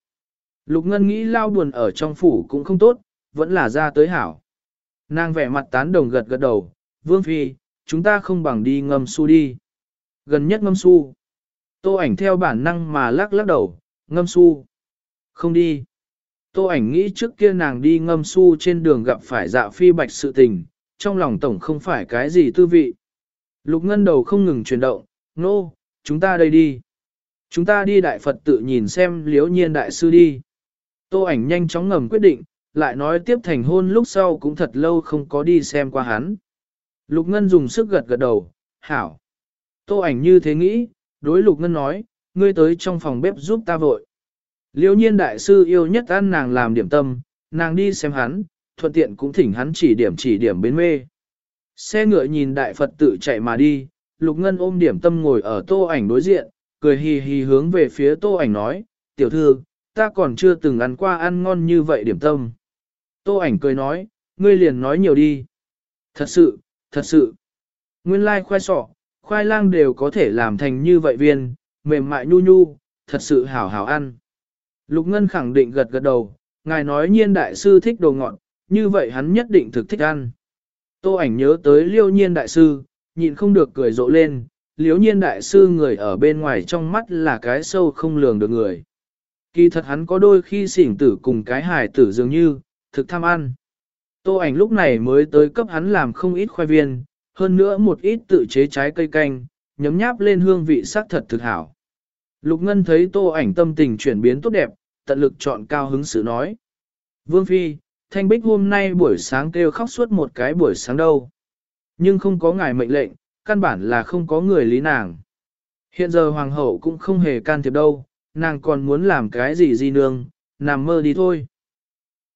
Lục Ngân nghĩ lao buồn ở trong phủ cũng không tốt, vẫn là ra tới hảo. Nàng vẻ mặt tán đồng gật gật đầu, Vương Phi, chúng ta không bằng đi ngâm su đi. Gần nhất ngâm su. Tô ảnh theo bản năng mà lắc lắc đầu, ngâm su. Không đi. Tô ảnh nghĩ trước kia nàng đi ngâm su trên đường gặp phải dạ phi bạch sự tình, trong lòng tổng không phải cái gì tư vị. Lục ngân đầu không ngừng chuyển động, Nô, no, chúng ta đây đi. Chúng ta đi đại Phật tự nhìn xem liếu nhiên đại sư đi. Tô ảnh nhanh chóng ngầm quyết định, lại nói tiếp thành hôn lúc sau cũng thật lâu không có đi xem qua hắn. Lục Ngân dùng sức gật gật đầu, hảo. Tô ảnh như thế nghĩ, đối Lục Ngân nói, ngươi tới trong phòng bếp giúp ta vội. Liêu nhiên đại sư yêu nhất ăn nàng làm điểm tâm, nàng đi xem hắn, thuận tiện cũng thỉnh hắn chỉ điểm chỉ điểm bến mê. Xe ngựa nhìn đại Phật tự chạy mà đi, Lục Ngân ôm điểm tâm ngồi ở tô ảnh đối diện, cười hì hì hướng về phía tô ảnh nói, tiểu thư, ta còn chưa từng ăn qua ăn ngon như vậy điểm tâm. Tô ảnh cười nói, ngươi liền nói nhiều đi. Thật sự, thật sự. Nguyên lai khoai sọ, khoai lang đều có thể làm thành như vậy viên, mềm mại nhu nhu, thật sự hảo hảo ăn. Lục Ngân khẳng định gật gật đầu, ngài nói nhiên đại sư thích đồ ngọt, như vậy hắn nhất định thực thích ăn. Tô ảnh nhớ tới liêu nhiên đại sư, nhịn không được cười rộ lên, liêu nhiên đại sư người ở bên ngoài trong mắt là cái sâu không lường được người. Kỳ thật hắn có đôi khi xỉn tử cùng cái hài tử dường như, thực tham ăn. Tô ảnh lúc này mới tới cấp hắn làm không ít khoai viên, hơn nữa một ít tự chế trái cây canh, nhấm nháp lên hương vị sắc thật thực hảo. Lục Ngân thấy tô ảnh tâm tình chuyển biến tốt đẹp, tận lực chọn cao hứng sự nói. Vương Phi, Thanh Bích hôm nay buổi sáng kêu khóc suốt một cái buổi sáng đâu. Nhưng không có ngài mệnh lệnh, căn bản là không có người lý nàng. Hiện giờ Hoàng hậu cũng không hề can thiệp đâu, nàng còn muốn làm cái gì di nương, nằm mơ đi thôi.